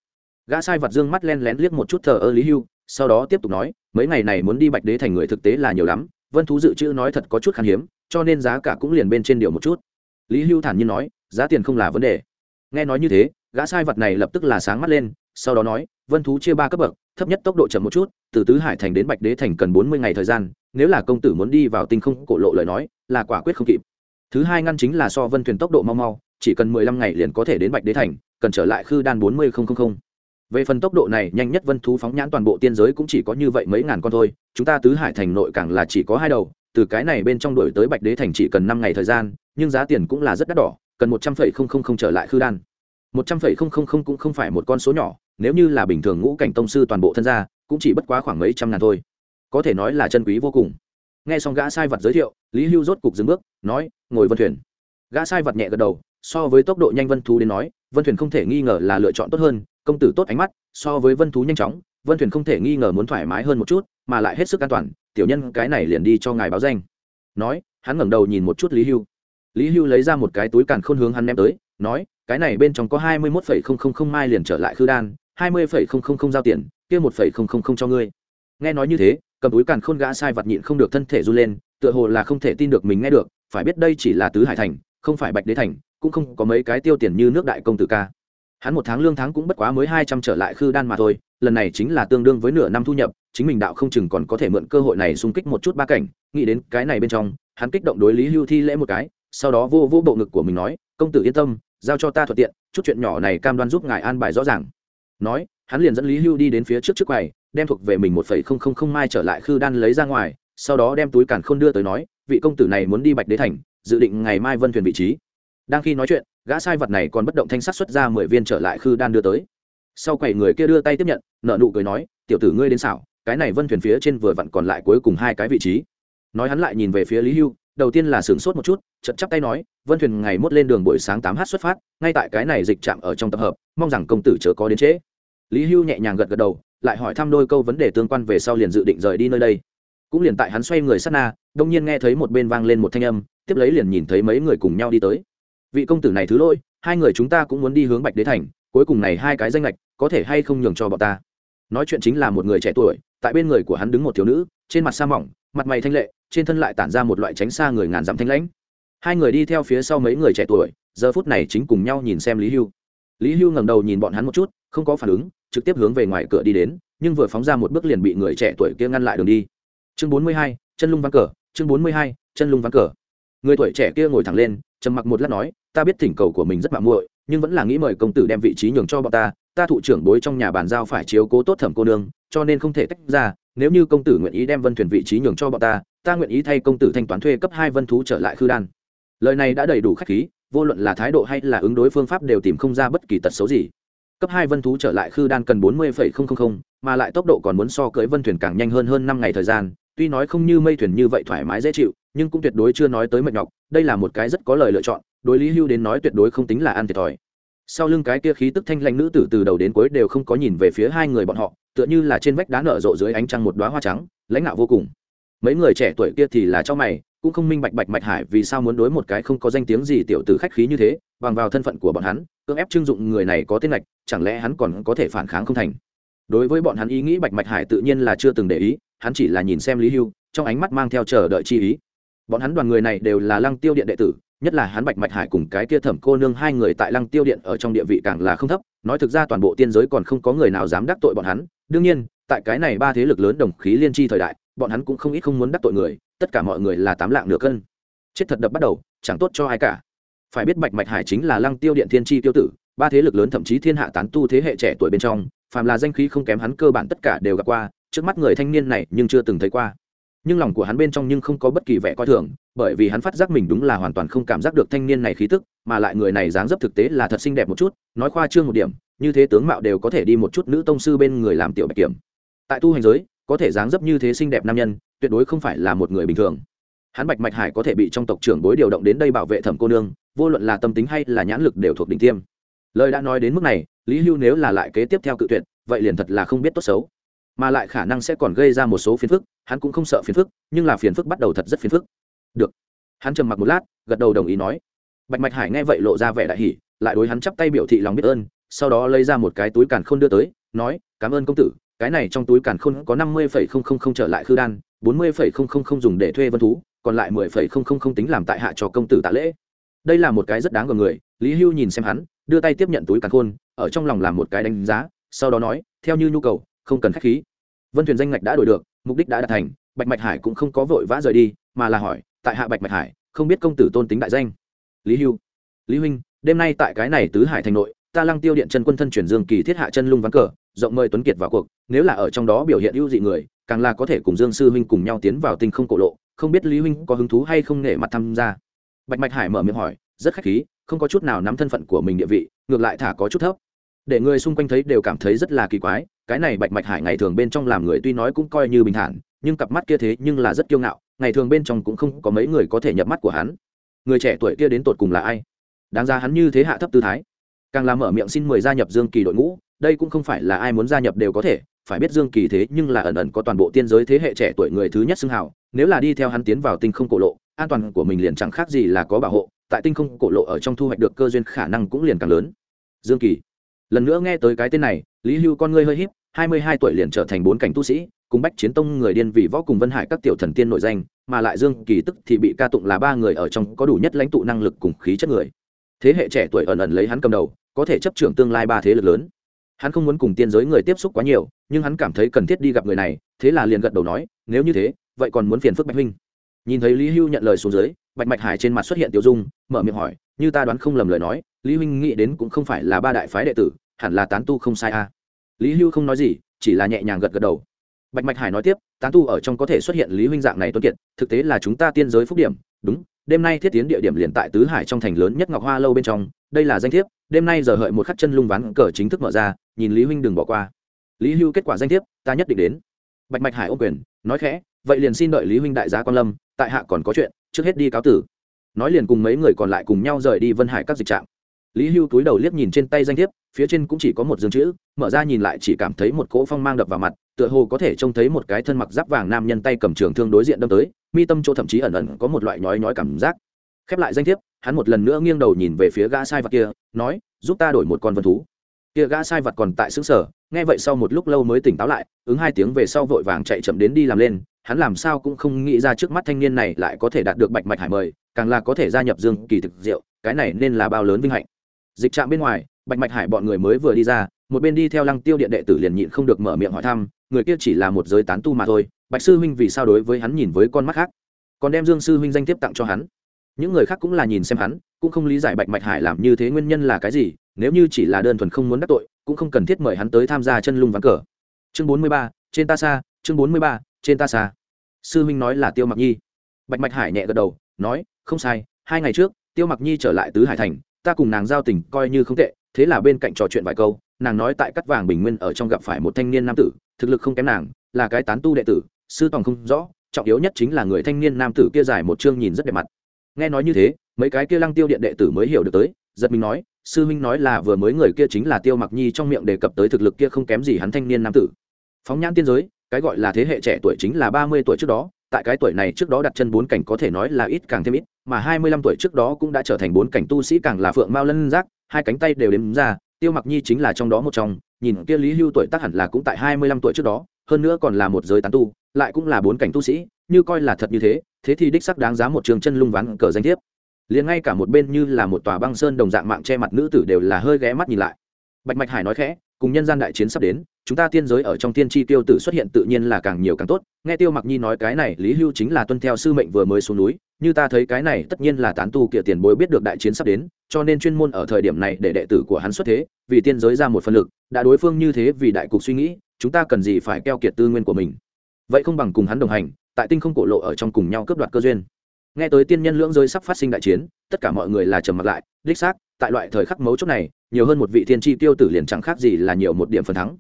Gã sai vật dương mắt len lén liếc một chút thờ ơ lý hưu, sau đó tiếp tục nói, mấy ngày này muốn đi bạch đế thành người thực tế là nhiều lắm, vân thú dự trữ nói thật có chút khan hiếm, cho nên giá cả cũng liền bên trên điều một chút. Lý hưu thản nhiên nói, giá tiền không là vấn đề. Nghe nói như thế, gã sai vật này lập tức là sáng mắt lên, sau đó nói vân thú chia ba cấp bậc, thấp nhất tốc độ chậm một chút, từ tứ hải thành đến bạch đế thành cần bốn mươi ngày thời gian, nếu là công tử muốn đi vào tinh không cổ lộ lời nói, là quả quyết không kịp. Thứ hai ngăn chính là so vân thuyền tốc độ mau mau, chỉ cần mười lăm ngày liền có thể đến bạch đế thành, cần trở lại khư đan bốn mươi về phần tốc độ này, nhanh nhất vân thú phóng nhãn toàn bộ tiên giới cũng chỉ có như vậy mấy ngàn con thôi, chúng ta tứ hải thành nội càng là chỉ có hai đầu, từ cái này bên trong đổi tới bạch đế thành chỉ cần năm ngày thời gian, nhưng giá tiền cũng là rất đắt đỏ, cần một trăm phẩy không không không trở lại khư đan. Một trăm phẩy không không không cũng không phải một con số nhỏ nếu như là bình thường ngũ cảnh tông sư toàn bộ thân gia, cũng chỉ bất quá khoảng mấy trăm ngàn thôi. Có thể nói là chân quý vô cùng. Nghe xong gã sai vật giới thiệu, lý hưu rốt cục dừng bước, nói, ngồi vân thuyền. Gã sai vật nhẹ gật đầu, so với tốc độ nhanh vân thú đến nói, vân thuyền không thể nghi ngờ là lựa chọn tốt hơn, công tử tốt ánh mắt, so với vân thú nhanh chóng, vân thuyền không thể nghi ngờ muốn thoải mái hơn một chút, mà lại hết sức an toàn, tiểu nhân cái này liền đi cho ngài báo danh. Nói, hắn ngẩng đầu nhìn một chút lý hưu. Lý hưu lấy ra một cái túi càn khôn hướng hắn ném tới, nói, cái này bên trong có hai mươi mốt phẩy không không không mai liền trở lại khư đan hai mươi phẩy không không không giao tiền, kia một phẩy không không không cho ngươi. Nghe nói như thế, cầm túi càn khôn gã sai vặt nhịn không được thân thể run lên, tựa hồ là không thể tin được mình nghe được, phải biết đây chỉ là tứ hải thành, không phải bạch đế thành, cũng không có mấy cái tiêu tiền như nước đại công tử ca. Hắn một tháng lương tháng cũng bất quá mới hai trăm trở lại khư đan mà thôi, lần này chính là tương đương với nửa năm thu nhập, chính mình đạo không chừng còn có thể mượn cơ hội này xung kích một chút ba cảnh, nghĩ đến cái này bên trong, hắn kích động đối lý hưu thi lễ một cái, sau đó vô vô bộ ngực của mình nói, công tử yên tâm, giao cho ta thuận tiện, chút chuyện nhỏ này cam đoan giúp ngài an bài rõ ràng nói, hắn liền dẫn lý hưu đi đến phía trước trước quầy, đem thuộc về mình một phẩy không không không mai trở lại khư đan lấy ra ngoài, sau đó đem túi càn khôn đưa tới nói, vị công tử này muốn đi bạch đế thành, dự định ngày mai vân thuyền vị trí. Đang khi nói chuyện, gã sai vật này còn bất động thanh sát xuất ra mười viên trở lại khư đan đưa tới. Sau quầy người kia đưa tay tiếp nhận nợ nụ cười nói, tiểu tử ngươi đến xảo, cái này vân thuyền phía trên vừa vặn còn lại cuối cùng hai cái vị trí. Nói hắn lại nhìn về phía lý hưu, đầu tiên là sửng sốt một chút chật chắp tay nói, vân thuyền ngày mốt lên đường buổi sáng tám h xuất phát, ngay tại cái này dịch chạm ở trong tập hợp, mong rằng công tử chớ có đến trễ lý hưu nhẹ nhàng gật gật đầu, lại hỏi thăm đôi câu vấn đề tương quan về sau liền dự định rời đi nơi đây. Cũng liền tại hắn xoay người sát na, đông nhiên nghe thấy một bên vang lên một thanh âm, tiếp lấy liền nhìn thấy mấy người cùng nhau đi tới. Vị công tử này thứ lỗi, hai người chúng ta cũng muốn đi hướng bạch đế thành, cuối cùng này hai cái danh lệch có thể hay không nhường cho bọn ta? Nói chuyện chính là một người trẻ tuổi, tại bên người của hắn đứng một thiếu nữ, trên mặt sa mỏng, mặt mày thanh lệ, trên thân lại tản ra một loại tránh xa người ngàn dặm thanh lãnh. Hai người đi theo phía sau mấy người trẻ tuổi, giờ phút này chính cùng nhau nhìn xem lý hưu. Lý hưu ngẩng đầu nhìn bọn hắn một chút, không có phản ứng trực tiếp hướng về ngoài cửa đi đến, nhưng vừa phóng ra một bước liền bị người trẻ tuổi kia ngăn lại đường đi. Chương bốn mươi hai, chân lung ván cờ, chương bốn mươi hai, chân lung ván cờ. Người tuổi trẻ kia ngồi thẳng lên, trầm mặc một lát nói, ta biết thỉnh cầu của mình rất mạng muội, nhưng vẫn là nghĩ mời công tử đem vị trí nhường cho bọn ta. Ta thụ trưởng bối trong nhà bàn giao phải chiếu cố tốt thẩm cô nương, cho nên không thể tách ra. Nếu như công tử nguyện ý đem vân thuyền vị trí nhường cho bọn ta ta nguyện ý thay công tử thanh toán thuê cấp hai vân thú trở lại khư đan. Lời này đã đầy đủ khách khí, vô luận là thái độ hay là ứng đối phương pháp đều tìm không ra bất kỳ tật xấu gì cấp hai vân thú trở lại khư đan cần bốn mươi mà lại tốc độ còn muốn so cưới vân thuyền càng nhanh hơn hơn năm ngày thời gian. Tuy nói không như mây thuyền như vậy thoải mái dễ chịu, nhưng cũng tuyệt đối chưa nói tới mệt nhọc, đây là một cái rất có lời lựa chọn, đối lý hưu đến nói tuyệt đối không tính là ăn thiệt thòi. Sau lưng cái kia khí tức thanh lanh nữ tử từ đầu đến cuối đều không có nhìn về phía hai người bọn họ, tựa như là trên vách đá nở rộ dưới ánh trăng một đoá hoa trắng, lãnh ngạo vô cùng mấy người trẻ tuổi kia thì là cho mày, cũng không minh bạch bạch mạch hải vì sao muốn đối một cái không có danh tiếng gì tiểu tử khách khí như thế, bằng vào thân phận của bọn hắn, cưỡng ép trưng dụng người này có tên lệch, chẳng lẽ hắn còn có thể phản kháng không thành? Đối với bọn hắn ý nghĩ bạch mạch hải tự nhiên là chưa từng để ý, hắn chỉ là nhìn xem lý hưu, trong ánh mắt mang theo chờ đợi chi ý. Bọn hắn đoàn người này đều là lăng tiêu điện đệ tử, nhất là hắn bạch mạch hải cùng cái kia thẩm cô nương hai người tại lăng tiêu điện ở trong địa vị càng là không thấp, nói thực ra toàn bộ tiên giới còn không có người nào dám đắc tội bọn hắn. Đương nhiên, tại cái này ba thế lực lớn đồng khí liên tri thời đại bọn hắn cũng không ít không muốn đắc tội người, tất cả mọi người là tám lạng nửa cân. Chết thật đập bắt đầu, chẳng tốt cho ai cả. Phải biết bạch mạch hải chính là lăng tiêu điện thiên tri tiêu tử, ba thế lực lớn thậm chí thiên hạ tán tu thế hệ trẻ tuổi bên trong, phàm là danh khí không kém hắn cơ bản tất cả đều gặp qua, trước mắt người thanh niên này nhưng chưa từng thấy qua. Nhưng lòng của hắn bên trong nhưng không có bất kỳ vẻ coi thường, bởi vì hắn phát giác mình đúng là hoàn toàn không cảm giác được thanh niên này khí tức, mà lại người này dáng dấp thực tế là thật xinh đẹp một chút, nói khoa trương một điểm, như thế tướng mạo đều có thể đi một chút nữ tông sư bên người làm tiểu bạch kiểm. Tại tu hành giới có thể dáng dấp như thế xinh đẹp nam nhân tuyệt đối không phải là một người bình thường. Hắn bạch mạch hải có thể bị trong tộc trưởng bối điều động đến đây bảo vệ thẩm cô nương vô luận là tâm tính hay là nhãn lực đều thuộc đỉnh tiêm. Lời đã nói đến mức này lý hưu nếu là lại kế tiếp theo cự tuyệt vậy liền thật là không biết tốt xấu. Mà lại khả năng sẽ còn gây ra một số phiền phức hắn cũng không sợ phiền phức nhưng là phiền phức bắt đầu thật rất phiền phức. Được. Hắn trầm mặc một lát gật đầu đồng ý nói. Bạch mạch hải nghe vậy lộ ra vẻ đại hỉ, lại đối hắn chắp tay biểu thị lòng biết ơn sau đó lấy ra một cái túi càn khôn đưa tới nói cảm ơn công tử cái này trong túi càn khôn có năm mươi phẩy không không không trở lại khư đan, bốn mươi phẩy không không không dùng để thuê vân thú, còn lại mười phẩy không không không tính làm tại hạ cho công tử tạ lễ. Đây là một cái rất đáng gờm người, lý hưu nhìn xem hắn, đưa tay tiếp nhận túi càn khôn, ở trong lòng làm một cái đánh giá, sau đó nói, theo như nhu cầu, không cần khách khí. Vân thuyền danh ngạch đã đổi được, mục đích đã đạt thành, bạch mạch hải cũng không có vội vã rời đi, mà là hỏi, tại hạ bạch mạch hải, không biết công tử tôn tính đại danh? Lý hưu, lý huynh, đêm nay tại cái này tứ hải thành nội, ta lăng tiêu điện chân quân thân chuyển dương kỳ thiết hạ chân lung ván cờ rộng mời tuấn kiệt vào cuộc, nếu là ở trong đó biểu hiện ưu dị người, càng là có thể cùng dương sư huynh cùng nhau tiến vào tinh không cổ lộ, không biết lý huynh có hứng thú hay không nể mặt tham gia. Bạch mạch hải mở miệng hỏi, rất khách khí, không có chút nào nắm thân phận của mình địa vị, ngược lại thả có chút thấp. Để người xung quanh thấy đều cảm thấy rất là kỳ quái, cái này bạch mạch hải ngày thường bên trong làm người tuy nói cũng coi như bình thản, nhưng cặp mắt kia thế nhưng là rất kiêu ngạo, ngày thường bên trong cũng không có mấy người có thể nhập mắt của hắn. Người trẻ tuổi kia đến tột cùng là ai? Đáng ra hắn như thế hạ thấp tư thái. Càng làm mở miệng xin mời gia nhập dương kỳ đội ngũ đây cũng không phải là ai muốn gia nhập đều có thể, phải biết dương kỳ thế nhưng là ẩn ẩn có toàn bộ tiên giới thế hệ trẻ tuổi người thứ nhất xưng hào, nếu là đi theo hắn tiến vào tinh không cổ lộ, an toàn của mình liền chẳng khác gì là có bảo hộ, tại tinh không cổ lộ ở trong thu hoạch được cơ duyên khả năng cũng liền càng lớn. Dương kỳ, lần nữa nghe tới cái tên này, lý hưu con ngươi hơi híp, hai mươi hai tuổi liền trở thành bốn cảnh tu sĩ, cùng bách chiến tông người điên vì võ cùng vân hải các tiểu thần tiên nội danh, mà lại dương kỳ tức thì bị ca tụng là ba người ở trong có đủ nhất lãnh tụ năng lực cùng khí chất người. Thế hệ trẻ tuổi ẩn ẩn lấy hắn cầm đầu, có thể chấp trưởng tương lai ba thế lực lớn hắn không muốn cùng tiên giới người tiếp xúc quá nhiều, nhưng hắn cảm thấy cần thiết đi gặp người này, thế là liền gật đầu nói, nếu như thế, vậy còn muốn phiền phức bạch huynh nhìn thấy lý hưu nhận lời xuống dưới, bạch mạch hải trên mặt xuất hiện tiêu dung, mở miệng hỏi, như ta đoán không lầm lời nói, lý huynh nghĩ đến cũng không phải là ba đại phái đệ tử, hẳn là tán tu không sai a à. lý hưu không nói gì, chỉ là nhẹ nhàng gật gật đầu bạch mạch hải nói tiếp, tán tu ở trong có thể xuất hiện lý huynh dạng này tuân kiệt, thực tế là chúng ta tiên giới phúc điểm, đúng, đêm nay thiết tiến địa điểm liền tại tứ hải trong thành lớn nhất ngọc hoa lâu bên trong, đây là danh thiếp, đêm nay giờ hợi một khắc chân lung ván cờ chính thức mở ra, nhìn lý huynh đừng bỏ qua. Lý hưu kết quả danh thiếp, ta nhất định đến. Bạch mạch hải ô quyền, nói khẽ, vậy liền xin đợi lý huynh đại giá quan lâm, tại hạ còn có chuyện, trước hết đi cáo tử. Nói liền cùng mấy người còn lại cùng nhau rời đi vân hải các dịch trạm. Lý hưu túi đầu liếc nhìn trên tay danh thiếp, phía trên cũng chỉ có một dương chữ, mở ra nhìn lại chỉ cảm thấy một cỗ phong mang đập vào mặt tựa hồ có thể trông thấy một cái thân mặc giáp vàng nam nhân tay cầm trường thương đối diện đâm tới, mi tâm chỗ thậm chí ẩn ẩn có một loại nhói nhói cảm giác. Khép lại danh thiếp, hắn một lần nữa nghiêng đầu nhìn về phía gã sai vật kia, nói, giúp ta đổi một con vân thú. Kia gã sai vật còn tại xứ sở nghe vậy sau một lúc lâu mới tỉnh táo lại, ứng hai tiếng về sau vội vàng chạy chậm đến đi làm lên, hắn làm sao cũng không nghĩ ra trước mắt thanh niên này lại có thể đạt được bạch mạch hải mời, càng là có thể gia nhập dương kỳ thực diệu, cái này nên là bao lớn vinh hạnh. Dịch trạm bên ngoài, bạch mạch hải bọn người mới vừa đi ra, một bên đi theo lăng tiêu điện đệ tử liền nhịn không được mở miệng hỏi thăm người kia chỉ là một giới tán tu mà thôi, bạch sư huynh vì sao đối với hắn nhìn với con mắt khác? Còn đem dương sư huynh danh tiếp tặng cho hắn. Những người khác cũng là nhìn xem hắn, cũng không lý giải bạch mạch hải làm như thế nguyên nhân là cái gì, nếu như chỉ là đơn thuần không muốn đắc tội, cũng không cần thiết mời hắn tới tham gia chân lung ván cờ. Chương bốn mươi ba, trên ta xa, chương bốn mươi ba, trên ta xa. Sư huynh nói là tiêu mặc nhi. Bạch mạch hải nhẹ gật đầu, nói, không sai, hai ngày trước, tiêu mặc nhi trở lại tứ hải thành, ta cùng nàng giao tình coi như không tệ, thế là bên cạnh trò chuyện vài câu, nàng nói tại cắt vàng bình nguyên ở trong gặp phải một thanh niên nam tử thực lực không kém nàng, là cái tán tu đệ tử, sư tòng không rõ, trọng yếu nhất chính là người thanh niên nam tử kia dài một chương nhìn rất đẹp mặt. Nghe nói như thế, mấy cái kia lăng tiêu điện đệ tử mới hiểu được tới, giật mình nói, sư huynh nói là vừa mới người kia chính là tiêu mặc nhi trong miệng đề cập tới thực lực kia không kém gì hắn thanh niên nam tử. Phóng nhãn tiên giới, cái gọi là thế hệ trẻ tuổi chính là ba mươi tuổi trước đó, tại cái tuổi này trước đó đặt chân bốn cảnh có thể nói là ít càng thêm ít, mà hai mươi lăm tuổi trước đó cũng đã trở thành bốn cảnh tu sĩ càng là phượng mao lân giác, hai cánh tay đều đếm ra, tiêu mặc nhi chính là trong đó một trong nhìn kia lý hưu tuổi tác hẳn là cũng tại hai mươi lăm tuổi trước đó, hơn nữa còn là một giới tán tu, lại cũng là bốn cảnh tu sĩ, như coi là thật như thế thế thì đích sắc đáng giá một trường chân lung ván cờ danh thiếp. Liền ngay cả một bên như là một tòa băng sơn đồng dạng mạng che mặt nữ tử đều là hơi ghé mắt nhìn lại. Bạch mạch hải nói khẽ, cùng nhân gian đại chiến sắp đến chúng ta tiên giới ở trong tiên tri tiêu tử xuất hiện tự nhiên là càng nhiều càng tốt. Nghe tiêu mặc nhi nói cái này, lý hưu chính là tuân theo sư mệnh vừa mới xuống núi. Như ta thấy cái này, tất nhiên là tán tu kia tiền bối biết được đại chiến sắp đến, cho nên chuyên môn ở thời điểm này để đệ tử của hắn xuất thế, vì tiên giới ra một phần lực, đã đối phương như thế vì đại cục suy nghĩ, chúng ta cần gì phải keo kiệt tư nguyên của mình. Vậy không bằng cùng hắn đồng hành, tại tinh không cổ lộ ở trong cùng nhau cướp đoạt cơ duyên. Nghe tới tiên nhân lưỡng giới sắp phát sinh đại chiến, tất cả mọi người là trầm mặt lại, đích xác, tại loại thời khắc mấu chốt này, nhiều hơn một vị thiên tri tiêu tử liền chẳng khác gì là nhiều một điểm phần thắng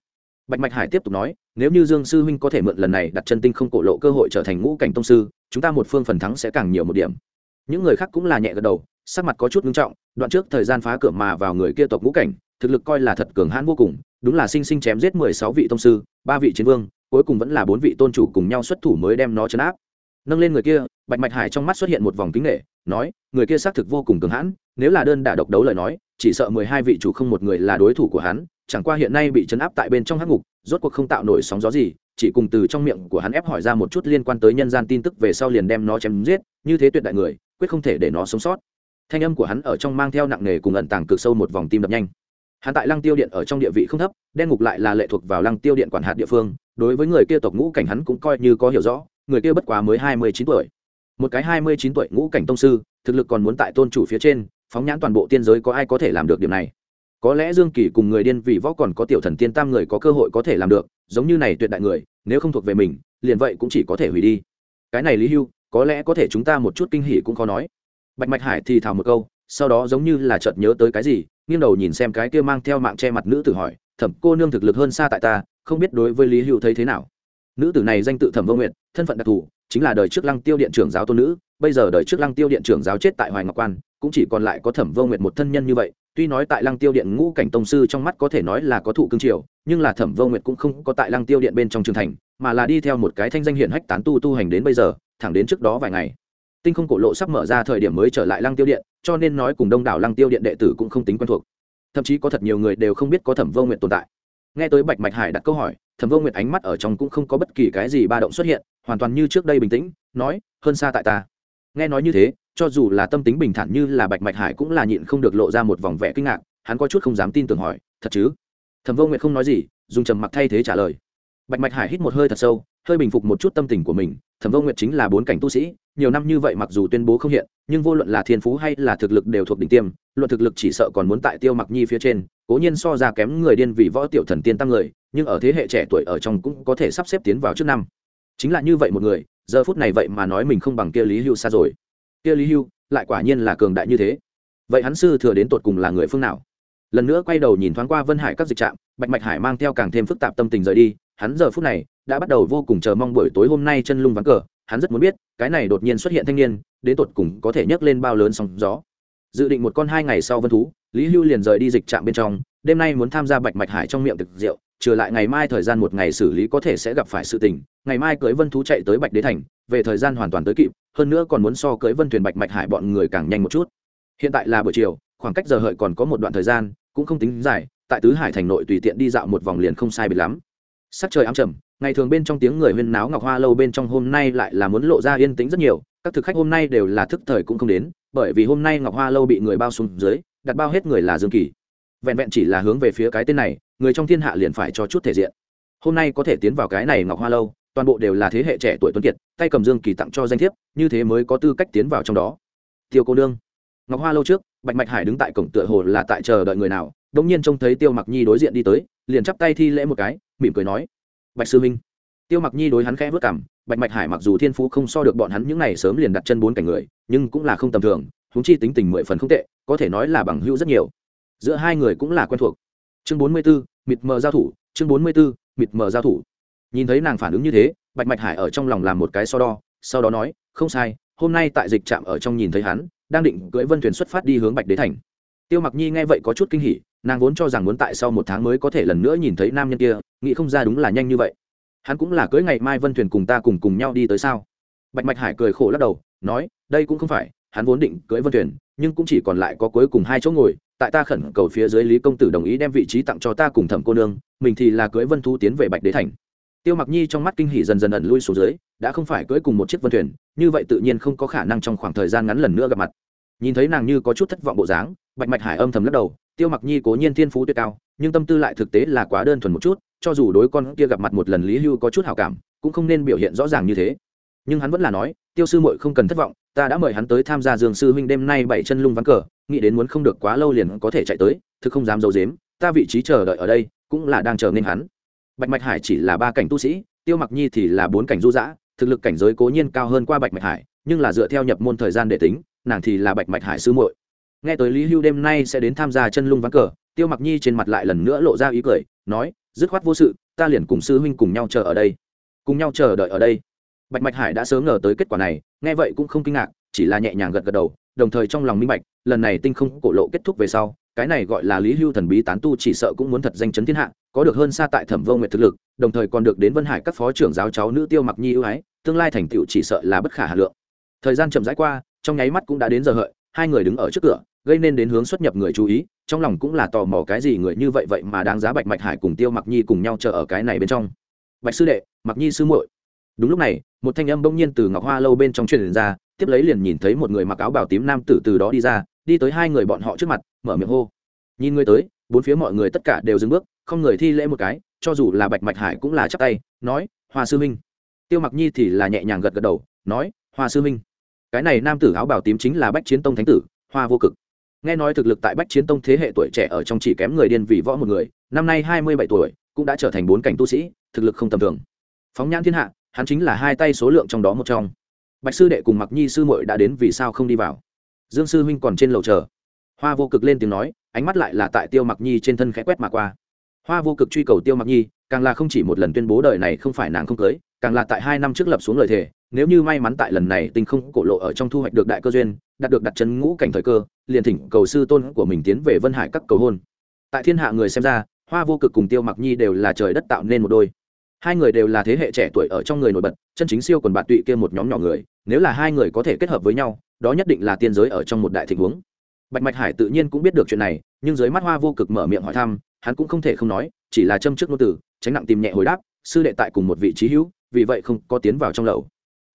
bạch mạch hải tiếp tục nói, nếu như dương sư huynh có thể mượn lần này đặt chân tinh không cổ lộ cơ hội trở thành ngũ cảnh tông sư, chúng ta một phương phần thắng sẽ càng nhiều một điểm. Những người khác cũng là nhẹ gật đầu, sắc mặt có chút nghiêm trọng, đoạn trước thời gian phá cửa mà vào người kia tộc ngũ cảnh, thực lực coi là thật cường hãn vô cùng, đúng là sinh sinh chém giết mười sáu vị tông sư, ba vị chiến vương, cuối cùng vẫn là bốn vị tôn chủ cùng nhau xuất thủ mới đem nó chấn áp. Nâng lên người kia, bạch mạch hải trong mắt xuất hiện một vòng kính nghệ nói, người kia xác thực vô cùng cường hãn, nếu là đơn đả độc đấu lời nói, chỉ sợ mười hai vị chủ không một người là đối thủ của hắn chẳng qua hiện nay bị chấn áp tại bên trong hắc ngục, rốt cuộc không tạo nổi sóng gió gì, chỉ cùng từ trong miệng của hắn ép hỏi ra một chút liên quan tới nhân gian tin tức về sau liền đem nó chém giết, như thế tuyệt đại người, quyết không thể để nó sống sót. Thanh âm của hắn ở trong mang theo nặng nề cùng ẩn tàng cực sâu một vòng tim đập nhanh. Hắn tại lăng tiêu điện ở trong địa vị không thấp, đen ngục lại là lệ thuộc vào lăng tiêu điện quản hạt địa phương, đối với người kia tộc ngũ cảnh hắn cũng coi như có hiểu rõ, người kia bất quá mới hai mươi chín tuổi. Một cái hai mươi chín tuổi ngũ cảnh tông sư, thực lực còn muốn tại tôn chủ phía trên, phóng nhãn toàn bộ tiên giới có ai có thể làm được điểm này? Có lẽ dương kỳ cùng người điên vì võ còn có tiểu thần tiên tam người có cơ hội có thể làm được, giống như này tuyệt đại người, nếu không thuộc về mình, liền vậy cũng chỉ có thể hủy đi. Cái này lý hưu, có lẽ có thể chúng ta một chút kinh hỉ cũng khó nói. Bạch mạch hải thì thào một câu, sau đó giống như là chợt nhớ tới cái gì, nghiêng đầu nhìn xem cái kia mang theo mạng che mặt nữ tử hỏi, thẩm cô nương thực lực hơn xa tại ta, không biết đối với lý hưu thấy thế nào? Nữ tử này danh tự thẩm vô nguyện thân phận đặc thù, chính là đời trước lăng tiêu điện trưởng giáo tôn nữ bây giờ đời trước lăng tiêu điện trưởng giáo chết tại hoài ngọc quan, cũng chỉ còn lại có thẩm vô nguyện một thân nhân như vậy, tuy nói tại lăng tiêu điện ngũ cảnh tông sư trong mắt có thể nói là có thụ cương triều, nhưng là thẩm vô nguyện cũng không có tại lăng tiêu điện bên trong trường thành, mà là đi theo một cái thanh danh hiển hách tán tu tu hành đến bây giờ, thẳng đến trước đó vài ngày. Tinh không cổ lộ sắp mở ra thời điểm mới trở lại lăng tiêu điện, cho nên nói cùng đông đảo lăng tiêu điện đệ tử cũng không tính quen thuộc. Thậm chí có thật nhiều người đều không biết có thẩm vô nguyện tồn tại. Nghe tới bạch mạch hải đặt câu hỏi, thẩm vô nguyện ánh mắt ở trong cũng không có bất kỳ cái gì ba động xuất hiện, hoàn toàn như trước đây bình tĩnh, nói, hơn xa tại ta nghe nói như thế, cho dù là tâm tính bình thản như là bạch mạch hải cũng là nhịn không được lộ ra một vòng vẻ kinh ngạc, hắn có chút không dám tin tưởng hỏi, thật chứ? Thẩm vô nguyện không nói gì, dùng trầm mặc thay thế trả lời. Bạch mạch hải hít một hơi thật sâu, hơi bình phục một chút tâm tình của mình, thẩm vô nguyệt chính là bốn cảnh tu sĩ, nhiều năm như vậy mặc dù tuyên bố không hiện, nhưng vô luận là thiên phú hay là thực lực đều thuộc đỉnh tiêm, luận thực lực chỉ sợ còn muốn tại tiêu mặc nhi phía trên, cố nhiên so ra kém người điên vì võ tiểu thần tiên tăng người, nhưng ở thế hệ trẻ tuổi ở trong cũng có thể sắp xếp tiến vào trước năm. Chính là như vậy một người giờ phút này vậy mà nói mình không bằng kia lý hưu xa rồi. Kia lý hưu, lại quả nhiên là cường đại như thế. Vậy hắn sư thừa đến tột cùng là người phương nào? Lần nữa quay đầu nhìn thoáng qua vân hải các dịch trạm, bạch mạch hải mang theo càng thêm phức tạp tâm tình rời đi, hắn giờ phút này đã bắt đầu vô cùng chờ mong buổi tối hôm nay chân lung vắng cờ, hắn rất muốn biết, cái này đột nhiên xuất hiện thanh niên, đến tột cùng có thể nhấc lên bao lớn sóng gió. Dự định một con hai ngày sau vân thú, lý hưu liền rời đi dịch trạm bên trong, đêm nay muốn tham gia bạch mạch hải trong miệng thực rượu trừ lại ngày mai thời gian một ngày xử lý có thể sẽ gặp phải sự tình. Ngày mai cưới vân thú chạy tới bạch đế thành, về thời gian hoàn toàn tới kịp, hơn nữa còn muốn so cưới vân thuyền bạch mạch hải bọn người càng nhanh một chút. Hiện tại là buổi chiều, khoảng cách giờ hợi còn có một đoạn thời gian, cũng không tính dài, tại tứ hải thành nội tùy tiện đi dạo một vòng liền không sai biệt lắm. Sắc trời ám trầm, ngày thường bên trong tiếng người huyên náo ngọc hoa lâu bên trong hôm nay lại là muốn lộ ra yên tĩnh rất nhiều, các thực khách hôm nay đều là thức thời cũng không đến, bởi vì hôm nay ngọc hoa lâu bị người bao xuống dưới, đặt bao hết người là dương kỳ. Vẹn vẹn chỉ là hướng về phía cái tên này người trong thiên hạ liền phải cho chút thể diện. Hôm nay có thể tiến vào cái này ngọc hoa lâu, toàn bộ đều là thế hệ trẻ tuổi tuấn kiệt, tay cầm dương kỳ tặng cho danh thiếp, như thế mới có tư cách tiến vào trong đó. Tiêu cô nương, ngọc hoa lâu trước, bạch mạch hải đứng tại cổng tựa hồ là tại chờ đợi người nào đông nhiên trông thấy tiêu mặc nhi đối diện đi tới, liền chắp tay thi lễ một cái, mỉm cười nói, bạch sư minh tiêu mặc nhi đối hắn khẽ vất cảm, bạch mạch hải mặc dù thiên phú không so được bọn hắn những n à y sớm liền đặt chân bốn cảnh người, nhưng cũng là không tầm thường húng chi tính tình mười phần không tệ, có thể nói là bằng hữu rất nhiều. Giữa hai người cũng là quen thuộc chương bốn mươi b ố mịt mờ giao thủ, chương bốn mươi b ố mịt mờ giao thủ. Nhìn thấy nàng phản ứng như thế, bạch mạch hải ở trong lòng làm một cái so đo, sau đó nói, không sai, hôm nay tại dịch trạm ở trong nhìn thấy hắn, đang định cưỡi vân thuyền xuất phát đi hướng bạch đế thành. Tiêu mặc nhi nghe vậy có chút kinh hỉ, nàng vốn cho rằng muốn tại sau một tháng mới có thể lần nữa nhìn thấy nam nhân kia, nghĩ không ra đúng là nhanh như vậy. Hắn cũng là cưới ngày mai vân thuyền cùng ta cùng cùng nhau đi tới sao? Bạch mạch hải cười khổ lắc đầu, nói, đây cũng không phải, hắn vốn định cưới vân thuyền, nhưng cũng chỉ còn lại có cuối cùng hai chỗ ngồi tại ta khẩn cầu phía dưới lý công tử đồng ý đem vị trí tặng cho ta cùng thẩm cô nương, mình thì là cưới vân thu tiến về bạch đế thành. Tiêu mặc nhi trong mắt kinh hỉ dần dần ẩn lui xuống dưới, đã không phải cưới cùng một chiếc vân thuyền, như vậy tự nhiên không có khả năng trong khoảng thời gian ngắn lần nữa gặp mặt. Nhìn thấy nàng như có chút thất vọng bộ dáng, bạch mạch hải âm thầm lắc đầu, tiêu mặc nhi cố nhiên thiên phú tuyệt cao, nhưng tâm tư lại thực tế là quá đơn thuần một chút, cho dù đối con kia gặp mặt một lần lý hưu có chút hào cảm, cũng không nên biểu hiện rõ ràng như thế. Nhưng hắn vẫn là nói, tiêu sư muội không cần thất vọng, ta đã mời hắn tới tham gia dương sư huynh đêm nay bảy chân lung ván cờ nghĩ đến muốn không được quá lâu liền có thể chạy tới, thực không dám d i ấ u dếm ta vị trí chờ đợi ở đây, cũng là đang chờ nên hắn. Bạch mạch hải chỉ là ba cảnh tu sĩ, tiêu mặc nhi thì là bốn cảnh du dã, thực lực cảnh giới cố nhiên cao hơn qua bạch mạch hải, nhưng là dựa theo nhập môn thời gian để tính, nàng thì là bạch mạch hải sư muội. Nghe tới lý hưu đêm nay sẽ đến tham gia chân lung ván cờ, tiêu mặc nhi trên mặt lại lần nữa lộ ra ý cười, nói, dứt khoát vô sự, ta liền cùng sư huynh cùng nhau chờ ở đây. Cùng nhau chờ đợi ở đây. Bạch mạch hải đã sớm ngờ tới kết quả này, nghe vậy cũng không kinh ngạc, chỉ là nhẹ nhàng gật gật đầu, đồng thời trong lòng minh bạch lần này tinh không cổ lộ kết thúc về sau, cái này gọi là lý hưu thần bí tán tu chỉ sợ cũng muốn thật danh chấn thiên hạ, có được hơn xa tại thẩm vô nguyệt thực lực, đồng thời còn được đến vân hải các phó trưởng giáo cháu nữ tiêu mặc nhi ưu ái, tương lai thành tựu chỉ sợ là bất khả hà lượng. Thời gian chậm rãi qua, trong nháy mắt cũng đã đến giờ hợi, hai người đứng ở trước cửa, gây nên đến hướng xuất nhập người chú ý, trong lòng cũng là tò mò cái gì người như vậy vậy mà đáng giá bạch mạch hải cùng tiêu mặc nhi cùng nhau chờ ở cái này bên trong. Bạch sư đệ, mặc nhi sư muội. Đúng lúc này, một thanh âm bỗng nhiên từ ngọc hoa lâu bên trong truyền ra, tiếp lấy liền nhìn thấy một người mặc áo bào tím nam tử từ đó đi ra đi tới hai người bọn họ trước mặt, mở miệng hô. Nhìn người tới, bốn phía mọi người tất cả đều dừng bước, không người thi lễ một cái, cho dù là bạch mạch hải cũng là chắp tay, nói, hoa sư minh. Tiêu mặc nhi thì là nhẹ nhàng gật gật đầu, nói, hoa sư minh. Cái này nam tử áo bào tím chính là bách chiến tông thánh tử, hoa vô cực. Nghe nói thực lực tại bách chiến tông thế hệ tuổi trẻ ở trong chỉ kém người điên vì võ một người, năm nay hai mươi bảy tuổi, cũng đã trở thành bốn cảnh tu sĩ, thực lực không tầm thường. Phóng nhãn thiên hạ, hắn chính là hai tay số lượng trong đó một trong. Bạch sư đệ cùng mặc nhi sư muội đã đến vì sao không đi vào? Dương sư huynh còn trên lầu chờ. Hoa vô cực lên tiếng nói, ánh mắt lại là tại tiêu mặc nhi trên thân khẽ quét mà qua. Hoa vô cực truy cầu tiêu mặc nhi, càng là không chỉ một lần tuyên bố đời này không phải nàng không cưới, càng là tại hai năm trước lập xuống lời thề, nếu như may mắn tại lần này tinh không cổ lộ ở trong thu hoạch được đại cơ duyên, đạt được đặt chân ngũ cảnh thời cơ, liền thỉnh cầu sư tôn của mình tiến về vân hải các cầu hôn. Tại thiên hạ người xem ra, hoa vô cực cùng tiêu mặc nhi đều là trời đất tạo nên một đôi. Hai người đều là thế hệ trẻ tuổi ở trong người nổi bật, chân chính siêu quần bạn tụy kia một nhóm nhỏ người nếu là hai người có thể kết hợp với nhau, đó nhất định là tiên giới ở trong một đại tình huống. Bạch mạch hải tự nhiên cũng biết được chuyện này, nhưng dưới mắt hoa vô cực mở miệng hỏi thăm, hắn cũng không thể không nói, chỉ là châm trước ngôn từ, tránh nặng tìm nhẹ hồi đáp, sư đệ tại cùng một vị trí hữu, vì vậy không có tiến vào trong lầu.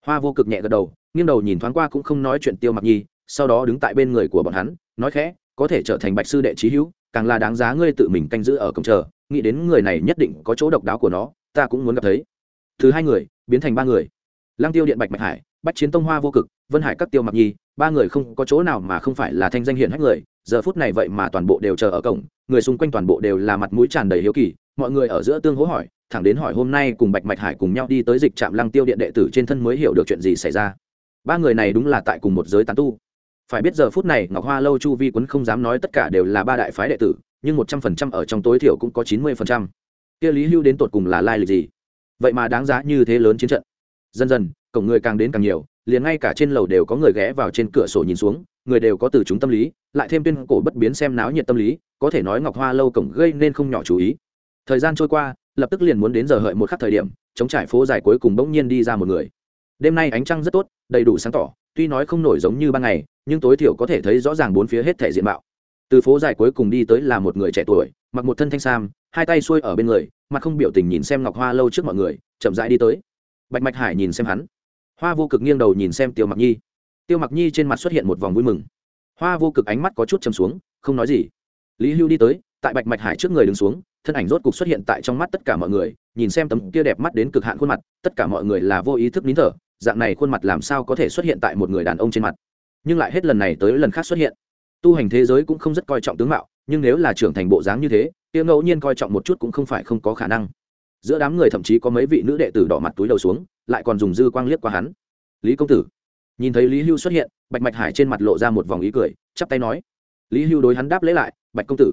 Hoa vô cực nhẹ gật đầu, nghiêng đầu nhìn thoáng qua cũng không nói chuyện tiêu mặc nhi, sau đó đứng tại bên người của bọn hắn, nói khẽ, có thể trở thành bạch sư đệ trí hữu, càng là đáng giá ngươi tự mình canh giữ ở cổng chờ, nghĩ đến người này nhất định có chỗ độc đáo của nó, ta cũng muốn gặp thấy. Thứ hai người, biến thành ba người. Lang tiêu điện bạch mạch hải bách chiến tông hoa vô cực, vân hải các tiêu mặc nhi, ba người không có chỗ nào mà không phải là thanh danh hiển hách người, giờ phút này vậy mà toàn bộ đều chờ ở cổng, người xung quanh toàn bộ đều là mặt mũi tràn đầy hiếu kỳ, mọi người ở giữa tương hố hỏi, thẳng đến hỏi hôm nay cùng bạch mạch hải cùng nhau đi tới dịch trạm lăng tiêu điện đệ tử trên thân mới hiểu được chuyện gì xảy ra. Ba người này đúng là tại cùng một giới tán tu. Phải biết giờ phút này ngọc hoa lâu chu vi quấn không dám nói tất cả đều là ba đại phái đệ tử, nhưng một trăm phần trăm ở trong tối thiểu cũng có chín mươi phần trăm. Kia lý hưu đến tột cùng là lai lịch gì? Vậy mà đáng giá như thế lớn chiến trận. Dần dần cổng người càng đến càng nhiều, liền ngay cả trên lầu đều có người ghé vào trên cửa sổ nhìn xuống, người đều có từ chúng tâm lý, lại thêm tuyên cổ bất biến xem náo nhiệt tâm lý, có thể nói ngọc hoa lâu cổng gây nên không nhỏ chú ý. Thời gian trôi qua, lập tức liền muốn đến giờ hợi một khắc thời điểm, chống trải phố dài cuối cùng bỗng nhiên đi ra một người. Đêm nay ánh trăng rất tốt, đầy đủ sáng tỏ, tuy nói không nổi giống như ban ngày, nhưng tối thiểu có thể thấy rõ ràng bốn phía hết thể diện mạo. Từ phố dài cuối cùng đi tới là một người trẻ tuổi, mặc một thân thanh sam, hai tay xuôi ở bên người, mặt không biểu tình nhìn xem ngọc hoa lâu trước mọi người, chậm rãi đi tới. Bạch mạch hải nhìn xem hắn hoa vô cực nghiêng đầu nhìn xem tiêu mặc nhi. Tiêu mặc nhi trên mặt xuất hiện một vòng vui mừng. Hoa vô cực ánh mắt có chút chầm xuống, không nói gì. Lý hưu đi tới, tại bạch mạch hải trước người đứng xuống, thân ảnh rốt cục xuất hiện tại trong mắt tất cả mọi người, nhìn xem tấm kia đẹp mắt đến cực hạn khuôn mặt, tất cả mọi người là vô ý thức nín thở, dạng này khuôn mặt làm sao có thể xuất hiện tại một người đàn ông trên mặt. Nhưng lại hết lần này tới lần khác xuất hiện. Tu hành thế giới cũng không rất coi trọng tướng mạo, nhưng nếu là trưởng thành bộ dáng như thế, tiêu ngẫu nhiên coi trọng một chút cũng không phải không có khả năng. Giữa đám người thậm chí có mấy vị nữ đệ tử đỏ mặt túi đầu xuống lại còn dùng dư quang liếc qua hắn. Lý công tử. Nhìn thấy lý hưu xuất hiện, bạch mạch hải trên mặt lộ ra một vòng ý cười, chắp tay nói. Lý hưu đối hắn đáp lễ lại, bạch công tử.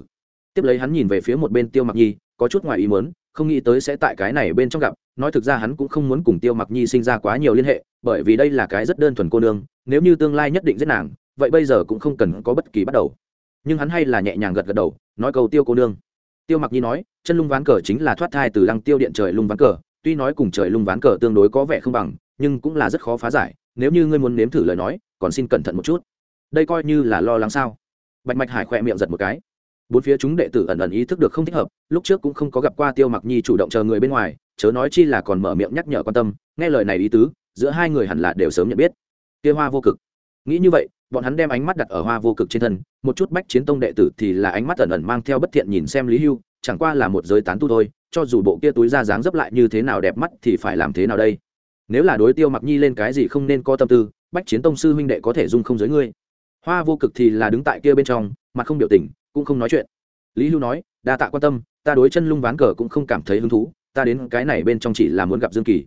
Tiếp lấy hắn nhìn về phía một bên tiêu mặc nhi, có chút ngoài ý muốn, không nghĩ tới sẽ tại cái này bên trong gặp, nói thực ra hắn cũng không muốn cùng tiêu mặc nhi sinh ra quá nhiều liên hệ, bởi vì đây là cái rất đơn thuần cô nương, nếu như tương lai nhất định giết nàng, vậy bây giờ cũng không cần có bất kỳ bắt đầu. Nhưng hắn hay là nhẹ nhàng gật gật đầu, nói câu tiêu cô nương. Tiêu mặc nhi nói, chân lung ván cờ chính là thoát thai từ lăng tiêu điện trời lung ván cờ tuy nói cùng trời lung ván cờ tương đối có vẻ không bằng, nhưng cũng là rất khó phá giải, nếu như ngươi muốn nếm thử lời nói, còn xin cẩn thận một chút. Đây coi như là lo lắng sao? Bạch mạch hải khỏe miệng giật một cái. Bốn phía chúng đệ tử ẩn ẩn ý thức được không thích hợp, lúc trước cũng không có gặp qua tiêu mặc nhi chủ động chờ người bên ngoài, chớ nói chi là còn mở miệng nhắc nhở quan tâm, nghe lời này ý tứ, giữa hai người hẳn là đều sớm nhận biết. Kia hoa vô cực. Nghĩ như vậy, bọn hắn đem ánh mắt đặt ở hoa vô cực trên thân, một chút bách chiến tông đệ tử thì là ánh mắt ẩn ẩn mang theo bất thiện nhìn xem lý hưu chẳng qua là một giới tán tu thôi, cho dù bộ kia túi ra dáng dấp lại như thế nào đẹp mắt thì phải làm thế nào đây? Nếu là đối tiêu mặc nhi lên cái gì không nên có tâm tư, bách chiến tông sư huynh đệ có thể dung không giới ngươi. Hoa vô cực thì là đứng tại kia bên trong, mặt không biểu tình, cũng không nói chuyện. Lý hưu nói, đa tạ quan tâm, ta đối chân lung ván cờ cũng không cảm thấy hứng thú, ta đến cái này bên trong chỉ là muốn gặp dương kỳ.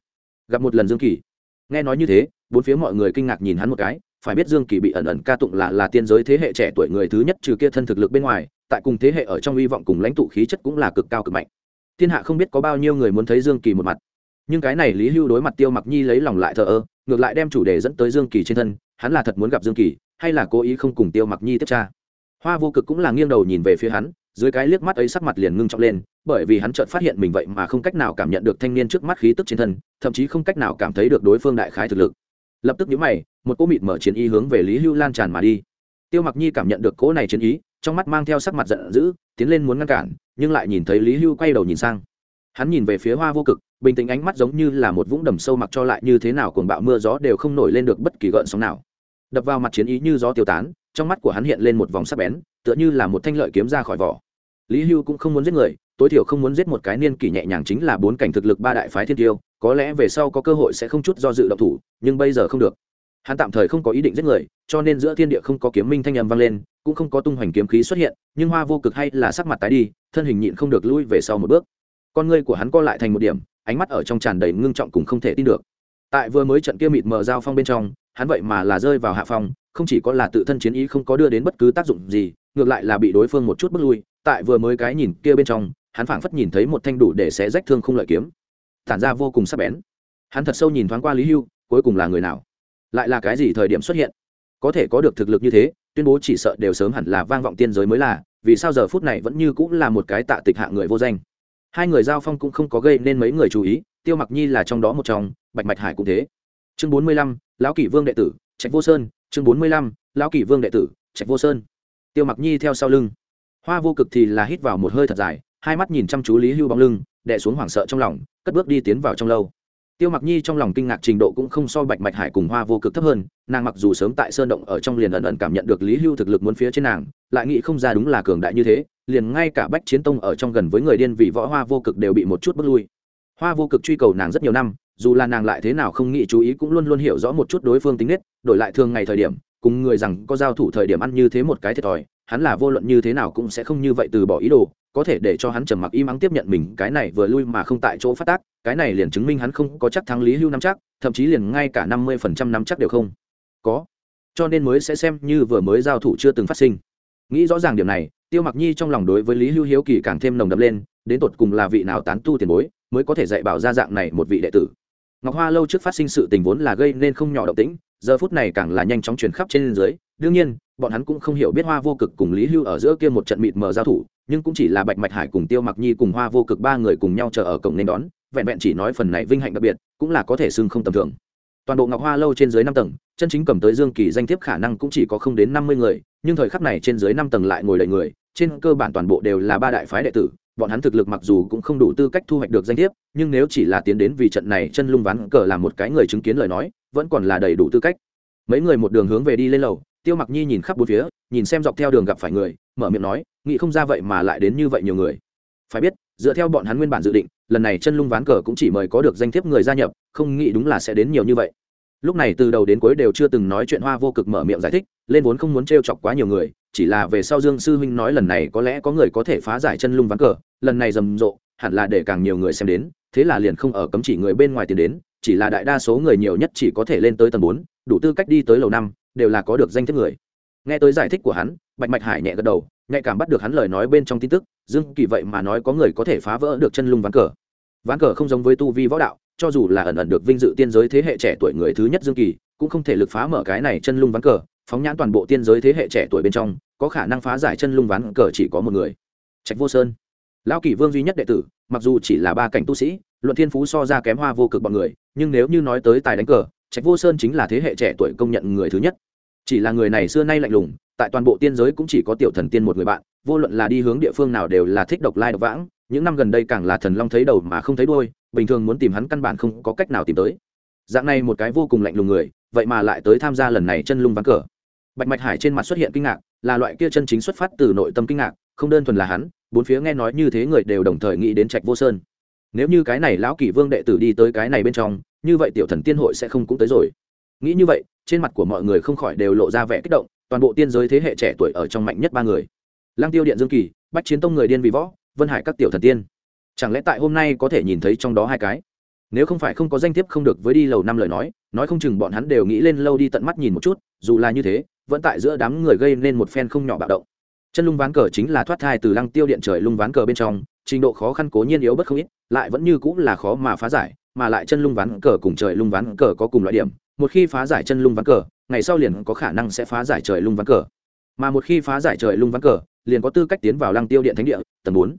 Gặp một lần dương kỳ. Nghe nói như thế, bốn phía mọi người kinh ngạc nhìn hắn một cái, phải biết dương kỳ bị ẩn ẩn ca tụng là là tiên giới thế hệ trẻ tuổi người thứ nhất trừ kia thân thực lực bên ngoài tại cùng thế hệ ở trong hy vọng cùng lãnh tụ khí chất cũng là cực cao cực mạnh. Thiên hạ không biết có bao nhiêu người muốn thấy dương kỳ một mặt. Nhưng cái này lý hưu đối mặt tiêu mặc nhi lấy lòng lại thờ ơ, ngược lại đem chủ đề dẫn tới dương kỳ trên thân, hắn là thật muốn gặp dương kỳ, hay là cố ý không cùng tiêu mặc nhi tiếp tra? Hoa vô cực cũng là nghiêng đầu nhìn về phía hắn, dưới cái liếc mắt ấy sắc mặt liền ngưng trọng lên, bởi vì hắn chợt phát hiện mình vậy mà không cách nào cảm nhận được thanh niên trước mắt khí tức trên thân, thậm chí không cách nào cảm thấy được đối phương đại khái thực lực. Lập tức nhíu mày, một cỗ mịt mở chiến ý hướng về lý hưu lan tràn mà đi. Tiêu mặc nhi cảm nhận được cỗ này chiến ý trong mắt mang theo sắc mặt giận dữ, tiến lên muốn ngăn cản, nhưng lại nhìn thấy lý hưu quay đầu nhìn sang. Hắn nhìn về phía hoa vô cực, bình tĩnh ánh mắt giống như là một vũng đầm sâu mặc cho lại như thế nào cuồng bạo mưa gió đều không nổi lên được bất kỳ gợn sóng nào. Đập vào mặt chiến ý như gió tiêu tán, trong mắt của hắn hiện lên một vòng sắc bén, tựa như là một thanh lợi kiếm ra khỏi vỏ. Lý hưu cũng không muốn giết người, tối thiểu không muốn giết một cái niên kỷ nhẹ nhàng chính là bốn cảnh thực lực ba đại phái thiên tiêu, có lẽ về sau có cơ hội sẽ không chút do dự động thủ, nhưng bây giờ không được hắn tạm thời không có ý định giết người, cho nên giữa thiên địa không có kiếm minh thanh âm vang lên, cũng không có tung hoành kiếm khí xuất hiện, nhưng hoa vô cực hay là sắc mặt tái đi, thân hình nhịn không được lui về sau một bước. Con ngươi của hắn co lại thành một điểm, ánh mắt ở trong tràn đầy ngưng trọng cùng không thể tin được. Tại vừa mới trận kia mịt mờ giao phong bên trong, hắn vậy mà là rơi vào hạ phong, không chỉ có là tự thân chiến ý không có đưa đến bất cứ tác dụng gì, ngược lại là bị đối phương một chút bước lui. Tại vừa mới cái nhìn kia bên trong, hắn phảng phất nhìn thấy một thanh đủ để xé rách thương không lợi kiếm. Tản ra vô cùng sắc bén. Hắn thật sâu nhìn thoáng qua lý hưu, cuối cùng là người nào? Lại là cái gì thời điểm xuất hiện? Có thể có được thực lực như thế, tuyên bố chỉ sợ đều sớm hẳn là vang vọng tiên giới mới là, vì sao giờ phút này vẫn như cũng là một cái tạ tịch hạ người vô danh? Hai người giao phong cũng không có gây nên mấy người chú ý, tiêu mặc nhi là trong đó một trong, bạch mạch hải cũng thế. Chương bốn mươi lăm, lão kỷ vương đệ tử, trạch vô sơn. Chương bốn mươi lăm, lão kỷ vương đệ tử, trạch vô sơn. Tiêu mặc nhi theo sau lưng. Hoa vô cực thì là hít vào một hơi thật dài, hai mắt nhìn chăm chú lý hưu bóng lưng đẻ xuống hoảng sợ trong lòng, cất bước đi tiến vào trong lâu tiêu mặc nhi trong lòng kinh ngạc trình độ cũng không so bạch mạch hải cùng hoa vô cực thấp hơn, nàng mặc dù sớm tại sơn động ở trong liền ẩn ẩn cảm nhận được lý hưu thực lực muốn phía trên nàng, lại nghĩ không ra đúng là cường đại như thế, liền ngay cả bách chiến tông ở trong gần với người điên vì võ hoa vô cực đều bị một chút bước lui. Hoa vô cực truy cầu nàng rất nhiều năm, dù là nàng lại thế nào không nghĩ chú ý cũng luôn luôn hiểu rõ một chút đối phương tính nết, đổi lại thường ngày thời điểm, cùng người rằng có giao thủ thời điểm ăn như thế một cái thiệt thòi hắn là vô luận như thế nào cũng sẽ không như vậy từ bỏ ý đồ, có thể để cho hắn trầm mặc im ắng tiếp nhận mình, cái này vừa lui mà không tại chỗ phát tác, cái này liền chứng minh hắn không có chắc thắng lý hưu năm chắc, thậm chí liền ngay cả năm mươi phần trăm năm chắc đều không có. Cho nên mới sẽ xem như vừa mới giao thủ chưa từng phát sinh. Nghĩ rõ ràng điểm này, tiêu mặc nhi trong lòng đối với lý hưu hiếu kỳ càng thêm nồng đậm lên, đến tột cùng là vị nào tán tu tiền bối, mới có thể dạy bảo ra dạng này một vị đệ tử. Ngọc hoa lâu trước phát sinh sự tình vốn là gây nên không nhỏ động tĩnh giờ phút này càng là nhanh chóng truyền khắp trên dưới. Đương nhiên, bọn hắn cũng không hiểu biết hoa vô cực cùng lý hưu ở giữa kia một trận mịt mờ giao thủ, nhưng cũng chỉ là bạch mạch hải cùng tiêu mặc nhi cùng hoa vô cực ba người cùng nhau chờ ở cổng nên đón, vẹn vẹn chỉ nói phần này vinh hạnh đặc biệt, cũng là có thể xưng không tầm thường. Toàn bộ ngọc hoa lâu trên dưới năm tầng, chân chính cầm tới dương kỳ danh thiếp khả năng cũng chỉ có không đến năm mươi người, nhưng thời khắc này trên dưới năm tầng lại ngồi đầy người, trên cơ bản toàn bộ đều là ba đại phái đệ tử, bọn hắn thực lực mặc dù cũng không đủ tư cách thu hoạch được danh thiếp, nhưng nếu chỉ là tiến đến vì trận này chân lung ván cờ làm một cái người chứng kiến lời nói vẫn còn là đầy đủ tư cách. Mấy người một đường hướng về đi lên lầu, tiêu mặc nhi nhìn khắp bốn phía, nhìn xem dọc theo đường gặp phải người, mở miệng nói, nghĩ không ra vậy mà lại đến như vậy nhiều người. Phải biết, dựa theo bọn hắn nguyên bản dự định, lần này chân lung ván cờ cũng chỉ mời có được danh thiếp người gia nhập, không nghĩ đúng là sẽ đến nhiều như vậy. Lúc này từ đầu đến cuối đều chưa từng nói chuyện hoa vô cực mở miệng giải thích, lên vốn không muốn t r e o chọc quá nhiều người, chỉ là về sau dương sư huynh nói lần này có lẽ có người có thể phá giải chân lung ván cờ, lần này rầm rộ, hẳn là để càng nhiều người xem đến, thế là liền không ở cấm chỉ người bên ngoài tiền đến chỉ là đại đa số người nhiều nhất chỉ có thể lên tới tầng bốn, đủ tư cách đi tới lầu năm, đều là có được danh thiếp người. Nghe tới giải thích của hắn, bạch mạch hải nhẹ gật đầu nhạy cảm bắt được hắn lời nói bên trong tin tức, dương kỳ vậy mà nói có người có thể phá vỡ được chân lung ván cờ. Ván cờ không giống với tu vi võ đạo, cho dù là ẩn ẩn được vinh dự tiên giới thế hệ trẻ tuổi người thứ nhất dương kỳ, cũng không thể lực phá mở cái này chân lung ván cờ, phóng nhãn toàn bộ tiên giới thế hệ trẻ tuổi bên trong, có khả năng phá giải chân lung ván cờ chỉ có một người. Trạch vô sơn. Lão kỷ vương duy nhất đệ tử, mặc dù chỉ là ba cảnh tu sĩ luận thiên phú so ra kém hoa vô cực bọn người, nhưng nếu như nói tới tài đánh cờ, trạch vô sơn chính là thế hệ trẻ tuổi công nhận người thứ nhất. Chỉ là người này xưa nay lạnh lùng, tại toàn bộ tiên giới cũng chỉ có tiểu thần tiên một người bạn, vô luận là đi hướng địa phương nào đều là thích độc lai độc vãng, những năm gần đây càng là thần long thấy đầu mà không thấy đuôi, bình thường muốn tìm hắn căn bản không có cách nào tìm tới. Dạng này một cái vô cùng lạnh lùng người, vậy mà lại tới tham gia lần này chân lung ván cờ. Bạch mạch hải trên mặt xuất hiện kinh ngạc, là loại kia chân chính xuất phát từ nội tâm kinh ngạc, không đơn thuần là hắn, bốn phía nghe nói như thế người đều đồng thời nghĩ đến trạch vô sơn nếu như cái này lão kỷ vương đệ tử đi tới cái này bên trong, như vậy tiểu thần tiên hội sẽ không cũng tới rồi. Nghĩ như vậy, trên mặt của mọi người không khỏi đều lộ ra vẻ kích động, toàn bộ tiên giới thế hệ trẻ tuổi ở trong mạnh nhất ba người. Lang tiêu điện dương kỳ, bách chiến tông người điên vì võ, vân hải các tiểu thần tiên. Chẳng lẽ tại hôm nay có thể nhìn thấy trong đó hai cái? Nếu không phải không có danh thiếp không được với đi lầu năm lời nói nói không chừng bọn hắn đều nghĩ lên lâu đi tận mắt nhìn một chút, dù là như thế, vẫn tại giữa đám người gây nên một phen không nhỏ bạo động. Chân lung ván cờ chính là thoát thai từ lăng tiêu điện trời lung ván cờ bên trong trình độ khó khăn cố nhiên yếu bất không ít, lại vẫn như cũng là khó mà phá giải, mà lại chân lung ván cờ cùng trời lung ván cờ có cùng loại điểm. Một khi phá giải chân lung ván cờ, ngày sau liền có khả năng sẽ phá giải trời lung ván cờ. Mà một khi phá giải trời lung ván cờ, liền có tư cách tiến vào lăng tiêu điện thánh địa, tầng bốn.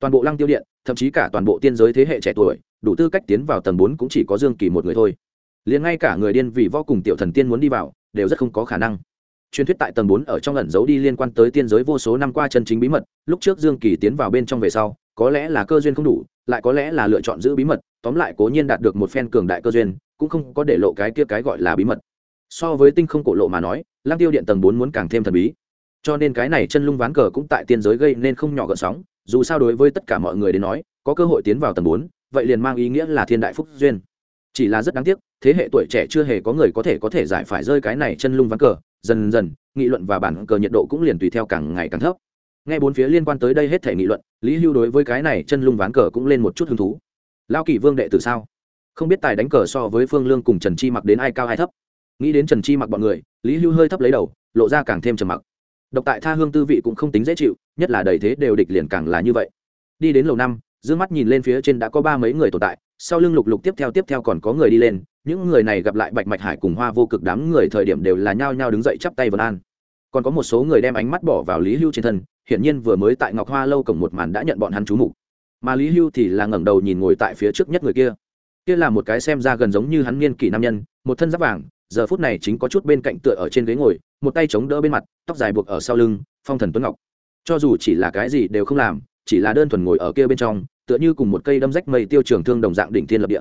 Toàn bộ lăng tiêu điện, thậm chí cả toàn bộ tiên giới thế hệ trẻ tuổi, đủ tư cách tiến vào tầng bốn cũng chỉ có dương kỳ một người thôi. Liền ngay cả người điên vì vô cùng tiểu thần tiên muốn đi vào, đều rất không có khả năng. Truyền thuyết tại tầng bốn ở trong ẩn giấu đi liên quan tới tiên giới vô số năm qua chân chính bí mật, lúc trước dương kỳ tiến vào bên trong về sau có lẽ là cơ duyên không đủ, lại có lẽ là lựa chọn giữ bí mật, tóm lại cố nhiên đạt được một phen cường đại cơ duyên, cũng không có để lộ cái kia cái gọi là bí mật. So với tinh không cổ lộ mà nói lang tiêu điện tầng bốn muốn càng thêm thần bí. Cho nên cái này chân lung ván cờ cũng tại tiên giới gây nên không nhỏ gợn sóng, dù sao đối với tất cả mọi người đến nói, có cơ hội tiến vào tầng bốn, vậy liền mang ý nghĩa là thiên đại phúc duyên. Chỉ là rất đáng tiếc, thế hệ tuổi trẻ chưa hề có người có thể có thể giải phải rơi cái này chân lung ván cờ. Dần dần, nghị luận và bản cờ nhiệt độ cũng liền tùy theo càng ngày càng thấp nghe bốn phía liên quan tới đây hết thể nghị luận, lý hưu đối với cái này chân lung ván cờ cũng lên một chút hứng thú. Lao kỷ vương đệ tử sao? Không biết tài đánh cờ so với phương lương cùng trần chi mặc đến ai cao ai thấp. Nghĩ đến trần chi mặc bọn người, lý hưu hơi thấp lấy đầu, lộ ra càng thêm trầm mặc. Độc tại tha hương tư vị cũng không tính dễ chịu, nhất là đầy thế đều địch liền càng là như vậy. Đi đến lầu năm d ư ơ n g mắt nhìn lên phía trên đã có ba mấy người tồn tại, sau lưng lục lục tiếp theo tiếp theo còn có người đi lên, những người này gặp lại bạch mạch hải cùng hoa vô cực đám người thời điểm đều là nhao nhao đứng dậy chắp tay vân an còn có một số người đem ánh mắt bỏ vào lý hưu trên thân, hiển nhiên vừa mới tại ngọc hoa lâu cổng một màn đã nhận bọn hắn chú mục. Mà lý hưu thì là ngẩng đầu nhìn ngồi tại phía trước nhất người kia. Kia là một cái xem ra gần giống như hắn niên kỷ nam nhân, một thân giáp vàng, giờ phút này chính có chút bên cạnh tựa ở trên ghế ngồi, một tay chống đỡ bên mặt, tóc dài buộc ở sau lưng, phong thần tuấn ngọc. Cho dù chỉ là cái gì đều không làm, chỉ là đơn thuần ngồi ở kia bên trong, tựa như cùng một cây đâm rách mây tiêu trường thương đồng dạng đỉnh thiên lập địa.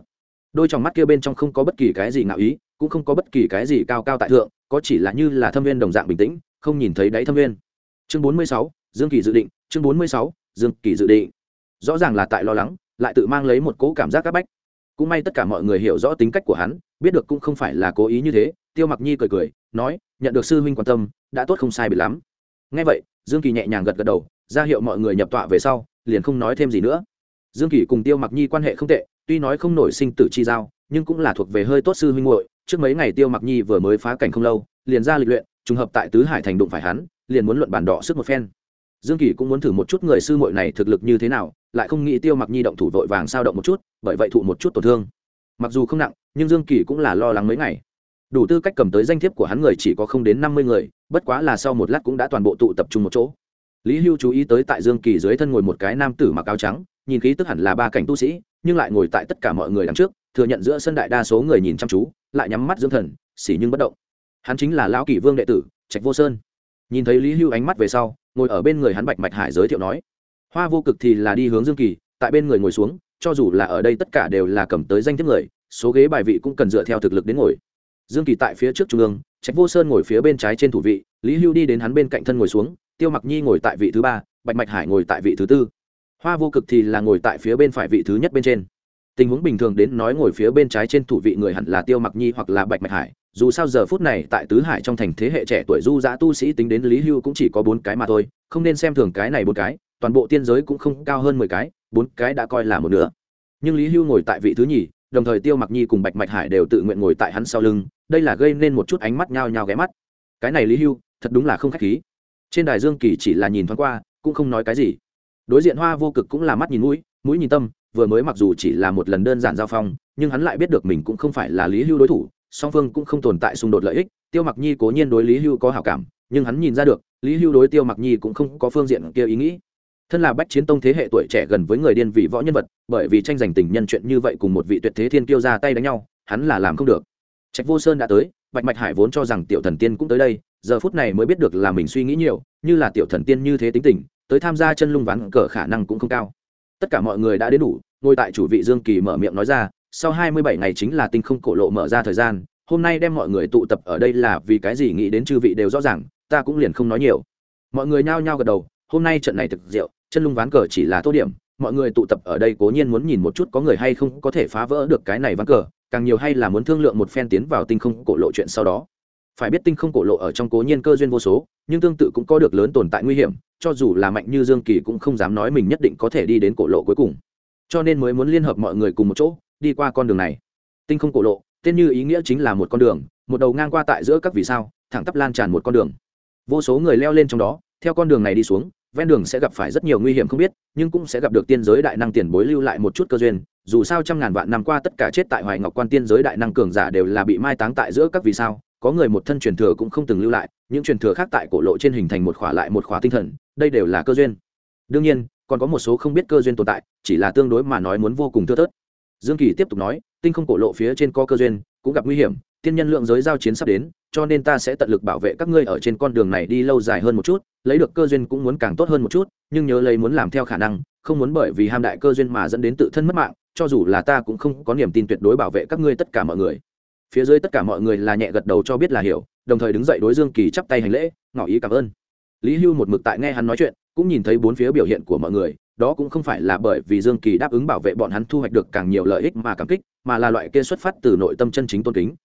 Đôi trong mắt kia bên trong không có bất kỳ cái gì ngạo ý, cũng không có bất kỳ cái gì cao cao tại thượng, có chỉ là như là thâm viên đồng dạng bình tĩnh không nhìn thấy đáy thâm viên chương bốn mươi sáu, dương kỳ dự định, chương bốn mươi sáu, dương kỳ dự định. Rõ ràng là tại lo lắng, lại tự mang lấy một cỗ cảm giác c áp bách. Cũng may tất cả mọi người hiểu rõ tính cách của hắn, biết được cũng không phải là cố ý như thế, tiêu mặc nhi cười cười, nói, nhận được sư huynh quan tâm, đã tốt không sai bị lắm. Ngay vậy, dương kỳ nhẹ nhàng gật gật đầu, ra hiệu mọi người nhập tọa về sau, liền không nói thêm gì nữa. Dương kỳ cùng tiêu mặc nhi quan hệ không tệ, tuy nói không nổi sinh tử chi giao, nhưng cũng là thuộc về hơi tốt sư huynh muội. Trước mấy ngày tiêu mặc nhi vừa mới phá cảnh không lâu, liền ra lịch luyện trùng hợp tại tứ hải thành đụng phải hắn, liền muốn luận bản đỏ sức một phen. Dương kỳ cũng muốn thử một chút người sư muội này thực lực như thế nào, lại không nghĩ tiêu mặc nhi động thủ vội vàng sao động một chút, bởi vậy thụ một chút tổn thương. Mặc dù không nặng, nhưng dương kỳ cũng là lo lắng mấy ngày. Đủ tư cách cầm tới danh thiếp của hắn người chỉ có không đến năm mươi người, bất quá là sau một lát cũng đã toàn bộ tụ tập trung một chỗ. Lý hưu chú ý tới tại dương kỳ dưới thân ngồi một cái nam tử mặc áo trắng, nhìn khí tức hẳn là ba cảnh tu sĩ, nhưng lại ngồi tại tất cả mọi người đằng trước, thừa nhận giữa sân đại đa số người nhìn chăm chú, lại nhắm mắt dưỡng thần, xỉ nhưng bất động hắn chính là lão kỷ vương đệ tử, trạch vô sơn. Nhìn thấy lý hưu ánh mắt về sau, ngồi ở bên người hắn bạch mạch hải giới thiệu nói, hoa vô cực thì là đi hướng dương kỳ, tại bên người ngồi xuống, cho dù là ở đây tất cả đều là cầm tới danh thiếp người, số ghế bài vị cũng cần dựa theo thực lực đến ngồi. Dương kỳ tại phía trước trung ương, trạch vô sơn ngồi phía bên trái trên thủ vị, lý hưu đi đến hắn bên cạnh thân ngồi xuống, tiêu mặc nhi ngồi tại vị thứ ba, bạch mạch hải ngồi tại vị thứ tư. Hoa vô cực thì là ngồi tại phía bên phải vị thứ nhất bên trên. Tình huống bình thường đến nói ngồi phía bên trái trên thủ vị người hẳn là tiêu mặc nhi hoặc là bạch mạch hải dù sao giờ phút này tại tứ hải trong thành thế hệ trẻ tuổi du giã tu sĩ tính đến lý hưu cũng chỉ có bốn cái mà thôi, không nên xem thường cái này bốn cái, toàn bộ tiên giới cũng không cao hơn mười cái, bốn cái đã coi là một nửa. Nhưng lý hưu ngồi tại vị thứ nhì, đồng thời tiêu mặc nhi cùng bạch mạch hải đều tự nguyện ngồi tại hắn sau lưng, đây là gây nên một chút ánh mắt nhao nhao ghé mắt. Cái này lý hưu, thật đúng là không k h á c h khí. Trên đài dương kỳ chỉ là nhìn thoáng qua, cũng không nói cái gì. Đối diện hoa vô cực cũng là mắt nhìn mũi mũi nhìn tâm, vừa mới mặc dù chỉ là một lần đơn giản giao phong, nhưng hắn lại biết được mình cũng không phải là lý hưu đối thủ song phương cũng không tồn tại xung đột lợi ích, tiêu mặc nhi cố nhiên đối lý hưu có hảo cảm, nhưng hắn nhìn ra được, lý hưu đối tiêu mặc nhi cũng không có phương diện kia ý nghĩ. Thân là bách chiến tông thế hệ tuổi trẻ gần với người điên vị võ nhân vật, bởi vì tranh giành tình nhân chuyện như vậy cùng một vị tuyệt thế thiên kiêu ra tay đánh nhau, hắn là làm không được. Trạch vô sơn đã tới, bạch mạch hải vốn cho rằng tiểu thần tiên cũng tới đây, giờ phút này mới biết được là mình suy nghĩ nhiều, như là tiểu thần tiên như thế tính tình, tới tham gia chân lung ván cờ khả năng cũng không cao. Tất cả mọi người đã đến đủ, ngồi tại chủ vị dương kỳ mở miệng nói ra sau hai mươi bảy ngày chính là tinh không cổ lộ mở ra thời gian, hôm nay đem mọi người tụ tập ở đây là vì cái gì nghĩ đến chư vị đều rõ ràng, ta cũng liền không nói nhiều. Mọi người nhao nhao gật đầu, hôm nay trận này thực diệu chân lung ván cờ chỉ là tốt điểm, mọi người tụ tập ở đây cố nhiên muốn nhìn một chút có người hay không có thể phá vỡ được cái này ván cờ, càng nhiều hay là muốn thương lượng một phen tiến vào tinh không cổ lộ chuyện sau đó. Phải biết tinh không cổ lộ ở trong cố nhiên cơ duyên vô số, nhưng tương tự cũng có được lớn tồn tại nguy hiểm, cho dù là mạnh như dương kỳ cũng không dám nói mình nhất định có thể đi đến cổ lộ cuối cùng. Cho nên mới muốn liên hợp mọi người cùng một chỗ đi qua con đường này. Tinh không cổ lộ, tên như ý nghĩa chính là một con đường, một đầu ngang qua tại giữa các vì sao, thẳng tắp lan tràn một con đường. Vô số người leo lên trong đó, theo con đường này đi xuống, ven đường sẽ gặp phải rất nhiều nguy hiểm không biết, nhưng cũng sẽ gặp được tiên giới đại năng tiền bối lưu lại một chút cơ duyên, dù sao trăm ngàn vạn năm qua tất cả chết tại hoài ngọc quan tiên giới đại năng cường giả đều là bị mai táng tại giữa các vì sao, có người một thân truyền thừa cũng không từng lưu lại, những truyền thừa khác tại cổ lộ trên hình thành một khỏa lại một khỏa tinh thần, đây đều là cơ duyên. Đương nhiên, còn có một số không biết cơ duyên tồn tại, chỉ là tương đối mà nói muốn vô cùng thưa thớt dương kỳ tiếp tục nói, tinh không cổ lộ phía trên có cơ duyên, cũng gặp nguy hiểm tiên nhân lượng giới giao chiến sắp đến, cho nên ta sẽ tận lực bảo vệ các ngươi ở trên con đường này đi lâu dài hơn một chút, lấy được cơ duyên cũng muốn càng tốt hơn một chút, nhưng nhớ lấy muốn làm theo khả năng, không muốn bởi vì ham đại cơ duyên mà dẫn đến tự thân mất mạng, cho dù là ta cũng không có niềm tin tuyệt đối bảo vệ các ngươi tất cả mọi người. Phía dưới tất cả mọi người là nhẹ gật đầu cho biết là hiểu, đồng thời đứng dậy đối dương kỳ chắp tay hành lễ, ngỏ ý cảm ơn. Lý hưu một mực tại nghe hắn nói chuyện, cũng nhìn thấy bốn phía biểu hiện của mọi người đó cũng không phải là bởi vì dương kỳ đáp ứng bảo vệ bọn hắn thu hoạch được càng nhiều lợi ích mà cảm kích, mà là loại kia xuất phát từ nội tâm chân chính tôn kính.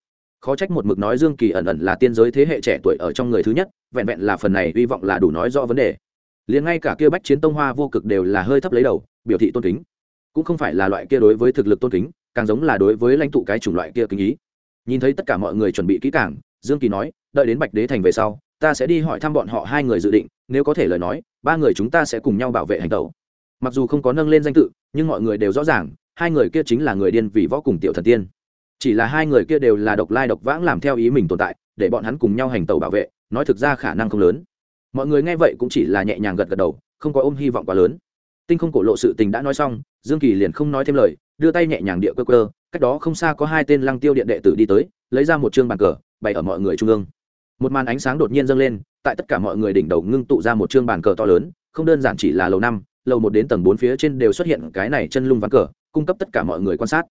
Khó trách một mực nói dương kỳ ẩn ẩn là tiên giới thế hệ trẻ tuổi ở trong người thứ nhất, vẹn vẹn là phần này hy vọng là đủ nói rõ vấn đề. Liền ngay cả kia bách chiến tông hoa vô cực đều là hơi thấp lấy đầu, biểu thị tôn kính. Cũng không phải là loại kia đối với thực lực tôn kính, càng giống là đối với lãnh tụ cái chủng loại kia kính ý. Nhìn thấy tất cả mọi người chuẩn bị kỹ càng, dương kỳ nói, đợi đến bạch đế thành về sau, ta sẽ đi hỏi thăm bọn họ hai người dự định, nếu có thể lời nói, ba người chúng ta sẽ cùng nhau bảo vệ hành tẩu mặc dù không có nâng lên danh tự, nhưng mọi người đều rõ ràng, hai người kia chính là người điên vì võ cùng tiểu thần tiên. Chỉ là hai người kia đều là độc lai độc vãng làm theo ý mình tồn tại, để bọn hắn cùng nhau hành tàu bảo vệ, nói thực ra khả năng không lớn. Mọi người nghe vậy cũng chỉ là nhẹ nhàng gật gật đầu, không có ôm hy vọng quá lớn. Tinh không cổ lộ sự tình đã nói xong, dương kỳ liền không nói thêm lời, đưa tay nhẹ nhàng địa cơ cơ cách đó không xa có hai tên lăng tiêu điện đệ tử đi tới, lấy ra một chương bàn cờ, bày ở mọi người trung ương. Một màn ánh sáng đột nhiên dâng lên, tại tất cả mọi người đỉnh đầu ngưng tụ ra một chương bàn cờ to lớn, không đơn giản chỉ là lầu năm lầu một đến tầng bốn phía trên đều xuất hiện cái này chân lung ván cờ, cung cấp tất cả mọi người quan sát.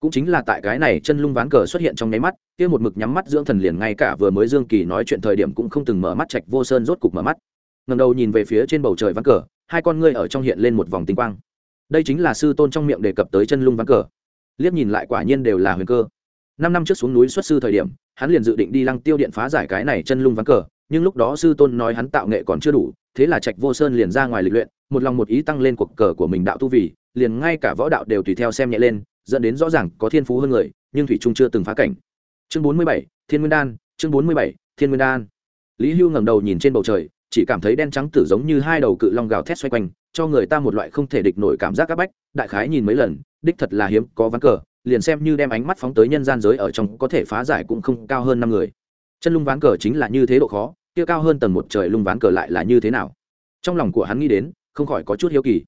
Cũng chính là tại cái này chân lung ván cờ xuất hiện trong nháy mắt, kia một mực nhắm mắt dưỡng thần liền ngay cả vừa mới dương kỳ nói chuyện thời điểm cũng không từng mở mắt trạch vô sơn rốt cục mở mắt. Ngầm đầu nhìn về phía trên bầu trời ván cờ, hai con ngươi ở trong hiện lên một vòng tinh quang. Đây chính là sư tôn trong miệng đề cập tới chân lung ván cờ. Liếc nhìn lại quả nhiên đều là huyền cơ. Năm năm trước xuống núi xuất sư thời điểm, hắn liền dự định đi lăng tiêu điện phá giải cái này chân lung ván cờ, nhưng lúc đó sư tôn nói hắn tạo nghệ còn chưa đủ, thế là trạch vô sơn liền ra ngoài lịch luyện một lòng một ý tăng lên cuộc cờ của mình đạo tu vì, liền ngay cả võ đạo đều tùy theo xem nhẹ lên, dẫn đến rõ ràng có thiên phú hơn người, nhưng thủy trung chưa từng phá cảnh. Chương bốn mươi bảy, thiên nguyên đan, chương bốn mươi bảy, thiên nguyên đan. Lý hưu ngẩng đầu nhìn trên bầu trời, chỉ cảm thấy đen trắng tử giống như hai đầu cự long gào thét xoay quanh, cho người ta một loại không thể địch nổi cảm giác áp bách, đại khái nhìn mấy lần, đích thật là hiếm, có ván cờ, liền xem như đem ánh mắt phóng tới nhân gian giới ở trong có thể phá giải cũng không cao hơn năm người. Chân lung ván cờ chính là như thế độ khó, kia cao hơn tầng một trời lung ván cờ lại là như thế nào? Trong lòng của hắn nghĩ đến không khỏi có chút hiếu kỳ.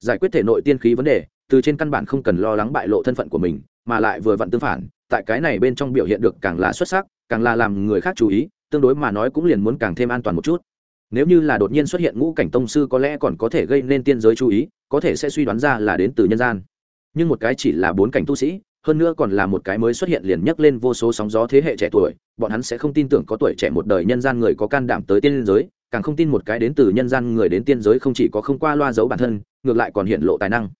Giải quyết thể nội tiên khí vấn đề, từ trên căn bản không cần lo lắng bại lộ thân phận của mình, mà lại vừa vặn tương phản, tại cái này bên trong biểu hiện được càng là xuất sắc, càng là làm người khác chú ý, tương đối mà nói cũng liền muốn càng thêm an toàn một chút. Nếu như là đột nhiên xuất hiện ngũ cảnh tông sư có lẽ còn có thể gây nên tiên giới chú ý, có thể sẽ suy đoán ra là đến từ nhân gian. Nhưng một cái chỉ là bốn cảnh tu sĩ, hơn nữa còn là một cái mới xuất hiện liền nhấc lên vô số sóng gió thế hệ trẻ tuổi, bọn hắn sẽ không tin tưởng có tuổi trẻ một đời nhân gian người có can đảm tới tiên giới càng không tin một cái đến từ nhân gian người đến tiên giới không chỉ có không qua loa giấu bản thân, ngược lại còn hiện lộ tài năng.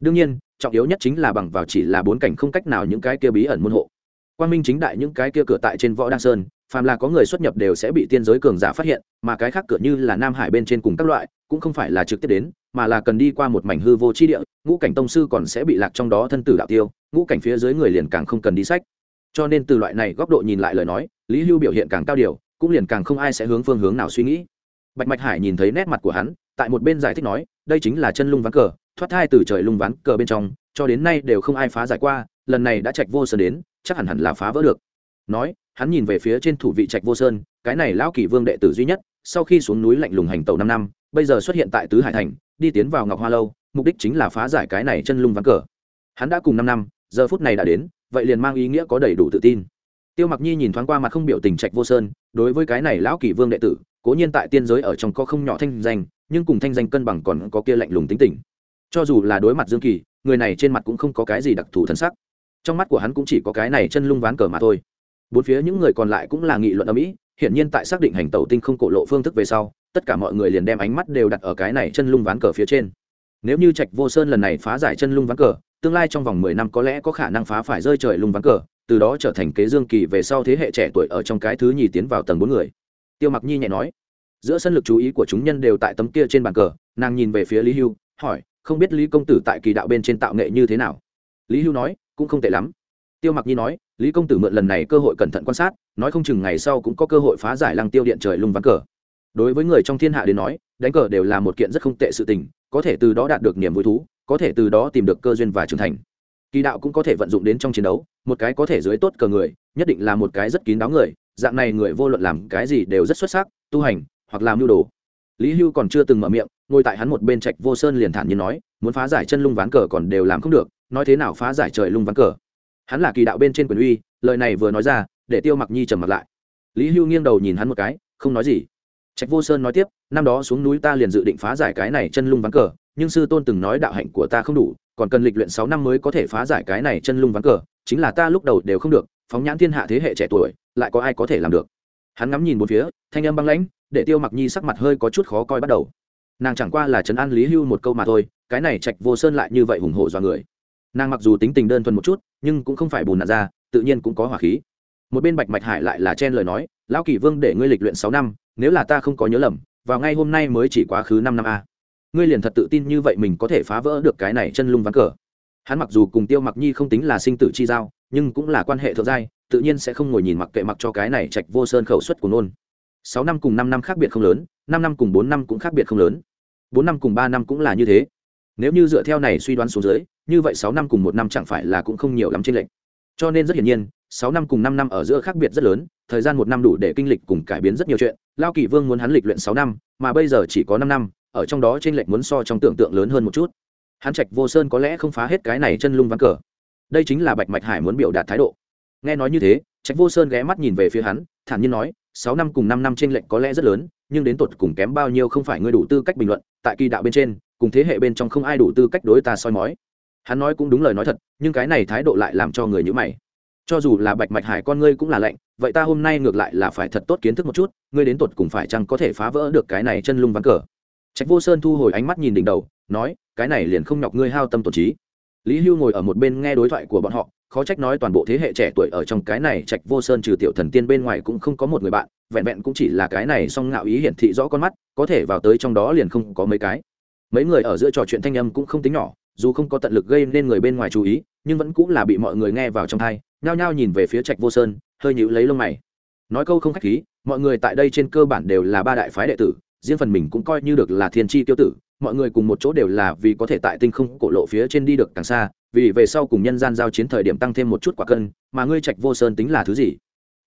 Đương nhiên, trọng yếu nhất chính là bằng vào chỉ là bốn cảnh không cách nào những cái kia bí ẩn môn hộ. Quan minh chính đại những cái kia cửa tại trên võ đăng sơn, phàm là có người xuất nhập đều sẽ bị tiên giới cường giả phát hiện, mà cái khác cửa như là nam hải bên trên cùng các loại, cũng không phải là trực tiếp đến, mà là cần đi qua một mảnh hư vô chi địa, ngũ cảnh tông sư còn sẽ bị lạc trong đó thân tử đạo tiêu, ngũ cảnh phía dưới người liền càng không cần đi sách. Cho nên từ loại này góc độ nhìn lại lời nói, lý hưu biểu hiện càng cao điều, cũng liền càng không ai sẽ hướng phương hướng nào suy nghĩ bạch mạch hải nhìn thấy nét mặt của hắn, tại một bên giải thích nói, đây chính là chân lung ván cờ, thoát thai từ trời lung ván cờ bên trong, cho đến nay đều không ai phá giải qua, lần này đã trạch vô sơn đến, chắc hẳn hẳn là phá vỡ được. Nói, hắn nhìn về phía trên thủ vị trạch vô sơn, cái này lão kỷ vương đệ tử duy nhất, sau khi xuống núi lạnh lùng hành tàu năm năm, bây giờ xuất hiện tại tứ hải thành, đi tiến vào ngọc hoa lâu, mục đích chính là phá giải cái này chân lung ván cờ. Hắn đã cùng năm năm, giờ phút này đã đến, vậy liền mang ý nghĩa có đầy đủ tự tin. Tiêu mặc nhi nhìn thoáng qua mặt không biểu tình trạch vô sơn, đối với cái này lão kỷ vương đệ tử cố nhiên tại tiên giới ở trong có không nhỏ thanh danh, nhưng cùng thanh danh cân bằng còn có kia lạnh lùng tính tình. Cho dù là đối mặt dương kỳ, người này trên mặt cũng không có cái gì đặc thù thân sắc. Trong mắt của hắn cũng chỉ có cái này chân lung ván cờ mà thôi. Bốn phía những người còn lại cũng là nghị luận ở mỹ, hiển nhiên tại xác định hành tàu tinh không cổ lộ phương thức về sau, tất cả mọi người liền đem ánh mắt đều đặt ở cái này chân lung ván cờ phía trên. Nếu như trạch vô sơn lần này phá giải chân lung ván cờ, tương lai trong vòng mười năm có lẽ có khả năng phá phải rơi trời lung ván cờ, từ đó trở thành kế dương kỳ về sau thế hệ trẻ tuổi ở trong cái thứ nhì tiến vào tầng bốn người tiêu mặc nhi nhẹ nói, giữa sân lực chú ý của chúng nhân đều tại tấm kia trên bàn cờ. Nàng nhìn về phía lý hưu, hỏi, không biết lý công tử tại kỳ đạo bên trên tạo nghệ như thế nào? Lý hưu nói, cũng không tệ lắm. Tiêu mặc nhi nói, lý công tử mượn lần này cơ hội cẩn thận quan sát, nói không chừng ngày sau cũng có cơ hội phá giải lăng tiêu điện trời lung ván cờ. Đối với người trong thiên hạ đến nói, đánh cờ đều là một kiện rất không tệ sự tình, có thể từ đó đạt được niềm vui thú, có thể từ đó tìm được cơ duyên và trưởng thành. Kỳ đạo cũng có thể vận dụng đến trong chiến đấu, một cái có thể dưới tốt cờ người, nhất định là một cái rất kín đáo người dạng này người vô luận làm cái gì đều rất xuất sắc, tu hành, hoặc làm mưu đồ. Lý hưu còn chưa từng mở miệng, ngồi tại hắn một bên trạch vô sơn liền thản nhiên nói, muốn phá giải chân lung ván cờ còn đều làm không được, nói thế nào phá giải trời lung ván cờ? Hắn là kỳ đạo bên trên quyền uy, lời này vừa nói ra, để tiêu mặc nhi trầm mặt lại. Lý hưu nghiêng đầu nhìn hắn một cái, không nói gì. Trạch vô sơn nói tiếp, năm đó xuống núi ta liền dự định phá giải cái này chân lung ván cờ, nhưng sư tôn từng nói đạo hạnh của ta không đủ, còn cần lịch luyện sáu năm mới có thể phá giải cái này chân lung ván cờ, chính là ta lúc đầu đều không được phóng nhãn thiên hạ thế hệ trẻ tuổi, lại có ai có thể làm được? Hắn ngắm nhìn một phía, thanh âm băng lãnh, để tiêu mặc nhi sắc mặt hơi có chút khó coi bắt đầu. Nàng chẳng qua là trấn an lý hưu một câu mà thôi, cái này trạch vô sơn lại như vậy hùng hổ do người. Nàng mặc dù tính tình đơn thuần một chút, nhưng cũng không phải bùn nạt ra, tự nhiên cũng có hỏa khí. Một bên bạch mạch hải lại là chen lời nói, lão kỷ vương để ngươi lịch luyện sáu năm, nếu là ta không có nhớ lầm, vào ngay hôm nay mới chỉ quá khứ năm năm a. Ngươi liền thật tự tin như vậy mình có thể phá vỡ được cái này chân lung ván cờ. Hắn mặc dù cùng tiêu mặc nhi không tính là sinh tử chi giao nhưng cũng là quan hệ thượng giai, tự nhiên sẽ không ngồi nhìn mặc kệ mặc cho cái này trạch vô sơn khẩu suất của nôn. Sáu năm cùng năm năm khác biệt không lớn, năm năm cùng bốn năm cũng khác biệt không lớn. Bốn năm cùng ba năm cũng là như thế. Nếu như dựa theo này suy đoán xuống dưới, như vậy sáu năm cùng một năm chẳng phải là cũng không nhiều lắm trên lệnh cho nên rất hiển nhiên, sáu năm cùng năm năm ở giữa khác biệt rất lớn, thời gian một năm đủ để kinh lịch cùng cải biến rất nhiều chuyện, lao kỳ vương muốn hắn lịch luyện sáu năm, mà bây giờ chỉ có năm năm, ở trong đó trên lệnh muốn so trong tưởng tượng lớn hơn một chút. Hắn trạch vô sơn có lẽ không phá hết cái này chân lung vắng cờ đây chính là bạch mạch hải muốn biểu đạt thái độ. Nghe nói như thế, trạch vô sơn ghé mắt nhìn về phía hắn, thản nhiên nói, sáu năm cùng năm năm trên lệnh có lẽ rất lớn, nhưng đến tột cùng kém bao nhiêu không phải ngươi đủ tư cách bình luận, tại kỳ đạo bên trên, cùng thế hệ bên trong không ai đủ tư cách đối ta soi mói. Hắn nói cũng đúng lời nói thật, nhưng cái này thái độ lại làm cho người nhữ mày. Cho dù là bạch mạch hải con ngươi cũng là lạnh, vậy ta hôm nay ngược lại là phải thật tốt kiến thức một chút, ngươi đến tột cùng phải chăng có thể phá vỡ được cái này chân lung vắng cờ? Trạch vô sơn thu hồi ánh mắt nhìn đỉnh đầu, nói, cái này liền không nhọc ngươi hao tâm tổn trí lý hưu ngồi ở một bên nghe đối thoại của bọn họ, khó trách nói toàn bộ thế hệ trẻ tuổi ở trong cái này trạch vô sơn trừ tiểu thần tiên bên ngoài cũng không có một người bạn, vẹn vẹn cũng chỉ là cái này song ngạo ý hiển thị rõ con mắt, có thể vào tới trong đó liền không có mấy cái. Mấy người ở giữa trò chuyện thanh âm cũng không tính nhỏ, dù không có tận lực gây nên người bên ngoài chú ý, nhưng vẫn cũng là bị mọi người nghe vào trong thai nhao nhao nhìn về phía trạch vô sơn, hơi nhíu lấy lông mày. Nói câu không khách khí, mọi người tại đây trên cơ bản đều là ba đại phái đệ tử, riêng phần mình cũng coi như được là thiên tri tiêu tử mọi người cùng một chỗ đều là vì có thể tại tinh không cổ lộ phía trên đi được càng xa, vì về sau cùng nhân gian giao chiến thời điểm tăng thêm một chút quả cân, mà ngươi trạch vô sơn tính là thứ gì?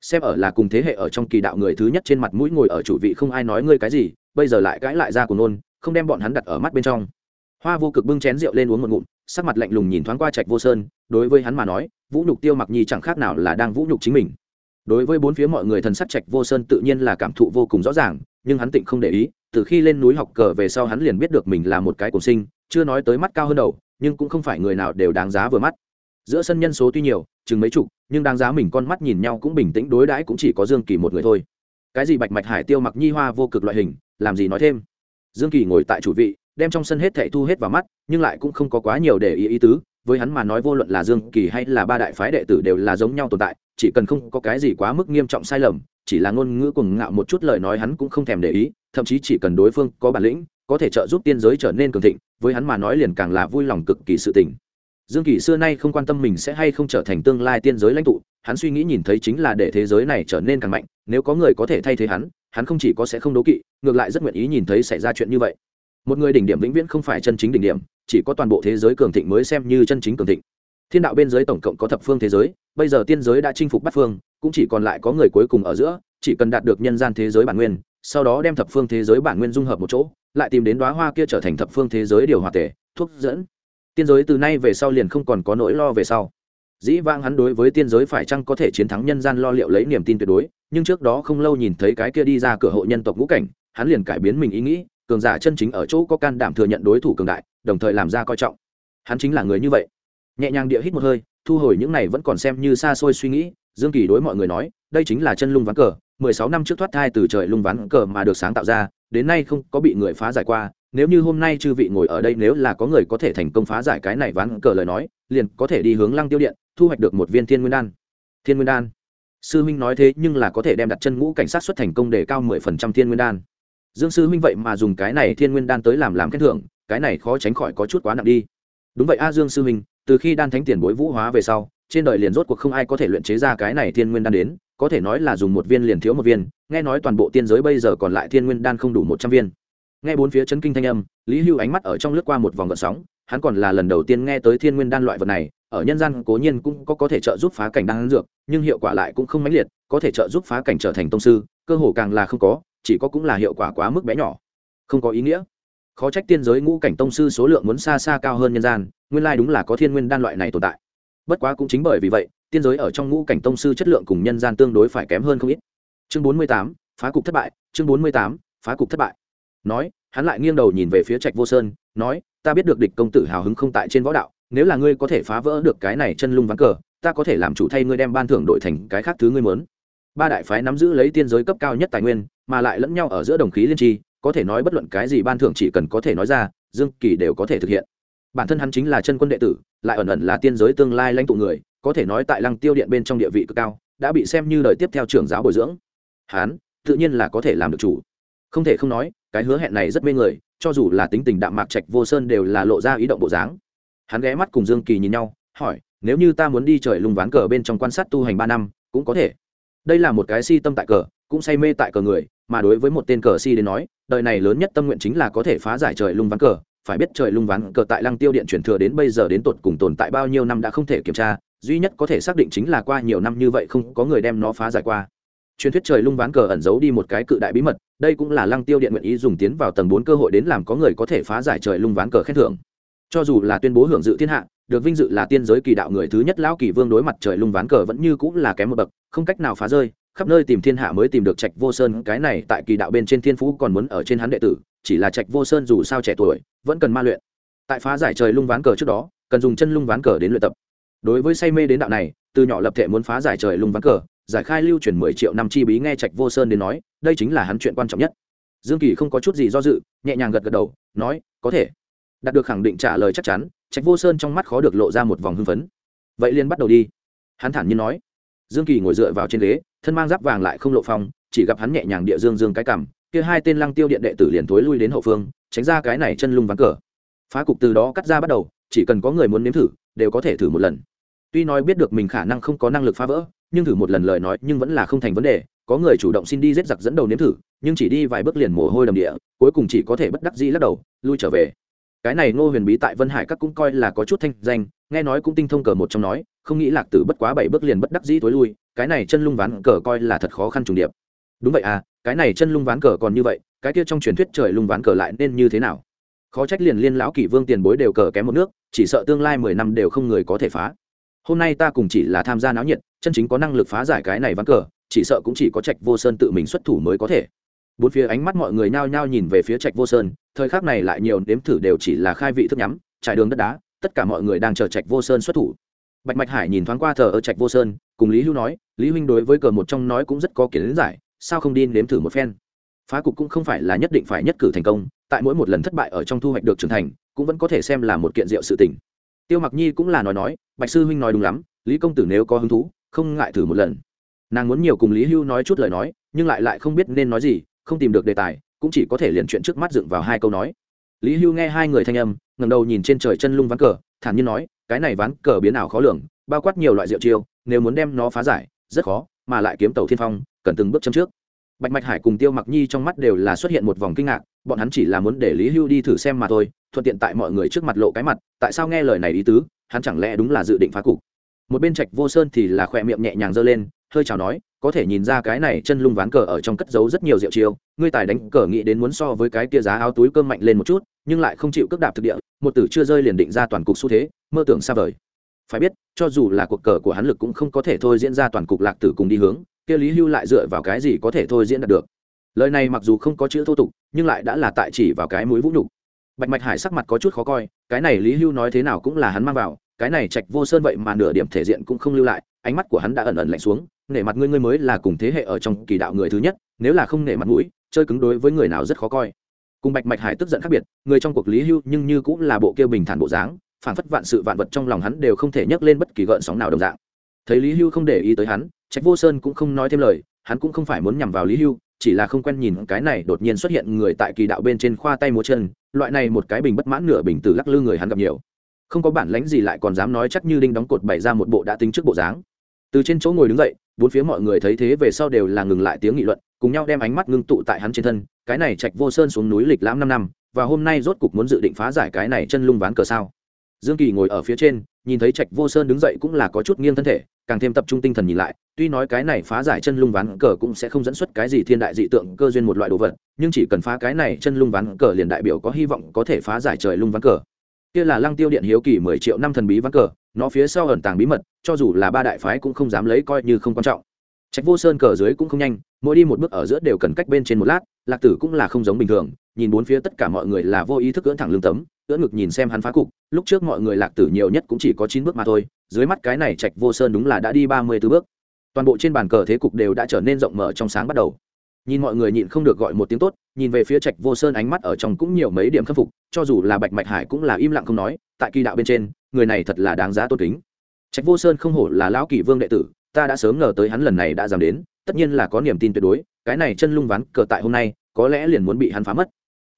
Xem ở là cùng thế hệ ở trong kỳ đạo người thứ nhất trên mặt mũi ngồi ở chủ vị không ai nói ngươi cái gì, bây giờ lại cãi lại ra của nôn, không đem bọn hắn đặt ở mắt bên trong. Hoa vô cực bưng chén rượu lên uống một ngụm, sắc mặt lạnh lùng nhìn thoáng qua trạch vô sơn, đối với hắn mà nói, vũ nhục tiêu mặc nhi chẳng khác nào là đang vũ nhục chính mình. Đối với bốn phía mọi người thần sắc trạch vô sơn tự nhiên là cảm thụ vô cùng rõ ràng, nhưng hắn tịnh không để ý từ khi lên núi học cờ về sau hắn liền biết được mình là một cái cổ sinh, chưa nói tới mắt cao hơn đầu, nhưng cũng không phải người nào đều đáng giá vừa mắt. Giữa sân nhân số tuy nhiều, chừng mấy chục, nhưng đáng giá mình con mắt nhìn nhau cũng bình tĩnh, đối đãi cũng chỉ có dương kỳ một người thôi. Cái gì bạch mạch hải tiêu mặc nhi hoa vô cực loại hình, làm gì nói thêm. Dương kỳ ngồi tại chủ vị, đem trong sân hết thảy thu hết vào mắt, nhưng lại cũng không có quá nhiều để ý ý tứ, với hắn mà nói vô luận là dương kỳ hay là ba đại phái đệ tử đều là giống nhau tồn tại, chỉ cần không có cái gì quá mức nghiêm trọng sai lầm, chỉ là ngôn ngữ cuồng ngạo một chút lời nói hắn cũng không thèm để ý thậm chí chỉ cần đối phương có bản lĩnh, có thể trợ giúp tiên giới trở nên cường thịnh, với hắn mà nói liền càng là vui lòng cực kỳ sự tình. Dương kỳ xưa nay không quan tâm mình sẽ hay không trở thành tương lai tiên giới lãnh tụ, hắn suy nghĩ nhìn thấy chính là để thế giới này trở nên càng mạnh, nếu có người có thể thay thế hắn hắn không chỉ có sẽ không đố kỵ, ngược lại rất nguyện ý nhìn thấy xảy ra chuyện như vậy. Một người đỉnh điểm vĩnh viễn không phải chân chính đỉnh điểm, chỉ có toàn bộ thế giới cường thịnh mới xem như chân chính cường thịnh. Thiên đạo bên dưới tổng cộng có thập phương thế giới, bây giờ tiên giới đã chinh phục bắt phương, cũng chỉ còn lại có người cuối cùng ở giữa, chỉ cần đạt được nhân gian thế giới bản nguyên sau đó đem thập phương thế giới bản nguyên dung hợp một chỗ, lại tìm đến đoá hoa kia trở thành thập phương thế giới điều hòa tể thuốc dẫn. Tiên giới từ nay về sau liền không còn có nỗi lo về sau. Dĩ vãng hắn đối với tiên giới phải chăng có thể chiến thắng nhân gian lo liệu lấy niềm tin tuyệt đối, nhưng trước đó không lâu nhìn thấy cái kia đi ra cửa hộ nhân tộc ngũ cảnh, hắn liền cải biến mình ý nghĩ, cường giả chân chính ở chỗ có can đảm thừa nhận đối thủ cường đại, đồng thời làm ra coi trọng. Hắn chính là người như vậy. Nhẹ nhàng địa hít một hơi, thu hồi những này vẫn còn xem như xa xôi suy nghĩ, dương kỳ đối mọi người nói, đây chính là chân lung ván cờ mười sáu năm trước thoát thai từ trời lung ván cờ mà được sáng tạo ra, đến nay không có bị người phá giải qua, nếu như hôm nay chư vị ngồi ở đây nếu là có người có thể thành công phá giải cái này ván cờ lời nói, liền có thể đi hướng lăng tiêu điện, thu hoạch được một viên thiên nguyên đan. Thiên nguyên đan. Sư huynh nói thế nhưng là có thể đem đặt chân ngũ cảnh sát xuất thành công để cao mười phần trăm thiên nguyên đan. Dương sư huynh vậy mà dùng cái này thiên nguyên đan tới làm làm khen thưởng, cái này khó tránh khỏi có chút quá nặng đi. Đúng vậy a, dương sư huynh, từ khi đan thánh tiền bối vũ hóa về sau, trên đời liền rốt cuộc không ai có thể luyện chế ra cái này thiên nguyên đan đến có thể nói là dùng một viên liền thiếu một viên, nghe nói toàn bộ tiên giới bây giờ còn lại thiên nguyên đan không đủ một trăm viên. Nghe bốn phía chấn kinh thanh âm, lý hưu ánh mắt ở trong lướt qua một vòng gợn sóng, hắn còn là lần đầu tiên nghe tới thiên nguyên đan loại vật này, ở nhân gian cố nhiên cũng có có thể trợ giúp phá cảnh đan dược, nhưng hiệu quả lại cũng không mãnh liệt, có thể trợ giúp phá cảnh trở thành tông sư, cơ hồ càng là không có, chỉ có cũng là hiệu quả quá mức bé nhỏ. Không có ý nghĩa. Khó trách tiên giới ngũ cảnh tông sư số lượng muốn xa xa cao hơn nhân gian, nguyên lai đúng là có thiên nguyên đan loại này tồn tại. Bất quá cũng chính bởi vì vậy tiên giới ở trong ngũ cảnh tông sư chất lượng cùng nhân gian tương đối phải kém hơn không ít. Chương bốn mươi tám, phá cục thất bại. Chương bốn mươi tám, phá cục thất bại. Nói, hắn lại nghiêng đầu nhìn về phía trạch vô sơn, nói, ta biết được địch công tử hào hứng không tại trên võ đạo, nếu là ngươi có thể phá vỡ được cái này chân lung ván cờ, ta có thể làm chủ thay ngươi đem ban thưởng đội thành cái khác thứ ngươi muốn. Ba đại phái nắm giữ lấy tiên giới cấp cao nhất tài nguyên, mà lại lẫn nhau ở giữa đồng khí liên tri, có thể nói bất luận cái gì ban thưởng chỉ cần có thể nói ra, dương kỳ đều có thể thực hiện. Bản thân hắn chính là chân quân đệ tử, lại ẩn ẩn là tiên giới tương lai lãnh tụ người có thể nói tại lăng tiêu điện bên trong địa vị cực cao, đã bị xem như đời tiếp theo trưởng giáo bồi dưỡng. Hắn tự nhiên là có thể làm được chủ. Không thể không nói, cái hứa hẹn này rất mê người, cho dù là tính tình đạm mạc trạch vô sơn đều là lộ ra ý động bộ dáng. Hắn ghé mắt cùng dương kỳ nhìn nhau, hỏi, nếu như ta muốn đi trời lùng ván cờ bên trong quan sát tu hành ba năm, cũng có thể. Đây là một cái si tâm tại cờ, cũng say mê tại cờ người, mà đối với một tên cờ si đến nói, đời này lớn nhất tâm nguyện chính là có thể phá giải trời lung ván cờ. Phải biết trời lung ván cờ tại lăng tiêu điện chuyển thừa đến bây giờ đến tột cùng tồn tại bao nhiêu năm đã không thể kiểm tra duy nhất có thể xác định chính là qua nhiều năm như vậy không có người đem nó phá giải qua. Truyền thuyết trời lung ván cờ ẩn giấu đi một cái cự đại bí mật, đây cũng là lăng tiêu điện nguyện ý dùng tiến vào tầng bốn cơ hội đến làm có người có thể phá giải trời lung ván cờ khen thưởng. Cho dù là tuyên bố hưởng dự thiên hạ, được vinh dự là tiên giới kỳ đạo người thứ nhất lão kỳ vương đối mặt trời lung ván cờ vẫn như cũng là kém một bậc, không cách nào phá rơi, khắp nơi tìm thiên hạ mới tìm được trạch vô sơn, cái này tại kỳ đạo bên trên thiên phú còn muốn ở trên hắn đệ tử, chỉ là trạch vô sơn dù sao trẻ tuổi, vẫn cần ma luyện. Tại phá giải trời lung ván cờ trước đó, cần dùng chân lung ván cờ đến luyện tập đối với say mê đến đạo này, từ nhỏ lập thể muốn phá giải trời lung ván cờ, giải khai lưu truyền mười triệu năm chi bí nghe trạch vô sơn đến nói, đây chính là hắn chuyện quan trọng nhất. Dương kỳ không có chút gì do dự, nhẹ nhàng gật gật đầu, nói, có thể. Đạt được khẳng định trả lời chắc chắn, trạch vô sơn trong mắt khó được lộ ra một vòng hưng phấn. Vậy liền bắt đầu đi. Hắn thản nhiên nói. Dương kỳ ngồi dựa vào trên ghế, thân mang giáp vàng lại không lộ phong, chỉ gặp hắn nhẹ nhàng địa dương dương cái cằm, kia hai tên lăng tiêu điện đệ tử liền thối lui đến hậu phương, tránh ra cái này chân lung ván cờ. Phá cục từ đó cắt ra bắt đầu, chỉ cần có người muốn nếm thử, đều có thể thử một lần tuy nói biết được mình khả năng không có năng lực phá vỡ, nhưng thử một lần lời nói nhưng vẫn là không thành vấn đề. Có người chủ động xin đi giết giặc dẫn đầu nếm thử, nhưng chỉ đi vài bước liền mồ hôi đầm địa, cuối cùng chỉ có thể bất đắc dĩ lắc đầu, lui trở về. Cái này ngô huyền bí tại vân hải các cũng coi là có chút thanh danh, nghe nói cũng tinh thông cờ một trong nói, không nghĩ lạc tử bất quá bảy bước liền bất đắc dĩ tối lui, cái này chân lung ván cờ coi là thật khó khăn trùng điệp. Đúng vậy à cái này chân lung ván cờ còn như vậy, cái kia trong truyền thuyết trời lung ván cờ lại nên như thế nào? Khó trách liền liên lão kỷ vương tiền bối đều cờ kém một nước, chỉ sợ tương lai mười năm đều không người có thể phá hôm nay ta cùng chỉ là tham gia náo nhiệt, chân chính có năng lực phá giải cái này ván cờ, chỉ sợ cũng chỉ có trạch vô sơn tự mình xuất thủ mới có thể. Bốn phía ánh mắt mọi người nhao nhao nhìn về phía trạch vô sơn, thời khắc này lại nhiều nếm thử đều chỉ là khai vị thức nhắm, trải đường đất đá, tất cả mọi người đang chờ trạch vô sơn xuất thủ. Bạch mạch hải nhìn thoáng qua thờ ở trạch vô sơn, cùng lý hưu nói, lý huynh đối với cờ một trong nói cũng rất có kiến giải, sao không đi nếm thử một phen? Phá cục cũng không phải là nhất định phải nhất cử thành công, tại mỗi một lần thất bại ở trong thu hoạch được trưởng thành, cũng vẫn có thể xem là một kiện diệu sự tình tiêu mặc nhi cũng là nói nói, bạch sư huynh nói đúng lắm, lý công tử nếu có hứng thú, không ngại thử một lần. Nàng muốn nhiều cùng lý hưu nói chút lời nói, nhưng lại lại không biết nên nói gì, không tìm được đề tài, cũng chỉ có thể liền chuyện trước mắt dựng vào hai câu nói. Lý hưu nghe hai người thanh âm ngầm đầu nhìn trên trời chân lung ván cờ, thản nhiên nói, cái này ván cờ biến ảo khó lường, bao quát nhiều loại rượu chiêu, nếu muốn đem nó phá giải, rất khó, mà lại kiếm tàu thiên phong, cần từng bước châm trước. Bạch mạch hải cùng tiêu mặc nhi trong mắt đều là xuất hiện một vòng kinh ngạc, bọn hắn chỉ là muốn để lý hưu đi thử xem mà thôi thuận tiện tại mọi người trước mặt lộ cái mặt, tại sao nghe lời này ý tứ, hắn chẳng lẽ đúng là dự định phá cục? Một bên trạch vô sơn thì là khỏe miệng nhẹ nhàng giơ lên, hơi chào nói, có thể nhìn ra cái này chân lung ván cờ ở trong cất giấu rất nhiều rượu chiêu, ngươi tài đánh cờ nghĩ đến muốn so với cái kia giá áo túi cơm mạnh lên một chút, nhưng lại không chịu cước đạp thực địa, một tử chưa rơi liền định ra toàn cục xu thế, mơ tưởng xa vời. Phải biết, cho dù là cuộc cờ của hắn lực cũng không có thể thôi diễn ra toàn cục lạc tử cùng đi hướng, kia lý hưu lại dựa vào cái gì có thể thôi diễn đạt được? Lời này mặc dù không có chữ thô tục, nhưng lại đã là tại chỉ vào cái mũi vũ nhục bạch mạch hải sắc mặt có chút khó coi, cái này lý hưu nói thế nào cũng là hắn mang vào, cái này trạch vô sơn vậy mà nửa điểm thể diện cũng không lưu lại, ánh mắt của hắn đã ẩn ẩn lạnh xuống, nể mặt ngươi ngươi mới là cùng thế hệ ở trong kỳ đạo người thứ nhất, nếu là không nể mặt mũi, chơi cứng đối với người nào rất khó coi. Cùng bạch mạch hải tức giận khác biệt, người trong cuộc lý hưu nhưng như cũng là bộ kia bình thản bộ dáng, phản phất vạn sự vạn vật trong lòng hắn đều không thể nhấc lên bất kỳ gợn sóng nào đồng dạng. Thấy lý hưu không để ý tới hắn, trạch vô sơn cũng không nói thêm lời, hắn cũng không phải muốn nhằm vào lý hưu chỉ là không quen nhìn cái này đột nhiên xuất hiện người tại kỳ đạo bên trên khoa tay múa chân, loại này một cái bình bất mãn nửa bình từ lắc lư người hắn gặp nhiều. Không có bản lãnh gì lại còn dám nói chắc như đinh đóng cột bày ra một bộ đã tính trước bộ dáng. Từ trên chỗ ngồi đứng dậy, bốn phía mọi người thấy thế về sau đều là ngừng lại tiếng nghị luận, cùng nhau đem ánh mắt ngưng tụ tại hắn trên thân, cái này trạch vô sơn xuống núi lịch lãm năm năm, và hôm nay rốt cục muốn dự định phá giải cái này chân lung ván cờ sao. Dương kỳ ngồi ở phía trên, nhìn thấy trạch vô sơn đứng dậy cũng là có chút nghiêng thân thể càng thêm tập trung tinh thần nhìn lại, tuy nói cái này phá giải chân lung ván cờ cũng sẽ không dẫn xuất cái gì thiên đại dị tượng, cơ duyên một loại đồ vật, nhưng chỉ cần phá cái này chân lung ván cờ liền đại biểu có hy vọng có thể phá giải trời lung ván cờ. Kia là lăng tiêu điện hiếu kỳ mười triệu năm thần bí ván cờ, nó phía sau ẩn tàng bí mật, cho dù là ba đại phái cũng không dám lấy coi như không quan trọng. Trạch vô sơn cờ dưới cũng không nhanh, mỗi đi một bước ở giữa đều cần cách bên trên một lát, lạc tử cũng là không giống bình thường, nhìn bốn phía tất cả mọi người là vô ý thức cưỡn thẳng lưng tấm, ưỡn ngực nhìn xem hắn phá cục, lúc trước mọi người lạc tử nhiều nhất cũng chỉ có chín bước mà thôi dưới mắt cái này trạch vô sơn đúng là đã đi ba mươi b ố bước. Toàn bộ trên bàn cờ thế cục đều đã trở nên rộng mở trong sáng bắt đầu. Nhìn mọi người nhịn không được gọi một tiếng tốt, nhìn về phía trạch vô sơn ánh mắt ở trong cũng nhiều mấy điểm khắc phục, cho dù là bạch mạch hải cũng là im lặng không nói, tại kỳ đạo bên trên, người này thật là đáng giá tôn kính. Trạch vô sơn không hổ là lão kỷ vương đệ tử, ta đã sớm ngờ tới hắn lần này đã dám đến, tất nhiên là có niềm tin tuyệt đối, cái này chân lung ván cờ tại hôm nay, có lẽ liền muốn bị hắn phá mất.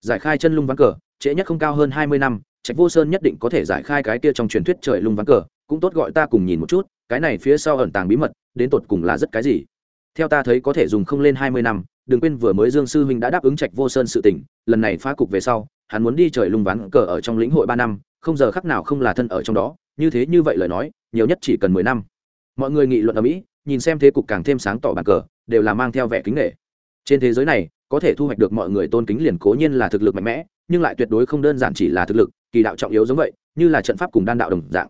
Giải khai chân lung ván cờ, trễ nhất không cao hơn hai mươi năm, trạch vô sơn nhất định có thể giải khai cái kia trong truyền thuyết trời lung ván cờ cũng tốt gọi ta cùng nhìn một chút, cái này phía sau ẩn tàng bí mật, đến tột cùng là rất cái gì? Theo ta thấy có thể dùng không lên hai mươi năm, đừng quên vừa mới dương sư huynh đã đáp ứng trạch vô sơn sự tỉnh lần này phá cục về sau, hắn muốn đi trời lung ván cờ ở trong lĩnh hội ba năm, không giờ khắc nào không là thân ở trong đó, như thế như vậy lời nói, nhiều nhất chỉ cần mười năm. Mọi người nghị luận ở mỹ, nhìn xem thế cục càng thêm sáng tỏ bàn cờ, đều là mang theo vẻ kính nghệ trên thế giới này, có thể thu hoạch được mọi người tôn kính liền cố nhiên là thực lực mạnh mẽ, nhưng lại tuyệt đối không đơn giản chỉ là thực lực, kỳ đạo trọng yếu giống vậy, như là trận pháp cùng đan đạo đồng dạng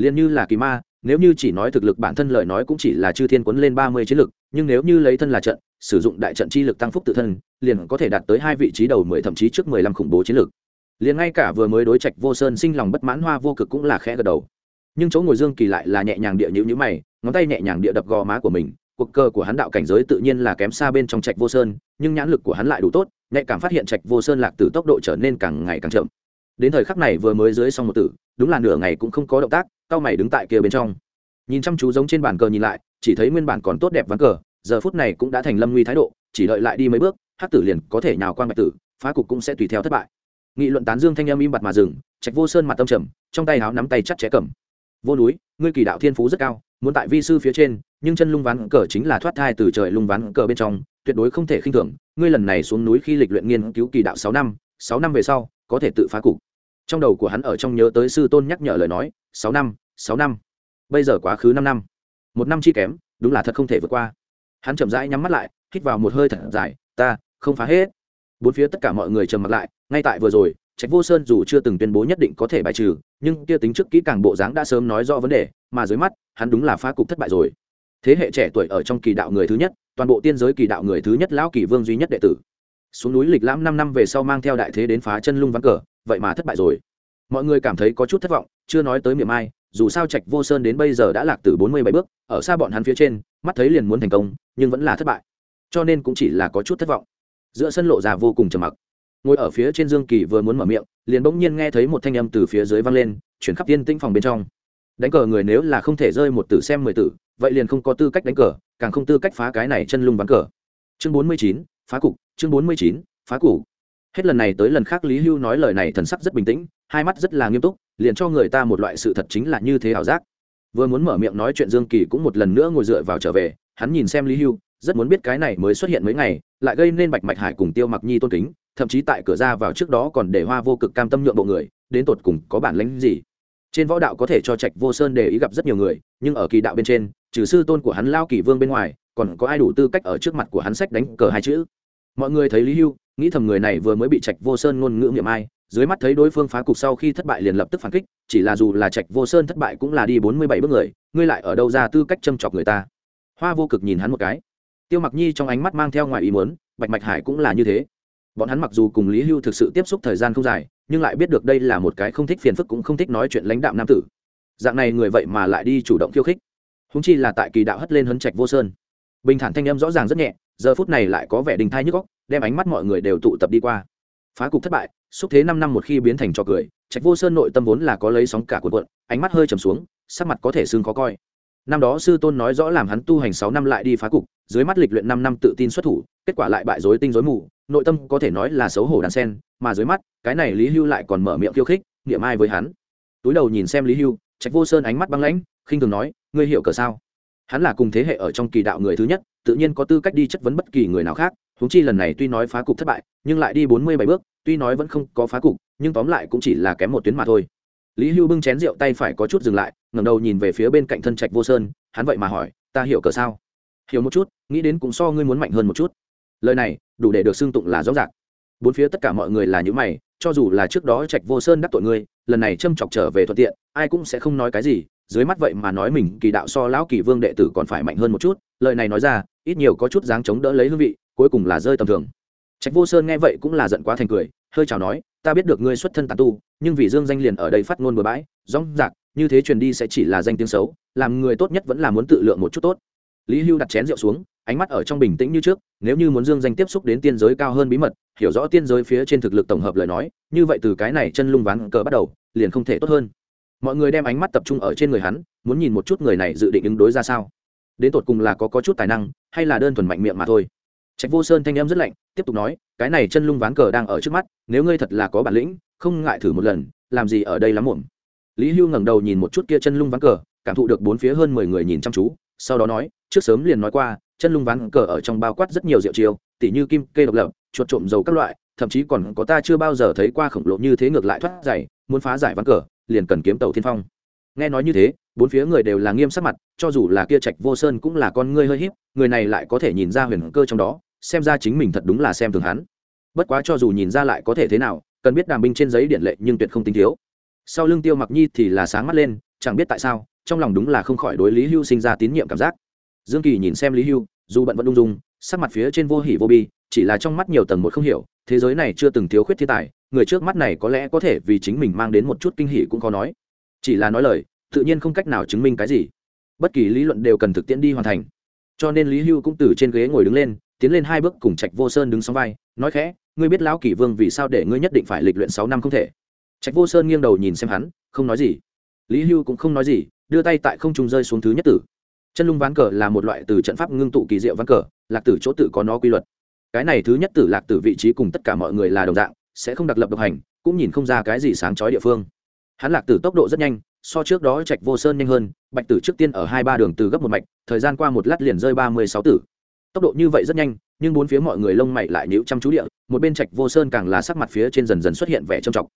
liền như là kỳ ma, nếu như chỉ nói thực lực bản thân lời nói cũng chỉ là chư thiên quấn lên ba mươi chiến lực, nhưng nếu như lấy thân là trận, sử dụng đại trận chi lực tăng phúc tự thân, liền có thể đạt tới hai vị trí đầu mười thậm chí trước mười lăm khủng bố chiến lực. Liền ngay cả vừa mới đối trạch vô sơn sinh lòng bất mãn hoa vô cực cũng là khẽ gật đầu. Nhưng chỗ ngồi dương kỳ lại là nhẹ nhàng địa nhữ nhữ mày, ngón tay nhẹ nhàng địa đập gò má của mình, cuộc cơ của hắn đạo cảnh giới tự nhiên là kém xa bên trong trạch vô sơn, nhưng nhãn lực của hắn lại đủ tốt, nhạy cảm phát hiện trạch vô sơn lạc từ tốc độ trở nên càng ngày càng chậm. Đến thời khắc này vừa mới dưới xong một tử, đúng là nửa ngày cũng không có động tác cao mày đứng tại kia bên trong. Nhìn chăm chú giống trên bàn cờ nhìn lại, chỉ thấy nguyên bản còn tốt đẹp ván cờ, giờ phút này cũng đã thành lâm nguy thái độ, chỉ đợi lại đi mấy bước hát tử liền có thể nhào quan bạch tử, phá cục cũng sẽ tùy theo thất bại. Nghị luận tán dương thanh âm im bặt mà dừng, trạch vô sơn mặt tâm trầm, trong tay háo nắm tay chắt chẽ cầm. Vô núi, ngươi kỳ đạo thiên phú rất cao, muốn tại vi sư phía trên, nhưng chân lung ván cờ chính là thoát thai từ trời lung ván cờ bên trong, tuyệt đối không thể khinh thường, ngươi lần này xuống núi khi lịch luyện nghiên cứu kỳ đạo sáu năm sáu năm về sau, có thể tự phá cục trong đầu của hắn ở trong nhớ tới sư tôn nhắc nhở lời nói, sáu năm sáu năm. Bây giờ quá khứ năm năm. Một năm chi kém, đúng là thật không thể vượt qua. Hắn chậm rãi nhắm mắt lại, hít vào một hơi thật dài, ta, không phá hết. Bốn phía tất cả mọi người trầm mặt lại, ngay tại vừa rồi, trạch vô sơn dù chưa từng tuyên bố nhất định có thể bài trừ, nhưng kia tính trước kỹ càng bộ dáng đã sớm nói rõ vấn đề, mà dưới mắt, hắn đúng là phá cục thất bại rồi. Thế hệ trẻ tuổi ở trong kỳ đạo người thứ nhất, toàn bộ tiên giới kỳ đạo người thứ nhất lão kỳ vương duy nhất đệ tử. Xuống núi lịch lãm năm năm về sau mang theo đại thế đến phá chân lung ván cờ vậy mà thất bại rồi. Mọi người cảm thấy có chút thất vọng, chưa nói tới miệng ai, dù sao trạch vô sơn đến bây giờ đã lạc từ bốn mươi bảy bước, ở xa bọn hắn phía trên, mắt thấy liền muốn thành công, nhưng vẫn là thất bại. Cho nên cũng chỉ là có chút thất vọng. Giữa sân lộ già vô cùng trầm mặc. Ngồi ở phía trên dương kỳ vừa muốn mở miệng, liền bỗng nhiên nghe thấy một thanh âm từ phía dưới vang lên, chuyển khắp tiên tĩnh phòng bên trong. Đánh cờ người nếu là không thể rơi một tử xem mười tử, vậy liền không có tư cách đánh cờ, càng không tư cách phá cái này chân lung ván cờ. Chương bốn mươi chín, phá cục, chương bốn mươi chín, phá cục hết lần này tới lần khác lý hưu nói lời này thần sắc rất bình tĩnh, hai mắt rất là nghiêm túc, liền cho người ta một loại sự thật chính là như thế ảo giác. Vừa muốn mở miệng nói chuyện dương kỳ cũng một lần nữa ngồi dựa vào trở về, hắn nhìn xem lý hưu, rất muốn biết cái này mới xuất hiện mấy ngày, lại gây nên bạch mạch hải cùng tiêu mặc nhi tôn kính, thậm chí tại cửa ra vào trước đó còn để hoa vô cực cam tâm nhượng bộ người, đến tột cùng có bản lánh gì. Trên võ đạo có thể cho trạch vô sơn để ý gặp rất nhiều người, nhưng ở kỳ đạo bên trên, trừ sư tôn của hắn lao kỳ vương bên ngoài, còn có ai đủ tư cách ở trước mặt của hắn sách đánh cờ hai chữ. Mọi người thấy lý hưu nghĩ thầm người này vừa mới bị trạch vô sơn ngôn ngữ miệng ai, dưới mắt thấy đối phương phá cục sau khi thất bại liền lập tức phản kích, chỉ là dù là trạch vô sơn thất bại cũng là đi bốn mươi bảy bước người, ngươi lại ở đâu ra tư cách châm chọc người ta? Hoa vô cực nhìn hắn một cái. Tiêu mặc nhi trong ánh mắt mang theo ngoài ý muốn, bạch mạch hải cũng là như thế. Bọn hắn mặc dù cùng lý hưu thực sự tiếp xúc thời gian không dài, nhưng lại biết được đây là một cái không thích phiền phức cũng không thích nói chuyện lãnh đạo nam tử. Dạng này người vậy mà lại đi chủ động khiêu khích. Húng chi là tại kỳ đạo hất lên hấn trạch vô sơn. Bình thản thanh âm rõ ràng rất nhẹ, giờ phút này lại có vẻ đình thai nhức góc đem ánh mắt mọi người đều tụ tập đi qua. Phá cục thất bại, xúc thế năm năm một khi biến thành trò cười, trạch vô sơn nội tâm vốn là có lấy sóng cả cuộn cuộn, ánh mắt hơi trầm xuống, sắc mặt có thể xương khó coi. Năm đó sư tôn nói rõ làm hắn tu hành sáu năm lại đi phá cục, dưới mắt lịch luyện năm năm tự tin xuất thủ, kết quả lại bại rối tinh rối mù, nội tâm có thể nói là xấu hổ đàn sen, mà dưới mắt, cái này lý hưu lại còn mở miệng khiêu khích, niệm ai với hắn. Túi đầu nhìn xem lý hưu, trạch vô sơn ánh mắt băng lãnh, khinh thường nói, ngươi hiểu cờ sao? Hắn là cùng thế hệ ở trong kỳ đạo người thứ nhất, tự nhiên có tư cách đi chất vấn bất kỳ người nào khác Huống chi lần này tuy nói phá cục thất bại, nhưng lại đi bốn mươi bảy bước, tuy nói vẫn không có phá cục, nhưng tóm lại cũng chỉ là kém một tuyến mà thôi. Lý hưu bưng chén rượu tay phải có chút dừng lại, ngẩng đầu nhìn về phía bên cạnh thân trạch vô sơn, hắn vậy mà hỏi, ta hiểu cờ sao? Hiểu một chút, nghĩ đến cũng so ngươi muốn mạnh hơn một chút. Lời này, đủ để được xưng tụng là rõ ràng. Bốn phía tất cả mọi người là những mày, cho dù là trước đó trạch vô sơn đắc tội ngươi, lần này châm chọc trở về thuận tiện, ai cũng sẽ không nói cái gì, dưới mắt vậy mà nói mình kỳ đạo so lão kỳ vương đệ tử còn phải mạnh hơn một chút, lời này nói ra, ít nhiều có chút dáng chống đỡ lấy hương vị cuối cùng là rơi tầm thường. Trạch vô sơn nghe vậy cũng là giận quá thành cười hơi chào nói ta biết được ngươi xuất thân tàn tu nhưng vì dương danh liền ở đây phát ngôn bừa bãi rong rạc như thế truyền đi sẽ chỉ là danh tiếng xấu làm người tốt nhất vẫn là muốn tự lượng một chút tốt. Lý hưu đặt chén rượu xuống ánh mắt ở trong bình tĩnh như trước nếu như muốn dương danh tiếp xúc đến tiên giới cao hơn bí mật hiểu rõ tiên giới phía trên thực lực tổng hợp lời nói như vậy từ cái này chân lung ván cờ bắt đầu liền không thể tốt hơn. Mọi người đem ánh mắt tập trung ở trên người hắn muốn nhìn một chút người này dự định ứng đối ra sao. Đến tột cùng là có, có chút tài năng hay là đơn thuần mạnh miệng mà thôi trạch vô sơn thanh em rất lạnh, tiếp tục nói, cái này chân lung ván cờ đang ở trước mắt, nếu ngươi thật là có bản lĩnh, không ngại thử một lần, làm gì ở đây lắm muộn. Lý hưu ngẩng đầu nhìn một chút kia chân lung ván cờ, cảm thụ được bốn phía hơn mười người nhìn chăm chú, sau đó nói, trước sớm liền nói qua, chân lung ván cờ ở trong bao quát rất nhiều rượu chiêu, tỉ như kim kê độc lập, chuột trộm dầu các loại, thậm chí còn có ta chưa bao giờ thấy qua khổng lồ như thế ngược lại thoát giải muốn phá giải ván cờ, liền cần kiếm tàu thiên phong. Nghe nói như thế, bốn phía người đều là nghiêm sắc mặt, cho dù là kia trạch vô sơn cũng là con ngươi hơi hiếp người này lại có thể nhìn ra huyền cơ trong đó xem ra chính mình thật đúng là xem thường hắn. Bất quá cho dù nhìn ra lại có thể thế nào, cần biết đàm binh trên giấy điện lệ nhưng tuyệt không tính thiếu. Sau lưng tiêu mặc nhi thì là sáng mắt lên, chẳng biết tại sao, trong lòng đúng là không khỏi đối lý hưu sinh ra tín nhiệm cảm giác. Dương kỳ nhìn xem lý hưu, dù bận vẫn ung dung, sắc mặt phía trên vô hỉ vô bi, chỉ là trong mắt nhiều tầng một không hiểu, thế giới này chưa từng thiếu khuyết thiên tài, người trước mắt này có lẽ có thể vì chính mình mang đến một chút kinh hỉ cũng có nói. Chỉ là nói lời, tự nhiên không cách nào chứng minh cái gì. Bất kỳ lý luận đều cần thực tiễn đi hoàn thành. Cho nên lý hưu cũng từ trên ghế ngồi đứng lên tiến lên hai bước cùng trạch vô sơn đứng sóng vai, nói khẽ, ngươi biết lão kỷ vương vì sao để ngươi nhất định phải lịch luyện sáu năm không thể? Trạch vô sơn nghiêng đầu nhìn xem hắn, không nói gì. Lý hưu cũng không nói gì, đưa tay tại không trung rơi xuống thứ nhất tử. Chân lung ván cờ là một loại từ trận pháp ngưng tụ kỳ diệu ván cờ, lạc tử chỗ tự có nó quy luật. Cái này thứ nhất tử lạc tử vị trí cùng tất cả mọi người là đồng dạng, sẽ không đặc lập độc hành, cũng nhìn không ra cái gì sáng chói địa phương. Hắn lạc tử tốc độ rất nhanh, so trước đó trạch vô sơn nhanh hơn, bạch tử trước tiên ở hai ba đường từ gấp một mạch, thời gian qua một lát liền rơi ba mươi sáu tử tốc độ như vậy rất nhanh, nhưng bốn phía mọi người lông mày lại nhíu chăm chú địa, một bên trạch vô sơn càng là sắc mặt phía trên dần dần xuất hiện vẻ trầm trọng.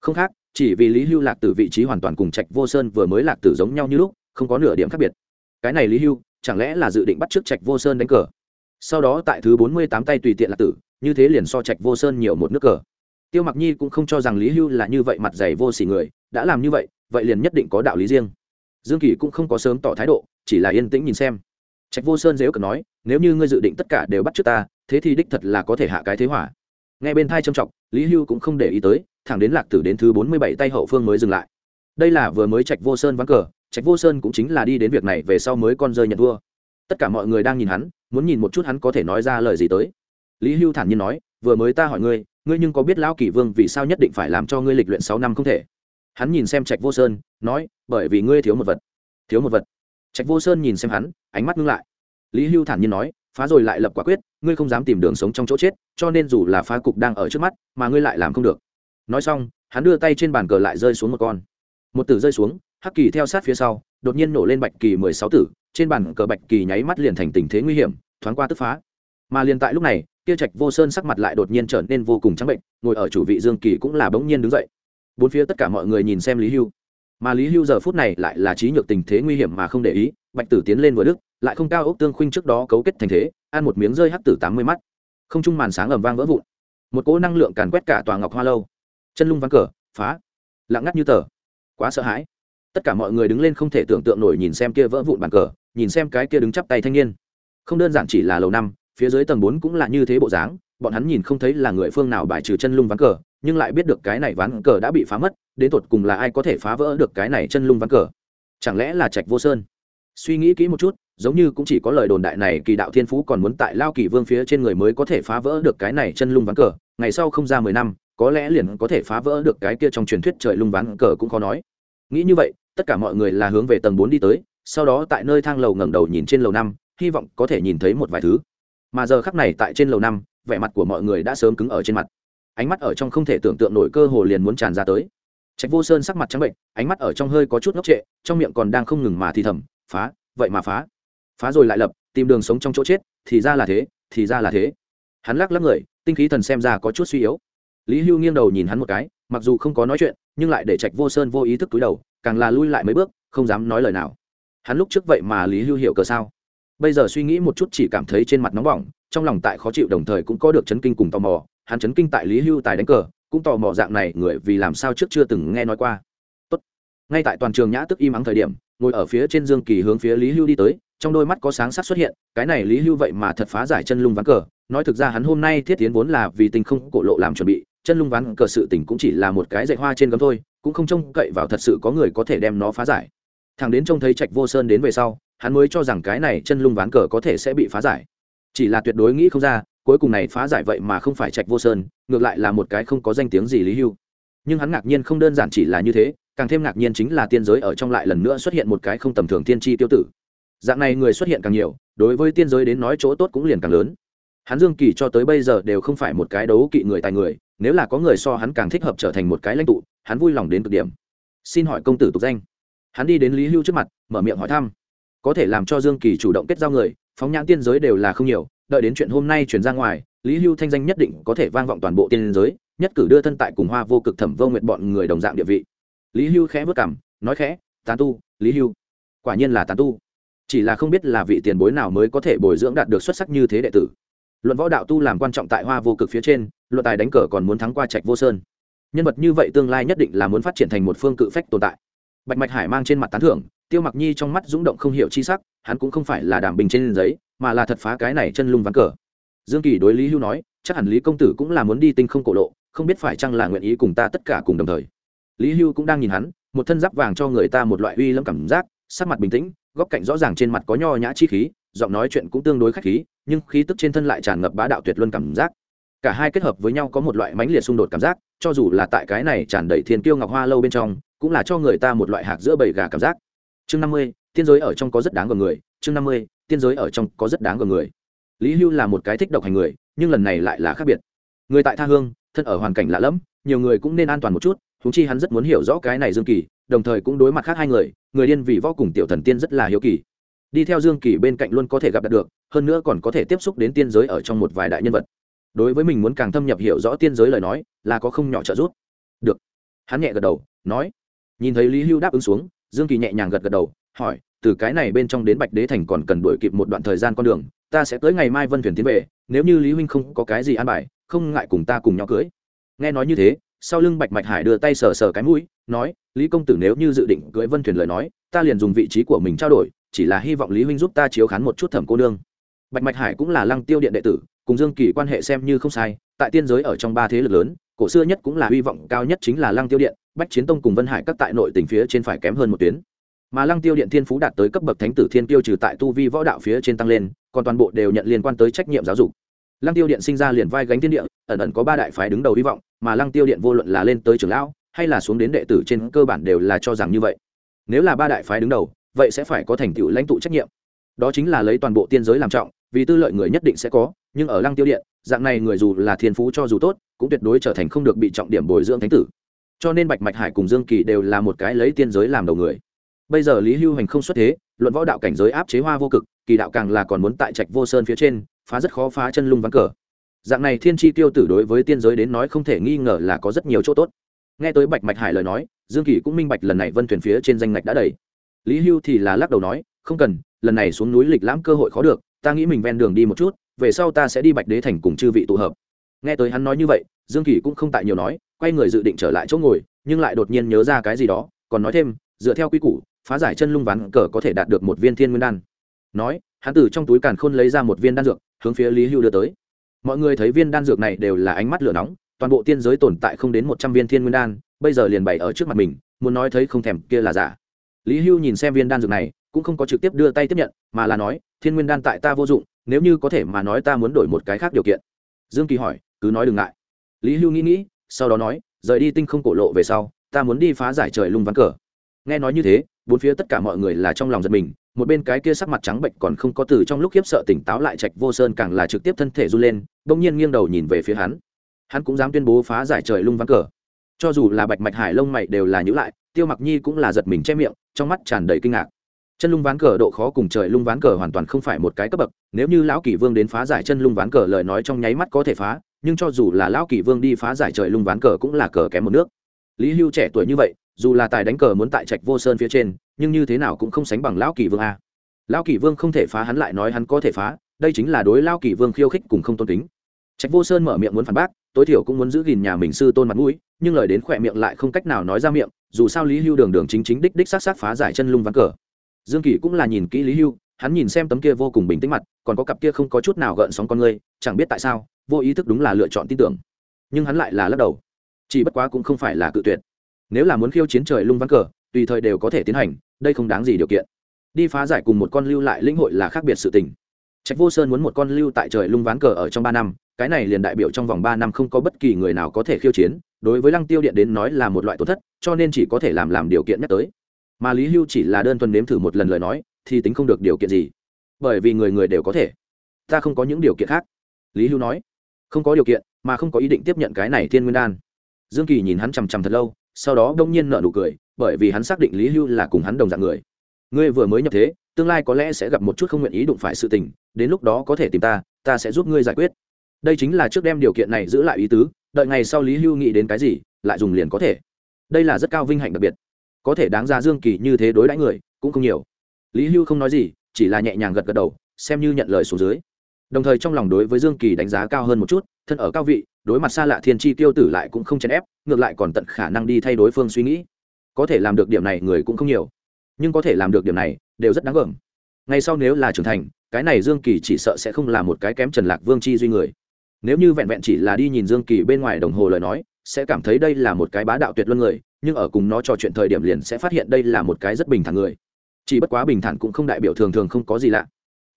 Không khác, chỉ vì lý hưu lạc tử vị trí hoàn toàn cùng trạch vô sơn vừa mới lạc tử giống nhau như lúc, không có nửa điểm khác biệt. Cái này lý hưu, chẳng lẽ là dự định bắt trước trạch vô sơn đánh cờ? Sau đó tại thứ bốn mươi tám tay tùy tiện lạc tử, như thế liền so trạch vô sơn nhiều một nước cờ. Tiêu mặc nhi cũng không cho rằng lý hưu là như vậy mặt dày vô xỉ người, đã làm như vậy vậy liền nhất định có đạo lý riêng. Dương kỳ cũng không có sớm tỏ thái độ, chỉ là yên tĩnh nhìn xem trạch vô sơn dếu cờ nói, nếu như ngươi dự định tất cả đều bắt trước ta, thế thì đích thật là có thể hạ cái thế hỏa. Nghe bên thai trầm trọng lý hưu cũng không để ý tới, thẳng đến lạc tử đến thứ bốn mươi bảy tay hậu phương mới dừng lại. Đây là vừa mới trạch vô sơn vắng cờ, trạch vô sơn cũng chính là đi đến việc này về sau mới con rơi nhận thua. Tất cả mọi người đang nhìn hắn, muốn nhìn một chút hắn có thể nói ra lời gì tới. Lý hưu thản nhiên nói, vừa mới ta hỏi ngươi ngươi nhưng có biết lão kỷ vương vì sao nhất định phải làm cho ngươi lịch luyện sáu năm không thể? Hắn nhìn xem trạch vô sơn, nói, bởi vì ngươi thiếu một vật, thiếu một vật trạch vô sơn nhìn xem hắn, ánh mắt ngưng lại. Lý hưu thản nhiên nói, phá rồi lại lập quả quyết, ngươi không dám tìm đường sống trong chỗ chết, cho nên dù là phá cục đang ở trước mắt, mà ngươi lại làm không được. Nói xong, hắn đưa tay trên bàn cờ lại rơi xuống một con. Một tử rơi xuống, hắc kỳ theo sát phía sau, đột nhiên nổ lên bạch kỳ mười sáu tử, trên bàn cờ bạch kỳ nháy mắt liền thành tình thế nguy hiểm, thoáng qua tức phá. Mà liền tại lúc này, kia trạch vô sơn sắc mặt lại đột nhiên trở nên vô cùng trắng bệnh, ngồi ở chủ vị dương kỳ cũng là bỗng nhiên đứng dậy. Bốn phía tất cả mọi người nhìn xem lý hưu mà lý hưu giờ phút này lại là trí nhược tình thế nguy hiểm mà không để ý, bạch tử tiến lên vừa đức, lại không cao ốc tương khuynh trước đó cấu kết thành thế, ăn một miếng rơi hắc tử tám mươi mắt. Không trung màn sáng ầm vang vỡ vụn. Một cỗ năng lượng càn quét cả tòa ngọc hoa lâu. Chân lung vắng cờ, phá. Lặng ngắt như tờ. Quá sợ hãi. Tất cả mọi người đứng lên không thể tưởng tượng nổi nhìn xem kia vỡ vụn bàn cờ, nhìn xem cái kia đứng chắp tay thanh niên. Không đơn giản chỉ là lầu năm, phía dưới tầng bốn cũng là như thế bộ dáng, bọn hắn nhìn không thấy là người phương nào bài trừ chân lung vắng cờ nhưng lại biết được cái này ván cờ đã bị phá mất, đến tột cùng là ai có thể phá vỡ được cái này chân lung ván cờ? Chẳng lẽ là trạch vô sơn? Suy nghĩ kỹ một chút, giống như cũng chỉ có lời đồn đại này kỳ đạo thiên phú còn muốn tại lao kỳ vương phía trên người mới có thể phá vỡ được cái này chân lung ván cờ, ngày sau không ra mười năm, có lẽ liền có thể phá vỡ được cái kia trong truyền thuyết trời lung ván cờ cũng khó nói. Nghĩ như vậy, tất cả mọi người là hướng về tầng bốn đi tới, sau đó tại nơi thang lầu ngẩng đầu nhìn trên lầu năm, hy vọng có thể nhìn thấy một vài thứ. Mà giờ khắc này tại trên lầu năm, vẻ mặt của mọi người đã sớm cứng ở trên mặt ánh mắt ở trong không thể tưởng tượng nổi cơ hồ liền muốn tràn ra tới. Trạch vô sơn sắc mặt trắng bệnh, ánh mắt ở trong hơi có chút ngốc trệ, trong miệng còn đang không ngừng mà thì thầm, phá, vậy mà phá. Phá rồi lại lập, tìm đường sống trong chỗ chết, thì ra là thế, thì ra là thế. Hắn lắc lắc người, tinh khí thần xem ra có chút suy yếu. Lý hưu nghiêng đầu nhìn hắn một cái, mặc dù không có nói chuyện, nhưng lại để trạch vô sơn vô ý thức túi đầu, càng là lui lại mấy bước, không dám nói lời nào. Hắn lúc trước vậy mà lý hưu hiểu cờ sao? Bây giờ suy nghĩ một chút chỉ cảm thấy trên mặt nóng bỏng, trong lòng tại khó chịu đồng thời cũng có được chấn kinh cùng tò mò hắn chấn kinh tại lý hưu tài đánh cờ, cũng tò mò dạng này người vì làm sao trước chưa từng nghe nói qua. Tốt. ngay tại toàn trường nhã tức im ắng thời điểm, ngồi ở phía trên dương kỳ hướng phía lý hưu đi tới, trong đôi mắt có sáng sắc xuất hiện, cái này lý hưu vậy mà thật phá giải chân lung ván cờ. Nói thực ra hắn hôm nay thiết tiến vốn là vì tình không cổ lộ làm chuẩn bị, chân lung ván cờ sự tình cũng chỉ là một cái dạy hoa trên gấm thôi, cũng không trông cậy vào thật sự có người có thể đem nó phá giải. Thằng đến trông thấy trạch vô sơn đến về sau, hắn mới cho rằng cái này chân lung ván cờ có thể sẽ bị phá giải. Chỉ là tuyệt đối nghĩ không ra cuối cùng này phá giải vậy mà không phải trạch vô sơn, ngược lại là một cái không có danh tiếng gì lý hưu. Nhưng hắn ngạc nhiên không đơn giản chỉ là như thế, càng thêm ngạc nhiên chính là tiên giới ở trong lại lần nữa xuất hiện một cái không tầm thường tiên tri tiêu tử. Dạng này người xuất hiện càng nhiều, đối với tiên giới đến nói chỗ tốt cũng liền càng lớn. Hắn dương kỳ cho tới bây giờ đều không phải một cái đấu kỵ người tài người, nếu là có người so hắn càng thích hợp trở thành một cái lãnh tụ, hắn vui lòng đến cực điểm. Xin hỏi công tử tục danh. Hắn đi đến lý hưu trước mặt, mở miệng hỏi thăm. Có thể làm cho dương kỳ chủ động kết giao người, phóng nhãn tiên giới đều là không nhiều đợi đến chuyện hôm nay chuyển ra ngoài, lý hưu thanh danh nhất định có thể vang vọng toàn bộ tiên giới, nhất cử đưa thân tại cùng hoa vô cực thẩm vô nguyện bọn người đồng dạng địa vị. Lý hưu khẽ vất cảm nói khẽ, tán tu, lý hưu. Quả nhiên là tán tu. Chỉ là không biết là vị tiền bối nào mới có thể bồi dưỡng đạt được xuất sắc như thế đệ tử. Luận võ đạo tu làm quan trọng tại hoa vô cực phía trên, luận tài đánh cờ còn muốn thắng qua trạch vô sơn. Nhân vật như vậy tương lai nhất định là muốn phát triển thành một phương cự phách tồn tại. Bạch mạch hải mang trên mặt tán thưởng, tiêu mặc nhi trong mắt rúng động không hiểu chi sắc, hắn cũng không phải là đảm bình trên giấy mà là thật phá cái này chân lung ván cờ. Dương kỳ đối lý hưu nói, chắc hẳn lý công tử cũng là muốn đi tinh không cổ lộ, không biết phải chăng là nguyện ý cùng ta tất cả cùng đồng thời. Lý hưu cũng đang nhìn hắn, một thân giáp vàng cho người ta một loại uy lâm cảm giác, sắc mặt bình tĩnh, góc cạnh rõ ràng trên mặt có nho nhã chi khí, giọng nói chuyện cũng tương đối khách khí, nhưng khí tức trên thân lại tràn ngập bá đạo tuyệt luân cảm giác. Cả hai kết hợp với nhau có một loại mãnh liệt xung đột cảm giác, cho dù là tại cái này tràn đầy thiên kiêu ngọc hoa lâu bên trong, cũng là cho người ta một loại hạt giữa bầy gà cảm giác. Chương năm mươi tiên giới ở trong có rất đáng gờm người, chương năm mươi tiên giới ở trong có rất đáng gờ người. Lý hưu là một cái thích độc hành người, nhưng lần này lại là khác biệt. Người tại tha hương, thân ở hoàn cảnh lạ lẫm, nhiều người cũng nên an toàn một chút thú chi hắn rất muốn hiểu rõ cái này dương kỳ, đồng thời cũng đối mặt khác hai người người điên vì võ cùng tiểu thần tiên rất là hiếu kỳ. Đi theo dương kỳ bên cạnh luôn có thể gặp được, hơn nữa còn có thể tiếp xúc đến tiên giới ở trong một vài đại nhân vật. Đối với mình muốn càng thâm nhập hiểu rõ tiên giới lời nói, là có không nhỏ trợ giúp. Được. Hắn nhẹ gật đầu, nói. Nhìn thấy lý hưu đáp ứng xuống, dương kỳ nhẹ nhàng gật gật đầu, hỏi từ cái này bên trong đến bạch đế thành còn cần đuổi kịp một đoạn thời gian con đường, ta sẽ tới ngày mai vân thuyền tiến về, nếu như lý huynh không có cái gì an bài, không ngại cùng ta cùng nhau cưới. Nghe nói như thế, sau lưng bạch mạch hải đưa tay sờ sờ cái mũi, nói, lý công tử nếu như dự định cưới vân thuyền lời nói, ta liền dùng vị trí của mình trao đổi, chỉ là hy vọng lý huynh giúp ta chiếu khán một chút thẩm cô nương. Bạch mạch hải cũng là lăng tiêu điện đệ tử, cùng dương kỳ quan hệ xem như không sai, tại tiên giới ở trong ba thế lực lớn, cổ xưa nhất cũng là hy vọng cao nhất chính là lăng tiêu điện, bách chiến tông cùng vân hải các tại nội tỉnh phía trên phải kém hơn một tuyến mà lăng tiêu điện thiên phú đạt tới cấp bậc thánh tử thiên tiêu trừ tại tu vi võ đạo phía trên tăng lên, còn toàn bộ đều nhận liên quan tới trách nhiệm giáo dục. Lăng tiêu điện sinh ra liền vai gánh thiên địa, ẩn ẩn có ba đại phái đứng đầu hy vọng, mà lăng tiêu điện vô luận là lên tới trưởng lão, hay là xuống đến đệ tử trên cơ bản đều là cho rằng như vậy. Nếu là ba đại phái đứng đầu, vậy sẽ phải có thành tựu lãnh tụ trách nhiệm. Đó chính là lấy toàn bộ tiên giới làm trọng, vì tư lợi người nhất định sẽ có, nhưng ở lăng tiêu điện, dạng này người dù là thiên phú cho dù tốt, cũng tuyệt đối trở thành không được bị trọng điểm bồi dưỡng thánh tử. Cho nên bạch mạch hải cùng dương kỳ đều là một cái lấy tiên giới làm đầu người bây giờ lý hưu hành không xuất thế, luận võ đạo cảnh giới áp chế hoa vô cực, kỳ đạo càng là còn muốn tại trạch vô sơn phía trên, phá rất khó phá chân lung vắng cờ. Dạng này thiên tri tiêu tử đối với tiên giới đến nói không thể nghi ngờ là có rất nhiều chỗ tốt. Nghe tới bạch mạch hải lời nói, dương kỳ cũng minh bạch lần này vân thuyền phía trên danh ngạch đã đầy. Lý hưu thì là lắc đầu nói, không cần, lần này xuống núi lịch lãm cơ hội khó được, ta nghĩ mình ven đường đi một chút, về sau ta sẽ đi bạch đế thành cùng chư vị tụ hợp. Nghe tới hắn nói như vậy, dương kỳ cũng không tại nhiều nói, quay người dự định trở lại chỗ ngồi, nhưng lại đột nhiên nhớ ra cái gì đó, còn nói thêm, dựa theo quy củ phá giải chân lung ván cờ có thể đạt được một viên thiên nguyên đan. Nói, hắn từ trong túi càn khôn lấy ra một viên đan dược, hướng phía lý hưu đưa tới. Mọi người thấy viên đan dược này đều là ánh mắt lửa nóng, toàn bộ tiên giới tồn tại không đến một trăm viên thiên nguyên đan, bây giờ liền bày ở trước mặt mình, muốn nói thấy không thèm, kia là giả. Lý hưu nhìn xem viên đan dược này, cũng không có trực tiếp đưa tay tiếp nhận, mà là nói, thiên nguyên đan tại ta vô dụng, nếu như có thể mà nói ta muốn đổi một cái khác điều kiện. Dương kỳ hỏi, cứ nói đừng ngại. Lý hưu nghĩ nghĩ, sau đó nói, rời đi tinh không cổ lộ về sau, ta muốn đi phá giải trời lung ván cờ. Nghe nói như thế bốn phía tất cả mọi người là trong lòng giật mình, một bên cái kia sắc mặt trắng bệnh còn không có từ trong lúc khiếp sợ tỉnh táo lại trạch vô sơn càng là trực tiếp thân thể run lên, bỗng nhiên nghiêng đầu nhìn về phía hắn. Hắn cũng dám tuyên bố phá giải trời lung ván cờ. Cho dù là bạch mạch hải lông mày đều là nhữ lại, tiêu mặc nhi cũng là giật mình che miệng, trong mắt tràn đầy kinh ngạc. Chân lung ván cờ độ khó cùng trời lung ván cờ hoàn toàn không phải một cái cấp bậc, nếu như lão kỷ vương đến phá giải chân lung ván cờ lời nói trong nháy mắt có thể phá, nhưng cho dù là lão kỷ vương đi phá giải trời lung ván cờ cũng là cờ kém một nước. Lý hưu trẻ tuổi như vậy dù là tài đánh cờ muốn tại trạch vô sơn phía trên, nhưng như thế nào cũng không sánh bằng lão kỷ vương a. Lão kỷ vương không thể phá hắn lại nói hắn có thể phá, đây chính là đối lão kỷ vương khiêu khích cùng không tôn kính. Trạch vô sơn mở miệng muốn phản bác, tối thiểu cũng muốn giữ gìn nhà mình sư tôn mặt mũi, nhưng lời đến khỏe miệng lại không cách nào nói ra miệng, dù sao lý hưu đường đường chính chính đích đích s á t s á t phá giải chân lung ván cờ. Dương kỳ cũng là nhìn kỹ lý hưu, hắn nhìn xem tấm kia vô cùng bình tĩnh mặt, còn có cặp kia không có chút nào gợn sóng con người, chẳng biết tại sao, vô ý thức đúng là lựa chọn tin tưởng. Nhưng hắn lại là lắc đầu. Chỉ bất quá cũng không phải là cự tuyệt nếu là muốn khiêu chiến trời lung vắng cờ, tùy thời đều có thể tiến hành, đây không đáng gì điều kiện. Đi phá giải cùng một con lưu lại lĩnh hội là khác biệt sự tình. Trạch vô sơn muốn một con lưu tại trời lung ván cờ ở trong ba năm, cái này liền đại biểu trong vòng ba năm không có bất kỳ người nào có thể khiêu chiến, đối với lăng tiêu điện đến nói là một loại tổn thất, cho nên chỉ có thể làm làm điều kiện nhắc tới. Mà lý hưu chỉ là đơn thuần nếm thử một lần lời nói, thì tính không được điều kiện gì. Bởi vì người người đều có thể. Ta không có những điều kiện khác. Lý hưu nói. Không có điều kiện, mà không có ý định tiếp nhận cái này thiên nguyên đan. Dương kỳ nhìn hắn chằm chằm thật lâu sau đó đông nhiên nợ nụ cười, bởi vì hắn xác định lý hưu là cùng hắn đồng dạng người. Ngươi vừa mới nhập thế, tương lai có lẽ sẽ gặp một chút không nguyện ý đụng phải sự tình, đến lúc đó có thể tìm ta ta sẽ giúp ngươi giải quyết. Đây chính là trước đem điều kiện này giữ lại ý tứ, đợi ngày sau lý hưu nghĩ đến cái gì, lại dùng liền có thể. Đây là rất cao vinh hạnh đặc biệt. Có thể đáng ra dương kỳ như thế đối đãi người, cũng không nhiều. Lý hưu không nói gì, chỉ là nhẹ nhàng gật gật đầu, xem như nhận lời xuống dưới. Đồng thời trong lòng đối với dương kỳ đánh giá cao hơn một chút, thân ở cao vị đối mặt xa lạ thiên chi tiêu tử lại cũng không chèn ép, ngược lại còn tận khả năng đi thay đối phương suy nghĩ. Có thể làm được điểm này người cũng không nhiều, nhưng có thể làm được điểm này đều rất đáng gờm. Ngay sau nếu là trưởng thành, cái này dương kỳ chỉ sợ sẽ không là một cái kém trần lạc vương chi duy người. Nếu như vẹn vẹn chỉ là đi nhìn dương kỳ bên ngoài đồng hồ lời nói, sẽ cảm thấy đây là một cái bá đạo tuyệt luân người, nhưng ở cùng nó trò chuyện thời điểm liền sẽ phát hiện đây là một cái rất bình thản người. Chỉ bất quá bình thản cũng không đại biểu thường thường không có gì lạ.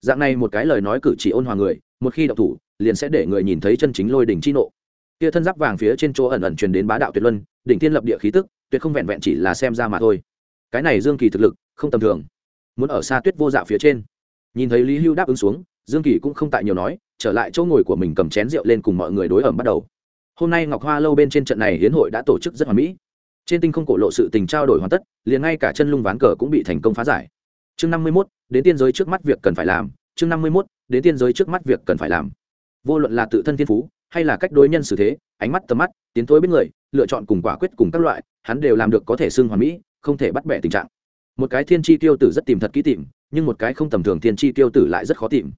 Dạng này một cái lời nói cử chỉ ôn hòa người, một khi đọc thủ, liền sẽ để người nhìn thấy chân chính lôi đỉnh chi nộ kia thân giáp vàng phía trên chỗ ẩn ẩn truyền đến bá đạo tuyệt luân, đỉnh thiên lập địa khí tức, tuyệt không vẹn vẹn chỉ là xem ra mà thôi. Cái này dương kỳ thực lực, không tầm thường. Muốn ở xa tuyết vô dạo phía trên. Nhìn thấy lý hưu đáp ứng xuống, dương kỳ cũng không tại nhiều nói, trở lại chỗ ngồi của mình cầm chén rượu lên cùng mọi người đối ẩm bắt đầu. Hôm nay ngọc hoa lâu bên trên trận này hiến hội đã tổ chức rất hoàn mỹ. Trên tinh không cổ lộ sự tình trao đổi hoàn tất, liền ngay cả chân lung ván cờ cũng bị thành công phá giải. Chương năm mươi mốt, đến tiên giới trước mắt việc cần phải làm, chương năm mươi mốt, đến tiên giới trước mắt việc cần phải làm. Vô luận là tự thân thiên phú hay là cách đối nhân xử thế, ánh mắt, tầm mắt, tiến thối biết người, lựa chọn cùng quả quyết cùng các loại, hắn đều làm được có thể xưng hoàn mỹ, không thể bắt bẻ tình trạng. Một cái thiên tri tiêu tử rất tìm thật kỹ tìm, nhưng một cái không tầm thường thiên tri tiêu tử lại rất khó tìm.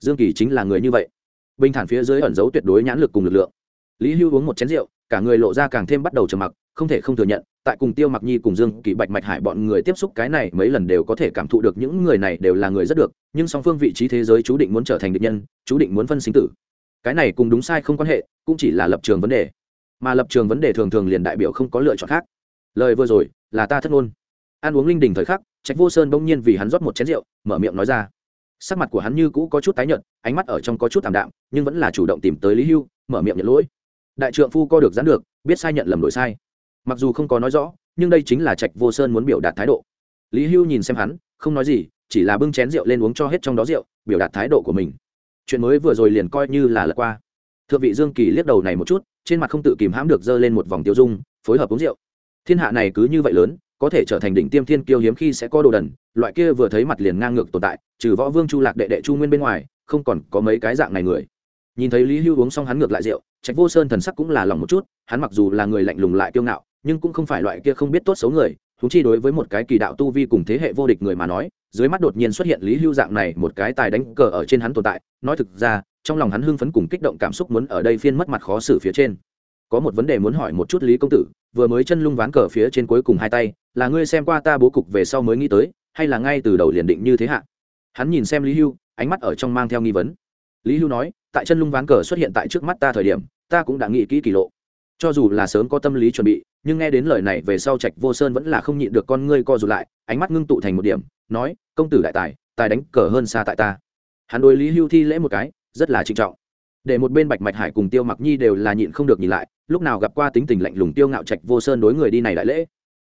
Dương kỳ chính là người như vậy. Bình thản phía dưới ẩn giấu tuyệt đối nhãn lực cùng lực lượng. Lý hưu uống một chén rượu, cả người lộ ra càng thêm bắt đầu trầm mặc, không thể không thừa nhận, tại cùng tiêu mặc nhi cùng dương kỳ bạch mạch hải bọn người tiếp xúc cái này mấy lần đều có thể cảm thụ được những người này đều là người rất được, nhưng song phương vị trí thế giới chú định muốn trở thành địch nhân, chú định muốn phân sinh tử cái này cùng đúng sai không quan hệ, cũng chỉ là lập trường vấn đề. Mà lập trường vấn đề thường thường liền đại biểu không có lựa chọn khác. Lời vừa rồi, là ta thất ngôn. Ăn uống linh đình thời khắc, trạch vô sơn bỗng nhiên vì hắn rót một chén rượu, mở miệng nói ra. Sắc mặt của hắn như cũ có chút tái nhợt, ánh mắt ở trong có chút thảm đạm, nhưng vẫn là chủ động tìm tới lý hưu, mở miệng nhận lỗi. Đại trượng phu co được dán được, biết sai nhận lầm đổi sai. Mặc dù không có nói rõ, nhưng đây chính là trạch vô sơn muốn biểu đạt thái độ. Lý hưu nhìn xem hắn, không nói gì, chỉ là bưng chén rượu lên uống cho hết trong đó rượu, biểu đạt thái độ của mình chuyện mới vừa rồi liền coi như là lật qua. Thượng vị dương kỳ liếc đầu này một chút, trên mặt không tự kìm hãm được dơ lên một vòng tiêu dung, phối hợp uống rượu. Thiên hạ này cứ như vậy lớn, có thể trở thành đỉnh tiêm thiên kiêu hiếm khi sẽ có đồ đần, loại kia vừa thấy mặt liền ngang ngược tồn tại, trừ võ vương chu lạc đệ đệ chu nguyên bên ngoài, không còn có mấy cái dạng này người. Nhìn thấy lý hưu uống xong hắn ngược lại rượu, trạch vô sơn thần sắc cũng là lòng một chút, hắn mặc dù là người lạnh lùng lại kiêu ngạo, nhưng cũng không phải loại kia không biết tốt xấu người thú chi đối với một cái kỳ đạo tu vi cùng thế hệ vô địch người mà nói, dưới mắt đột nhiên xuất hiện lý hưu dạng này một cái tài đánh cờ ở trên hắn tồn tại, nói thực ra, trong lòng hắn hưng phấn cùng kích động cảm xúc muốn ở đây phiên mất mặt khó xử phía trên. Có một vấn đề muốn hỏi một chút lý công tử, vừa mới chân lung ván cờ phía trên cuối cùng hai tay, là ngươi xem qua ta bố cục về sau mới nghĩ tới, hay là ngay từ đầu liền định như thế hạ? Hắn nhìn xem lý hưu, ánh mắt ở trong mang theo nghi vấn. Lý hưu nói, tại chân lung ván cờ xuất hiện tại trước mắt ta thời điểm, ta cũng đã nghĩ kỹ kỷ lộ. Cho dù là sớm có tâm lý chuẩn bị nhưng nghe đến lời này về sau trạch vô sơn vẫn là không nhịn được con ngươi co rụt lại, ánh mắt ngưng tụ thành một điểm, nói, công tử đại tài tài đánh cờ hơn xa tại ta. Hắn đối lý hưu thi lễ một cái, rất là trinh trọng. Để một bên bạch mạch hải cùng tiêu mặc nhi đều là nhịn không được nhìn lại, lúc nào gặp qua tính tình lạnh lùng tiêu ngạo trạch vô sơn đối người đi này đại lễ.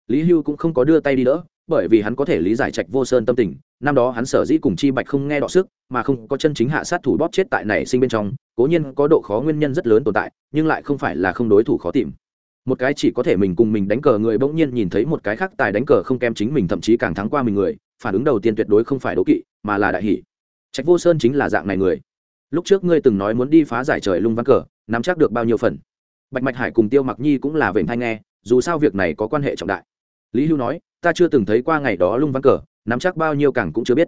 Lý hưu cũng không có đưa tay đi đỡ, bởi vì hắn có thể lý giải trạch vô sơn tâm tình, năm đó hắn sở dĩ cùng chi bạch không nghe đọ sức, mà không có chân chính hạ sát thủ bóp chết tại này sinh bên trong, cố nhiên có độ khó nguyên nhân rất lớn tồn tại, nhưng lại không phải là không đối thủ khó tìm một cái chỉ có thể mình cùng mình đánh cờ người bỗng nhiên nhìn thấy một cái khác tài đánh cờ không kém chính mình, thậm chí càng thắng qua mình người, phản ứng đầu tiên tuyệt đối không phải đố kỵ, mà là đại hỷ. Trạch vô sơn chính là dạng này người. Lúc trước ngươi từng nói muốn đi phá giải trời lung ván cờ, nắm chắc được bao nhiêu phần? Bạch mạch hải cùng tiêu mặc nhi cũng là vểnh thanh nghe, dù sao việc này có quan hệ trọng đại. Lý hưu nói, ta chưa từng thấy qua ngày đó lung ván cờ, nắm chắc bao nhiêu càng cũng chưa biết.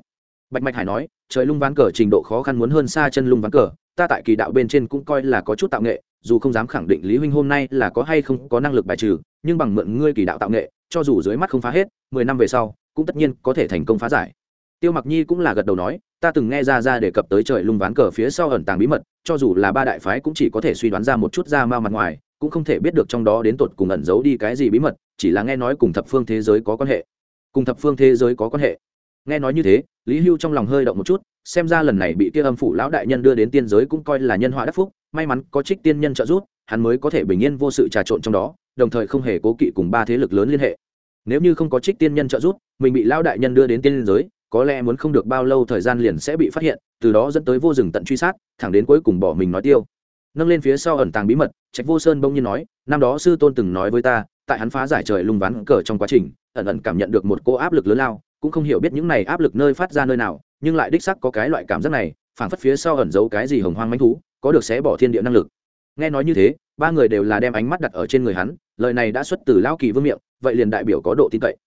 Bạch mạch hải nói, trời lung ván cờ trình độ khó khăn muốn hơn xa chân lung ván cờ ta tại kỳ đạo bên trên cũng coi là có chút tạo nghệ, dù không dám khẳng định lý huynh hôm nay là có hay không có năng lực bài trừ, nhưng bằng mượn ngươi kỳ đạo tạo nghệ, cho dù dưới mắt không phá hết, mười năm về sau, cũng tất nhiên có thể thành công phá giải. Tiêu mặc nhi cũng là gật đầu nói, ta từng nghe ra ra đề cập tới trời lung ván cờ phía sau ẩn tàng bí mật, cho dù là ba đại phái cũng chỉ có thể suy đoán ra một chút ra mao mặt ngoài, cũng không thể biết được trong đó đến tột cùng ẩn giấu đi cái gì bí mật, chỉ là nghe nói cùng thập phương thế giới có quan hệ. Cùng thập phương thế giới có quan hệ. Nghe nói như thế, lý hưu trong lòng hơi động một chút xem ra lần này bị kia âm phủ lão đại nhân đưa đến tiên giới cũng coi là nhân họa đắc phúc, may mắn có trích tiên nhân trợ giúp, hắn mới có thể bình yên vô sự trà trộn trong đó, đồng thời không hề cố kỵ cùng ba thế lực lớn liên hệ. Nếu như không có trích tiên nhân trợ giúp, mình bị lão đại nhân đưa đến tiên giới, có lẽ muốn không được bao lâu thời gian liền sẽ bị phát hiện, từ đó dẫn tới vô rừng tận truy sát, thẳng đến cuối cùng bỏ mình nói tiêu. Nâng lên phía sau ẩn tàng bí mật, trạch vô sơn bỗng nhiên nói, năm đó sư tôn từng nói với ta, tại hắn phá giải trời lùng ván cờ trong quá trình, ẩn ẩn cảm nhận được một cô áp lực lớn lao, cũng không hiểu biết những này áp lực nơi phát ra nơi nào nhưng lại đích sắc có cái loại cảm giác này, phảng phất phía sau ẩn giấu cái gì hồng hoang manh thú, có được xé bỏ thiên địa năng lực. Nghe nói như thế, ba người đều là đem ánh mắt đặt ở trên người hắn, lời này đã xuất từ lao kỳ vương miệng, vậy liền đại biểu có độ tin cậy.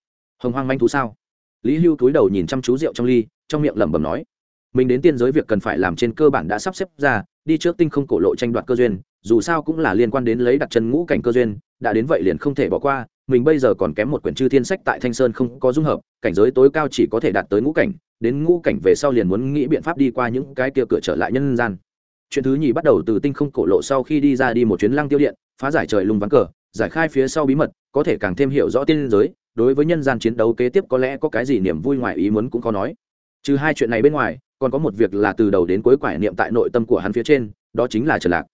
Hồng hoang manh thú sao? Lý hưu túi đầu nhìn chăm chú rượu trong ly, trong miệng lẩm bẩm nói, mình đến tiên giới việc cần phải làm trên cơ bản đã sắp xếp ra, đi trước tinh không cổ lộ tranh đoạt cơ duyên dù sao cũng là liên quan đến lấy đặt chân ngũ cảnh cơ duyên, đã đến vậy liền không thể bỏ qua, mình bây giờ còn kém một quyển chư thiên sách tại thanh sơn không có dung hợp, cảnh giới tối cao chỉ có thể đạt tới ngũ cảnh, đến ngũ cảnh về sau liền muốn nghĩ biện pháp đi qua những cái kia cửa trở lại nhân gian. Chuyện thứ nhì bắt đầu từ tinh không cổ lộ sau khi đi ra đi một chuyến lăng tiêu điện, phá giải trời lung vắng cờ, giải khai phía sau bí mật, có thể càng thêm hiểu rõ tiên giới, đối với nhân gian chiến đấu kế tiếp có lẽ có cái gì niềm vui ngoài ý muốn cũng khó nói. Trừ hai chuyện này bên ngoài, còn có một việc là từ đầu đến cuối quải niệm tại nội tâm của hắn phía trên, đó chính là trở lạc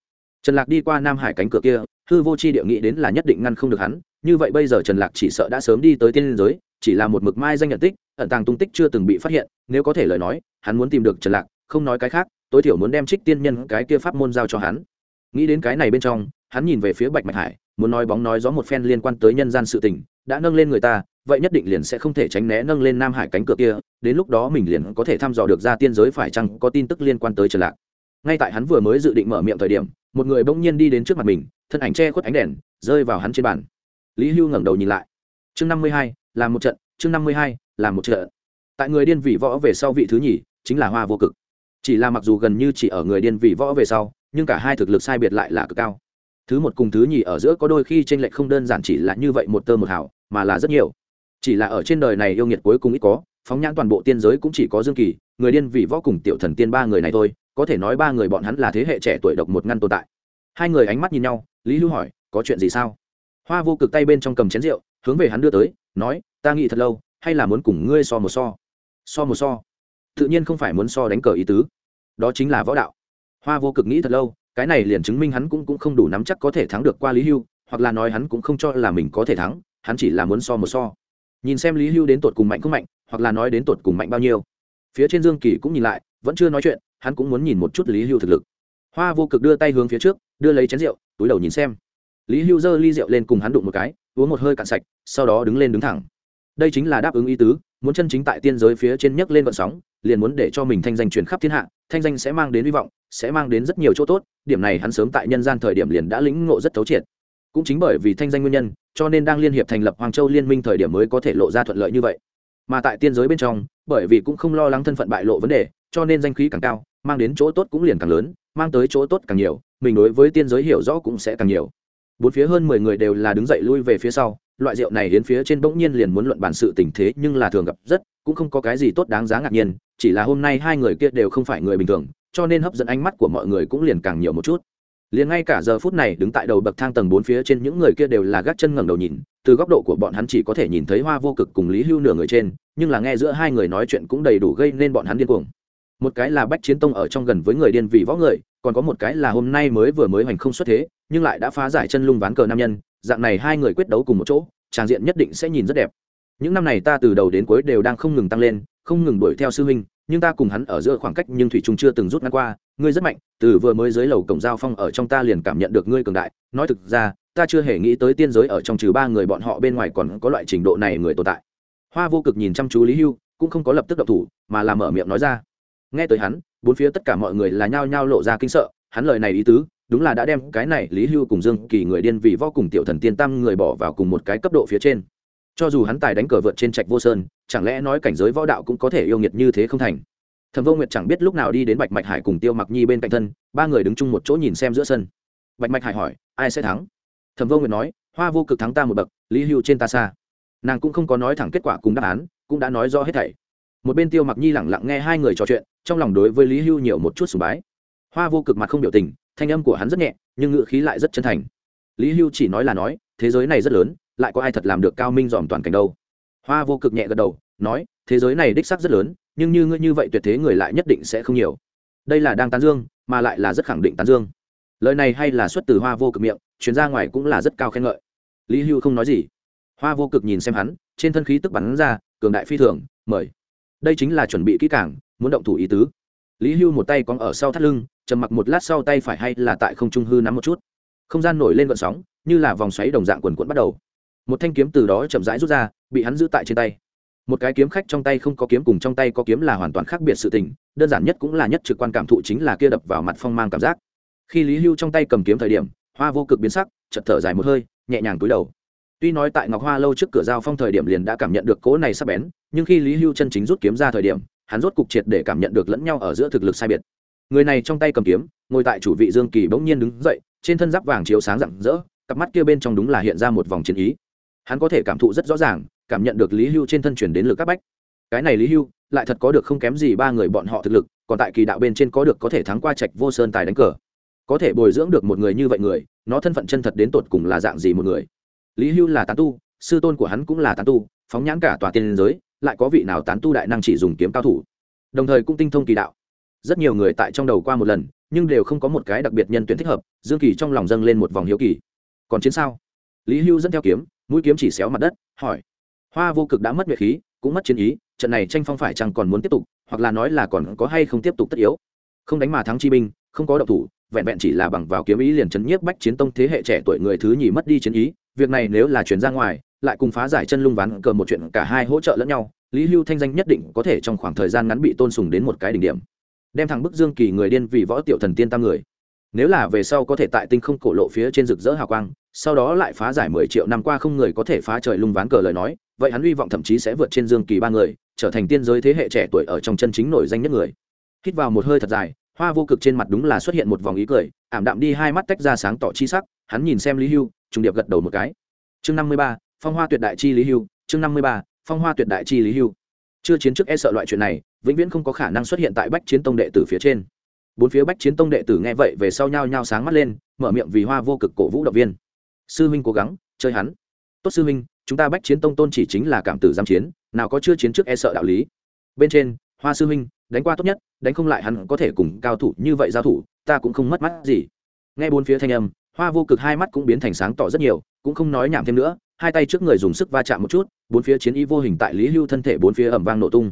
trần lạc đi qua nam hải cánh cửa kia, hư vô c h i địa nghĩ đến là nhất định ngăn không được hắn, như vậy bây giờ trần lạc chỉ sợ đã sớm đi tới tiên liên giới, chỉ là một mực mai danh nhận tích, ẩn tàng tung tích chưa từng bị phát hiện, nếu có thể lời nói, hắn muốn tìm được trần lạc, không nói cái khác, tối thiểu muốn đem trích tiên nhân cái kia pháp môn giao cho hắn. Nghĩ đến cái này bên trong, hắn nhìn về phía bạch mạch hải, muốn nói bóng nói gió một phen liên quan tới nhân gian sự tình, đã nâng lên người ta, vậy nhất định liền sẽ không thể tránh né nâng lên nam hải cánh cửa kia, đến lúc đó mình liền có thể thăm dò được ra tiên giới phải chăng có tin tức liên quan tới trần lạc ngay tại hắn vừa mới dự định mở miệng thời điểm một người bỗng nhiên đi đến trước mặt mình thân ảnh che khuất ánh đèn rơi vào hắn trên bàn. Lý hưu ngẩng đầu nhìn lại. Chương năm mươi hai là một trận chương năm mươi hai là một trận. Tại người điên vị võ về sau vị thứ nhì chính là hoa vô cực. Chỉ là mặc dù gần như chỉ ở người điên vị võ về sau nhưng cả hai thực lực sai biệt lại là cực cao. Thứ một cùng thứ nhì ở giữa có đôi khi tranh lệch không đơn giản chỉ là như vậy một tơ một hảo, mà là rất nhiều. Chỉ là ở trên đời này yêu nghiệt cuối cùng ít có phóng nhãn toàn bộ tiên giới cũng chỉ có dương kỳ người điên vị võ cùng tiểu thần tiên ba người này thôi có thể nói ba người bọn hắn là thế hệ trẻ tuổi độc một ngăn tồn tại. Hai người ánh mắt nhìn nhau lý hưu hỏi có chuyện gì sao? Hoa vô cực tay bên trong cầm chén rượu hướng về hắn đưa tới nói ta nghĩ thật lâu hay là muốn cùng ngươi so một so? So một so? Tự nhiên không phải muốn so đánh cờ ý tứ. Đó chính là võ đạo. Hoa vô cực nghĩ thật lâu cái này liền chứng minh hắn cũng, cũng không đủ nắm chắc có thể thắng được qua lý hưu hoặc là nói hắn cũng không cho là mình có thể thắng hắn chỉ là muốn so một so. Nhìn xem lý hưu đến tột cùng mạnh không mạnh hoặc là nói đến tột cùng mạnh bao nhiêu. Phía trên dương kỳ cũng nhìn lại vẫn chưa nói chuyện hắn cũng muốn nhìn một chút lý hưu thực lực. Hoa vô cực đưa tay hướng phía trước, đưa lấy chén rượu, túi đầu nhìn xem. Lý hưu giơ ly rượu lên cùng hắn đụng một cái, uống một hơi cạn sạch, sau đó đứng lên đứng thẳng. Đây chính là đáp ứng ý tứ, muốn chân chính tại tiên giới phía trên nhấc lên vận sóng, liền muốn để cho mình thanh danh truyền khắp thiên hạ, thanh danh sẽ mang đến hy vọng, sẽ mang đến rất nhiều chỗ tốt, điểm này hắn sớm tại nhân gian thời điểm liền đã lĩnh ngộ rất thấu triệt. Cũng chính bởi vì thanh danh nguyên nhân, cho nên đang liên hiệp thành lập hoàng châu liên minh thời điểm mới có thể lộ ra thuận lợi như vậy. Mà tại tiên giới bên trong, bởi vì cũng không lo lắng thân phận bại lộ vấn đề, cho nên danh khí càng cao mang đến chỗ tốt cũng liền càng lớn, mang tới chỗ tốt càng nhiều, mình đối với tiên giới hiểu rõ cũng sẽ càng nhiều. Bốn phía hơn mười người đều là đứng dậy lui về phía sau, loại rượu này đến phía trên bỗng nhiên liền muốn luận bản sự tình thế nhưng là thường gặp rất, cũng không có cái gì tốt đáng giá ngạc nhiên, chỉ là hôm nay hai người kia đều không phải người bình thường, cho nên hấp dẫn ánh mắt của mọi người cũng liền càng nhiều một chút. Liền ngay cả giờ phút này đứng tại đầu bậc thang tầng bốn phía trên những người kia đều là gác chân ngẩng đầu nhìn, từ góc độ của bọn hắn chỉ có thể nhìn thấy hoa vô cực cùng lý hưu nửa người trên, nhưng là nghe giữa hai người nói chuyện cũng đầy đủ gây nên bọn hắn điên cuồng một cái là bách chiến tông ở trong gần với người điên vị võ người, còn có một cái là hôm nay mới vừa mới hoành không xuất thế, nhưng lại đã phá giải chân lung ván cờ nam nhân, dạng này hai người quyết đấu cùng một chỗ, tràng diện nhất định sẽ nhìn rất đẹp. Những năm này ta từ đầu đến cuối đều đang không ngừng tăng lên, không ngừng đuổi theo sư huynh, nhưng ta cùng hắn ở giữa khoảng cách nhưng thủy trung chưa từng rút ngắn qua, ngươi rất mạnh, từ vừa mới dưới lầu cổng giao phong ở trong ta liền cảm nhận được ngươi cường đại, nói thực ra, ta chưa hề nghĩ tới tiên giới ở trong trừ ba người bọn họ bên ngoài còn có loại trình độ này người tồn tại. Hoa vô cực nhìn chăm chú lý hưu, cũng không có lập tức độc thủ, mà làm mở miệng nói ra nghe tới hắn, bốn phía tất cả mọi người là nhao nhao lộ ra kinh sợ, hắn lời này ý tứ, đúng là đã đem cái này lý hưu cùng dương kỳ người điên vì vô cùng tiểu thần tiên tam người bỏ vào cùng một cái cấp độ phía trên. Cho dù hắn tài đánh cờ vượt trên trạch vô sơn, chẳng lẽ nói cảnh giới võ đạo cũng có thể yêu nghiệt như thế không thành? Thẩm vô nguyệt chẳng biết lúc nào đi đến bạch mạch hải cùng tiêu mặc nhi bên cạnh thân, ba người đứng chung một chỗ nhìn xem giữa sân. Bạch mạch hải hỏi, ai sẽ thắng? Thẩm vô nguyệt nói, hoa vô cực thắng ta một bậc, lý hưu trên ta xa. Nàng cũng không có nói thẳng kết quả cùng đáp án, cũng đã nói rõ hết thảy một bên tiêu mặc nhi lẳng lặng nghe hai người trò chuyện, trong lòng đối với lý hưu nhiều một chút sùng bái. Hoa vô cực mặt không biểu tình, thanh âm của hắn rất nhẹ, nhưng ngữ khí lại rất chân thành. Lý hưu chỉ nói là nói, thế giới này rất lớn, lại có ai thật làm được cao minh dòm toàn cảnh đâu? Hoa vô cực nhẹ gật đầu, nói, thế giới này đích sắc rất lớn, nhưng như ngươi như vậy tuyệt thế người lại nhất định sẽ không nhiều. Đây là đang tán dương, mà lại là rất khẳng định tán dương. Lời này hay là xuất từ hoa vô cực miệng chuyến ra ngoài cũng là rất cao khen ngợi. Lý hưu không nói gì. Hoa vô cực nhìn xem hắn, trên thân khí tức bắn ra, cường đại phi thường, mời đây chính là chuẩn bị kỹ càng, muốn động thủ ý tứ. Lý hưu một tay cóng ở sau thắt lưng, trầm mặc một lát sau tay phải hay là tại không trung hư nắm một chút. Không gian nổi lên gọn sóng, như là vòng xoáy đồng dạng quần quẫn bắt đầu. Một thanh kiếm từ đó chậm rãi rút ra, bị hắn giữ tại trên tay. Một cái kiếm khách trong tay không có kiếm cùng trong tay có kiếm là hoàn toàn khác biệt sự tình, đơn giản nhất cũng là nhất trực quan cảm thụ chính là kia đập vào mặt phong mang cảm giác. Khi lý hưu trong tay cầm kiếm thời điểm, hoa vô cực biến sắc chật thở dài một hơi, nhẹ nhàng túi đầu tuy nói tại ngọc hoa lâu trước cửa giao phong thời điểm liền đã cảm nhận được cố này sắp bén, nhưng khi lý hưu chân chính rút kiếm ra thời điểm, hắn rốt cục triệt để cảm nhận được lẫn nhau ở giữa thực lực sai biệt. Người này trong tay cầm kiếm, ngồi tại chủ vị dương kỳ bỗng nhiên đứng dậy, trên thân giáp vàng chiếu sáng rạng rỡ, cặp mắt kia bên trong đúng là hiện ra một vòng chiến ý. Hắn có thể cảm thụ rất rõ ràng, cảm nhận được lý hưu trên thân chuyển đến lực các bách. Cái này lý hưu, lại thật có được không kém gì ba người bọn họ thực lực, còn tại kỳ đạo bên trên có được có thể thắng qua trạch vô sơn tài đánh cờ. Có thể bồi dưỡng được một người như vậy người, nó thân phận chân thật đến tột cùng là dạng gì một người? Lý hưu là tán tu, sư tôn của hắn cũng là tán tu, phóng nhãn cả tòa tiên giới, lại có vị nào tán tu đại năng chỉ dùng kiếm cao thủ. Đồng thời cũng tinh thông kỳ đạo. Rất nhiều người tại trong đầu qua một lần, nhưng đều không có một cái đặc biệt nhân tuyển thích hợp, dương kỳ trong lòng dâng lên một vòng hiếu kỳ. Còn chiến sao? Lý hưu dẫn theo kiếm, mũi kiếm chỉ xéo mặt đất, hỏi. Hoa vô cực đã mất nhuệ khí, cũng mất chiến ý, trận này tranh phong phải chăng còn muốn tiếp tục, hoặc là nói là còn có hay không tiếp tục tất yếu? Không đánh mà thắng chi binh, không có động thủ, vẹn vẹn chỉ là bằng vào kiếm ý liền chấn nhiếp bách chiến tông thế hệ trẻ tuổi người thứ nhì mất đi chiến ý việc này nếu là chuyển ra ngoài, lại cùng phá giải chân lung ván cờ một chuyện cả hai hỗ trợ lẫn nhau, lý hưu thanh danh nhất định có thể trong khoảng thời gian ngắn bị tôn sùng đến một cái đỉnh điểm. Đem thằng bức dương kỳ người điên vì võ tiểu thần tiên tam người. Nếu là về sau có thể tại tinh không cổ lộ phía trên rực rỡ hào quang, sau đó lại phá giải mười triệu năm qua không người có thể phá trời lung ván cờ lời nói, vậy hắn hy vọng thậm chí sẽ vượt trên dương kỳ ba người, trở thành tiên giới thế hệ trẻ tuổi ở trong chân chính nổi danh nhất người. Hít vào một hơi thật dài, hoa vô cực trên mặt đúng là xuất hiện một vòng ý cười, ảm đạm đi hai mắt tách ra sáng tỏ chi sắc, hắn nhìn xem lý hưu trùng điệp gật đầu một cái. Chương năm mươi ba, phong hoa tuyệt đại chi lý hưu, chương năm mươi ba, phong hoa tuyệt đại chi lý hưu. Chưa chiến trước e sợ loại chuyện này, vĩnh viễn không có khả năng xuất hiện tại bách chiến tông đệ tử phía trên. Bốn phía bách chiến tông đệ tử nghe vậy về sau nhau nhao sáng mắt lên, mở miệng vì hoa vô cực cổ vũ động viên. Sư huynh cố gắng, chơi hắn. Tốt sư huynh chúng ta bách chiến tông tôn chỉ chính là cảm tử giam chiến, nào có chưa chiến trước e sợ đạo lý. Bên trên, hoa sư huynh đánh qua tốt nhất, đánh không lại hắn có thể cùng cao thủ như vậy giao thủ, ta cũng không mất mắt gì. Nghe bốn phía thanh âm hoa vô cực hai mắt cũng biến thành sáng tỏ rất nhiều, cũng không nói nhảm thêm nữa, hai tay trước người dùng sức va chạm một chút, bốn phía chiến y vô hình tại lý hưu thân thể bốn phía ẩm vang nổ tung.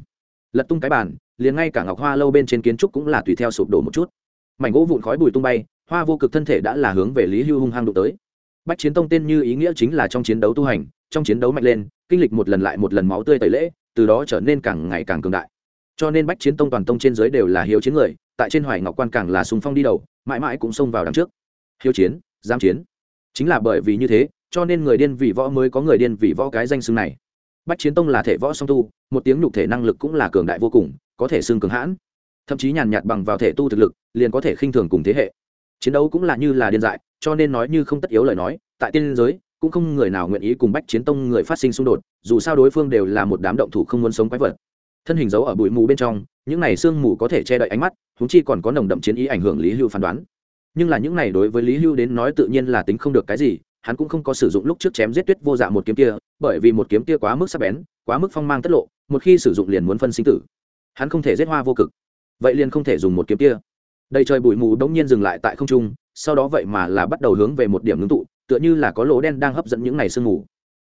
Lật tung cái bàn, liền ngay cả ngọc hoa lâu bên trên kiến trúc cũng là tùy theo sụp đổ một chút. Mảnh gỗ vụn khói bụi tung bay, hoa vô cực thân thể đã là hướng về lý hưu hung hăng đụng tới. Bách chiến tông tên như ý nghĩa chính là trong chiến đấu tu hành, trong chiến đấu mạnh lên, kinh lịch một lần lại một lần máu tươi tẩy lễ, từ đó trở nên càng ngày càng cường đại. Cho nên bách chiến tông toàn tông trên giới đều là hiếu chiến người, tại trên hoài ngọc quan càng là sung phong đi đầu, mãi mãi cũng xông vào đằng trước. Hiếu chiến giam chiến. Chính là bởi vì như thế, cho nên người điên vì võ mới có người điên vì võ cái danh xưng này. Bách chiến tông là thể võ song tu, một tiếng nhục thể năng lực cũng là cường đại vô cùng, có thể xưng cường hãn. Thậm chí nhàn nhạt bằng vào thể tu thực lực, liền có thể khinh thường cùng thế hệ. Chiến đấu cũng là như là điên dại, cho nên nói như không tất yếu lời nói, tại tiên giới, cũng không người nào nguyện ý cùng bách chiến tông người phát sinh xung đột, dù sao đối phương đều là một đám động thủ không muốn sống quái vật. Thân hình giấu ở bụi mù bên trong, những này sương mù có thể che đậy ánh mắt húng chi còn có nồng đậm chiến ý ảnh hưởng lý hưu phán đoán nhưng là những này đối với lý hưu đến nói tự nhiên là tính không được cái gì, hắn cũng không có sử dụng lúc trước chém giết tuyết vô dạ một kiếm kia, bởi vì một kiếm kia quá mức sắc bén, quá mức phong mang tất lộ, một khi sử dụng liền muốn phân sinh tử. Hắn không thể giết hoa vô cực. Vậy liền không thể dùng một kiếm kia. Đầy trời bụi mù đống nhiên dừng lại tại không trung, sau đó vậy mà là bắt đầu hướng về một điểm ngưng tụ, tựa như là có lỗ đen đang hấp dẫn những này sương mù.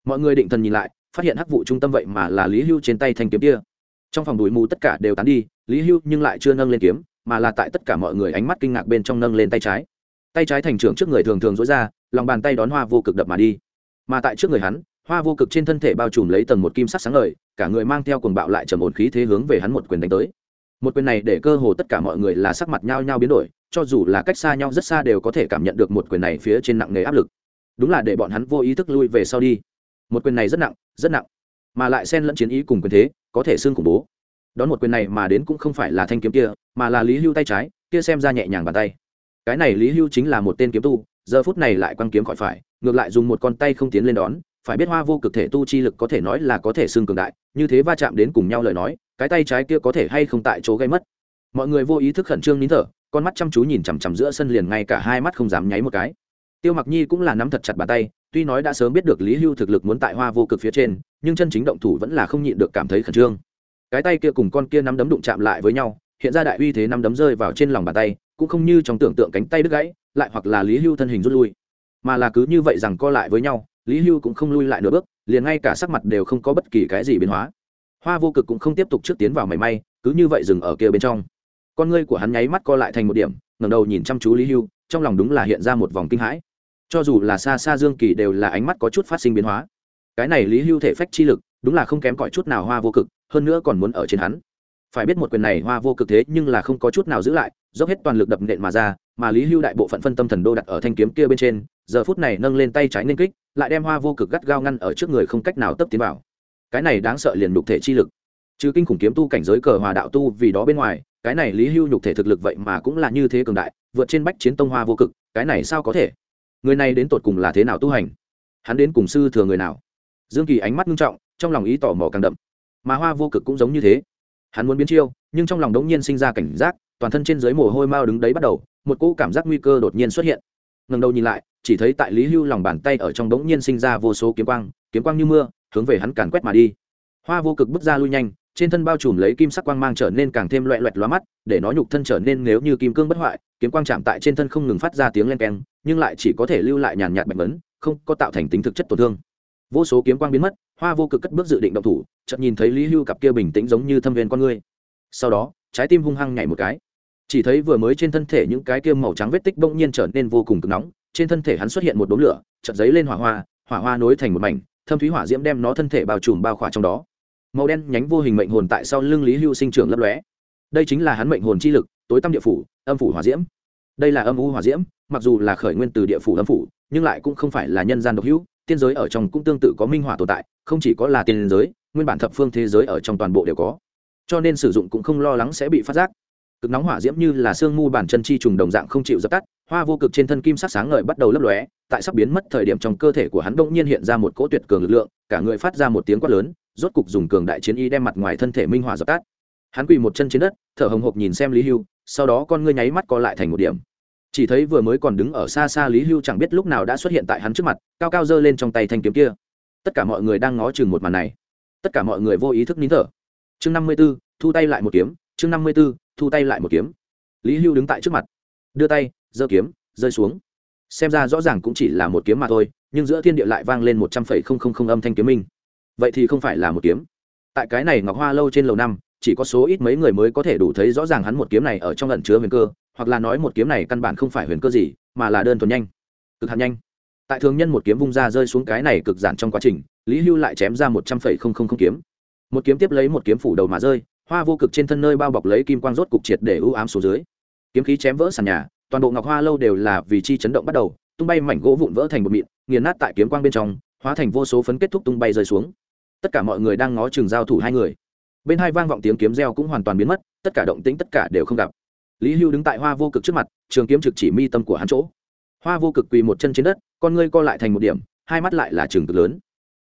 Mọi người định thần nhìn lại, phát hiện hắc vụ trung tâm vậy mà là lý hưu trên tay thanh kiếm kia. Trong phòng bụi mù tất cả đều tán đi, lý hưu nhưng lại chưa nâng lên kiếm mà là tại tất cả mọi người ánh mắt kinh ngạc bên trong nâng lên tay trái. Tay trái thành trưởng trước người thường thường dối ra, lòng bàn tay đón hoa vô cực đập mà đi. Mà tại trước người hắn, hoa vô cực trên thân thể bao trùm lấy tầng một kim sắc sáng ngời, cả người mang theo cuồng bạo lại trầm ổn khí thế hướng về hắn một quyền đánh tới. Một quyền này để cơ hồ tất cả mọi người là sắc mặt nhau nhau biến đổi, cho dù là cách xa nhau rất xa đều có thể cảm nhận được một quyền này phía trên nặng nề áp lực. Đúng là để bọn hắn vô ý thức lui về sau đi. Một quyền này rất nặng rất nặng, mà lại xen lẫn chiến ý cùng quyền thế, có thể xương khủng bố đón một quyền này mà đến cũng không phải là thanh kiếm kia, mà là lý hưu tay trái, kia xem ra nhẹ nhàng bàn tay. Cái này lý hưu chính là một tên kiếm tu, giờ phút này lại quăng kiếm khỏi phải, ngược lại dùng một con tay không tiến lên đón, phải biết hoa vô cực thể tu chi lực có thể nói là có thể xương cường đại, như thế va chạm đến cùng nhau lời nói, cái tay trái kia có thể hay không tại chỗ gây mất. Mọi người vô ý thức khẩn trương nín thở, con mắt chăm chú nhìn chằm chằm giữa sân liền ngay cả hai mắt không dám nháy một cái. Tiêu mặc nhi cũng là nắm thật chặt bàn tay, tuy nói đã sớm biết được lý hưu thực lực muốn tại hoa vô cực phía trên, nhưng chân chính động thủ vẫn là không nhịn được cảm thấy khẩn trương cái tay kia cùng con kia nắm đấm đụng chạm lại với nhau, hiện ra đại uy thế nắm đấm rơi vào trên lòng bàn tay, cũng không như trong tưởng tượng cánh tay đứt gãy, lại hoặc là lý hưu thân hình rút lui. Mà là cứ như vậy rằng co lại với nhau, lý hưu cũng không lui lại nửa bước, liền ngay cả sắc mặt đều không có bất kỳ cái gì biến hóa. Hoa vô cực cũng không tiếp tục trước tiến vào mảy may, cứ như vậy dừng ở kia bên trong. Con ngươi của hắn nháy mắt co lại thành một điểm, ngẩng đầu nhìn chăm chú lý hưu, trong lòng đúng là hiện ra một vòng kinh hãi. Cho dù là xa xa dương kỳ đều là ánh mắt có chút phát sinh biến hóa. Cái này lý hưu thể phách chi lực, đúng là không kém cỏi chút nào hoa vô cực hơn nữa còn muốn ở trên hắn. Phải biết một quyền này hoa vô cực thế nhưng là không có chút nào giữ lại, dốc hết toàn lực đập nện mà ra, mà lý hưu đại bộ phận phân tâm thần đô đặt ở thanh kiếm kia bên trên, giờ phút này nâng lên tay trái nên kích, lại đem hoa vô cực gắt gao ngăn ở trước người không cách nào tấp tiến vào. Cái này đáng sợ liền đục thể chi lực. Chứ kinh khủng kiếm tu cảnh giới cờ hòa đạo tu vì đó bên ngoài, cái này lý hưu nhục thể thực lực vậy mà cũng là như thế cường đại, vượt trên bách chiến tông hoa vô cực, cái này sao có thể? Người này đến tột cùng là thế nào tu hành? Hắn đến cùng sư thừa người nào? Dương kỳ ánh mắt nghiêm trọng, trong lòng ý tỏ mò càng đậm mà hoa vô cực cũng giống như thế. Hắn muốn biến chiêu, nhưng trong lòng đống nhiên sinh ra cảnh giác, toàn thân trên dưới mồ hôi mao đứng đấy bắt đầu, một cỗ cảm giác nguy cơ đột nhiên xuất hiện. Ngần đầu nhìn lại, chỉ thấy tại lý hưu lòng bàn tay ở trong đống nhiên sinh ra vô số kiếm quang kiếm quang như mưa, hướng về hắn càn quét mà đi. Hoa vô cực bước ra lui nhanh, trên thân bao trùm lấy kim sắc quang mang trở nên càng thêm loẹ loẹt lóa mắt, để nó nhục thân trở nên nếu như kim cương bất hoại, kiếm quang chạm tại trên thân không ngừng phát ra tiếng len keng, nhưng lại chỉ có thể lưu lại nhàn nhạt bạch vấn không có tạo thành tính thực chất tổn thương. Vô số kiếm quang biến mất hoa vô cực cất bước dự định động thủ, chợt nhìn thấy lý hưu cặp kia bình tĩnh giống như thâm viên con ngươi sau đó, trái tim hung hăng nhảy một cái. Chỉ thấy vừa mới trên thân thể những cái kia màu trắng vết tích bỗng nhiên trở nên vô cùng cực nóng, trên thân thể hắn xuất hiện một đốm lửa, chợt giấy lên hỏa hoa hỏa hoa nối thành một mảnh, thâm thúy hỏa diễm đem nó thân thể bao trùm bao khỏa trong đó. Màu đen nhánh vô hình mệnh hồn tại sau lưng lý hưu sinh trưởng lấp lóe. Đây chính là hắn mệnh hồn chi lực, tối tăm địa phủ, âm phủ hỏa diễm. Đây là âm u hỏa diễm, mặc dù là khởi nguyên từ địa phủ âm phủ, nhưng lại cũng không phải là nhân gian độc hữu, tiên giới ở trong cũng tương tự có minh hỏa tồn tại không chỉ có là tiền giới, nguyên bản thập phương thế giới ở trong toàn bộ đều có. Cho nên sử dụng cũng không lo lắng sẽ bị phát giác. Cực nóng hỏa diễm như là sương mu bản chân chi trùng đồng dạng không chịu dập tắt, hoa vô cực trên thân kim sắc sáng ngời bắt đầu lấp lóe, tại sắp biến mất thời điểm trong cơ thể của hắn bỗng nhiên hiện ra một cỗ tuyệt cường lực lượng, cả người phát ra một tiếng quát lớn, rốt cục dùng cường đại chiến y đem mặt ngoài thân thể minh hỏa dập tắt. Hắn quỳ một chân trên đất, thở hồng hộc nhìn xem lý hưu, sau đó con ngươi nháy mắt co lại thành một điểm. Chỉ thấy vừa mới còn đứng ở xa xa lý hưu chẳng biết lúc nào đã xuất hiện tại hắn trước mặt, cao cao giơ lên trong tay thanh kiếm kia tất cả mọi người đang ngó chừng một màn này. Tất cả mọi người vô ý thức nín thở. Chương năm mươi b ố thu tay lại một kiếm. Chương năm mươi b ố thu tay lại một kiếm. Lý hưu đứng tại trước mặt. Đưa tay, giơ kiếm, rơi xuống. Xem ra rõ ràng cũng chỉ là một kiếm mà thôi, nhưng giữa thiên địa lại vang lên một trăm phẩy không không không âm thanh kiếm minh. Vậy thì không phải là một kiếm. Tại cái này ngọc hoa lâu trên lầu năm, chỉ có số ít mấy người mới có thể đủ thấy rõ ràng hắn một kiếm này ở trong lận chứa huyền cơ, hoặc là nói một kiếm này căn bản không phải huyền cơ gì, mà là đơn thuần nhanh. Cực hạt nhanh tại thường nhân một kiếm vung ra rơi xuống cái này cực giản trong quá trình, lý hưu lại chém ra một trăm phẩy không không không kiếm. Một kiếm tiếp lấy một kiếm phủ đầu mà rơi, hoa vô cực trên thân nơi bao bọc lấy kim quang rốt cục triệt để ưu ám xuống dưới. Kiếm khí chém vỡ sàn nhà, toàn bộ ngọc hoa lâu đều là vì chi chấn động bắt đầu, tung bay mảnh gỗ vụn vỡ thành một mịn, nghiền nát tại kiếm quang bên trong, hóa thành vô số phấn kết thúc tung bay rơi xuống. Tất cả mọi người đang ngó chừng giao thủ hai người. Bên hai vang vọng tiếng kiếm reo cũng hoàn toàn biến mất, tất cả động tĩnh tất cả đều không gặp. Lý hưu đứng tại hoa vô cực trước mặt, trường kiếm trực chỉ mi tâm của hắn chỗ. Hoa vô cực quỳ một chân trên đất con ngươi co lại thành một điểm, hai mắt lại là trường cực lớn.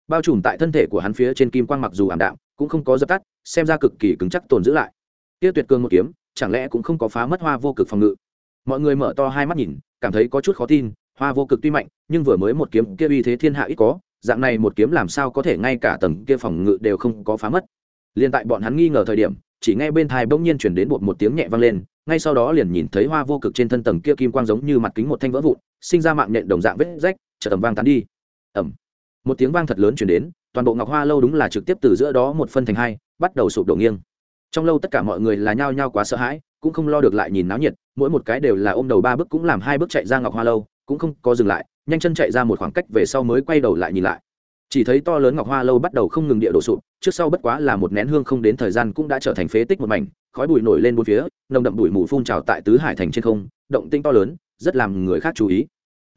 Bao trùm tại thân thể của hắn phía trên kim quang mặc dù ảm đạm, cũng không có dập tắt, xem ra cực kỳ cứng chắc tồn giữ lại. Tiêu tuyệt cường một kiếm, chẳng lẽ cũng không có phá mất hoa vô cực phòng ngự? Mọi người mở to hai mắt nhìn, cảm thấy có chút khó tin, hoa vô cực tuy mạnh, nhưng vừa mới một kiếm kia uy thế thiên hạ ít có, dạng này một kiếm làm sao có thể ngay cả tầng kia phòng ngự đều không có phá mất. Liền tại bọn hắn nghi ngờ thời điểm, chỉ nghe bên thai bỗng nhiên chuyển đến bột một tiếng nhẹ vang lên ngay sau đó liền nhìn thấy hoa vô cực trên thân tầng kia kim quang giống như mặt kính một thanh vỡ vụn, sinh ra mạng nhện đồng dạng vết rách chợ tầm vang tán đi. Ẩm một tiếng vang thật lớn chuyển đến, toàn bộ ngọc hoa lâu đúng là trực tiếp từ giữa đó một phân thành hai, bắt đầu sụp đổ nghiêng. Trong lâu tất cả mọi người là nhao nhao quá sợ hãi, cũng không lo được lại nhìn náo nhiệt, mỗi một cái đều là ôm đầu ba bước cũng làm hai bước chạy ra ngọc hoa lâu, cũng không có dừng lại, nhanh chân chạy ra một khoảng cách về sau mới quay đầu lại nhìn lại chỉ thấy to lớn ngọc hoa lâu bắt đầu không ngừng địa đổ sụp, trước sau bất quá là một nén hương không đến thời gian cũng đã trở thành phế tích một mảnh, khói bụi nổi lên bốn phía, nồng đậm bụi mù phun trào tại tứ hải thành trên không, động tinh to lớn, rất làm người khác chú ý.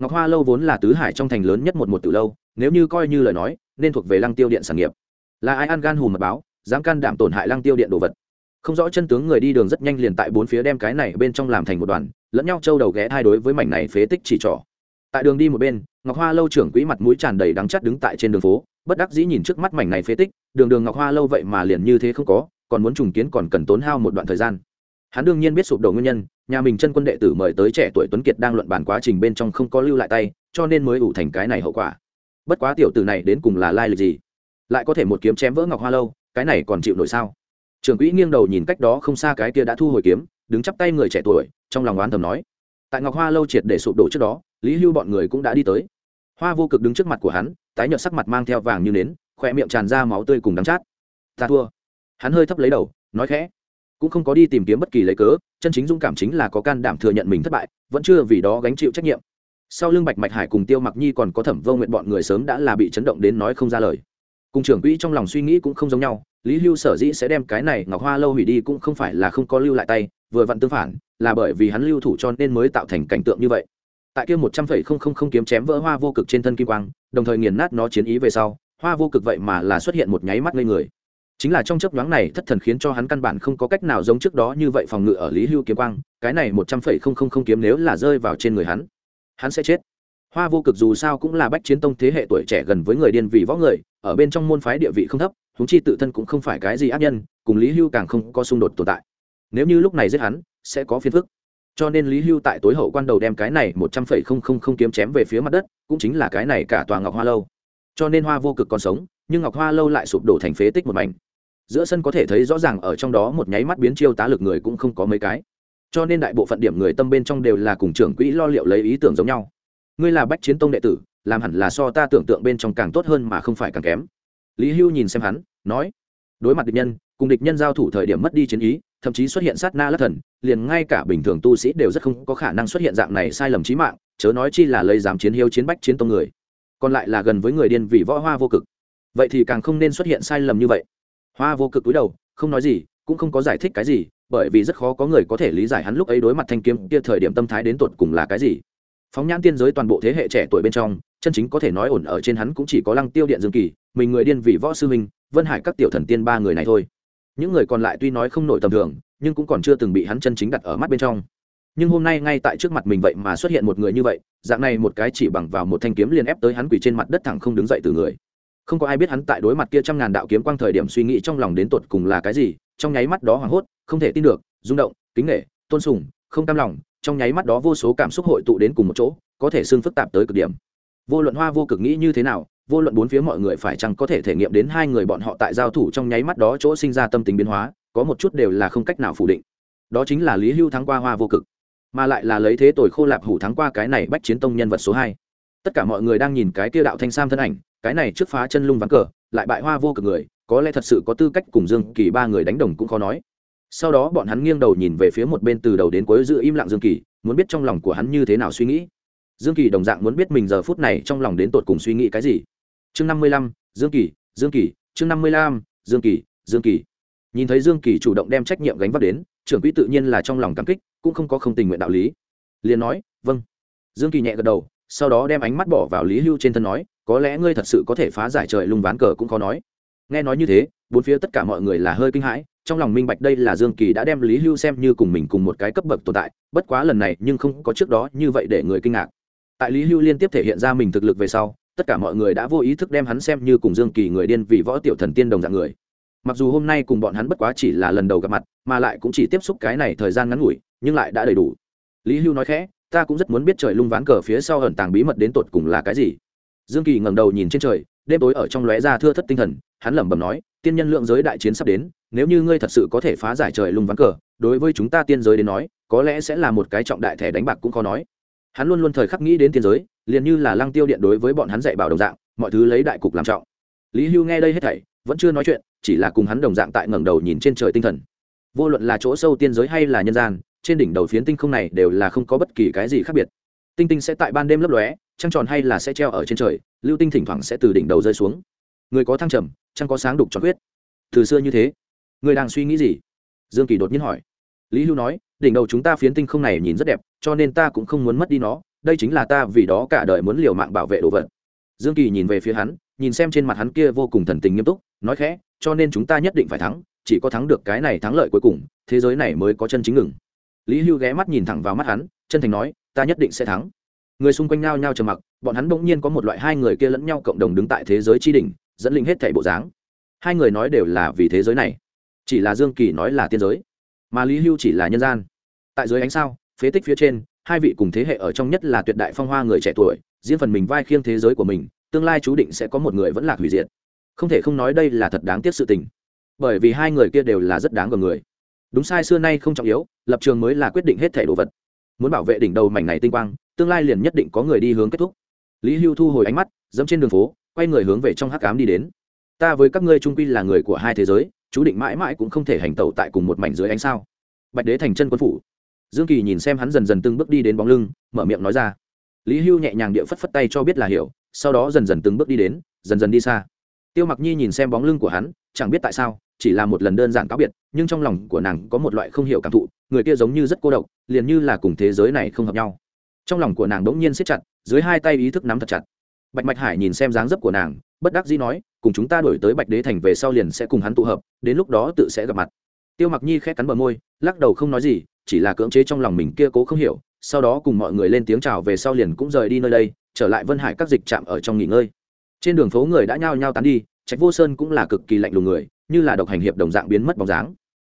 Ngọc hoa lâu vốn là tứ hải trong thành lớn nhất một một từ lâu, nếu như coi như lời nói, nên thuộc về lăng tiêu điện sản nghiệp. Là ai ăn gan hùm mật báo, dám can đảm tổn hại lăng tiêu điện đồ vật. Không rõ chân tướng người đi đường rất nhanh liền tại bốn phía đem cái này bên trong làm thành một đoàn, lẫn nhau trâu đầu ghé hai đối với mảnh này phế tích chỉ trỏ tại đường đi một bên, ngọc hoa lâu trưởng quỹ mặt mũi tràn đầy đắng chắt đứng tại trên đường phố, bất đắc dĩ nhìn trước mắt mảnh này phế tích, đường đường ngọc hoa lâu vậy mà liền như thế không có, còn muốn trùng kiến còn cần tốn hao một đoạn thời gian. Hắn đương nhiên biết sụp đổ nguyên nhân, nhà mình chân quân đệ tử mời tới trẻ tuổi tuấn kiệt đang luận bàn quá trình bên trong không có lưu lại tay, cho nên mới ủ thành cái này hậu quả. Bất quá tiểu tử này đến cùng là lai lịch gì? Lại có thể một kiếm chém vỡ ngọc hoa lâu, cái này còn chịu nổi sao? Trưởng quỹ nghiêng đầu nhìn cách đó không xa cái kia đã thu hồi kiếm, đứng chắp tay người trẻ tuổi, trong lòng oán thầm nói. Tại ngọc hoa lâu triệt để sụp đổ trước đó lý hưu bọn người cũng đã đi tới. Hoa vô cực đứng trước mặt của hắn, tái nhợt sắc mặt mang theo vàng như nến, khỏe miệng tràn ra máu tươi cùng đắng chát. Ta thua. Hắn hơi thấp lấy đầu, nói khẽ. Cũng không có đi tìm kiếm bất kỳ lấy cớ, chân chính dũng cảm chính là có can đảm thừa nhận mình thất bại, vẫn chưa vì đó gánh chịu trách nhiệm. Sau lưng bạch mạch hải cùng tiêu mặc nhi còn có thẩm vô nguyện bọn người sớm đã là bị chấn động đến nói không ra lời. Cùng trưởng quỹ trong lòng suy nghĩ cũng không giống nhau, lý hưu sở dĩ sẽ đem cái này ngọc hoa lâu hủy đi cũng không phải là không có lưu lại tay, vừa vặn tương phản, là bởi vì hắn lưu thủ cho nên mới tạo thành cảnh tượng như vậy tại kia một trăm phẩy không không không kiếm chém vỡ hoa vô cực trên thân kim quang, đồng thời nghiền nát nó chiến ý về sau, hoa vô cực vậy mà là xuất hiện một nháy mắt ngây người. Chính là trong chớp nhoáng này, thất thần khiến cho hắn căn bản không có cách nào giống trước đó như vậy phòng ngự ở lý hưu kiếm quang, cái này một trăm phẩy không không không kiếm nếu là rơi vào trên người hắn hắn sẽ chết. Hoa vô cực dù sao cũng là bách chiến tông thế hệ tuổi trẻ gần với người điên vì võ người, ở bên trong môn phái địa vị không thấp húng chi tự thân cũng không phải cái gì ác nhân, cùng lý hưu càng không có xung đột tồn tại. Nếu như lúc này giết hắn, sẽ có phiền phức cho nên lý hưu tại tối hậu quan đầu đem cái này một trăm phẩy không không không kiếm chém về phía mặt đất, cũng chính là cái này cả tòa ngọc hoa lâu. Cho nên hoa vô cực còn sống, nhưng ngọc hoa lâu lại sụp đổ thành phế tích một mảnh. Giữa sân có thể thấy rõ ràng ở trong đó một nháy mắt biến chiêu tá lực người cũng không có mấy cái. Cho nên đại bộ phận điểm người tâm bên trong đều là cùng trưởng quỹ lo liệu lấy ý tưởng giống nhau. Ngươi là bách chiến tông đệ tử, làm hẳn là so ta tưởng tượng bên trong càng tốt hơn mà không phải càng kém. Lý hưu nhìn xem hắn, nói, đối mặt địch nhân, cùng địch nhân giao thủ thời điểm mất đi chiến ý thậm chí xuất hiện sát na lất thần, liền ngay cả bình thường tu sĩ đều rất không có khả năng xuất hiện dạng này sai lầm trí mạng, chớ nói chi là lấy dám chiến hiếu chiến bách chiến tông người, còn lại là gần với người điên vì võ hoa vô cực. Vậy thì càng không nên xuất hiện sai lầm như vậy. Hoa vô cực cúi đầu, không nói gì, cũng không có giải thích cái gì, bởi vì rất khó có người có thể lý giải hắn lúc ấy đối mặt thanh kiếm kia thời điểm tâm thái đến tột cùng là cái gì. Phóng nhãn tiên giới toàn bộ thế hệ trẻ tuổi bên trong, chân chính có thể nói ổn ở trên hắn cũng chỉ có lăng tiêu điện dương kỳ, mình người điên vì võ sư minh vân hải các tiểu thần tiên ba người này thôi những người còn lại tuy nói không nổi tầm thường, nhưng cũng còn chưa từng bị hắn chân chính đặt ở mắt bên trong. Nhưng hôm nay ngay tại trước mặt mình vậy mà xuất hiện một người như vậy, dạng này một cái chỉ bằng vào một thanh kiếm liền ép tới hắn quỳ trên mặt đất thẳng không đứng dậy từ người. Không có ai biết hắn tại đối mặt kia trăm ngàn đạo kiếm quang thời điểm suy nghĩ trong lòng đến tột cùng là cái gì, trong nháy mắt đó hoảng hốt, không thể tin được, rung động, kính nghệ tôn sùng, không cam lòng, trong nháy mắt đó vô số cảm xúc hội tụ đến cùng một chỗ, có thể xương phức tạp tới cực điểm vô luận hoa vô cực nghĩ như thế nào, vô luận bốn phía mọi người phải chăng có thể thể nghiệm đến hai người bọn họ tại giao thủ trong nháy mắt đó chỗ sinh ra tâm tình biến hóa, có một chút đều là không cách nào phủ định. Đó chính là lý hưu thắng qua hoa vô cực, mà lại là lấy thế tồi khô lạp hủ thắng qua cái này bách chiến tông nhân vật số hai. Tất cả mọi người đang nhìn cái kia đạo thanh sam thân ảnh, cái này trước phá chân lung vắng cờ, lại bại hoa vô cực người, có lẽ thật sự có tư cách cùng dương kỳ ba người đánh đồng cũng khó nói. Sau đó bọn hắn nghiêng đầu nhìn về phía một bên từ đầu đến cuối giữ im lặng dương kỳ, muốn biết trong lòng của hắn như thế nào suy nghĩ dương kỳ đồng dạng muốn biết mình giờ phút này trong lòng đến tột cùng suy nghĩ cái gì. Chương năm mươi lăm, dương kỳ dương kỳ, chương năm mươi lăm, dương kỳ dương kỳ. Nhìn thấy dương kỳ chủ động đem trách nhiệm gánh vác đến, trưởng quỹ tự nhiên là trong lòng cảm kích, cũng không có không tình nguyện đạo lý. Liền nói vâng. Dương kỳ nhẹ gật đầu, sau đó đem ánh mắt bỏ vào lý hưu trên thân nói, có lẽ ngươi thật sự có thể phá giải trời lung ván cờ cũng khó nói. Nghe nói như thế, bốn phía tất cả mọi người là hơi kinh hãi, trong lòng minh bạch đây là dương kỳ đã đem lý hưu xem như cùng mình cùng một cái cấp bậc tồn tại, bất quá lần này nhưng không có trước đó như vậy để người kinh ngạc tại lý hưu liên tiếp thể hiện ra mình thực lực về sau, tất cả mọi người đã vô ý thức đem hắn xem như cùng dương kỳ người điên vì võ tiểu thần tiên đồng dạng người. Mặc dù hôm nay cùng bọn hắn bất quá chỉ là lần đầu gặp mặt, mà lại cũng chỉ tiếp xúc cái này thời gian ngắn ngủi, nhưng lại đã đầy đủ. Lý hưu nói khẽ, ta cũng rất muốn biết trời lung ván cờ phía sau ẩn tàng bí mật đến tột cùng là cái gì. Dương kỳ ngẩng đầu nhìn trên trời, đêm tối ở trong lóe ra thưa thất tinh thần, hắn lẩm bẩm nói, tiên nhân lượng giới đại chiến sắp đến, nếu như ngươi thật sự có thể phá giải trời lung ván cờ, đối với chúng ta tiên giới đến nói, có lẽ sẽ là một cái trọng đại thẻ đánh bạc cũng khó nói hắn luôn luôn thời khắc nghĩ đến tiên giới, liền như là lăng tiêu điện đối với bọn hắn dạy bảo đồng dạng, mọi thứ lấy đại cục làm trọng. Lý hưu nghe đây hết thảy, vẫn chưa nói chuyện, chỉ là cùng hắn đồng dạng tại ngẩng đầu nhìn trên trời tinh thần. Vô luận là chỗ sâu tiên giới hay là nhân gian, trên đỉnh đầu phiến tinh không này đều là không có bất kỳ cái gì khác biệt. Tinh tinh sẽ tại ban đêm lấp lóe, trăng tròn hay là sẽ treo ở trên trời, lưu tinh thỉnh thoảng sẽ từ đỉnh đầu rơi xuống. Người có thăng trầm, trăng có sáng đục cho huyết từ xưa như thế, người đang suy nghĩ gì? Dương kỳ đột nhiên hỏi lý hưu nói, đỉnh đầu chúng ta phiến tinh không này nhìn rất đẹp, cho nên ta cũng không muốn mất đi nó, đây chính là ta vì đó cả đời muốn liều mạng bảo vệ đồ vật. Dương kỳ nhìn về phía hắn, nhìn xem trên mặt hắn kia vô cùng thần tình nghiêm túc, nói khẽ, cho nên chúng ta nhất định phải thắng, chỉ có thắng được cái này thắng lợi cuối cùng, thế giới này mới có chân chính ngừng. Lý hưu ghé mắt nhìn thẳng vào mắt hắn, chân thành nói, ta nhất định sẽ thắng. Người xung quanh nao nhao trầm mặc, bọn hắn bỗng nhiên có một loại hai người kia lẫn nhau cộng đồng đứng tại thế giới tri đỉnh, dẫn linh hết thảy bộ dáng. Hai người nói đều là vì thế giới này, chỉ là dương kỳ nói là tiên giới mà lý hưu chỉ là nhân gian. Tại dưới ánh sao, phế tích phía trên, hai vị cùng thế hệ ở trong nhất là tuyệt đại phong hoa người trẻ tuổi, riêng phần mình vai khiêng thế giới của mình, tương lai chú định sẽ có một người vẫn lạc hủy diệt. Không thể không nói đây là thật đáng tiếc sự tình. Bởi vì hai người kia đều là rất đáng gờm người. Đúng sai xưa nay không trọng yếu, lập trường mới là quyết định hết thẻ đồ vật. Muốn bảo vệ đỉnh đầu mảnh này tinh quang, tương lai liền nhất định có người đi hướng kết thúc. Lý hưu thu hồi ánh mắt, dẫm trên đường phố, quay người hướng về trong hắc cám đi đến. Ta với các ngươi trung quy là người của hai thế giới chú định mãi mãi cũng không thể hành tẩu tại cùng một mảnh dưới ánh sao. Bạch đế thành chân quân phủ. Dương kỳ nhìn xem hắn dần dần từng bước đi đến bóng lưng, mở miệng nói ra. Lý hưu nhẹ nhàng địa phất phất tay cho biết là hiểu, sau đó dần dần từng bước đi đến, dần dần đi xa. Tiêu mặc nhi nhìn xem bóng lưng của hắn, chẳng biết tại sao, chỉ là một lần đơn giản cáo biệt, nhưng trong lòng của nàng có một loại không hiểu cảm thụ, người kia giống như rất cô độc, liền như là cùng thế giới này không hợp nhau. Trong lòng của nàng đ ỗ n g nhiên siết chặt, dưới hai tay ý thức nắm thật chặt. Bạch mạch hải nhìn xem dáng dấp của nàng bất đắc dĩ nói, cùng chúng ta đổi tới bạch đế thành về sau liền sẽ cùng hắn tụ hợp, đến lúc đó tự sẽ gặp mặt. Tiêu mặc nhi khét cắn bờ môi, lắc đầu không nói gì, chỉ là cưỡng chế trong lòng mình kia cố không hiểu, sau đó cùng mọi người lên tiếng chào về sau liền cũng rời đi nơi đây, trở lại vân hải các dịch trạm ở trong nghỉ ngơi. Trên đường phố người đã nhao nhao tán đi, trạch vô sơn cũng là cực kỳ lạnh lùng người, như là độc hành hiệp đồng dạng biến mất bóng dáng.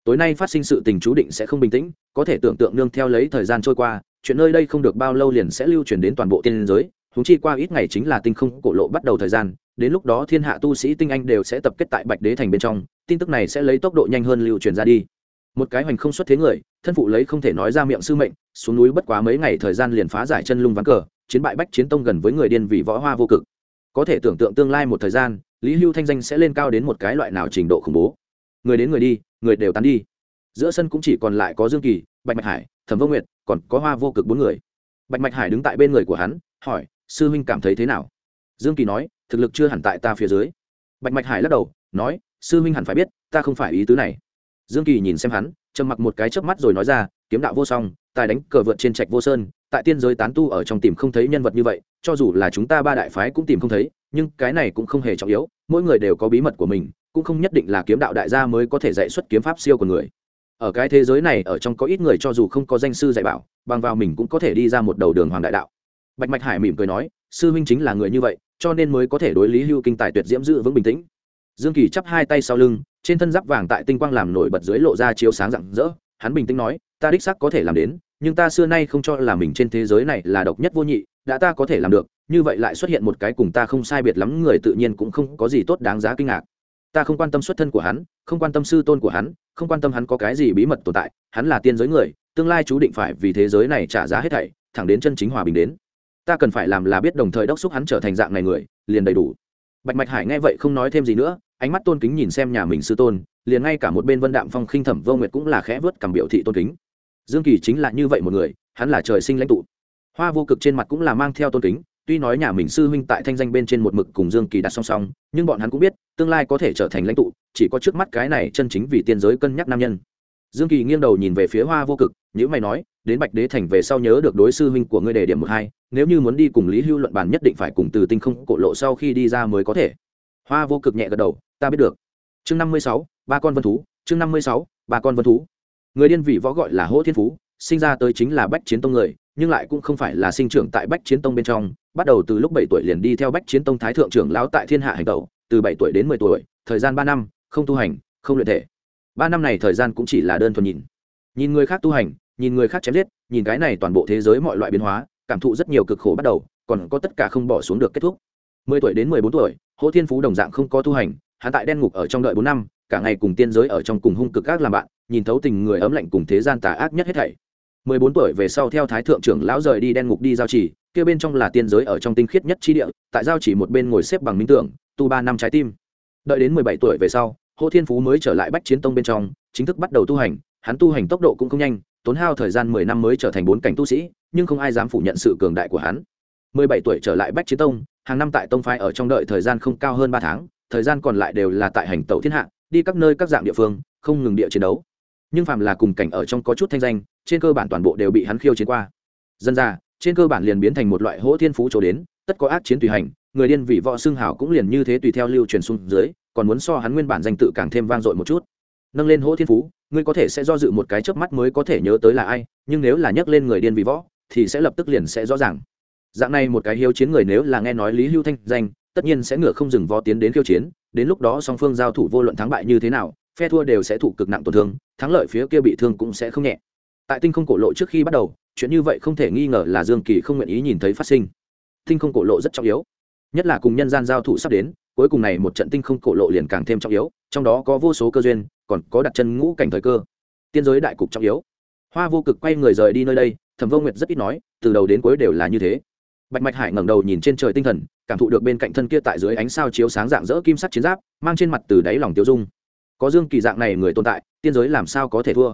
Tối nay phát sinh sự tình chú định sẽ không bình tĩnh, có thể tưởng tượng nương theo lấy thời gian trôi qua, chuyện nơi đây không được bao lâu liền sẽ lưu truyền đến toàn bộ tiên giới húng chi qua ít ngày chính là tinh không cổ lộ bắt đầu thời gian đến lúc đó thiên hạ tu sĩ tinh anh đều sẽ tập kết tại bạch đế thành bên trong, tin tức này sẽ lấy tốc độ nhanh hơn lưu truyền ra đi. Một cái hoành không xuất thế người, thân phụ lấy không thể nói ra miệng sư mệnh, xuống núi bất quá mấy ngày thời gian liền phá giải chân lung ván cờ, chiến bại bách chiến tông gần với người điên vì võ hoa vô cực. Có thể tưởng tượng tương lai một thời gian, lý hưu thanh danh sẽ lên cao đến một cái loại nào trình độ khủng bố. Người đến người đi, người đều tán đi. Giữa sân cũng chỉ còn lại có dương kỳ, bạch mạch hải, thẩm vô nguyệt, còn có hoa vô cực bốn người. Bạch mạch hải đứng tại bên người của hắn, hỏi, sư huynh cảm thấy thế nào? Dương kỳ nói thực lực chưa hẳn tại ta phía dưới. Bạch mạch hải lắc đầu, nói, sư huynh hẳn phải biết, ta không phải ý tứ này. Dương kỳ nhìn xem hắn, trầm mặc một cái chớp mắt rồi nói ra, kiếm đạo vô song, tài đánh cờ vượt trên trạch vô sơn, tại tiên giới tán tu ở trong tìm không thấy nhân vật như vậy, cho dù là chúng ta ba đại phái cũng tìm không thấy, nhưng cái này cũng không hề trọng yếu, mỗi người đều có bí mật của mình, cũng không nhất định là kiếm đạo đại gia mới có thể dạy xuất kiếm pháp siêu của người. Ở cái thế giới này, ở trong có ít người cho dù không có danh sư dạy bảo, bằng vào mình cũng có thể đi ra một đầu đường hoàng đại đạo. Bạch mạch hải mỉm cười nói, sư huynh chính là người như vậy cho nên mới có thể đối lý hưu kinh tài tuyệt diễm giữ vững bình tĩnh. Dương kỳ chắp hai tay sau lưng, trên thân giáp vàng tại tinh quang làm nổi bật dưới lộ ra chiếu sáng rạng rỡ. Hắn bình tĩnh nói, ta đích sắc có thể làm đến, nhưng ta xưa nay không cho là mình trên thế giới này là độc nhất vô nhị, đã ta có thể làm được, như vậy lại xuất hiện một cái cùng ta không sai biệt lắm người tự nhiên cũng không có gì tốt đáng giá kinh ngạc. Ta không quan tâm xuất thân của hắn, không quan tâm sư tôn của hắn, không quan tâm hắn có cái gì bí mật tồn tại, hắn là tiên giới người, tương lai chú định phải vì thế giới này trả giá hết thảy, thẳng đến chân chính hòa bình đến ta cần phải làm là biết đồng thời đốc xúc hắn trở thành dạng này người, liền đầy đủ. Bạch mạch hải nghe vậy không nói thêm gì nữa, ánh mắt tôn kính nhìn xem nhà mình sư tôn, liền ngay cả một bên vân đạm phong khinh thẩm vô nguyệt cũng là khẽ vớt cầm biểu thị tôn kính. Dương kỳ chính là như vậy một người, hắn là trời sinh lãnh tụ. Hoa vô cực trên mặt cũng là mang theo tôn kính, tuy nói nhà mình sư huynh tại thanh danh bên trên một mực cùng dương kỳ đặt song song, nhưng bọn hắn cũng biết, tương lai có thể trở thành lãnh tụ, chỉ có trước mắt cái này chân chính vì tiên giới cân nhắc nam nhân. Dương kỳ nghiêng đầu nhìn về phía hoa vô cực nhữ mày nói, đến bạch đế thành về sau nhớ được đối sư huynh của ngươi đề điểm một hai nếu như muốn đi cùng lý hưu luận bàn nhất định phải cùng từ tinh không cổ lộ sau khi đi ra mới có thể. Hoa vô cực nhẹ gật đầu, ta biết được. Chương năm mươi sáu, ba con vân thú, chương năm mươi sáu, ba con vân thú. Người điên vị võ gọi là hỗ thiên phú, sinh ra tới chính là bách chiến tông người, nhưng lại cũng không phải là sinh trưởng tại bách chiến tông bên trong, bắt đầu từ lúc bảy tuổi liền đi theo bách chiến tông thái thượng trưởng lão tại thiên hạ hành tẩu, từ bảy tuổi đến mười tuổi, thời gian ba năm, không tu hành, không luyện thể. Ba năm này thời gian cũng chỉ là đơn thuần nhìn. Nhìn người khác tu hành, nhìn người khác chém giết, nhìn cái này toàn bộ thế giới mọi loại biến hóa cảm thụ rất nhiều cực khổ bắt đầu, còn có tất cả không bỏ xuống được kết thúc. Mười tuổi đến mười bốn tuổi, hỗ thiên phú đồng dạng không có tu hành, hắn tại đen ngục ở trong đợi bốn năm, cả ngày cùng tiên giới ở trong cùng hung cực ác làm bạn, nhìn thấu tình người ấm lạnh cùng thế gian tà ác nhất hết thảy. Mười bốn tuổi về sau theo thái thượng trưởng lão rời đi đen ngục đi giao chỉ kia bên trong là tiên giới ở trong tinh khiết nhất chi địa, tại giao chỉ một bên ngồi xếp bằng minh tưởng, tu ba năm trái tim. Đợi đến mười bảy tuổi về sau, Hỗ thiên phú mới trở lại bách chiến tông bên trong, chính thức bắt đầu tu hành, hắn tu hành tốc độ cũng không nhanh tốn hao thời gian mười năm mới trở thành bốn cảnh tu sĩ, nhưng không ai dám phủ nhận sự cường đại của hắn. Mười bảy tuổi trở lại bách chiến tông, hàng năm tại tông phái ở trong đợi thời gian không cao hơn ba tháng, thời gian còn lại đều là tại hành tẩu thiên hạ, đi các nơi các dạng địa phương, không ngừng địa chiến đấu. Nhưng phàm là cùng cảnh ở trong có chút thanh danh, trên cơ bản toàn bộ đều bị hắn khiêu chiến qua. Dân ra, trên cơ bản liền biến thành một loại hỗ thiên phú chỗ đến, tất có ác chiến tùy hành, người điên vị võ xương hảo cũng liền như thế tùy theo lưu truyền xuống dưới, còn muốn so hắn nguyên bản danh tự càng thêm vang dội một chút. Nâng lên hỗ thiên phú ngươi có thể sẽ do dự một cái chớp mắt mới có thể nhớ tới là ai, nhưng nếu là nhắc lên người điên vì võ, thì sẽ lập tức liền sẽ rõ ràng. Dạng này một cái hiếu chiến người nếu là nghe nói lý hưu thanh danh, tất nhiên sẽ ngựa không dừng vó tiến đến khiêu chiến, đến lúc đó song phương giao thủ vô luận thắng bại như thế nào, phe thua đều sẽ thụ cực nặng tổn thương, thắng lợi phía kia bị thương cũng sẽ không nhẹ. Tại tinh không cổ lộ trước khi bắt đầu, chuyện như vậy không thể nghi ngờ là dương kỳ không nguyện ý nhìn thấy phát sinh. Tinh không cổ lộ rất trọng yếu. Nhất là cùng nhân gian giao thủ sắp đến, cuối cùng này một trận tinh không cổ lộ liền càng thêm trọng yếu, trong đó có vô số cơ duyên còn có đặt chân ngũ cảnh thời cơ. Tiên giới đại cục trọng yếu. Hoa vô cực quay người rời đi nơi đây, thẩm vô nguyệt rất ít nói, từ đầu đến cuối đều là như thế. Bạch mạch hải ngẩng đầu nhìn trên trời tinh thần, cảm thụ được bên cạnh thân kia tại dưới ánh sao chiếu sáng dạng dỡ kim sắt chiến giáp, mang trên mặt từ đáy lòng tiêu dung. Có dương kỳ dạng này người tồn tại, tiên giới làm sao có thể thua?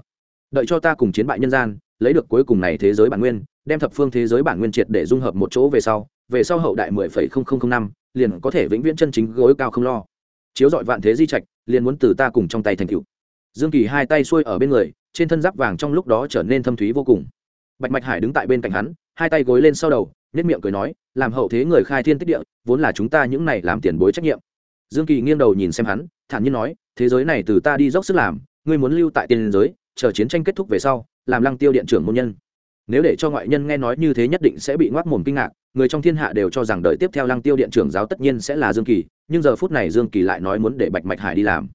Đợi cho ta cùng chiến bại nhân gian, lấy được cuối cùng này thế giới bản nguyên, đem thập phương thế giới bản nguyên triệt để dung hợp một chỗ về sau về sau hậu đại mười phẩy không không không năm, liền có thể vĩnh viễn chân chính gối cao không lo. Chiếu dọi vạn thế di trạch liền muốn từ ta cùng trong tay thành cựu dương kỳ hai tay xuôi ở bên người, trên thân giáp vàng trong lúc đó trở nên thâm thúy vô cùng. Bạch mạch hải đứng tại bên cạnh hắn, hai tay gối lên sau đầu nếp miệng cười nói, làm hậu thế người khai thiên tích địa, vốn là chúng ta những này làm tiền bối trách nhiệm. Dương kỳ nghiêng đầu nhìn xem hắn, thản nhiên nói, thế giới này từ ta đi dốc sức làm, ngươi muốn lưu tại tiền giới, chờ chiến tranh kết thúc về sau, làm lăng tiêu điện trưởng môn nhân. Nếu để cho ngoại nhân nghe nói như thế nhất định sẽ bị ngoác mồm kinh ngạc người trong thiên hạ đều cho rằng đợi tiếp theo lăng tiêu điện trưởng giáo tất nhiên sẽ là dương kỳ, nhưng giờ phút này dương kỳ lại nói muốn để bạch mạch hải đi làm.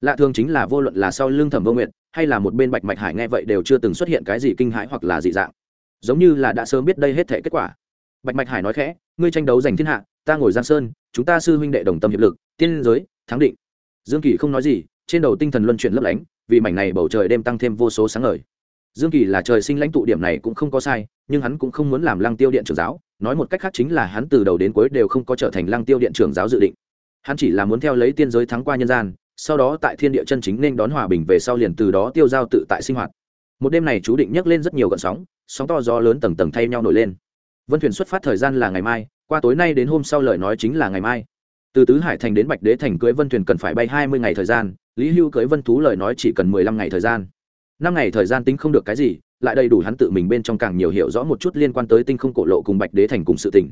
Lạ thường chính là vô luận là sau lưng thẩm vô nguyện hay là một bên bạch mạch hải nghe vậy đều chưa từng xuất hiện cái gì kinh hãi hoặc là dị dạng. Giống như là đã sớm biết đây hết thể kết quả. Bạch mạch hải nói khẽ, ngươi tranh đấu giành thiên hạ, ta ngồi giang sơn, chúng ta sư huynh đệ đồng tâm hiệp lực, tiên giới, thắng định. Dương kỳ không nói gì, trên đầu tinh thần luân chuyển lấp lánh, vì mảnh này bầu trời đêm tăng thêm vô số sáng ngời dương kỳ là trời sinh lãnh tụ điểm này cũng không có sai, nhưng hắn cũng không muốn làm lăng tiêu điện trưởng giáo, nói một cách khác chính là hắn từ đầu đến cuối đều không có trở thành lăng tiêu điện trưởng giáo dự định. Hắn chỉ là muốn theo lấy tiên giới thắng qua nhân gian, sau đó tại thiên địa chân chính nên đón hòa bình về sau liền từ đó tiêu giao tự tại sinh hoạt. Một đêm này chú định nhấc lên rất nhiều gợn sóng sóng to gió lớn tầng tầng thay nhau nổi lên. Vân thuyền xuất phát thời gian là ngày mai, qua tối nay đến hôm sau lời nói chính là ngày mai. Từ tứ hải thành đến bạch đế thành cưới vân thuyền cần phải bay hai mươi ngày thời gian, lý hưu cưới vân thú lời nói chỉ cần mười lăm ngày thời gian năm ngày thời gian tính không được cái gì, lại đầy đủ hắn tự mình bên trong càng nhiều hiểu rõ một chút liên quan tới tinh không cổ lộ cùng bạch đế thành cùng sự tình.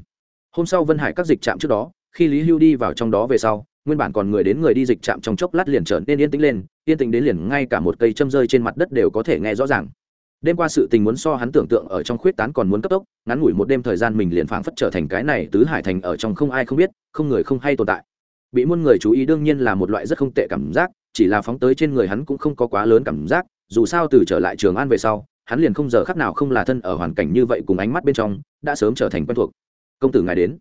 Hôm sau vân hải các dịch trạm trước đó, khi lý hưu đi vào trong đó về sau, nguyên bản còn người đến người đi dịch trạm trong chốc lát liền trở nên yên tĩnh lên, yên tĩnh đến liền ngay cả một cây châm rơi trên mặt đất đều có thể nghe rõ ràng. Đêm qua sự tình muốn so hắn tưởng tượng ở trong khuyết tán còn muốn cấp tốc, ngắn ngủi một đêm thời gian mình liền phảng phất trở thành cái này tứ hải thành ở trong không ai không biết, không người không hay tồn tại. Bị muôn người chú ý đương nhiên là một loại rất không tệ cảm giác, chỉ là phóng tới trên người hắn cũng không có quá lớn cảm giác dù sao từ trở lại trường an về sau, hắn liền không giờ khắc nào không là thân ở hoàn cảnh như vậy cùng ánh mắt bên trong, đã sớm trở thành quen thuộc. Công tử ngài đến.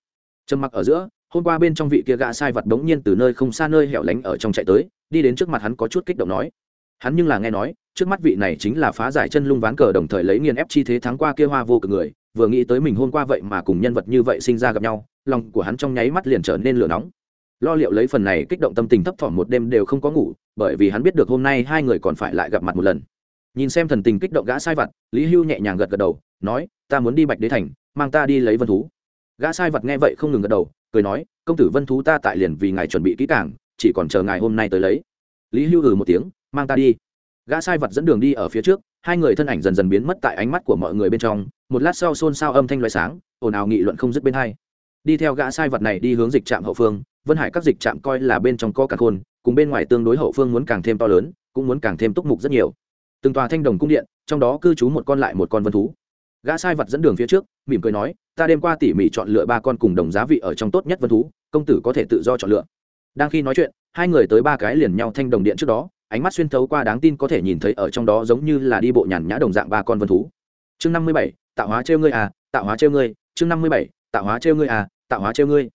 Trầm mặc ở giữa, hôm qua bên trong vị kia gã sai vật đống nhiên từ nơi không xa nơi hẻo lánh ở trong chạy tới, đi đến trước mặt hắn có chút kích động nói. Hắn nhưng là nghe nói, trước mắt vị này chính là phá giải chân lung ván cờ đồng thời lấy nghiền ép chi thế thắng qua kia hoa vô cực người, vừa nghĩ tới mình hôm qua vậy mà cùng nhân vật như vậy sinh ra gặp nhau, lòng của hắn trong nháy mắt liền trở nên lửa nóng lo liệu lấy phần này kích động tâm tình thấp thỏm một đêm đều không có ngủ, bởi vì hắn biết được hôm nay hai người còn phải lại gặp mặt một lần. Nhìn xem thần tình kích động gã sai vặt, lý hưu nhẹ nhàng gật gật đầu, nói, ta muốn đi bạch đế thành, mang ta đi lấy vân thú. Gã sai vật nghe vậy không ngừng gật đầu, cười nói, công tử vân thú ta tại liền vì ngài chuẩn bị kỹ càng, chỉ còn chờ ngài hôm nay tới lấy. Lý hưu ừ một tiếng, mang ta đi. Gã sai vật dẫn đường đi ở phía trước, hai người thân ảnh dần dần biến mất tại ánh mắt của mọi người bên trong, một lát sau xôn xao âm thanh loại sáng, ồn ào nghị luận không dứt bên hai đi theo gã sai vật này đi hướng dịch trạm hậu phương, vân hải các dịch trạm coi là bên trong có cả khôn cùng bên ngoài tương đối hậu phương muốn càng thêm to lớn, cũng muốn càng thêm túc mục rất nhiều. Từng tòa thanh đồng cung điện, trong đó cư trú một con lại một con vân thú. Gã sai vật dẫn đường phía trước, mỉm cười nói, ta đêm qua tỉ mỉ chọn lựa ba con cùng đồng giá vị ở trong tốt nhất vân thú, công tử có thể tự do chọn lựa. Đang khi nói chuyện, hai người tới ba cái liền nhau thanh đồng điện trước đó, ánh mắt xuyên thấu qua đáng tin có thể nhìn thấy ở trong đó giống như là đi bộ nhàn nhã đồng dạng ba con vân thú. Chương năm mươi bảy, tạo hóa trêu ngươi à tạo hóa trêu ngươi. Chương năm mươi bảy, tạo hóa trêu ngươi à tạo hóa treo ngươi.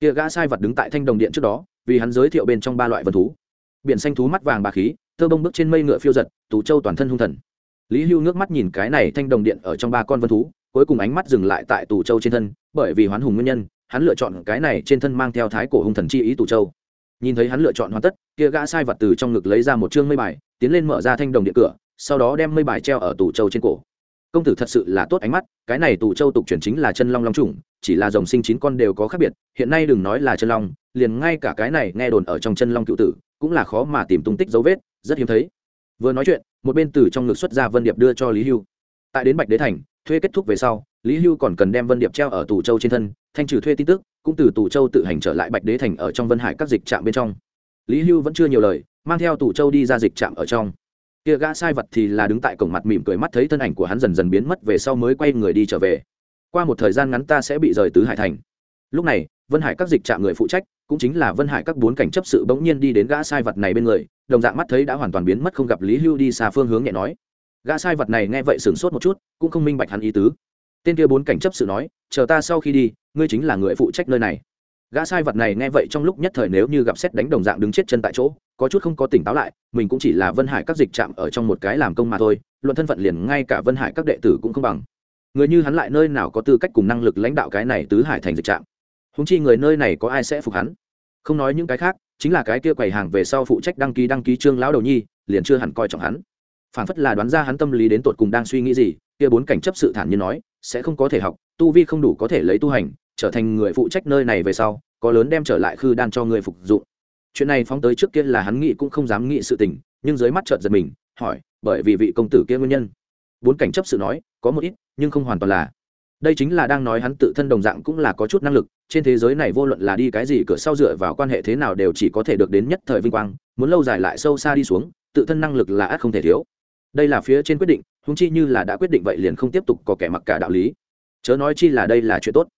Kia gã sai vật đứng tại thanh đồng điện trước đó, vì hắn giới thiệu bên trong ba loại vân thú. Biển xanh thú mắt vàng bà khí tơ bông bước trên mây ngựa phiêu giật, tù châu toàn thân hung thần. Lý hưu nước mắt nhìn cái này thanh đồng điện ở trong ba con vân thú, cuối cùng ánh mắt dừng lại tại tù châu trên thân, bởi vì hoán hùng nguyên nhân, hắn lựa chọn cái này trên thân mang theo thái cổ hung thần chi ý tù châu. Nhìn thấy hắn lựa chọn hoàn tất, kia gã sai vật từ trong ngực lấy ra một chương mây bài, tiến lên mở ra thanh đồng điện cửa, sau đó đem mây bài treo ở tù châu trên cổ công tử thật sự là tốt ánh mắt, cái này tù châu tục chuyển chính là chân long long trùng chỉ là dòng sinh chín con đều có khác biệt, hiện nay đừng nói là chân long, liền ngay cả cái này nghe đồn ở trong chân long cựu tử, cũng là khó mà tìm tung tích dấu vết, rất hiếm thấy. Vừa nói chuyện, một bên từ trong ngực xuất ra vân điệp đưa cho lý hưu. Tại đến bạch đế thành, thuê kết thúc về sau, lý hưu còn cần đem vân điệp treo ở tù châu trên thân, thanh trừ thuê tin tức, cũng từ tù châu tự hành trở lại bạch đế thành ở trong vân hải các dịch trạm bên trong. Lý hưu vẫn chưa nhiều lời, mang theo tù châu đi ra dịch trạm ở trong kia gã sai vật thì là đứng tại cổng mặt mỉm cười mắt thấy thân ảnh của hắn dần dần biến mất về sau mới quay người đi trở về. Qua một thời gian ngắn ta sẽ bị rời tứ hải thành. Lúc này, vân hải các dịch trạm người phụ trách, cũng chính là vân hải các bốn cảnh chấp sự bỗng nhiên đi đến gã sai vật này bên người, đồng dạng mắt thấy đã hoàn toàn biến mất không gặp lý hưu đi xa phương hướng nhẹ nói. Gã sai vật này nghe vậy sửng sốt một chút, cũng không minh bạch hắn ý tứ. Tên kia bốn cảnh chấp sự nói, chờ ta sau khi đi, ngươi chính là người phụ trách nơi này gã sai vật này nghe vậy trong lúc nhất thời nếu như gặp xét đánh đồng dạng đứng chết chân tại chỗ, có chút không có tỉnh táo lại, mình cũng chỉ là vân hải các dịch chạm ở trong một cái làm công mà thôi, luận thân phận liền ngay cả vân hải các đệ tử cũng không bằng. Người như hắn lại nơi nào có tư cách cùng năng lực lãnh đạo cái này tứ hải thành dịch trạm? Húng chi người nơi này có ai sẽ phục hắn? Không nói những cái khác, chính là cái kia quầy hàng về sau phụ trách đăng ký đăng ký trương lão đầu nhi, liền chưa hẳn coi trọng hắn. Phản phất là đoán ra hắn tâm lý đến tột cùng đang suy nghĩ gì, kia bốn cảnh chấp sự thản nhiên nói, sẽ không có thể học, tu vi không đủ có thể lấy tu hành trở thành người phụ trách nơi này về sau, có lớn đem trở lại khư đan cho người phục dụng. Chuyện này phóng tới trước kia là hắn nghĩ cũng không dám nghĩ sự tình, nhưng dưới mắt trợn giật mình, hỏi, bởi vì vị công tử kia nguyên nhân. Bốn cảnh chấp sự nói, có một ít, nhưng không hoàn toàn là. Đây chính là đang nói hắn tự thân đồng dạng cũng là có chút năng lực, trên thế giới này vô luận là đi cái gì cửa sau dựa vào quan hệ thế nào đều chỉ có thể được đến nhất thời vinh quang, muốn lâu dài lại sâu xa đi xuống, tự thân năng lực là ắt không thể thiếu. Đây là phía trên quyết định húng chi như là đã quyết định vậy liền không tiếp tục có kẻ mặc cả đạo lý. Chớ nói chi là đây là chuyện tốt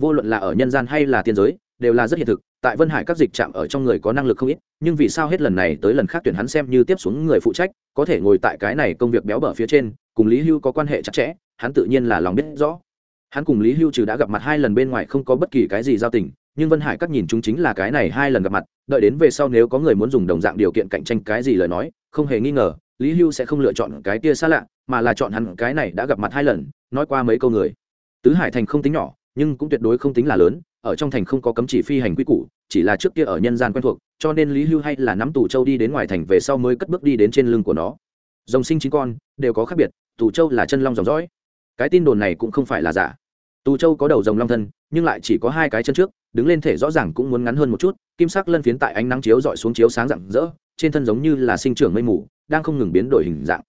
vô luận là ở nhân gian hay là tiên giới, đều là rất hiện thực. Tại vân hải các dịch trạm ở trong người có năng lực không ít, nhưng vì sao hết lần này tới lần khác tuyển hắn xem như tiếp xuống người phụ trách, có thể ngồi tại cái này công việc béo bở phía trên, cùng lý hưu có quan hệ chặt chẽ, hắn tự nhiên là lòng biết rõ. Hắn cùng lý hưu trừ đã gặp mặt hai lần bên ngoài không có bất kỳ cái gì giao tình, nhưng vân hải các nhìn chúng chính là cái này hai lần gặp mặt, đợi đến về sau nếu có người muốn dùng đồng dạng điều kiện cạnh tranh cái gì lời nói, không hề nghi ngờ, lý hưu sẽ không lựa chọn cái kia xa lạ, mà là chọn hắn cái này đã gặp mặt hai lần, nói qua mấy câu người. Tứ hải thành không tính nhỏ nhưng cũng tuyệt đối không tính là lớn, ở trong thành không có cấm chỉ phi hành quy củ, chỉ là trước kia ở nhân gian quen thuộc, cho nên lý hưu hay là nắm tù châu đi đến ngoài thành về sau mới cất bước đi đến trên lưng của nó. Dòng sinh chín con, đều có khác biệt, tù châu là chân long dòng dõi. Cái tin đồn này cũng không phải là giả. Tù châu có đầu rồng long thân, nhưng lại chỉ có hai cái chân trước, đứng lên thể rõ ràng cũng muốn ngắn hơn một chút, kim sắc lân phiến tại ánh nắng chiếu dọi xuống chiếu sáng rạng rỡ, trên thân giống như là sinh trưởng mây mù, đang không ngừng biến đổi hình dạng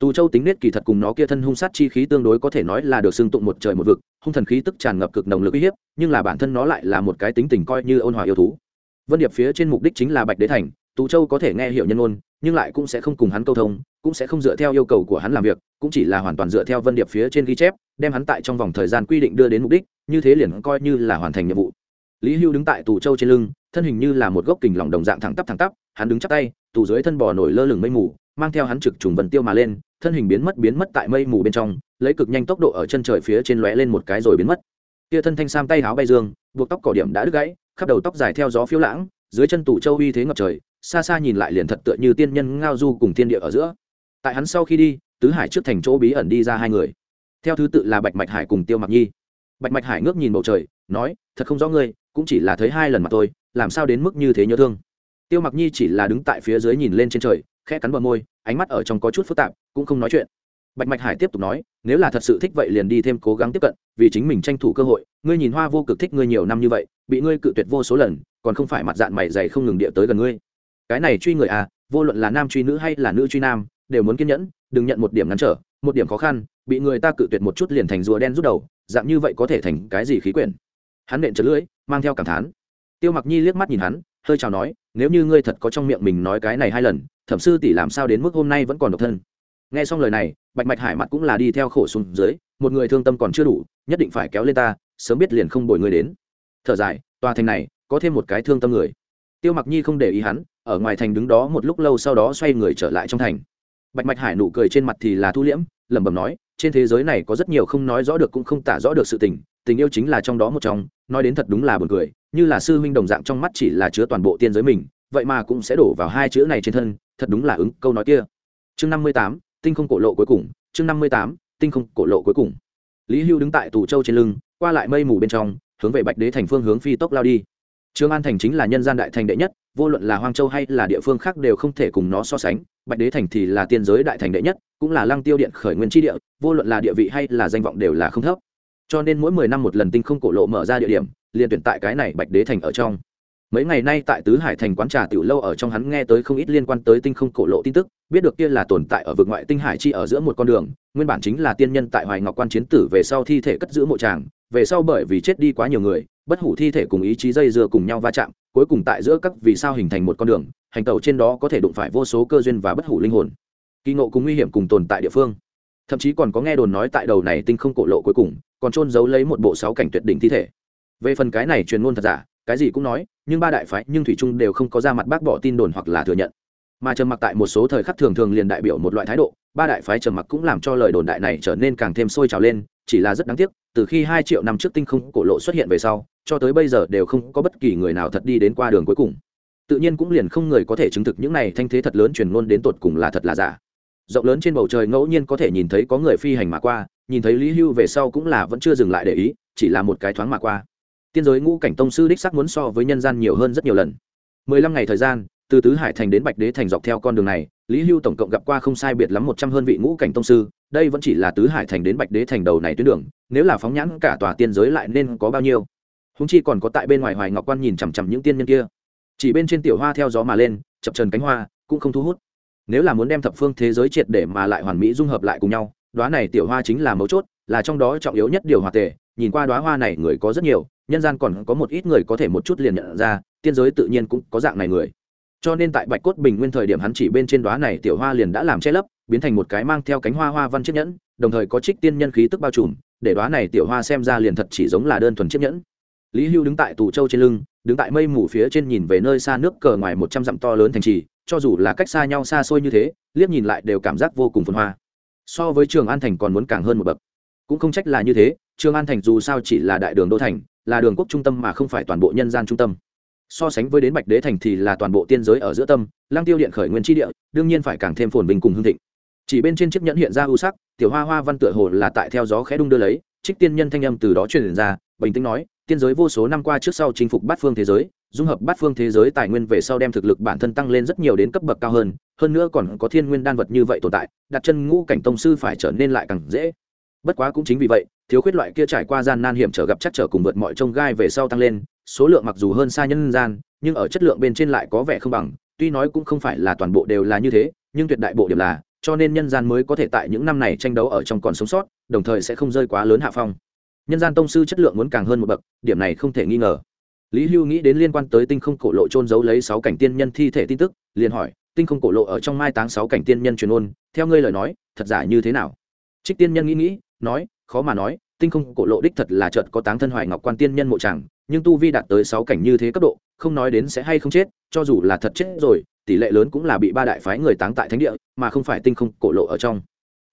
tù châu tính nết kỳ thật cùng nó kia thân hung sát chi khí tương đối có thể nói là được xưng tụng một trời một vực, hung thần khí tức tràn ngập cực nồng lực uy hiếp, nhưng là bản thân nó lại là một cái tính tình coi như ôn hòa yêu thú. Vân điệp phía trên mục đích chính là bạch đế thành, tù châu có thể nghe hiểu nhân ôn nhưng lại cũng sẽ không cùng hắn câu thông, cũng sẽ không dựa theo yêu cầu của hắn làm việc, cũng chỉ là hoàn toàn dựa theo vân điệp phía trên ghi chép, đem hắn tại trong vòng thời gian quy định đưa đến mục đích, như thế liền coi như là hoàn thành nhiệm vụ. Lý hưu đứng tại tù châu trên lưng, thân hình như là một gốc kình lỏng đồng dạng thẳng tắp thẳng tắp, hắn đứng chắc tay, tù dưới thân bò nổi lơ lửng mây mù mang theo hắn trực trùng vần tiêu mà lên thân hình biến mất biến mất tại mây mù bên trong lấy cực nhanh tốc độ ở chân trời phía trên lóe lên một cái rồi biến mất. Kia thân thanh sam tay háo bay dương buộc tóc cỏ điểm đã đứt gãy khắp đầu tóc dài theo gió phiêu lãng dưới chân tủ châu uy thế ngập trời xa xa nhìn lại liền thật tựa như tiên nhân ngao du cùng thiên địa ở giữa. Tại hắn sau khi đi tứ hải trước thành chỗ bí ẩn đi ra hai người. Theo thứ tự là bạch mạch hải cùng tiêu mặc nhi. Bạch mạch hải ngước nhìn bầu trời nói thật không rõ ngươi cũng chỉ là thấy hai lần mà thôi, làm sao đến mức như thế nhớ thương? Tiêu mặc nhi chỉ là đứng tại phía dưới nhìn lên trên trời khẽ cắn bờ môi, ánh mắt ở trong có chút phức tạp, cũng không nói chuyện. Bạch mạch hải tiếp tục nói, nếu là thật sự thích vậy liền đi thêm cố gắng tiếp cận, vì chính mình tranh thủ cơ hội, ngươi nhìn hoa vô cực thích ngươi nhiều năm như vậy, bị ngươi cự tuyệt vô số lần, còn không phải mặt dạng mày dày không ngừng địa tới gần ngươi. Cái này truy người à vô luận là nam truy nữ hay là nữ truy nam, đều muốn kiên nhẫn, đừng nhận một điểm ngắn trở, một điểm khó khăn, bị người ta cự tuyệt một chút liền thành rùa đen rút đầu, dạng như vậy có thể thành cái gì khí quyển. Hắn nện chật lưỡi, mang theo cảm thán. Tiêu mặc nhi liếc mắt nhìn hắn, hơi chào nói nếu như ngươi thật có trong miệng mình nói cái này hai lần, thẩm sư tỷ làm sao đến mức hôm nay vẫn còn độc thân? Nghe xong lời này, bạch mạch hải mặt cũng là đi theo khổ xuống dưới, một người thương tâm còn chưa đủ, nhất định phải kéo lên ta, sớm biết liền không bồi người đến. Thở dài, tòa thành này, có thêm một cái thương tâm người. Tiêu mặc nhi không để ý hắn, ở ngoài thành đứng đó một lúc lâu sau đó xoay người trở lại trong thành. Bạch mạch hải nụ cười trên mặt thì là thu liễm, lẩm bẩm nói, trên thế giới này có rất nhiều không nói rõ được cũng không tả rõ được sự tình tình yêu chính là trong đó một trong nói đến thật đúng là buồn cười như là sư huynh đồng dạng trong mắt chỉ là chứa toàn bộ tiên giới mình vậy mà cũng sẽ đổ vào hai chữ này trên thân thật đúng là ứng câu nói kia chương năm mươi tám tinh không cổ lộ cuối cùng chương năm mươi tám tinh không cổ lộ cuối cùng lý hưu đứng tại tù châu trên lưng qua lại mây mù bên trong hướng về bạch đế thành phương hướng phi tốc lao đi Trường An thành chính là nhân gian đại thành đệ nhất, vô luận là Hoang Châu hay là địa phương khác đều không thể cùng nó so sánh. Bạch Đế thành thì là tiên giới đại thành đệ nhất, cũng là Lăng Tiêu điện khởi nguyên chi địa, vô luận là địa vị hay là danh vọng đều là không thấp. Cho nên mỗi mười năm một lần tinh không cổ lộ mở ra địa điểm, liền tuyển tại cái này Bạch Đế thành ở trong. Mấy ngày nay tại Tứ Hải thành quán trà tiểu lâu ở trong hắn nghe tới không ít liên quan tới tinh không cổ lộ tin tức, biết được kia là tồn tại ở vực ngoại tinh hải chi ở giữa một con đường, nguyên bản chính là tiên nhân tại Hoài Ngọc quan chiến tử về sau thi thể cất giữ mộ tràng, về sau bởi vì chết đi quá nhiều người, bất hủ thi thể cùng ý chí dây dưa cùng nhau va chạm cuối cùng tại giữa các vì sao hình thành một con đường hành tàu trên đó có thể đụng phải vô số cơ duyên và bất hủ linh hồn kỳ ngộ cùng nguy hiểm cùng tồn tại địa phương thậm chí còn có nghe đồn nói tại đầu này tinh không cổ lộ cuối cùng còn trôn giấu lấy một bộ sáu cảnh tuyệt đỉnh thi thể. Về phần cái này truyền ngôn thật giả, cái gì cũng nói, nhưng ba đại phái, nhưng thủy trung đều không có ra mặt bác bỏ tin đồn hoặc là thừa nhận. Mà trầm mặc tại một số thời khắc thường thường liền đại biểu một loại thái độ, ba đại phái trầm mặc cũng làm cho lời đồn đại này trở nên càng thêm sôi trào lên, chỉ là rất đáng tiếc, từ khi hai triệu năm trước tinh không cổ lộ xuất hiện về sau, cho tới bây giờ đều không có bất kỳ người nào thật đi đến qua đường cuối cùng. Tự nhiên cũng liền không người có thể chứng thực những này thanh thế thật lớn truyền ngôn đến tột cùng là thật là giả. Rộng lớn trên bầu trời ngẫu nhiên có thể nhìn thấy có người phi hành mà qua nhìn thấy lý hưu về sau cũng là vẫn chưa dừng lại để ý, chỉ là một cái thoáng mà qua. Tiên giới ngũ cảnh tông sư đích sắc muốn so với nhân gian nhiều hơn rất nhiều lần. Mười lăm ngày thời gian, từ tứ hải thành đến bạch đế thành dọc theo con đường này, lý hưu tổng cộng gặp qua không sai biệt lắm một trăm hơn vị ngũ cảnh tông sư, đây vẫn chỉ là tứ hải thành đến bạch đế thành đầu này tuyến đường, nếu là phóng nhãn cả tòa tiên giới lại nên có bao nhiêu? Húng chi còn có tại bên ngoài hoài ngọc quan nhìn chằm chằm những tiên nhân kia. Chỉ bên trên tiểu hoa theo gió mà lên, chập trần cánh hoa, cũng không thu hút. Nếu là muốn đem thập phương thế giới triệt để mà lại hoàn mỹ dung hợp lại cùng nhau đoá này tiểu hoa chính là mấu chốt, là trong đó trọng yếu nhất điều hòa tề. Nhìn qua đoá hoa này người có rất nhiều, nhân gian còn có một ít người có thể một chút liền nhận ra, tiên giới tự nhiên cũng có dạng này người. Cho nên tại bạch cốt bình nguyên thời điểm hắn chỉ bên trên đoá này tiểu hoa liền đã làm che lấp, biến thành một cái mang theo cánh hoa hoa văn chiếc nhẫn, đồng thời có trích tiên nhân khí tức bao trùm, để đoá này tiểu hoa xem ra liền thật chỉ giống là đơn thuần chiếc nhẫn. Lý hưu đứng tại tù châu trên lưng, đứng tại mây mù phía trên nhìn về nơi xa nước cờ ngoài một trăm dặm to lớn thành trì, cho dù là cách xa nhau xa xôi như thế, liếc nhìn lại đều cảm giác vô cùng phồn hoa so với trường an thành còn muốn càng hơn một bậc. Cũng không trách là như thế, trường an thành dù sao chỉ là đại đường đô thành, là đường quốc trung tâm mà không phải toàn bộ nhân gian trung tâm. So sánh với đến bạch đế thành thì là toàn bộ tiên giới ở giữa tâm lang tiêu điện khởi nguyên tri địa, đương nhiên phải càng thêm phồn bình cùng hương thịnh. Chỉ bên trên chiếc nhẫn hiện ra ưu sắc, tiểu hoa hoa văn tựa hồ là tại theo gió khẽ đung đưa lấy, trích tiên nhân thanh âm từ đó truyền ra, bình tĩnh nói, tiên giới vô số năm qua trước sau chinh phục bát phương thế giới dung hợp bát phương thế giới tài nguyên về sau đem thực lực bản thân tăng lên rất nhiều đến cấp bậc cao hơn hơn nữa còn có thiên nguyên đan vật như vậy tồn tại, đặt chân ngũ cảnh tông sư phải trở nên lại càng dễ. Bất quá cũng chính vì vậy, thiếu khuyết loại kia trải qua gian nan hiểm trở gặp chắc trở cùng vượt mọi trông gai về sau tăng lên, số lượng mặc dù hơn xa nhân gian, nhưng ở chất lượng bên trên lại có vẻ không bằng, tuy nói cũng không phải là toàn bộ đều là như thế, nhưng tuyệt đại bộ điểm là, cho nên nhân gian mới có thể tại những năm này tranh đấu ở trong còn sống sót, đồng thời sẽ không rơi quá lớn hạ phong. Nhân gian tông sư chất lượng muốn càng hơn một bậc, điểm này không thể nghi ngờ lý hưu nghĩ đến liên quan tới tinh không cổ lộ trôn giấu lấy sáu cảnh tiên nhân thi thể tin tức, liền hỏi, tinh không cổ lộ ở trong mai táng sáu cảnh tiên nhân truyền ôn, theo ngươi lời nói, thật giả như thế nào? Trích tiên nhân nghĩ nghĩ, nói, khó mà nói, tinh không cổ lộ đích thật là chợt có táng thân hoài ngọc quan tiên nhân mộ tràng, nhưng tu vi đạt tới sáu cảnh như thế cấp độ, không nói đến sẽ hay không chết, cho dù là thật chết rồi, tỷ lệ lớn cũng là bị ba đại phái người táng tại thánh địa, mà không phải tinh không cổ lộ ở trong.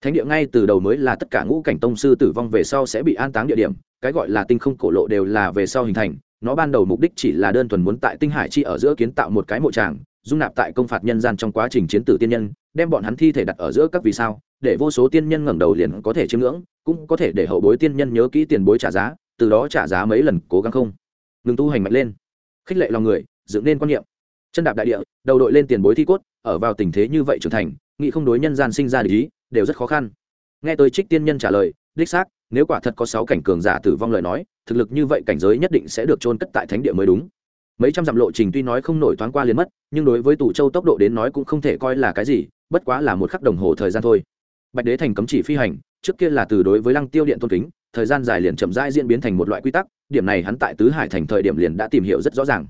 Thánh địa ngay từ đầu mới là tất cả ngũ cảnh tông sư tử vong về sau sẽ bị an táng địa điểm, cái gọi là tinh không cổ lộ đều là về sau hình thành nó ban đầu mục đích chỉ là đơn thuần muốn tại tinh hải chi ở giữa kiến tạo một cái mộ tràng dung nạp tại công phạt nhân gian trong quá trình chiến tử tiên nhân đem bọn hắn thi thể đặt ở giữa các vì sao để vô số tiên nhân ngẩng đầu liền có thể chiêm ngưỡng cũng có thể để hậu bối tiên nhân nhớ kỹ tiền bối trả giá từ đó trả giá mấy lần cố gắng không. Ngừng tu hành mạnh lên. Khích lệ lòng người dựng nên quan niệm. Chân đạp đại địa đầu đội lên tiền bối thi cốt ở vào tình thế như vậy trưởng thành nghị không đối nhân gian sinh ra ý, đều rất khó khăn. Nghe tôi trích tiên nhân trả lời đích xác, nếu quả thật có sáu cảnh cường giả tử vong lời nói, thực lực như vậy cảnh giới nhất định sẽ được trôn cất tại thánh địa mới đúng. Mấy trăm dặm lộ trình tuy nói không nổi thoáng qua liền mất, nhưng đối với tù châu tốc độ đến nói cũng không thể coi là cái gì, bất quá là một khắc đồng hồ thời gian thôi. Bạch đế thành cấm chỉ phi hành, trước kia là từ đối với lăng tiêu điện tôn kính, thời gian dài liền chậm rãi diễn biến thành một loại quy tắc, điểm này hắn tại tứ hải thành thời điểm liền đã tìm hiểu rất rõ ràng.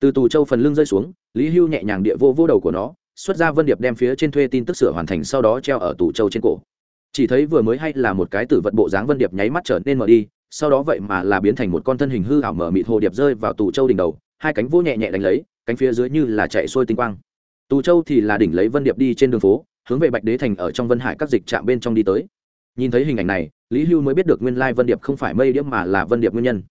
Từ tù châu phần lưng rơi xuống, lý hưu nhẹ nhàng địa vô vô đầu của nó, xuất ra vân điệp đem phía trên thuê tin tức sửa hoàn thành sau đó treo ở tù châu trên cổ chỉ thấy vừa mới hay là một cái tử vật bộ dáng vân điệp nháy mắt trở nên mở đi, sau đó vậy mà là biến thành một con thân hình hư ảo mở mịt hồ điệp rơi vào tù châu đỉnh đầu, hai cánh vỗ nhẹ nhẹ đánh lấy, cánh phía dưới như là chạy xuôi tinh quang. Tù châu thì là đỉnh lấy vân điệp đi trên đường phố, hướng về bạch đế thành ở trong vân hải các dịch trạm bên trong đi tới. Nhìn thấy hình ảnh này, lý hưu mới biết được nguyên lai vân điệp không phải mây điệp mà là vân điệp nguyên nhân.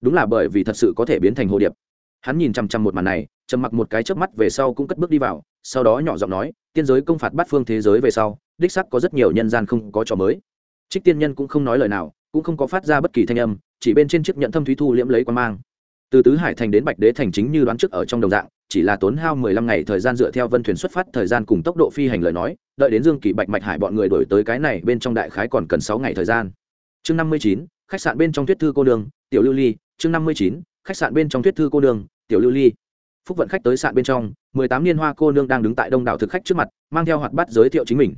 Đúng là bởi vì thật sự có thể biến thành hồ điệp. Hắn nhìn chằm chằm một màn này, trầm mặc một cái chớp mắt về sau cũng cất bước đi vào, sau đó nhỏ giọng nói tiên giới công phạt bắt phương thế giới về sau, đích sắc có rất nhiều nhân gian không có trò mới. Trích tiên nhân cũng không nói lời nào, cũng không có phát ra bất kỳ thanh âm, chỉ bên trên chiếc nhận thâm thúy thu liễm lấy quan mang. Từ tứ hải thành đến bạch đế thành chính như đoán trước ở trong đồng dạng, chỉ là tốn hao mười lăm ngày thời gian dựa theo vân thuyền xuất phát, thời gian cùng tốc độ phi hành lời nói, đợi đến dương kỳ bạch mạch hải bọn người đổi tới cái này bên trong đại khái còn cần sáu ngày thời gian. Chương năm mươi chín, khách sạn bên trong thuyết thư cô đường tiểu lưu ly. Chương năm mươi chín, khách sạn bên trong thuyết thư cô đường tiểu lưu ly phúc vận khách tới sạn bên trong, mười tám niên hoa cô nương đang đứng tại đông đảo thực khách trước mặt, mang theo hoạt bát giới thiệu chính mình.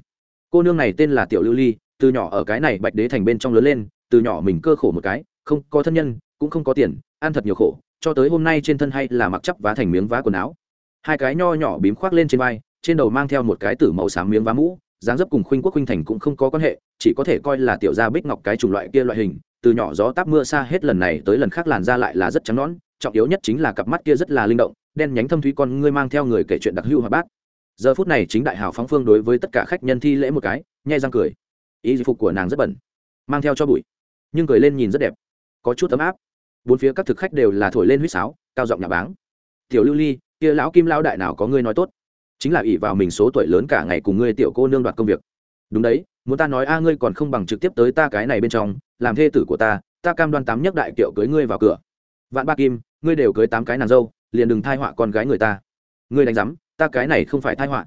Cô nương này tên là tiểu lưu ly, từ nhỏ ở cái này bạch đế thành bên trong lớn lên, từ nhỏ mình cơ khổ một cái, không có thân nhân, cũng không có tiền, ăn thật nhiều khổ, cho tới hôm nay trên thân hay là mặc chắp vá thành miếng vá quần áo. Hai cái nho nhỏ bím khoác lên trên vai, trên đầu mang theo một cái tử màu xám miếng vá mũ, dáng dấp cùng khuynh quốc khuynh thành cũng không có quan hệ, chỉ có thể coi là tiểu gia bích ngọc cái chủng loại kia loại hình, từ nhỏ gió táp mưa xa hết lần này tới lần khác làn ra lại là rất trắng nõn, trọng yếu nhất chính là cặp mắt kia rất là linh động đen nhánh thâm thúy con ngươi mang theo người kể chuyện đặc hữu hòa bát. Giờ phút này chính đại hào phóng phương đối với tất cả khách nhân thi lễ một cái, nhai răng cười. Ý phục của nàng rất bẩn, mang theo cho bụi, nhưng cười lên nhìn rất đẹp, có chút ấm áp. Bốn phía các thực khách đều là thổi lên huýt sáo, cao giọng nhà báng. Tiểu lưu ly, kia lão kim lao đại nào có ngươi nói tốt? Chính là ỷ vào mình số tuổi lớn cả ngày cùng ngươi tiểu cô nương đoạt công việc. Đúng đấy, muốn ta nói a, ngươi còn không bằng trực tiếp tới ta cái này bên trong, làm thê tử của ta ta cam đoan tám nhất đại kiệu cưới ngươi vào cửa. Vạn ba kim, ngươi đều cưới tám cái nàng dâu liền đừng thai họa con gái người ta. Ngươi đánh giám, ta cái này không phải thai họa.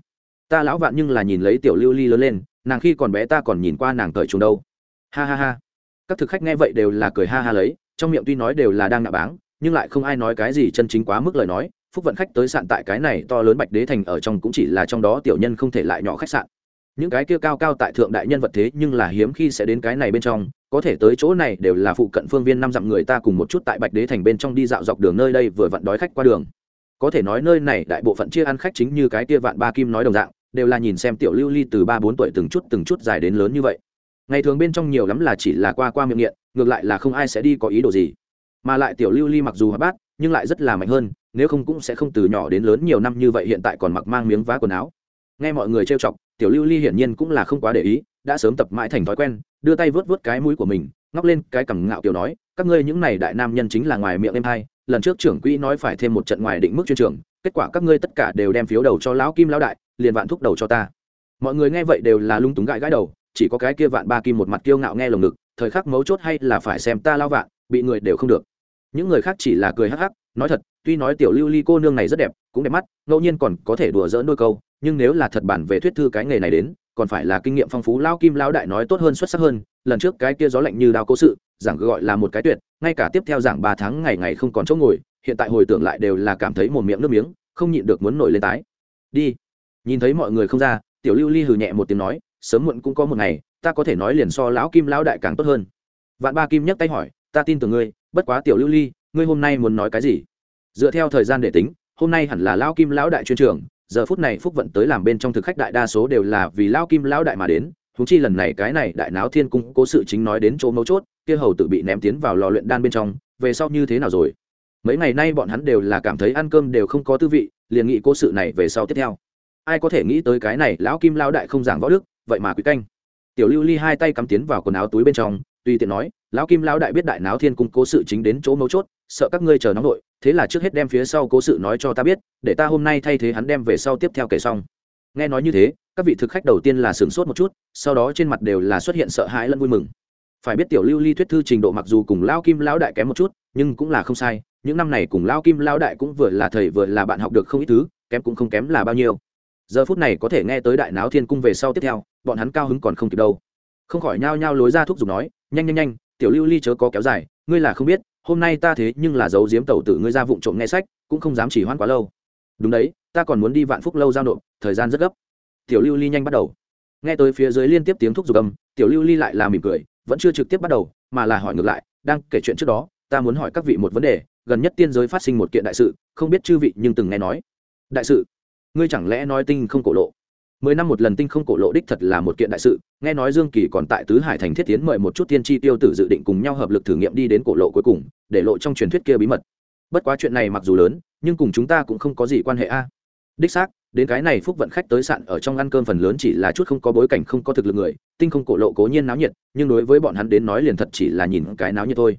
Ta lão vạn nhưng là nhìn lấy tiểu lưu ly lớn lên, nàng khi còn bé ta còn nhìn qua nàng cởi trùng đâu. Ha ha ha. Các thực khách nghe vậy đều là cười ha ha lấy, trong miệng tuy nói đều là đang nạ báng, nhưng lại không ai nói cái gì chân chính quá mức lời nói. Phúc vận khách tới sạn tại cái này to lớn bạch đế thành ở trong cũng chỉ là trong đó tiểu nhân không thể lại nhỏ khách sạn những cái kia cao cao tại thượng đại nhân vật thế nhưng là hiếm khi sẽ đến cái này bên trong, có thể tới chỗ này đều là phụ cận phương viên năm dặm người ta cùng một chút tại bạch đế thành bên trong đi dạo dọc đường nơi đây vừa vặn đói khách qua đường. Có thể nói nơi này đại bộ phận chia ăn khách chính như cái kia vạn ba kim nói đồng dạng, đều là nhìn xem tiểu lưu ly từ ba bốn tuổi từng chút từng chút dài đến lớn như vậy. Ngày thường bên trong nhiều lắm là chỉ là qua qua miệng nghiện, ngược lại là không ai sẽ đi có ý đồ gì. Mà lại tiểu lưu ly mặc dù hoạt bát, nhưng lại rất là mạnh hơn, nếu không cũng sẽ không từ nhỏ đến lớn nhiều năm như vậy hiện tại còn mặc mang miếng vá quần áo. Nghe mọi người trêu chọc tiểu lưu ly hiển nhiên cũng là không quá để ý, đã sớm tập mãi thành thói quen, đưa tay vớt vớt cái mũi của mình, ngóc lên cái cằm ngạo kiểu nói, các ngươi những này đại nam nhân chính là ngoài miệng em hai, lần trước trưởng quỹ nói phải thêm một trận ngoài định mức chuyên trường, kết quả các ngươi tất cả đều đem phiếu đầu cho lão kim lão đại, liền vạn thúc đầu cho ta. Mọi người nghe vậy đều là lung túng gãi gãi đầu, chỉ có cái kia vạn ba kim một mặt kiêu ngạo nghe lồng ngực, thời khắc mấu chốt hay là phải xem ta lao vạn, bị người đều không được. Những người khác chỉ là cười hắc hắc nói thật, tuy nói tiểu lưu ly cô nương này rất đẹp, cũng đẹp mắt, ngẫu nhiên còn có thể đùa dỡ đôi câu, nhưng nếu là thật bản về thuyết thư cái nghề này đến, còn phải là kinh nghiệm phong phú lao kim lao đại nói tốt hơn xuất sắc hơn, lần trước cái kia gió lạnh như đao cố sự, giảng gọi là một cái tuyệt, ngay cả tiếp theo giảng ba tháng ngày ngày không còn chỗ ngồi, hiện tại hồi tưởng lại đều là cảm thấy một miệng nước miếng, không nhịn được muốn nổi lên tái. Đi. Nhìn thấy mọi người không ra, tiểu lưu ly hừ nhẹ một tiếng nói, sớm muộn cũng có một ngày, ta có thể nói liền so lão kim lão đại càng tốt hơn. Vạn ba kim nhấc tay hỏi, ta tin tưởng ngươi, bất quá tiểu lưu ly ngươi hôm nay muốn nói cái gì? Dựa theo thời gian để tính, hôm nay hẳn là lão kim lão đại chuyên trường, giờ phút này phúc vận tới làm bên trong thực khách đại đa số đều là vì lão kim lão đại mà đến húng chi lần này cái này đại náo thiên cung cố sự chính nói đến chỗ mấu chốt, kia hầu tự bị ném tiến vào lò luyện đan bên trong, về sau như thế nào rồi? Mấy ngày nay bọn hắn đều là cảm thấy ăn cơm đều không có tư vị, liền nghĩ cố sự này về sau tiếp theo. Ai có thể nghĩ tới cái này, lão kim lão đại không giảng võ đức, vậy mà quý canh. Tiểu lưu ly hai tay cắm tiến vào quần áo túi bên trong, tùy tiện nói, lão kim lão đại biết đại náo thiên cung cố sự chính đến chỗ mấu chốt sợ các ngươi chờ nóng nội, thế là trước hết đem phía sau cố sự nói cho ta biết, để ta hôm nay thay thế hắn đem về sau tiếp theo kể xong. Nghe nói như thế, các vị thực khách đầu tiên là sửng sốt một chút, sau đó trên mặt đều là xuất hiện sợ hãi lẫn vui mừng. Phải biết tiểu lưu ly thuyết thư trình độ mặc dù cùng lao kim lão đại kém một chút, nhưng cũng là không sai, những năm này cùng lao kim lão đại cũng vừa là thầy vừa là bạn học được không ít thứ, kém cũng không kém là bao nhiêu. Giờ phút này có thể nghe tới đại náo thiên cung về sau tiếp theo, bọn hắn cao hứng còn không kịp đâu. Không khỏi nhao nhao lối ra thuốc giục nói, nhanh nhanh nhanh, tiểu lưu ly chớ có kéo dài, ngươi là không biết hôm nay ta thế nhưng là giấu giếm tẩu tử ngươi ra vụng trộm nghe sách, cũng không dám chỉ hoãn quá lâu. Đúng đấy, ta còn muốn đi vạn phúc lâu giao nộp, thời gian rất gấp. Tiểu lưu ly nhanh bắt đầu. Nghe tới phía dưới liên tiếp tiếng thuốc giục âm, tiểu lưu ly lại là mỉm cười, vẫn chưa trực tiếp bắt đầu, mà là hỏi ngược lại, đang kể chuyện trước đó, ta muốn hỏi các vị một vấn đề, gần nhất tiên giới phát sinh một kiện đại sự, không biết chư vị nhưng từng nghe nói. Đại sự? Ngươi chẳng lẽ nói tinh không cổ lộ? Mười năm một lần tinh không cổ lộ đích thật là một kiện đại sự, nghe nói dương kỳ còn tại tứ hải thành thiết tiến mời một chút tiên tri tiêu tử dự định cùng nhau hợp lực thử nghiệm đi đến cổ lộ cuối cùng, để lộ trong truyền thuyết kia bí mật. Bất quá chuyện này mặc dù lớn, nhưng cùng chúng ta cũng không có gì quan hệ a. À. Đích xác, đến cái này phúc vận khách tới sạn ở trong ăn cơm phần lớn chỉ là chút không có bối cảnh không có thực lực người, tinh không cổ lộ cố nhiên náo nhiệt, nhưng đối với bọn hắn đến nói liền thật chỉ là nhìn cái náo nhiệt thôi.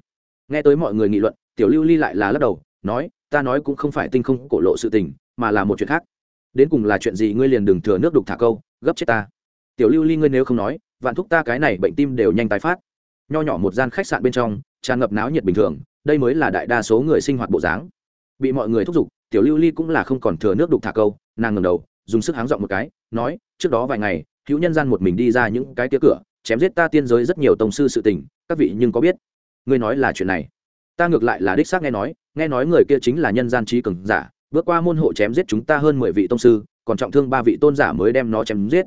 Nghe tới mọi người nghị luận, tiểu lưu ly lại là lắc đầu, nói, ta nói cũng không phải tinh không cổ lộ sự tình, mà là một chuyện khác đến cùng là chuyện gì ngươi liền đừng thừa nước đục thả câu, gấp chết ta. Tiểu lưu ly ngươi nếu không nói, vạn thúc ta cái này bệnh tim đều nhanh tái phát. Nho nhỏ một gian khách sạn bên trong, tràn ngập náo nhiệt bình thường, đây mới là đại đa số người sinh hoạt bộ dáng. Bị mọi người thúc giục, tiểu lưu ly cũng là không còn thừa nước đục thả câu, nàng ngầm đầu, dùng sức háng dọn một cái, nói, trước đó vài ngày, hữu nhân gian một mình đi ra những cái tía cửa, chém giết ta tiên giới rất nhiều tổng sư sự tình, các vị nhưng có biết. Ngươi nói là chuyện này. Ta ngược lại là đích xác nghe nói nghe nói người kia chính là nhân gian trí cường giả bước qua môn hộ chém giết chúng ta hơn mười vị tông sư, còn trọng thương ba vị tôn giả mới đem nó chém giết.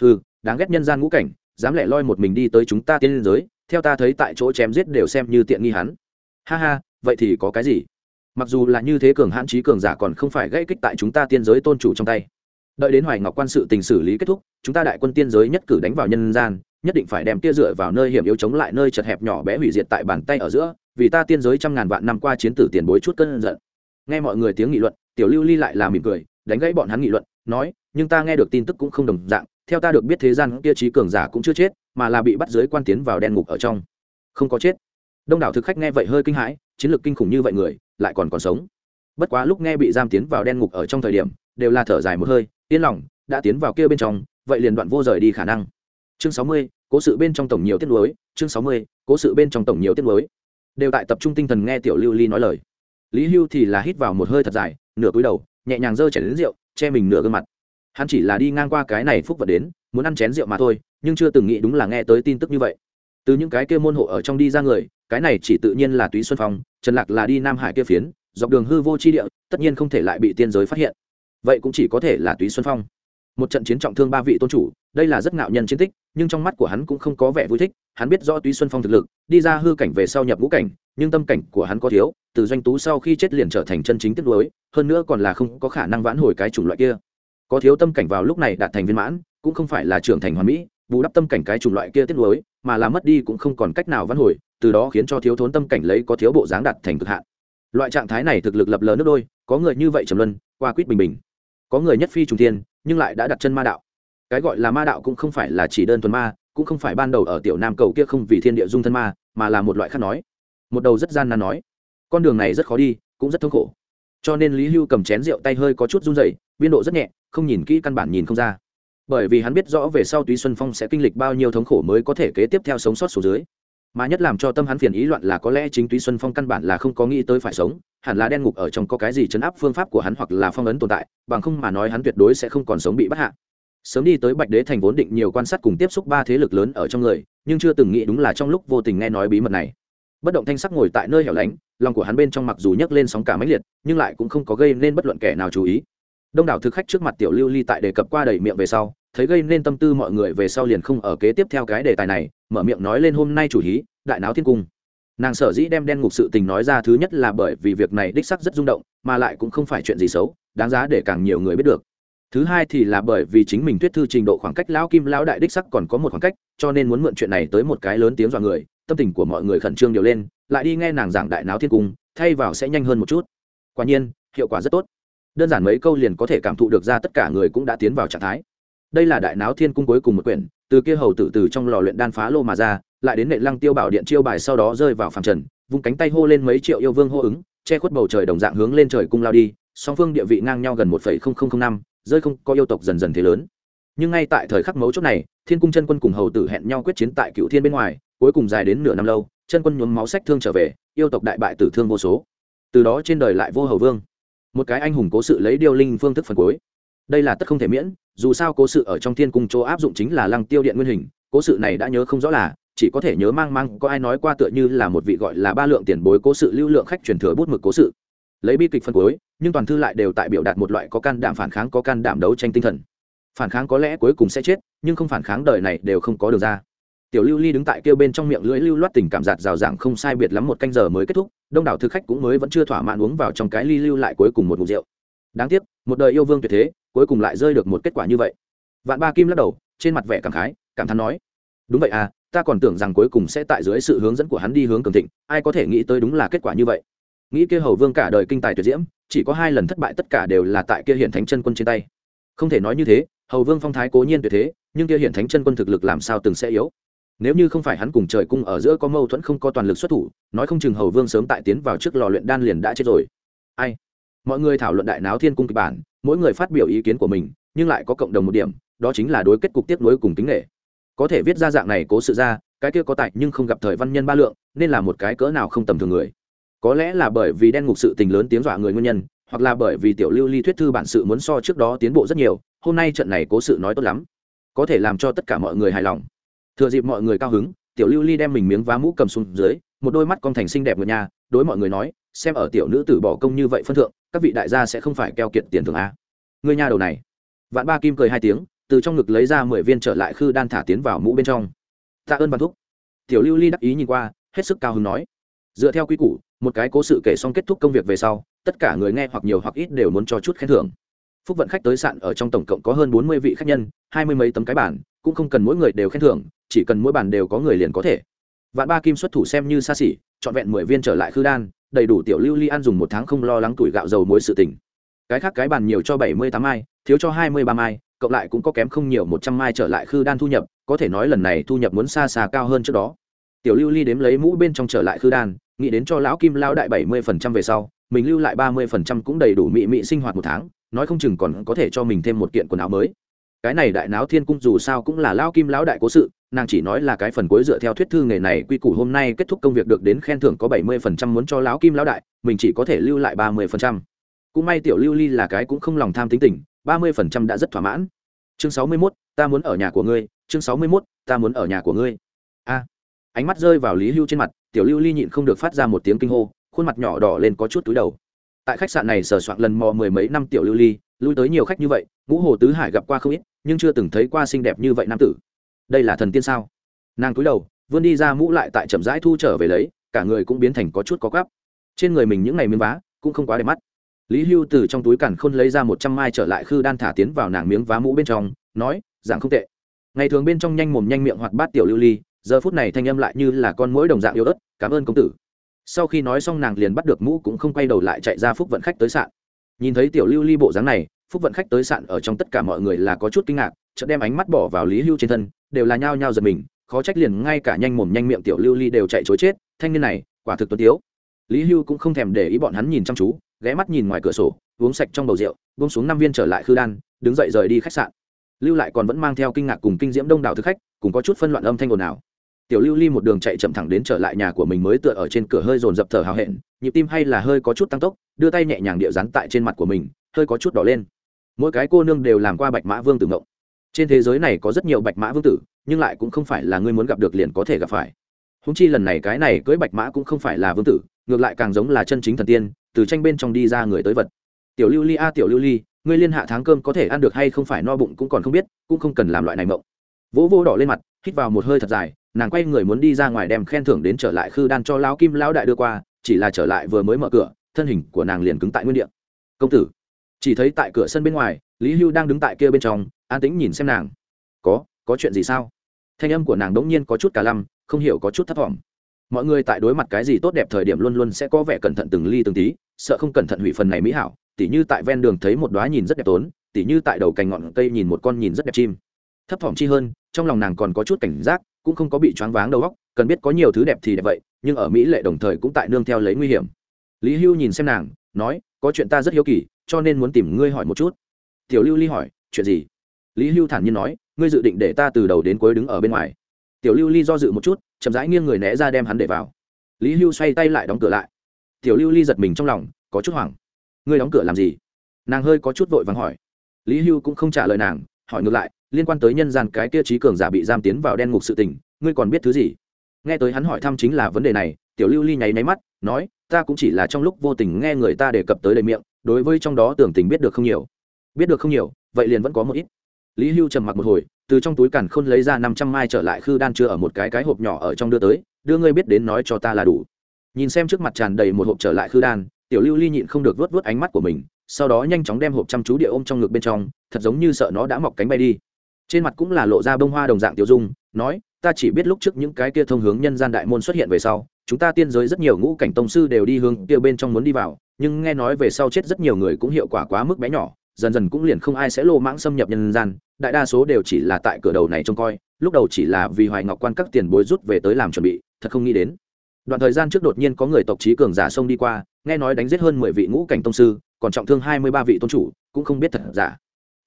Ừ đáng ghét nhân gian ngũ cảnh, dám lẻ loi một mình đi tới chúng ta tiên giới, theo ta thấy tại chỗ chém giết đều xem như tiện nghi hắn. Ha ha, vậy thì có cái gì? Mặc dù là như thế cường hãn trí cường giả còn không phải gây kích tại chúng ta tiên giới tôn chủ trong tay. Đợi đến hoài ngọc quan sự tình xử lý kết thúc, chúng ta đại quân tiên giới nhất cử đánh vào nhân gian, nhất định phải đem tia dựa vào nơi hiểm yếu chống lại nơi chật hẹp nhỏ bé hủy diệt tại bàn tay ở giữa, vì ta tiên giới trăm ngàn vạn năm qua chiến tử tiền bối chút cơn giận nghe mọi người tiếng nghị luận, tiểu lưu ly lại là mỉm cười, đánh gãy bọn hắn nghị luận, nói, nhưng ta nghe được tin tức cũng không đồng dạng, theo ta được biết thế gian kia trí cường giả cũng chưa chết, mà là bị bắt giới quan tiến vào đen ngục ở trong. Không có chết. Đông đảo thực khách nghe vậy hơi kinh hãi, chiến lược kinh khủng như vậy người, lại còn còn sống. Bất quá lúc nghe bị giam tiến vào đen ngục ở trong thời điểm, đều là thở dài một hơi, yên lòng, đã tiến vào kia bên trong, vậy liền đoạn vô rời đi khả năng. Chương sáu mươi, cố sự bên trong tổng nhiều tiết lối chương sáu mươi, cố sự bên trong tổng nhiều tiết lối đều tại tập trung tinh thần nghe tiểu lưu ly nói lời lý hưu thì là hít vào một hơi thật dài, nửa cúi đầu, nhẹ nhàng giơ chảy đến rượu, che mình nửa gương mặt. Hắn chỉ là đi ngang qua cái này phúc vật đến, muốn ăn chén rượu mà thôi, nhưng chưa từng nghĩ đúng là nghe tới tin tức như vậy. Từ những cái kia môn hộ ở trong đi ra người, cái này chỉ tự nhiên là túy xuân phong, trần lạc là đi nam hải kia phiến, dọc đường hư vô chi địa, tất nhiên không thể lại bị tiên giới phát hiện. Vậy cũng chỉ có thể là túy xuân phong một trận chiến trọng thương ba vị tôn chủ, đây là rất ngạo nhân chiến tích, nhưng trong mắt của hắn cũng không có vẻ vui thích, hắn biết rõ túy xuân phong thực lực, đi ra hư cảnh về sau nhập ngũ cảnh, nhưng tâm cảnh của hắn có thiếu, từ doanh tú sau khi chết liền trở thành chân chính tiếp nối, hơn nữa còn là không có khả năng vãn hồi cái chủng loại kia. Có thiếu tâm cảnh vào lúc này đạt thành viên mãn, cũng không phải là trưởng thành hoàn mỹ, bù đắp tâm cảnh cái chủng loại kia tiếp nối, mà là mất đi cũng không còn cách nào vãn hồi, từ đó khiến cho thiếu thốn tâm cảnh lấy có thiếu bộ dáng đạt thành cực hạn. Loại trạng thái này thực lực lập lờ nước đôi, có người như vậy trầm luân, qua quýt bình bình. Có người nhất phi trùng thiên nhưng lại đã đặt chân ma đạo. Cái gọi là ma đạo cũng không phải là chỉ đơn thuần ma, cũng không phải ban đầu ở tiểu nam cầu kia không vì thiên địa dung thân ma, mà là một loại khác nói. Một đầu rất gian nan nói, con đường này rất khó đi, cũng rất thống khổ. Cho nên lý hưu cầm chén rượu tay hơi có chút run dày biên độ rất nhẹ, không nhìn kỹ căn bản nhìn không ra. Bởi vì hắn biết rõ về sau túy xuân phong sẽ kinh lịch bao nhiêu thống khổ mới có thể kế tiếp theo sống sót số dưới mà nhất làm cho tâm hắn phiền ý loạn là có lẽ chính túy xuân phong căn bản là không có nghĩ tới phải sống, hẳn là đen ngục ở trong có cái gì chấn áp phương pháp của hắn hoặc là phong ấn tồn tại, bằng không mà nói hắn tuyệt đối sẽ không còn sống bị bắt hạ. Sớm đi tới bạch đế thành vốn định nhiều quan sát cùng tiếp xúc ba thế lực lớn ở trong người, nhưng chưa từng nghĩ đúng là trong lúc vô tình nghe nói bí mật này. Bất động thanh sắc ngồi tại nơi hẻo lánh, lòng của hắn bên trong mặc dù nhấc lên sóng cả máy liệt, nhưng lại cũng không có gây nên bất luận kẻ nào chú ý. Đông đảo thực khách trước mặt tiểu lưu ly tại đề cập qua đầy miệng về sau thấy gây nên tâm tư mọi người về sau liền không ở kế tiếp theo cái đề tài này, mở miệng nói lên hôm nay chủ hí, đại náo thiên cung. Nàng sở dĩ đem đen ngục sự tình nói ra thứ nhất là bởi vì việc này đích sắc rất rung động, mà lại cũng không phải chuyện gì xấu, đáng giá để càng nhiều người biết được. Thứ hai thì là bởi vì chính mình thuyết thư trình độ khoảng cách lão kim lão đại đích sắc còn có một khoảng cách, cho nên muốn mượn chuyện này tới một cái lớn tiếng dọa người, tâm tình của mọi người khẩn trương điều lên, lại đi nghe nàng giảng đại náo thiên cung, thay vào sẽ nhanh hơn một chút. Quả nhiên, hiệu quả rất tốt. Đơn giản mấy câu liền có thể cảm thụ được ra tất cả người cũng đã tiến vào trạng thái đây là đại náo thiên cung cuối cùng một quyển, từ kia hầu tử từ trong lò luyện đan phá lô mà ra, lại đến nệ lăng tiêu bảo điện chiêu bài sau đó rơi vào phàm trần, vung cánh tay hô lên mấy triệu yêu vương hô ứng, che khuất bầu trời đồng dạng hướng lên trời cung lao đi, song phương địa vị ngang nhau gần một năm, rơi không có yêu tộc dần dần thế lớn. Nhưng ngay tại thời khắc mấu chốt này, thiên cung chân quân cùng hầu tử hẹn nhau quyết chiến tại cựu thiên bên ngoài, cuối cùng dài đến nửa năm lâu, chân quân nhuốm máu sách thương trở về, yêu tộc đại bại tử thương vô số. Từ đó trên đời lại vô hầu vương. Một cái anh hùng cố sự lấy điêu linh phương thức phần cuối đây là tất không thể miễn, dù sao cố sự ở trong thiên cung chỗ áp dụng chính là lăng tiêu điện nguyên hình, cố sự này đã nhớ không rõ là, chỉ có thể nhớ mang mang, có ai nói qua tựa như là một vị gọi là ba lượng tiền bối cố sự, lưu lượng khách truyền thừa bút mực cố sự. Lấy bi kịch phân cuối, nhưng toàn thư lại đều tại biểu đạt một loại có can đảm phản kháng, có can đảm đấu tranh tinh thần. Phản kháng có lẽ cuối cùng sẽ chết, nhưng không phản kháng đời này đều không có được ra. Tiểu lưu ly đứng tại kêu bên trong miệng lưỡi lưu loát tình cảm giạt rào rạng không sai biệt lắm một canh giờ mới kết thúc, đông đảo thực khách cũng mới vẫn chưa thỏa mãn uống vào trong cái ly lưu lại cuối cùng một mục rượu. Đáng tiếc, một đời yêu vương tuyệt thế cuối cùng lại rơi được một kết quả như vậy. Vạn ba kim lắc đầu, trên mặt vẻ cảm khái, cảm thán nói, đúng vậy à ta còn tưởng rằng cuối cùng sẽ tại dưới sự hướng dẫn của hắn đi hướng cường thịnh, ai có thể nghĩ tới đúng là kết quả như vậy. Nghĩ kia hầu vương cả đời kinh tài tuyệt diễm, chỉ có hai lần thất bại tất cả đều là tại kia hiện thánh chân quân trên tay. Không thể nói như thế, hầu vương phong thái cố nhiên tuyệt thế, nhưng kia hiện thánh chân quân thực lực làm sao từng sẽ yếu? Nếu như không phải hắn cùng trời cung ở giữa có mâu thuẫn không có toàn lực xuất thủ, nói không chừng hầu vương sớm tại tiến vào trước lò luyện đan liền đã chết rồi. Ai? Mọi người thảo luận đại náo thiên cung kịch bản mỗi người phát biểu ý kiến của mình, nhưng lại có cộng đồng một điểm, đó chính là đối kết cục tiếp nối cùng tính nghệ có thể viết ra dạng này cố sự ra, cái kia có tại nhưng không gặp thời văn nhân ba lượng, nên là một cái cỡ nào không tầm thường người. Có lẽ là bởi vì đen ngục sự tình lớn tiếng dọa người nguyên nhân, hoặc là bởi vì tiểu lưu ly thuyết thư bản sự muốn so trước đó tiến bộ rất nhiều, hôm nay trận này cố sự nói tốt lắm. Có thể làm cho tất cả mọi người hài lòng. Thừa dịp mọi người cao hứng, tiểu lưu ly đem mình miếng vá mũ cầm xuống dưới, một đôi mắt con thành xinh đẹp người nhà, đối mọi người nói, xem ở tiểu nữ tử bỏ công như vậy phân thượng các vị đại gia sẽ không phải keo kiệt tiền thưởng a. Người nhà đầu này. Vạn ba kim cười hai tiếng, từ trong ngực lấy ra mười viên trở lại khư đan thả tiến vào mũ bên trong. Tạ ơn văn thúc. Tiểu lưu ly đắc ý nhìn qua, hết sức cao hứng nói. Dựa theo quy củ, một cái cố sự kể xong kết thúc công việc về sau, tất cả người nghe hoặc nhiều hoặc ít đều muốn cho chút khen thưởng. Phúc vận khách tới sạn ở trong tổng cộng có hơn bốn mươi vị khách nhân, hai mươi mấy tấm cái bản cũng không cần mỗi người đều khen thưởng, chỉ cần mỗi bản đều có người liền có thể. Vạn ba kim xuất thủ xem như xa xỉ, trọn vẹn mười viên trở lại khư đan đầy đủ tiểu lưu ly ăn dùng một tháng không lo lắng tuổi gạo dầu muối sự tình. Cái khác cái bàn nhiều cho bảy mươi tám mai, thiếu cho hai mươi ba mai, cộng lại cũng có kém không nhiều một trăm mai trở lại khư đan thu nhập, có thể nói lần này thu nhập muốn xa xa cao hơn trước đó. Tiểu lưu ly đếm lấy mũ bên trong trở lại khư đan, nghĩ đến cho lão kim lão đại bảy mươi phần trăm về sau, mình lưu lại ba mươi phần trăm cũng đầy đủ mị mị sinh hoạt một tháng, nói không chừng còn có thể cho mình thêm một kiện quần áo mới cái này đại náo thiên cung dù sao cũng là lão kim lão đại cố sự, nàng chỉ nói là cái phần cuối dựa theo thuyết thư nghề này, quy củ hôm nay kết thúc công việc được đến khen thưởng có bảy mươi phần trăm muốn cho lão kim lão đại, mình chỉ có thể lưu lại ba mươi phần trăm. Cũng may tiểu lưu ly là cái cũng không lòng tham tính tình, ba mươi phần trăm đã rất thỏa mãn. Chương sáu mươi mốt, ta muốn ở nhà của ngươi, chương sáu mươi mốt, ta muốn ở nhà của ngươi. A. Ánh mắt rơi vào lý hưu trên mặt, tiểu lưu ly nhịn không được phát ra một tiếng kinh hô, khuôn mặt nhỏ đỏ lên có chút túi đầu. Tại khách sạn này sờ soạn lần mò mười mấy năm tiểu lưu ly lui tới nhiều khách như vậy, ngũ hồ tứ hải gặp qua không ít, nhưng chưa từng thấy qua xinh đẹp như vậy nam tử. Đây là thần tiên sao? Nàng cúi đầu, vươn đi ra mũ lại tại chậm rãi thu trở về lấy, cả người cũng biến thành có chút có gắp. trên người mình những ngày miếng vá, cũng không quá đẹp mắt. Lý hưu từ trong túi cản khôn lấy ra một trăm mai trở lại khư đan thả tiến vào nàng miếng vá mũ bên trong, nói, dạng không tệ. Ngày thường bên trong nhanh mồm nhanh miệng hoặc bát tiểu lưu ly, giờ phút này thanh âm lại như là con mũi đồng dạng yếu ớt, cảm ơn công tử. Sau khi nói xong nàng liền bắt được mũ cũng không quay đầu lại chạy ra phúc vận khách tới sạn nhìn thấy tiểu lưu ly bộ dáng này, phúc vận khách tới sạn ở trong tất cả mọi người là có chút kinh ngạc, chợt đem ánh mắt bỏ vào lý hưu trên thân, đều là nhao nhao giật mình, khó trách liền ngay cả nhanh mồm nhanh miệng tiểu lưu ly đều chạy chối chết, thanh niên này, quả thực tuấn tiếu. Lý hưu cũng không thèm để ý bọn hắn nhìn chăm chú, ghé mắt nhìn ngoài cửa sổ, uống sạch trong bầu rượu, buông xuống năm viên trở lại khư đan, đứng dậy rời đi khách sạn. Lưu lại còn vẫn mang theo kinh ngạc cùng kinh diễm đông đảo thực khách, cùng có chút phân loạn âm thanh ồn ào tiểu lưu ly một đường chạy chậm thẳng đến trở lại nhà của mình mới tựa ở trên cửa hơi dồn dập thở hào hẹn, nhịp tim hay là hơi có chút tăng tốc, đưa tay nhẹ nhàng địa rắn tại trên mặt của mình, hơi có chút đỏ lên. Mỗi cái cô nương đều làm qua bạch mã vương tử ngộng. Trên thế giới này có rất nhiều bạch mã vương tử, nhưng lại cũng không phải là ngươi muốn gặp được liền có thể gặp phải. Húng chi lần này cái này cưới bạch mã cũng không phải là vương tử, ngược lại càng giống là chân chính thần tiên, từ tranh bên trong đi ra người tới vật. Tiểu lưu ly a, tiểu lưu ly, ngươi liên hạ tháng cơm có thể ăn được hay không phải no bụng cũng còn không biết, cũng không cần làm loại này mộng. Vỗ vỗ đỏ lên mặt, hít vào một hơi thật dài nàng quay người muốn đi ra ngoài đem khen thưởng đến trở lại khư đan cho lão kim lão đại đưa qua, chỉ là trở lại vừa mới mở cửa, thân hình của nàng liền cứng tại nguyên địa. Công tử, chỉ thấy tại cửa sân bên ngoài, lý hưu đang đứng tại kia bên trong, an tĩnh nhìn xem nàng. Có có chuyện gì sao? Thanh âm của nàng đống nhiên có chút cả lăm, không hiểu có chút thấp thỏm. Mọi người tại đối mặt cái gì tốt đẹp thời điểm luôn luôn sẽ có vẻ cẩn thận từng ly từng tí, sợ không cẩn thận hủy phần này mỹ hảo, tỉ như tại ven đường thấy một đoá nhìn rất đẹp tốn, tỉ như tại đầu cành ngọn cây nhìn một con nhìn rất đẹp chim. Thấp thỏm chi hơn, trong lòng nàng còn có chút cảnh giác cũng không có bị choáng váng đầu óc, cần biết có nhiều thứ đẹp thì đẹp vậy, nhưng ở mỹ lệ đồng thời cũng tại nương theo lấy nguy hiểm. Lý hưu nhìn xem nàng, nói, có chuyện ta rất hiếu kỳ, cho nên muốn tìm ngươi hỏi một chút. Tiểu lưu ly hỏi, chuyện gì? Lý hưu thản nhiên nói, ngươi dự định để ta từ đầu đến cuối đứng ở bên ngoài. Tiểu lưu ly do dự một chút, chậm rãi nghiêng người né ra đem hắn để vào. Lý hưu xoay tay lại đóng cửa lại. Tiểu lưu ly giật mình trong lòng, có chút hoảng. Ngươi đóng cửa làm gì? Nàng hơi có chút vội vàng hỏi. Lý hưu cũng không trả lời nàng, hỏi ngược lại liên quan tới nhân gian cái kia trí cường giả bị giam tiến vào đen ngục sự tình, ngươi còn biết thứ gì? Nghe tới hắn hỏi thăm chính là vấn đề này, tiểu lưu ly nháy nháy mắt, nói, ta cũng chỉ là trong lúc vô tình nghe người ta đề cập tới đầy miệng, đối với trong đó tưởng tình biết được không nhiều. Biết được không nhiều, vậy liền vẫn có một ít. Lý hưu trầm mặc một hồi, từ trong túi càn khôn lấy ra năm trăm mai trở lại khư đan chưa ở một cái cái hộp nhỏ ở trong đưa tới, đưa ngươi biết đến nói cho ta là đủ. Nhìn xem trước mặt tràn đầy một hộp trở lại khư đan, tiểu lưu ly nhịn không được vớt vớt ánh mắt của mình, sau đó nhanh chóng đem hộp chăm chú địa ôm trong ngực bên trong, thật giống như sợ nó đã mọc cánh bay đi trên mặt cũng là lộ ra bông hoa đồng dạng tiểu dung, nói, ta chỉ biết lúc trước những cái kia thông hướng nhân gian đại môn xuất hiện về sau, chúng ta tiên giới rất nhiều ngũ cảnh tông sư đều đi hướng kia bên trong muốn đi vào, nhưng nghe nói về sau chết rất nhiều người cũng hiệu quả quá mức bé nhỏ, dần dần cũng liền không ai sẽ lô mãng xâm nhập nhân gian, đại đa số đều chỉ là tại cửa đầu này trông coi, lúc đầu chỉ là vì hoài ngọc quan các tiền bối rút về tới làm chuẩn bị, thật không nghĩ đến. Đoạn thời gian trước đột nhiên có người tộc trí cường giả sông đi qua, nghe nói đánh giết hơn mười vị ngũ cảnh tông sư, còn trọng thương hai mươi ba vị tôn chủ, cũng không biết thật giả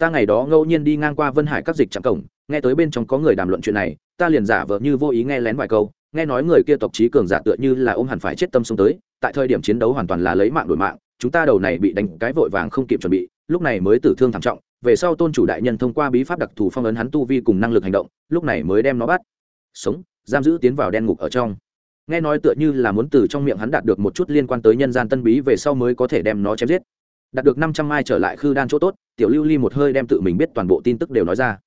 ta ngày đó ngẫu nhiên đi ngang qua vân hải các dịch trạm cổng, nghe tới bên trong có người đàm luận chuyện này, ta liền giả vờ như vô ý nghe lén vài câu, nghe nói người kia tộc trí cường giả tựa như là ôm hẳn phải chết tâm xuống tới, tại thời điểm chiến đấu hoàn toàn là lấy mạng đổi mạng, chúng ta đầu này bị đánh cái vội vàng không kịp chuẩn bị, lúc này mới tử thương thảm trọng, về sau tôn chủ đại nhân thông qua bí pháp đặc thù phong ấn hắn tu vi cùng năng lực hành động, lúc này mới đem nó bắt. Sống, giam giữ tiến vào đen ngục ở trong. Nghe nói tựa như là muốn từ trong miệng hắn đạt được một chút liên quan tới nhân gian tân bí về sau mới có thể đem nó chém giết đạt được năm trăm mai trở lại khư đan chỗ tốt, tiểu lưu ly một hơi đem tự mình biết toàn bộ tin tức đều nói ra.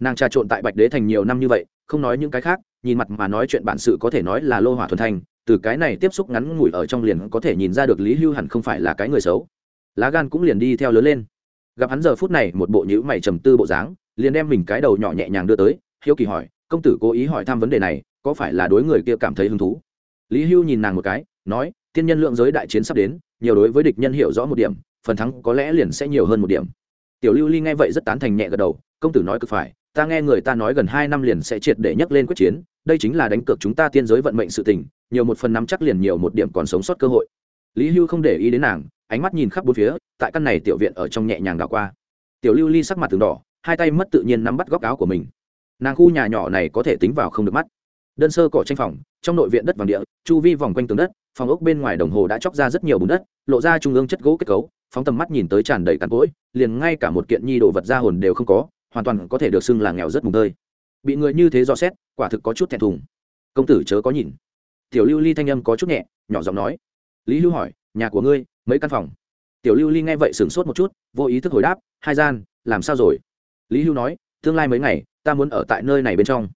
Nàng trà trộn tại bạch đế thành nhiều năm như vậy, không nói những cái khác, nhìn mặt mà nói chuyện bản sự có thể nói là lô hỏa thuần thành, từ cái này tiếp xúc ngắn ngủi ở trong liền có thể nhìn ra được lý hưu hẳn không phải là cái người xấu. Lá gan cũng liền đi theo lớn lên. Gặp hắn giờ phút này, một bộ nhữ mày trầm tư bộ dáng, liền đem mình cái đầu nhỏ nhẹ nhàng đưa tới, hiếu kỳ hỏi, công tử cố ý hỏi thăm vấn đề này, có phải là đối người kia cảm thấy hứng thú? Lý hưu nhìn nàng một cái, nói tiên nhân lượng giới đại chiến sắp đến, nhiều đối với địch nhân hiểu rõ một điểm phần thắng có lẽ liền sẽ nhiều hơn một điểm. Tiểu lưu ly nghe vậy rất tán thành nhẹ gật đầu, công tử nói cực phải, ta nghe người ta nói gần hai năm liền sẽ triệt để nhấc lên quyết chiến, đây chính là đánh cược chúng ta tiên giới vận mệnh sự tình, nhiều một phần năm chắc liền nhiều một điểm còn sống sót cơ hội. Lý hưu không để ý đến nàng, ánh mắt nhìn khắp bốn phía, tại căn này tiểu viện ở trong nhẹ nhàng đảo qua. Tiểu lưu ly sắc mặt từng đỏ, hai tay mất tự nhiên nắm bắt góc áo của mình. Nàng khu nhà nhỏ này có thể tính vào không được mắt. Đơn sơ cỏ tranh phòng, trong nội viện đất vàng địa, chu vi vòng quanh tường đất, phòng ốc bên ngoài đồng hồ đã chóc ra rất nhiều bùn đất, lộ ra trung ương chất gỗ kết cấu phóng tầm mắt nhìn tới tràn đầy càn cỗi, liền ngay cả một kiện nhi đồ vật ra hồn đều không có, hoàn toàn có thể được xưng là nghèo rất mùng tơi. Bị người như thế dò xét, quả thực có chút thẹn thùng. Công tử chớ có nhìn. Tiểu lưu ly thanh âm có chút nhẹ, nhỏ giọng nói. Lý Lưu hỏi, nhà của ngươi, mấy căn phòng? Tiểu lưu ly nghe vậy sửng sốt một chút, vô ý thức hồi đáp, hai gian, làm sao rồi? Lý Lưu nói, tương lai mấy ngày, ta muốn ở tại nơi này bên trong.